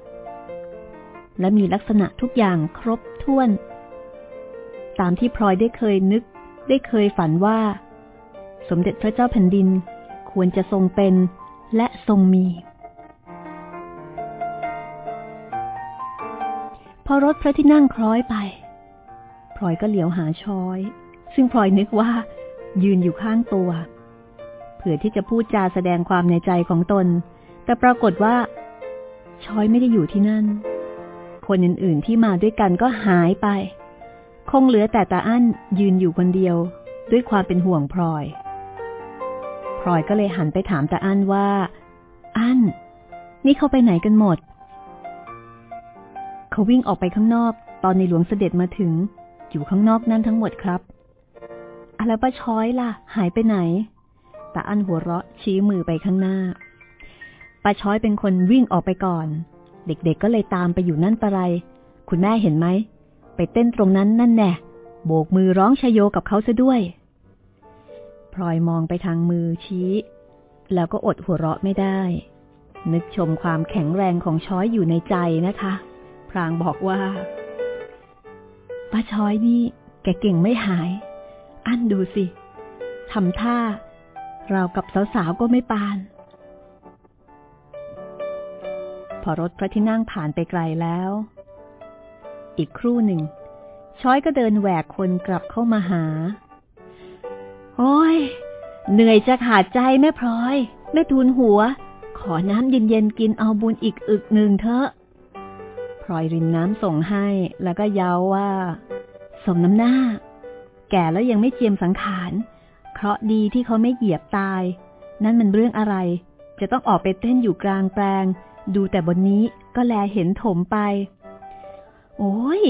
และมีลักษณะทุกอย่างครบถ้วน ตามที่พลอยได้เคยนึก ได้เคยฝันว่า สมเด็จพระเจ้าแผ่นดินควรจะทรงเป็นและทรงมี พอรถพระที่นั่งคล้อยไปพลอยก็เหลียวหาช้อย ซึ่งพลอยนึกว่า ยืนอยู่ข้างตัว เผื่อที่จะพูดจาแสดงความในใจของตน แต่ปรากฏว่า ช้อยไม่ได้อยู่ที่นั่น คนอื่นๆที่มาด้วยกันก็หายไป คงเหลือแต่ตาอั้นยืนอยู่คนเดียว ด้วยความเป็นห่วงพลอย พลอยก็เลยหันไปถามตาอั้นว่า อั้น นี่เขาไปไหนกันหมด เขาวิ่งออกไปข้างนอก ตอนในหลวงเสด็จมาถึง อยู่ข้างนอกนั่นทั้งหมดครับอะไรป้าช้อยล่ะ หายไปไหนตาอั้นหัวเราะชี้มือไปข้างหน้าป้าช้อยเป็นคนวิ่งออกไปก่อน เด็กๆ ก็เลยตามไปอยู่นั่นปะไร คุณแม่เห็นไหม เต้นตรงนั้นนั่นแน่โบกมือร้องไชโยกับเขาซะด้วย พลอยมองไปทางมือชี้ แล้วก็อดหัวเราะไม่ได้ นึกชมความแข็งแรงของช้อยอยู่ในใจนะคะ พลางบอกว่าป้าช้อยนี่ แกเก่งไม่หาย อันดูสิทำท่า เรากับสาวๆก็ไม่ปาน พอรถพระที่นั่งผ่านไปไกลแล้ว อีกครู่หนึ่ง ช้อยก็เดินแหวกคนกลับเข้ามาหา โอ้ย เหนื่อยจะขาดใจแม่พลอย แม่ทูลหัว ขอน้ำเย็นๆกินเอาบุญอีกอึกหนึ่งเถอะพลอยรินน้ำส่งให้แล้วก็เย้าว่า สมน้ำหน้า แก่แล้วยังไม่เจียมสังขาร เคราะดีที่เขาไม่เหยียบตาย นั่นมันเรื่องอะไร จะต้องออกไปเต้นอยู่กลางแปลง ดูแต่บนนี้ก็แลเห็นถมไป โอ้ย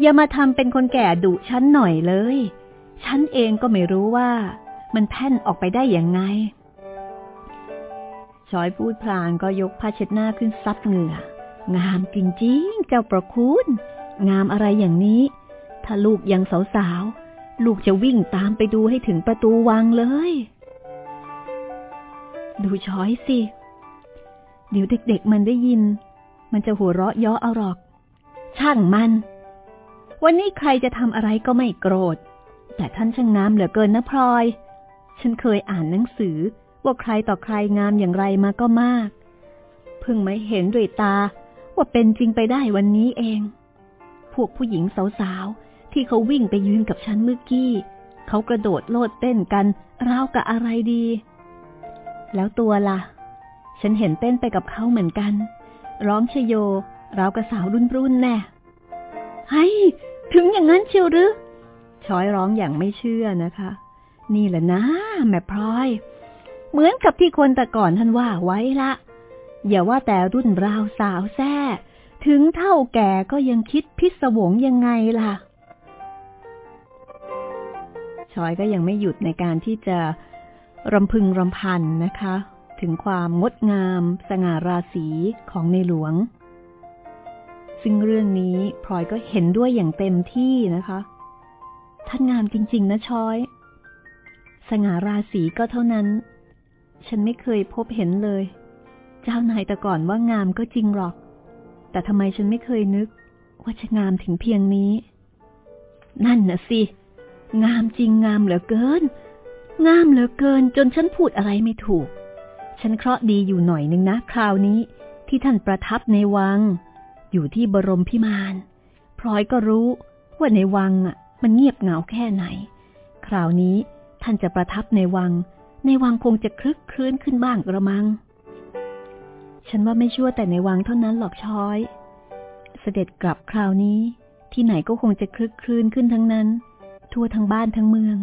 อย่ามาทำเป็นคนแก่ดุฉันหน่อยเลย ฉันเองก็ไม่รู้ว่า มันแพ่นออกไปได้อย่างไงชอยพูดพลางก็ยกผ้าเช็ดหน้าขึ้นซับเหงื่อ งามจริงๆ เจ้าประคุณงามอะไรอย่างนี้ ถ้าลูกยังสาวๆ ลูกจะวิ่งตามไปดูให้ถึงประตูวังเลย ดูช้อยสิ เดี๋ยวเด็กๆมันได้ยิน มันจะหัวเราะย่อเอาหรอก ช่างมัน วันนี้ใครจะทำอะไรก็ไม่โกรธ แต่ท่านช่างงามเหลือเกินนะพลอย ฉันเคยอ่านหนังสือว่าใครต่อใครงามอย่างไรมาก็มาก เพิ่งไม่เห็นด้วยตาว่าเป็นจริงไปได้วันนี้เอง พวกผู้หญิงสาวๆ ที่เขาวิ่งไปยืนกับฉันเมื่อกี้ เขากระโดดโลดเต้นกันราวกับอะไรดี แล้วตัวละ่ะ ฉันเห็นเต้นไปกับเขาเหมือนกัน ร้องชโย เรากับสาวรุ่นรุ่นแน่เฮ้ถึงอย่างนั้นเชียวหรือชอยร้องอย่างไม่เชื่อนะคะ นี่แหละนะ แม่พลอย เหมือนกับที่คนแต่ก่อนท่านว่าไว้ละ อย่าว่าแต่รุ่นราวสาวแท้ถึงเท่าแก่ก็ยังคิดพิศวงยังไงล่ะ ชอยก็ยังไม่หยุดในการที่จะรำพึงรำพันนะคะ ถึงความงดงาม สง่าราศีของในหลวง ซึ่งเรื่องนี้พลอยก็เห็นด้วยอย่างเต็มที่นะคะ ท่านงามจริง ๆ นะชอย สง่าราศีก็เท่านั้น ฉันไม่เคยพบเห็นเลย เจ้านายแต่ก่อนว่างามก็จริงหรอก แต่ทำไมฉันไม่เคยนึก ว่าจะงามถึงเพียงนี้ นั่นนะสิ งามจริงงามเหลือเกิน งามเหลือเกิน จนฉันพูดอะไรไม่ถูก ฉันเคราะห์ดีอยู่หน่อยนึงนะ คราวนี้ที่ท่านประทับในวัง อยู่ที่บรมพิมานพลอยก็รู้ว่าในวังอะ มันเงียบเหงาแค่ไหน คราวนี้ท่านจะประทับในวัง ในวังคงจะคลึกคลื้นขึ้นบ้างกระมัง ฉันว่าไม่ชั่วแต่ในวังเท่านั้นหรอกช้อย เสด็จกลับคราวนี้ ที่ไหนก็คงจะคลึกคลื้นขึ้นทั้งนั้น ทั่วทั้งบ้านทั้งเมือง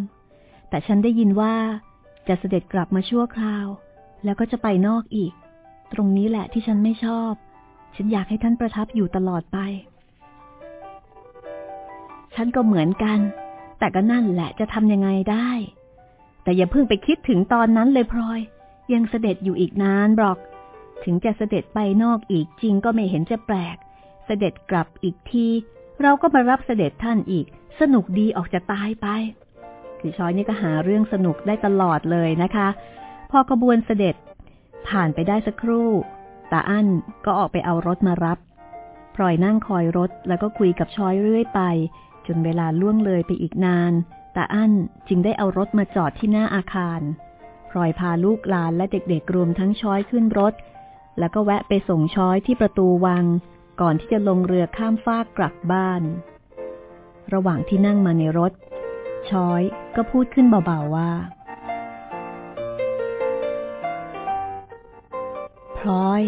แต่ฉันได้ยินว่าจะเสด็จกลับมาชั่วคราว แล้วก็จะไปนอกอีก ตรงนี้แหละที่ฉันไม่ชอบ ฉันอยากให้ท่านประทับอยู่ตลอดไป ฉันก็เหมือนกัน แต่ก็นั่นแหละจะทำยังไงได้ แต่อย่าเพิ่งไปคิดถึงตอนนั้นเลยพลอย ยังเสด็จอยู่อีกนานบรอก ถึงจะเสด็จไปนอกอีกจริงก็ไม่เห็นจะแปลก เสด็จกลับอีกที เราก็มารับเสด็จท่านอีก สนุกดีออกจะตายไป คือช้อยนี่ก็หาเรื่องสนุกได้ตลอดเลยนะคะ พอขบวนเสด็จผ่านไปได้สักครู่ ตาอั้นก็ออกไปเอารถมารับ พลอยนั่งคอยรถแล้วก็คุยกับช้อยเรื่อยไป จนเวลาล่วงเลยไปอีกนาน ตาอั้นจึงได้เอารถมาจอดที่หน้าอาคาร พลอยพาลูกหลานและเด็กๆรวมทั้งช้อยขึ้นรถ แล้วก็แวะไปส่งช้อยที่ประตูวัง ก่อนที่จะลงเรือข้ามฟากกลับบ้าน ระหว่างที่นั่งมาในรถ ช้อยก็พูดขึ้นเบาๆว่า พลอย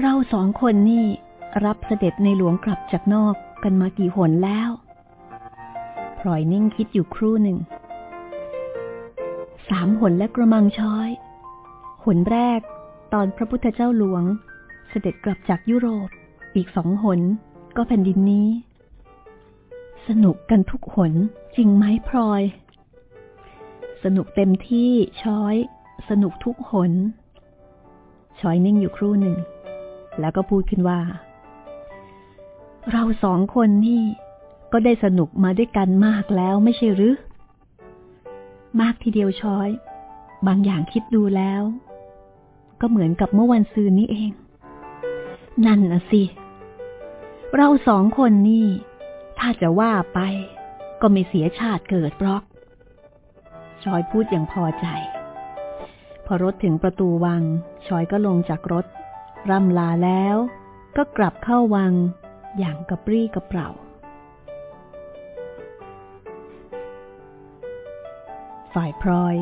เราสองคนนี่รับเสด็จในหลวงกลับจากนอกกันมากี่หนแล้ว พลอยนิ่งคิดอยู่ครู่หนึ่ง สามหนและกระมังช้อย หนแรกตอนพระพุทธเจ้าหลวง เสด็จกลับจากยุโรป อีกสองหนก็แผ่นดินนี้ สนุกกันทุกหนจริงไหมพลอย สนุกเต็มที่ช้อย สนุกทุกหน ชอยนิ่งอยู่ครู่หนึ่ง แล้วก็พูดขึ้นว่า เราสองคนนี่ก็ได้สนุกมาด้วยกันมากแล้วไม่ใช่หรือ มากทีเดียวชอย บางอย่างคิดดูแล้ว ก็เหมือนกับเมื่อวันซืนนี้เอง นั่นนะสิ เราสองคนนี่ ถ้าจะว่าไป ก็ไม่เสียชาติเกิดบล็อก ชอยพูดอย่างพอใจ อรถถึงประตูวังชอยก็ลงจากรถ ร่ำลาแล้ว ก็กลับเข้าวัง อย่างกระปรี้กระเปร่า ฝ่ายพลอย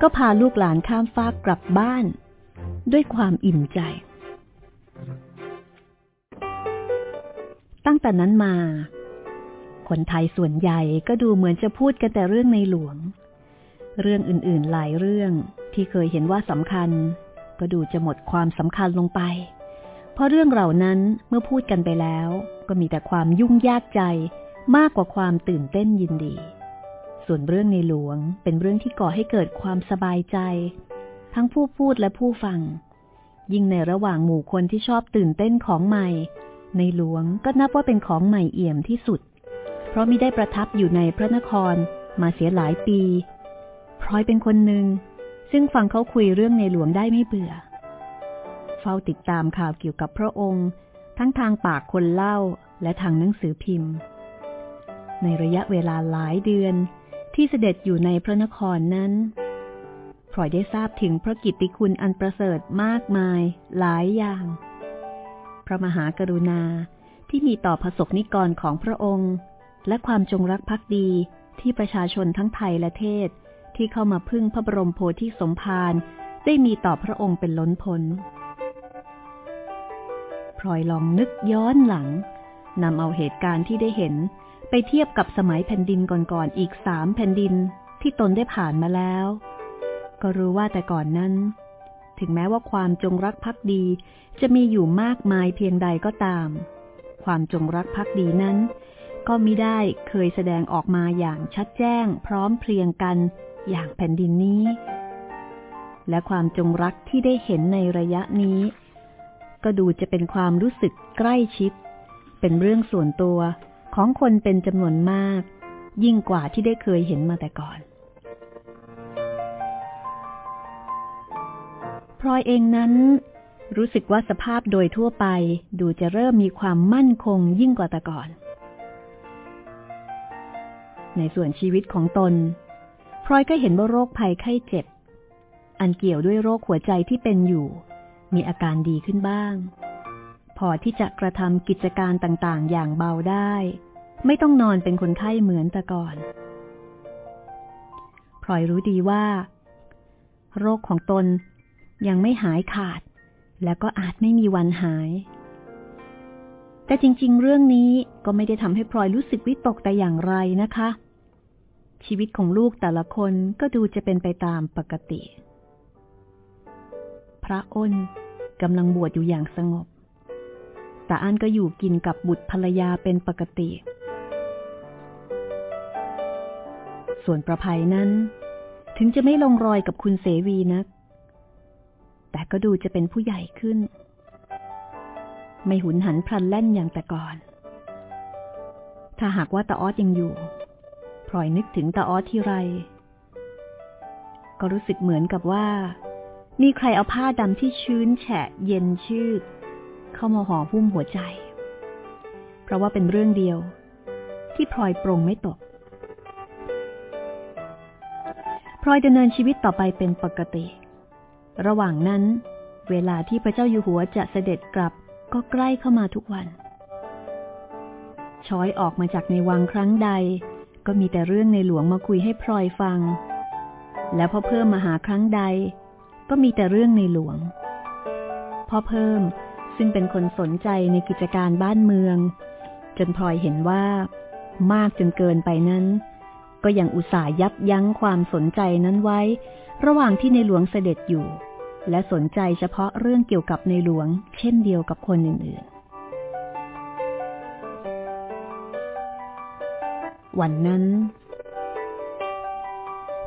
ก็พาลูกหลานข้ามฟากกลับบ้าน ด้วยความอิ่มใจ ตั้งแต่นั้นมา คนไทยส่วนใหญ่ก็ดูเหมือนจะพูดกันแต่เรื่องในหลวง เรื่องอื่นๆหลายเรื่อง ที่เคยเห็นว่าสำคัญ ก็ดูจะหมดความสำคัญลงไป เพราะเรื่องเหล่านั้นเมื่อพูดกันไปแล้ว ก็มีแต่ความยุ่งยากใจมากกว่าความตื่นเต้นยินดี ส่วนเรื่องในหลวงเป็นเรื่องที่ก่อให้เกิดความสบายใจ ทั้งผู้พูดและผู้ฟัง ยิ่งในระหว่างหมู่คนที่ชอบตื่นเต้นของใหม่ ในหลวงก็นับว่าเป็นของใหม่เอี่ยมที่สุด เพราะมิได้ประทับอยู่ในพระนครมาเสียหลายปีพลอยเป็นคนหนึ่ง ซึ่งฟังเขาคุยเรื่องในหลวงได้ไม่เบื่อ เฝ้าติดตามข่าวเกี่ยวกับพระองค์ ทั้งทางปากคนเล่าและทางหนังสือพิมพ์ ในระยะเวลาหลายเดือนที่เสด็จอยู่ในพระนครนั้นพลอยได้ทราบถึงพระกิตติคุณอันประเสริฐมากมายหลายอย่าง พระมหากรุณาที่มีต่อพระสกนิกรของพระองค์ และความจงรักภักดีที่ประชาชนทั้งไทยและเทศ ที่เข้ามาพึ่งพระบรมโพธิสมภารได้มีต่อพระองค์เป็นล้นพ้นพลอยลองนึกย้อนหลังนำเอาเหตุการณ์ที่ได้เห็นไปเทียบกับสมัยแผ่นดินก่อนๆอีกสามแผ่นดินที่ตนได้ผ่านมาแล้ว ก็รู้ว่าแต่ก่อนนั้น ถึงแม้ว่าความจงรักภักดีจะมีอยู่มากมายเพียงใดก็ตาม ความจงรักภักดีนั้น ก็มิได้เคยแสดงออกมาอย่างชัดแจ้งพร้อมเพรียงกัน อย่างแผ่นดินนี้ และความจงรักที่ได้เห็นในระยะนี้ ก็ดูจะเป็นความรู้สึกใกล้ชิด เป็นเรื่องส่วนตัวของคนเป็นจำนวนมาก ยิ่งกว่าที่ได้เคยเห็นมาแต่ก่อนพลอยเองนั้นรู้สึกว่าสภาพโดยทั่วไปดูจะเริ่มมีความมั่นคงยิ่งกว่าแต่ก่อน ในส่วนชีวิตของตน พลอยก็เห็นว่าโรคภัยไข้เจ็บ อันเกี่ยวด้วยโรคหัวใจที่เป็นอยู่ มีอาการดีขึ้นบ้าง พอที่จะกระทำกิจการต่างๆ อย่างเบาได้ ไม่ต้องนอนเป็นคนไข้เหมือนแต่ก่อนพลอยรู้ดีว่า โรคของตนยังไม่หายขาด และก็อาจไม่มีวันหาย แต่จริงๆ เรื่องนี้ก็ไม่ได้ทำให้พลอยรู้สึกวิตกแต่อย่างไรนะคะ ชีวิตของลูกแต่ละคนก็ดูจะเป็นไปตามปกติ พระอ้นกำลังบวชอยู่อย่างสงบแต่อันก็อยู่กินกับบุตรภรรยาเป็นปกติ ส่วนประภัยนั้น ถึงจะไม่ลงรอยกับคุณเสวีนัก แต่ก็ดูจะเป็นผู้ใหญ่ขึ้น ไม่หุนหันพลันแล่นอย่างแต่ก่อน ถ้าหากว่าตาออสยังอยู่ ลอยนึกถึงตาออสทีไร ก็รู้สึกเหมือนกับว่า มีใครเอาผ้าดำที่ชื้นแฉะเย็นชืดเข้ามาห่อหุ้มหัวใจ เพราะว่าเป็นเรื่องเดียว ที่พลอยปรงไม่ตกพลอยดำเนินชีวิตต่อไปเป็นปกติ ระหว่างนั้น เวลาที่พระเจ้าอยู่หัวจะเสด็จกลับก็ใกล้เข้ามาทุกวัน ช้อยออกมาจากในวังครั้งใด ก็มีแต่เรื่องในหลวงมาคุยให้พลอยฟัง แล้วพอเพิ่มมาหาครั้งใด ก็มีแต่เรื่องในหลวงพ่อเพิ่มซึ่งเป็นคนสนใจในกิจการบ้านเมือง จนพลอยเห็นว่ามากจนเกินไปนั้น ก็ยังอุตส่าห์ยับยั้งความสนใจนั้นไว้ ระหว่างที่ในหลวงเสด็จอยู่ และสนใจเฉพาะเรื่องเกี่ยวกับในหลวง เช่นเดียวกับคนอื่น วันนั้น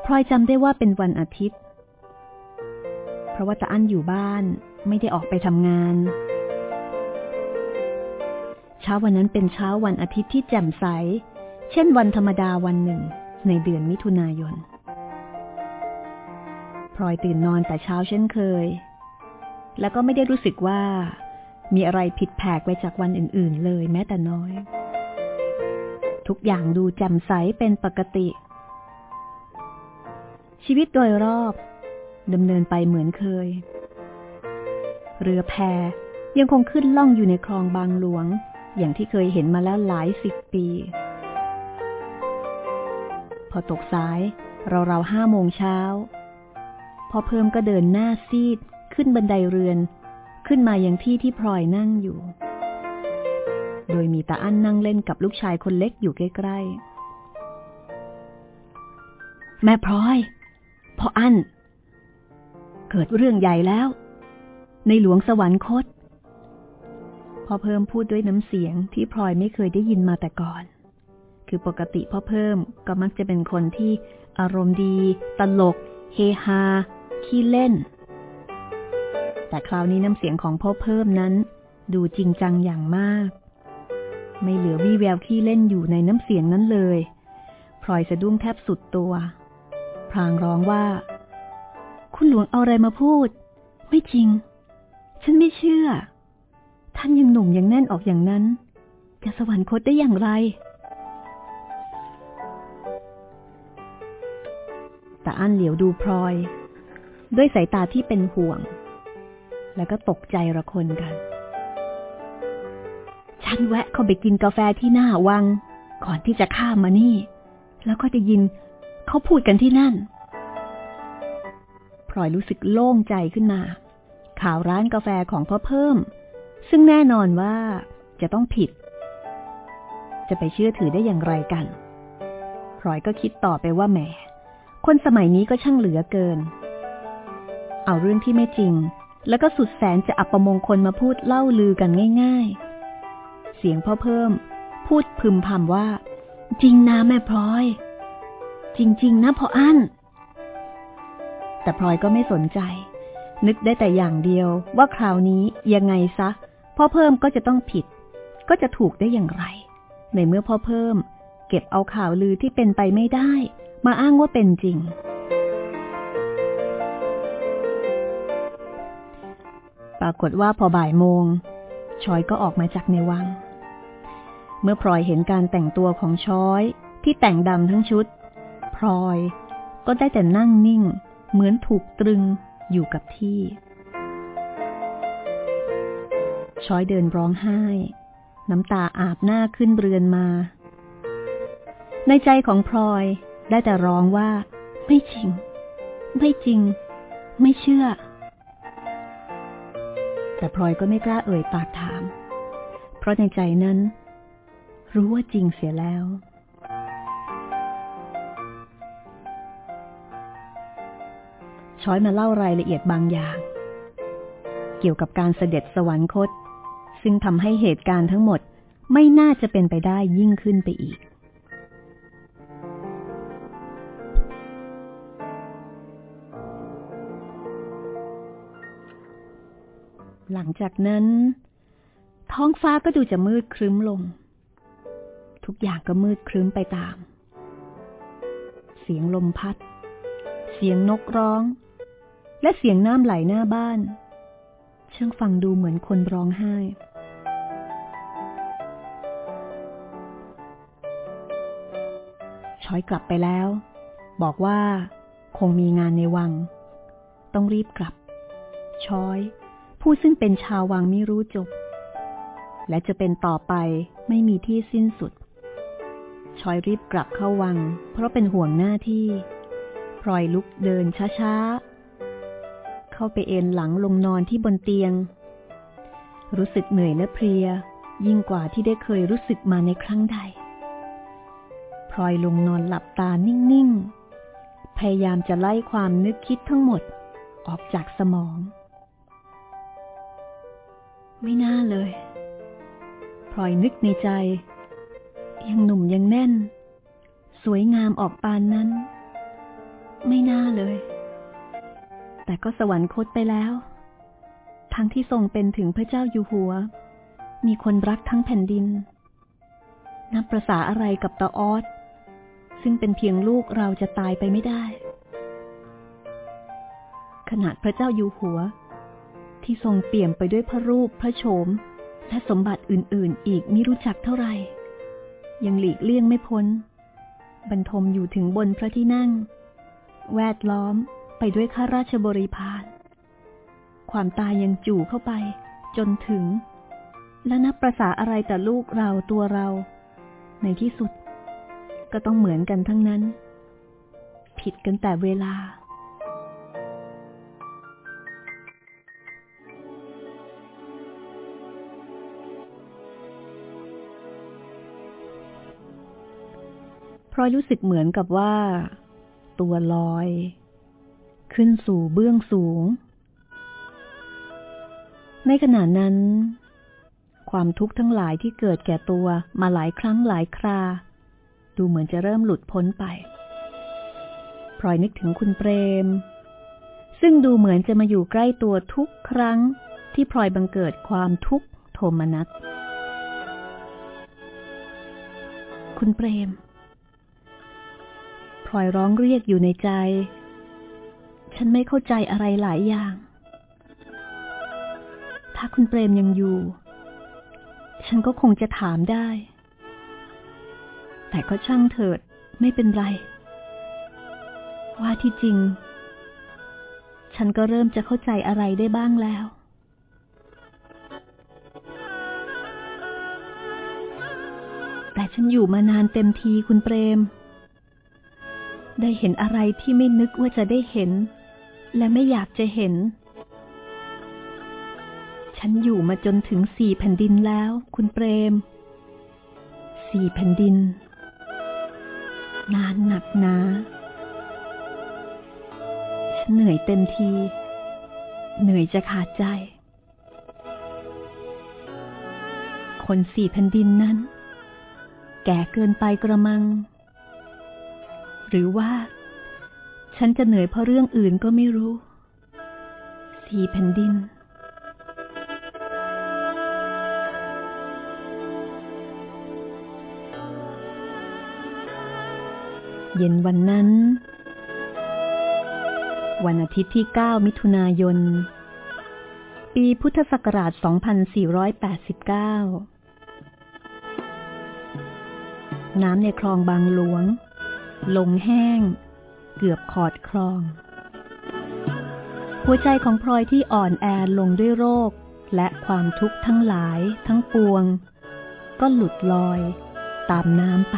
พลอยจำได้ว่าเป็นวันอาทิตย์ เพราะว่าตาอั้นอยู่บ้านไม่ได้ออกไปทำงาน เช้าวันนั้นเป็นเช้าวันอาทิตย์ที่แจ่มใส เช่นวันธรรมดาวันหนึ่งในเดือนมิถุนายนพลอยตื่นนอนแต่เช้าเช่นเคย แล้วก็ไม่ได้รู้สึกว่า มีอะไรผิดแผกไปจากวันอื่น ๆ เลยแม้แต่น้อย ทุกอย่างดูแจ่มใสเป็นปกติ ชีวิตโดยรอบดำเนินไปเหมือนเคย เรือแพยังคงขึ้นล่องอยู่ในคลองบางหลวง อย่างที่เคยเห็นมาแล้วหลายสิบปี พอตกสายเราๆห้าโมงเช้า พอเพิ่มก็เดินหน้าซีดขึ้นบันไดเรือน ขึ้นมาอย่างที่ที่พลอยนั่งอยู่ โดยมีตาอั้นนั่งเล่นกับลูกชายคนเล็กอยู่ใกล้ๆ แม่พลอย พ่ออั้น เกิดเรื่องใหญ่แล้ว ในหลวงสวรรคต พ่อเพิ่มพูดด้วยน้ำเสียงที่พลอยไม่เคยได้ยินมาแต่ก่อน คือปกติพ่อเพิ่มก็มักจะเป็นคนที่อารมณ์ดี ตลก เฮฮา ขี้เล่น แต่คราวนี้น้ำเสียงของพ่อเพิ่มนั้นดูจริงจังอย่างมาก ไม่เหลือวี่แววขี้เล่นอยู่ในน้ำเสียงนั้นเลยพลอยสะดุ้งแทบสุดตัวพลางร้องว่า คุณหลวงเอาอะไรมาพูด ไม่จริง ฉันไม่เชื่อ ท่านยังหนุ่มยังแน่นออกอย่างนั้น จะสวรรคตได้อย่างไรแต่อันเหลียวดูพลอย ด้วยสายตาที่เป็นห่วง แล้วก็ตกใจระคนกัน ฉันแวะเข้าไปกินกาแฟที่หน้าวัง ก่อนที่จะข้ามมานี่ แล้วก็จะยินเขาพูดกันที่นั่นพลอยรู้สึกโล่งใจขึ้นมา ข่าวร้านกาแฟของพ่อเพิ่ม ซึ่งแน่นอนว่าจะต้องผิด จะไปเชื่อถือได้อย่างไรกันพลอยก็คิดต่อไปว่าแหม คนสมัยนี้ก็ช่างเหลือเกิน เอาเรื่องที่ไม่จริง แล้วก็สุดแสนจะอัปมงคลมาพูดเล่าลือกันง่ายๆ เสียงพ่อเพิ่ม พูดพึมพำว่า จริงนะแม่พลอย จริง ๆ นะพ่ออั้น แต่พลอยก็ไม่สนใจ นึกได้แต่อย่างเดียวว่าคราวนี้ยังไงซะพ่อเพิ่มก็จะต้องผิด ก็จะถูกได้อย่างไร ในเมื่อพ่อเพิ่ม เก็บเอาข่าวลือที่เป็นไปไม่ได้ มาอ้างว่าเป็นจริงปรากฏว่าพอบ่ายโมง ชอยก็ออกมาจากในวัง เมื่อพลอยเห็นการแต่งตัวของช้อย ที่แต่งดำทั้งชุด พลอยก็ได้แต่นั่งนิ่ง เหมือนถูกตรึงอยู่กับที่ ช้อยเดินร้องไห้ น้ำตาอาบหน้าขึ้นเรือนมา ในใจของพลอยได้แต่ร้องว่า ไม่จริง ไม่จริง ไม่เชื่อ แต่พลอยก็ไม่กล้าเอ่ยปากถาม เพราะในใจนั้น รู้ว่าจริงเสียแล้ว ช้อยมาเล่ารายละเอียดบางอย่าง เกี่ยวกับการเสด็จสวรรคต ซึ่งทำให้เหตุการณ์ทั้งหมดไม่น่าจะเป็นไปได้ยิ่งขึ้นไปอีก หลังจากนั้น ท้องฟ้าก็ดูจะมืดครึ้มลง ทุกอย่างก็มืดครึ้มไปตาม เสียงลมพัด เสียงนกร้อง และเสียงน้ำไหลหน้าบ้าน ช่างฟังดูเหมือนคนร้องไห้ช้อยกลับไปแล้ว บอกว่า คงมีงานในวัง ต้องรีบกลับ ช้อย ผู้ซึ่งเป็นชาววังไม่รู้จบ และจะเป็นต่อไปไม่มีที่สิ้นสุด ช้อยรีบกลับเข้าวัง เพราะเป็นห่วงหน้าที่พลอยลุกเดินช้าๆ เข้าไปเอนหลังลงนอนที่บนเตียง รู้สึกเหนื่อยและเพลีย ยิ่งกว่าที่ได้เคยรู้สึกมาในครั้งใดพลอยลงนอนหลับตานิ่งๆ พยายามจะไล่ความนึกคิดทั้งหมดออกจากสมอง ไม่น่าเลยพลอยนึกในใจ ยังหนุ่มยังแน่น สวยงามออกปานนั้น ไม่น่าเลย แต่ก็สวรรคตไปแล้ว ทั้งที่ทรงเป็นถึงพระเจ้าอยู่หัว มีคนรักทั้งแผ่นดิน นับประษาอะไรกับตาออสซึ่งเป็นเพียงลูกเราจะตายไปไม่ได้ ขนาดพระเจ้าอยู่หัว ที่ทรงเปี่ยมไปด้วยพระรูปพระโฉมและสมบัติอื่น ๆ อีกไม่รู้จักเท่าไหร่ ยังหลีกเลี่ยงไม่พ้น บรรทมอยู่ถึงบนพระที่นั่ง แวดล้อมไปด้วยข้าราชบริพารความตายยังจู่เข้าไป จนถึง และนับประษาอะไรแต่ลูกเราตัวเรา ในที่สุด ก็ต้องเหมือนกันทั้งนั้น ผิดกันแต่เวลา เพราะรู้สึกเหมือนกับว่า ตัวลอย ขึ้นสู่เบื้องสูง ในขณะนั้น ความทุกข์ทั้งหลายที่เกิดแก่ตัวมาหลายครั้งหลายครา ดูเหมือนจะเริ่มหลุดพ้นไปพลอยนึกถึงคุณเปรม ซึ่งดูเหมือนจะมาอยู่ใกล้ตัวทุกครั้งที่พลอยบังเกิดความทุกข์โทมนัส คุณเปรม พลอยร้องเรียกอยู่ในใจ ฉันไม่เข้าใจอะไรหลายอย่าง ถ้าคุณเปรมยังอยู่ ฉันก็คงจะถามได้ แต่ก็ช่างเถิดไม่เป็นไร ว่าที่จริง ฉันก็เริ่มจะเข้าใจอะไรได้บ้างแล้วแต่ฉันอยู่มานานเต็มทีคุณเปรม ได้เห็นอะไรที่ไม่นึกว่าจะได้เห็น และไม่อยากจะเห็น ฉันอยู่มาจนถึงสี่แผ่นดินแล้ว คุณเปรม สี่แผ่นดิน นานหนักหนาฉันเหนื่อยเต็มที เหนื่อยจะขาดใจ คนสี่แผ่นดินนั้น แก่เกินไปกระมัง รือว่า ฉันจะเหนื่อยเพราะเรื่องอื่นก็ไม่รู้ สี่แผ่นดิน เย็นวันนั้น วันอาทิตย์ที่ 9 มิถุนายน ปีพุทธศักราช 2489 น้ำในคลองบางหลวง ลงแห้ง เกือบขอดคลอง หัวใจของพลอยที่อ่อนแอลงด้วยโรค และความทุกข์ทั้งหลายทั้งปวง ก็หลุดลอย ตามน้ำไป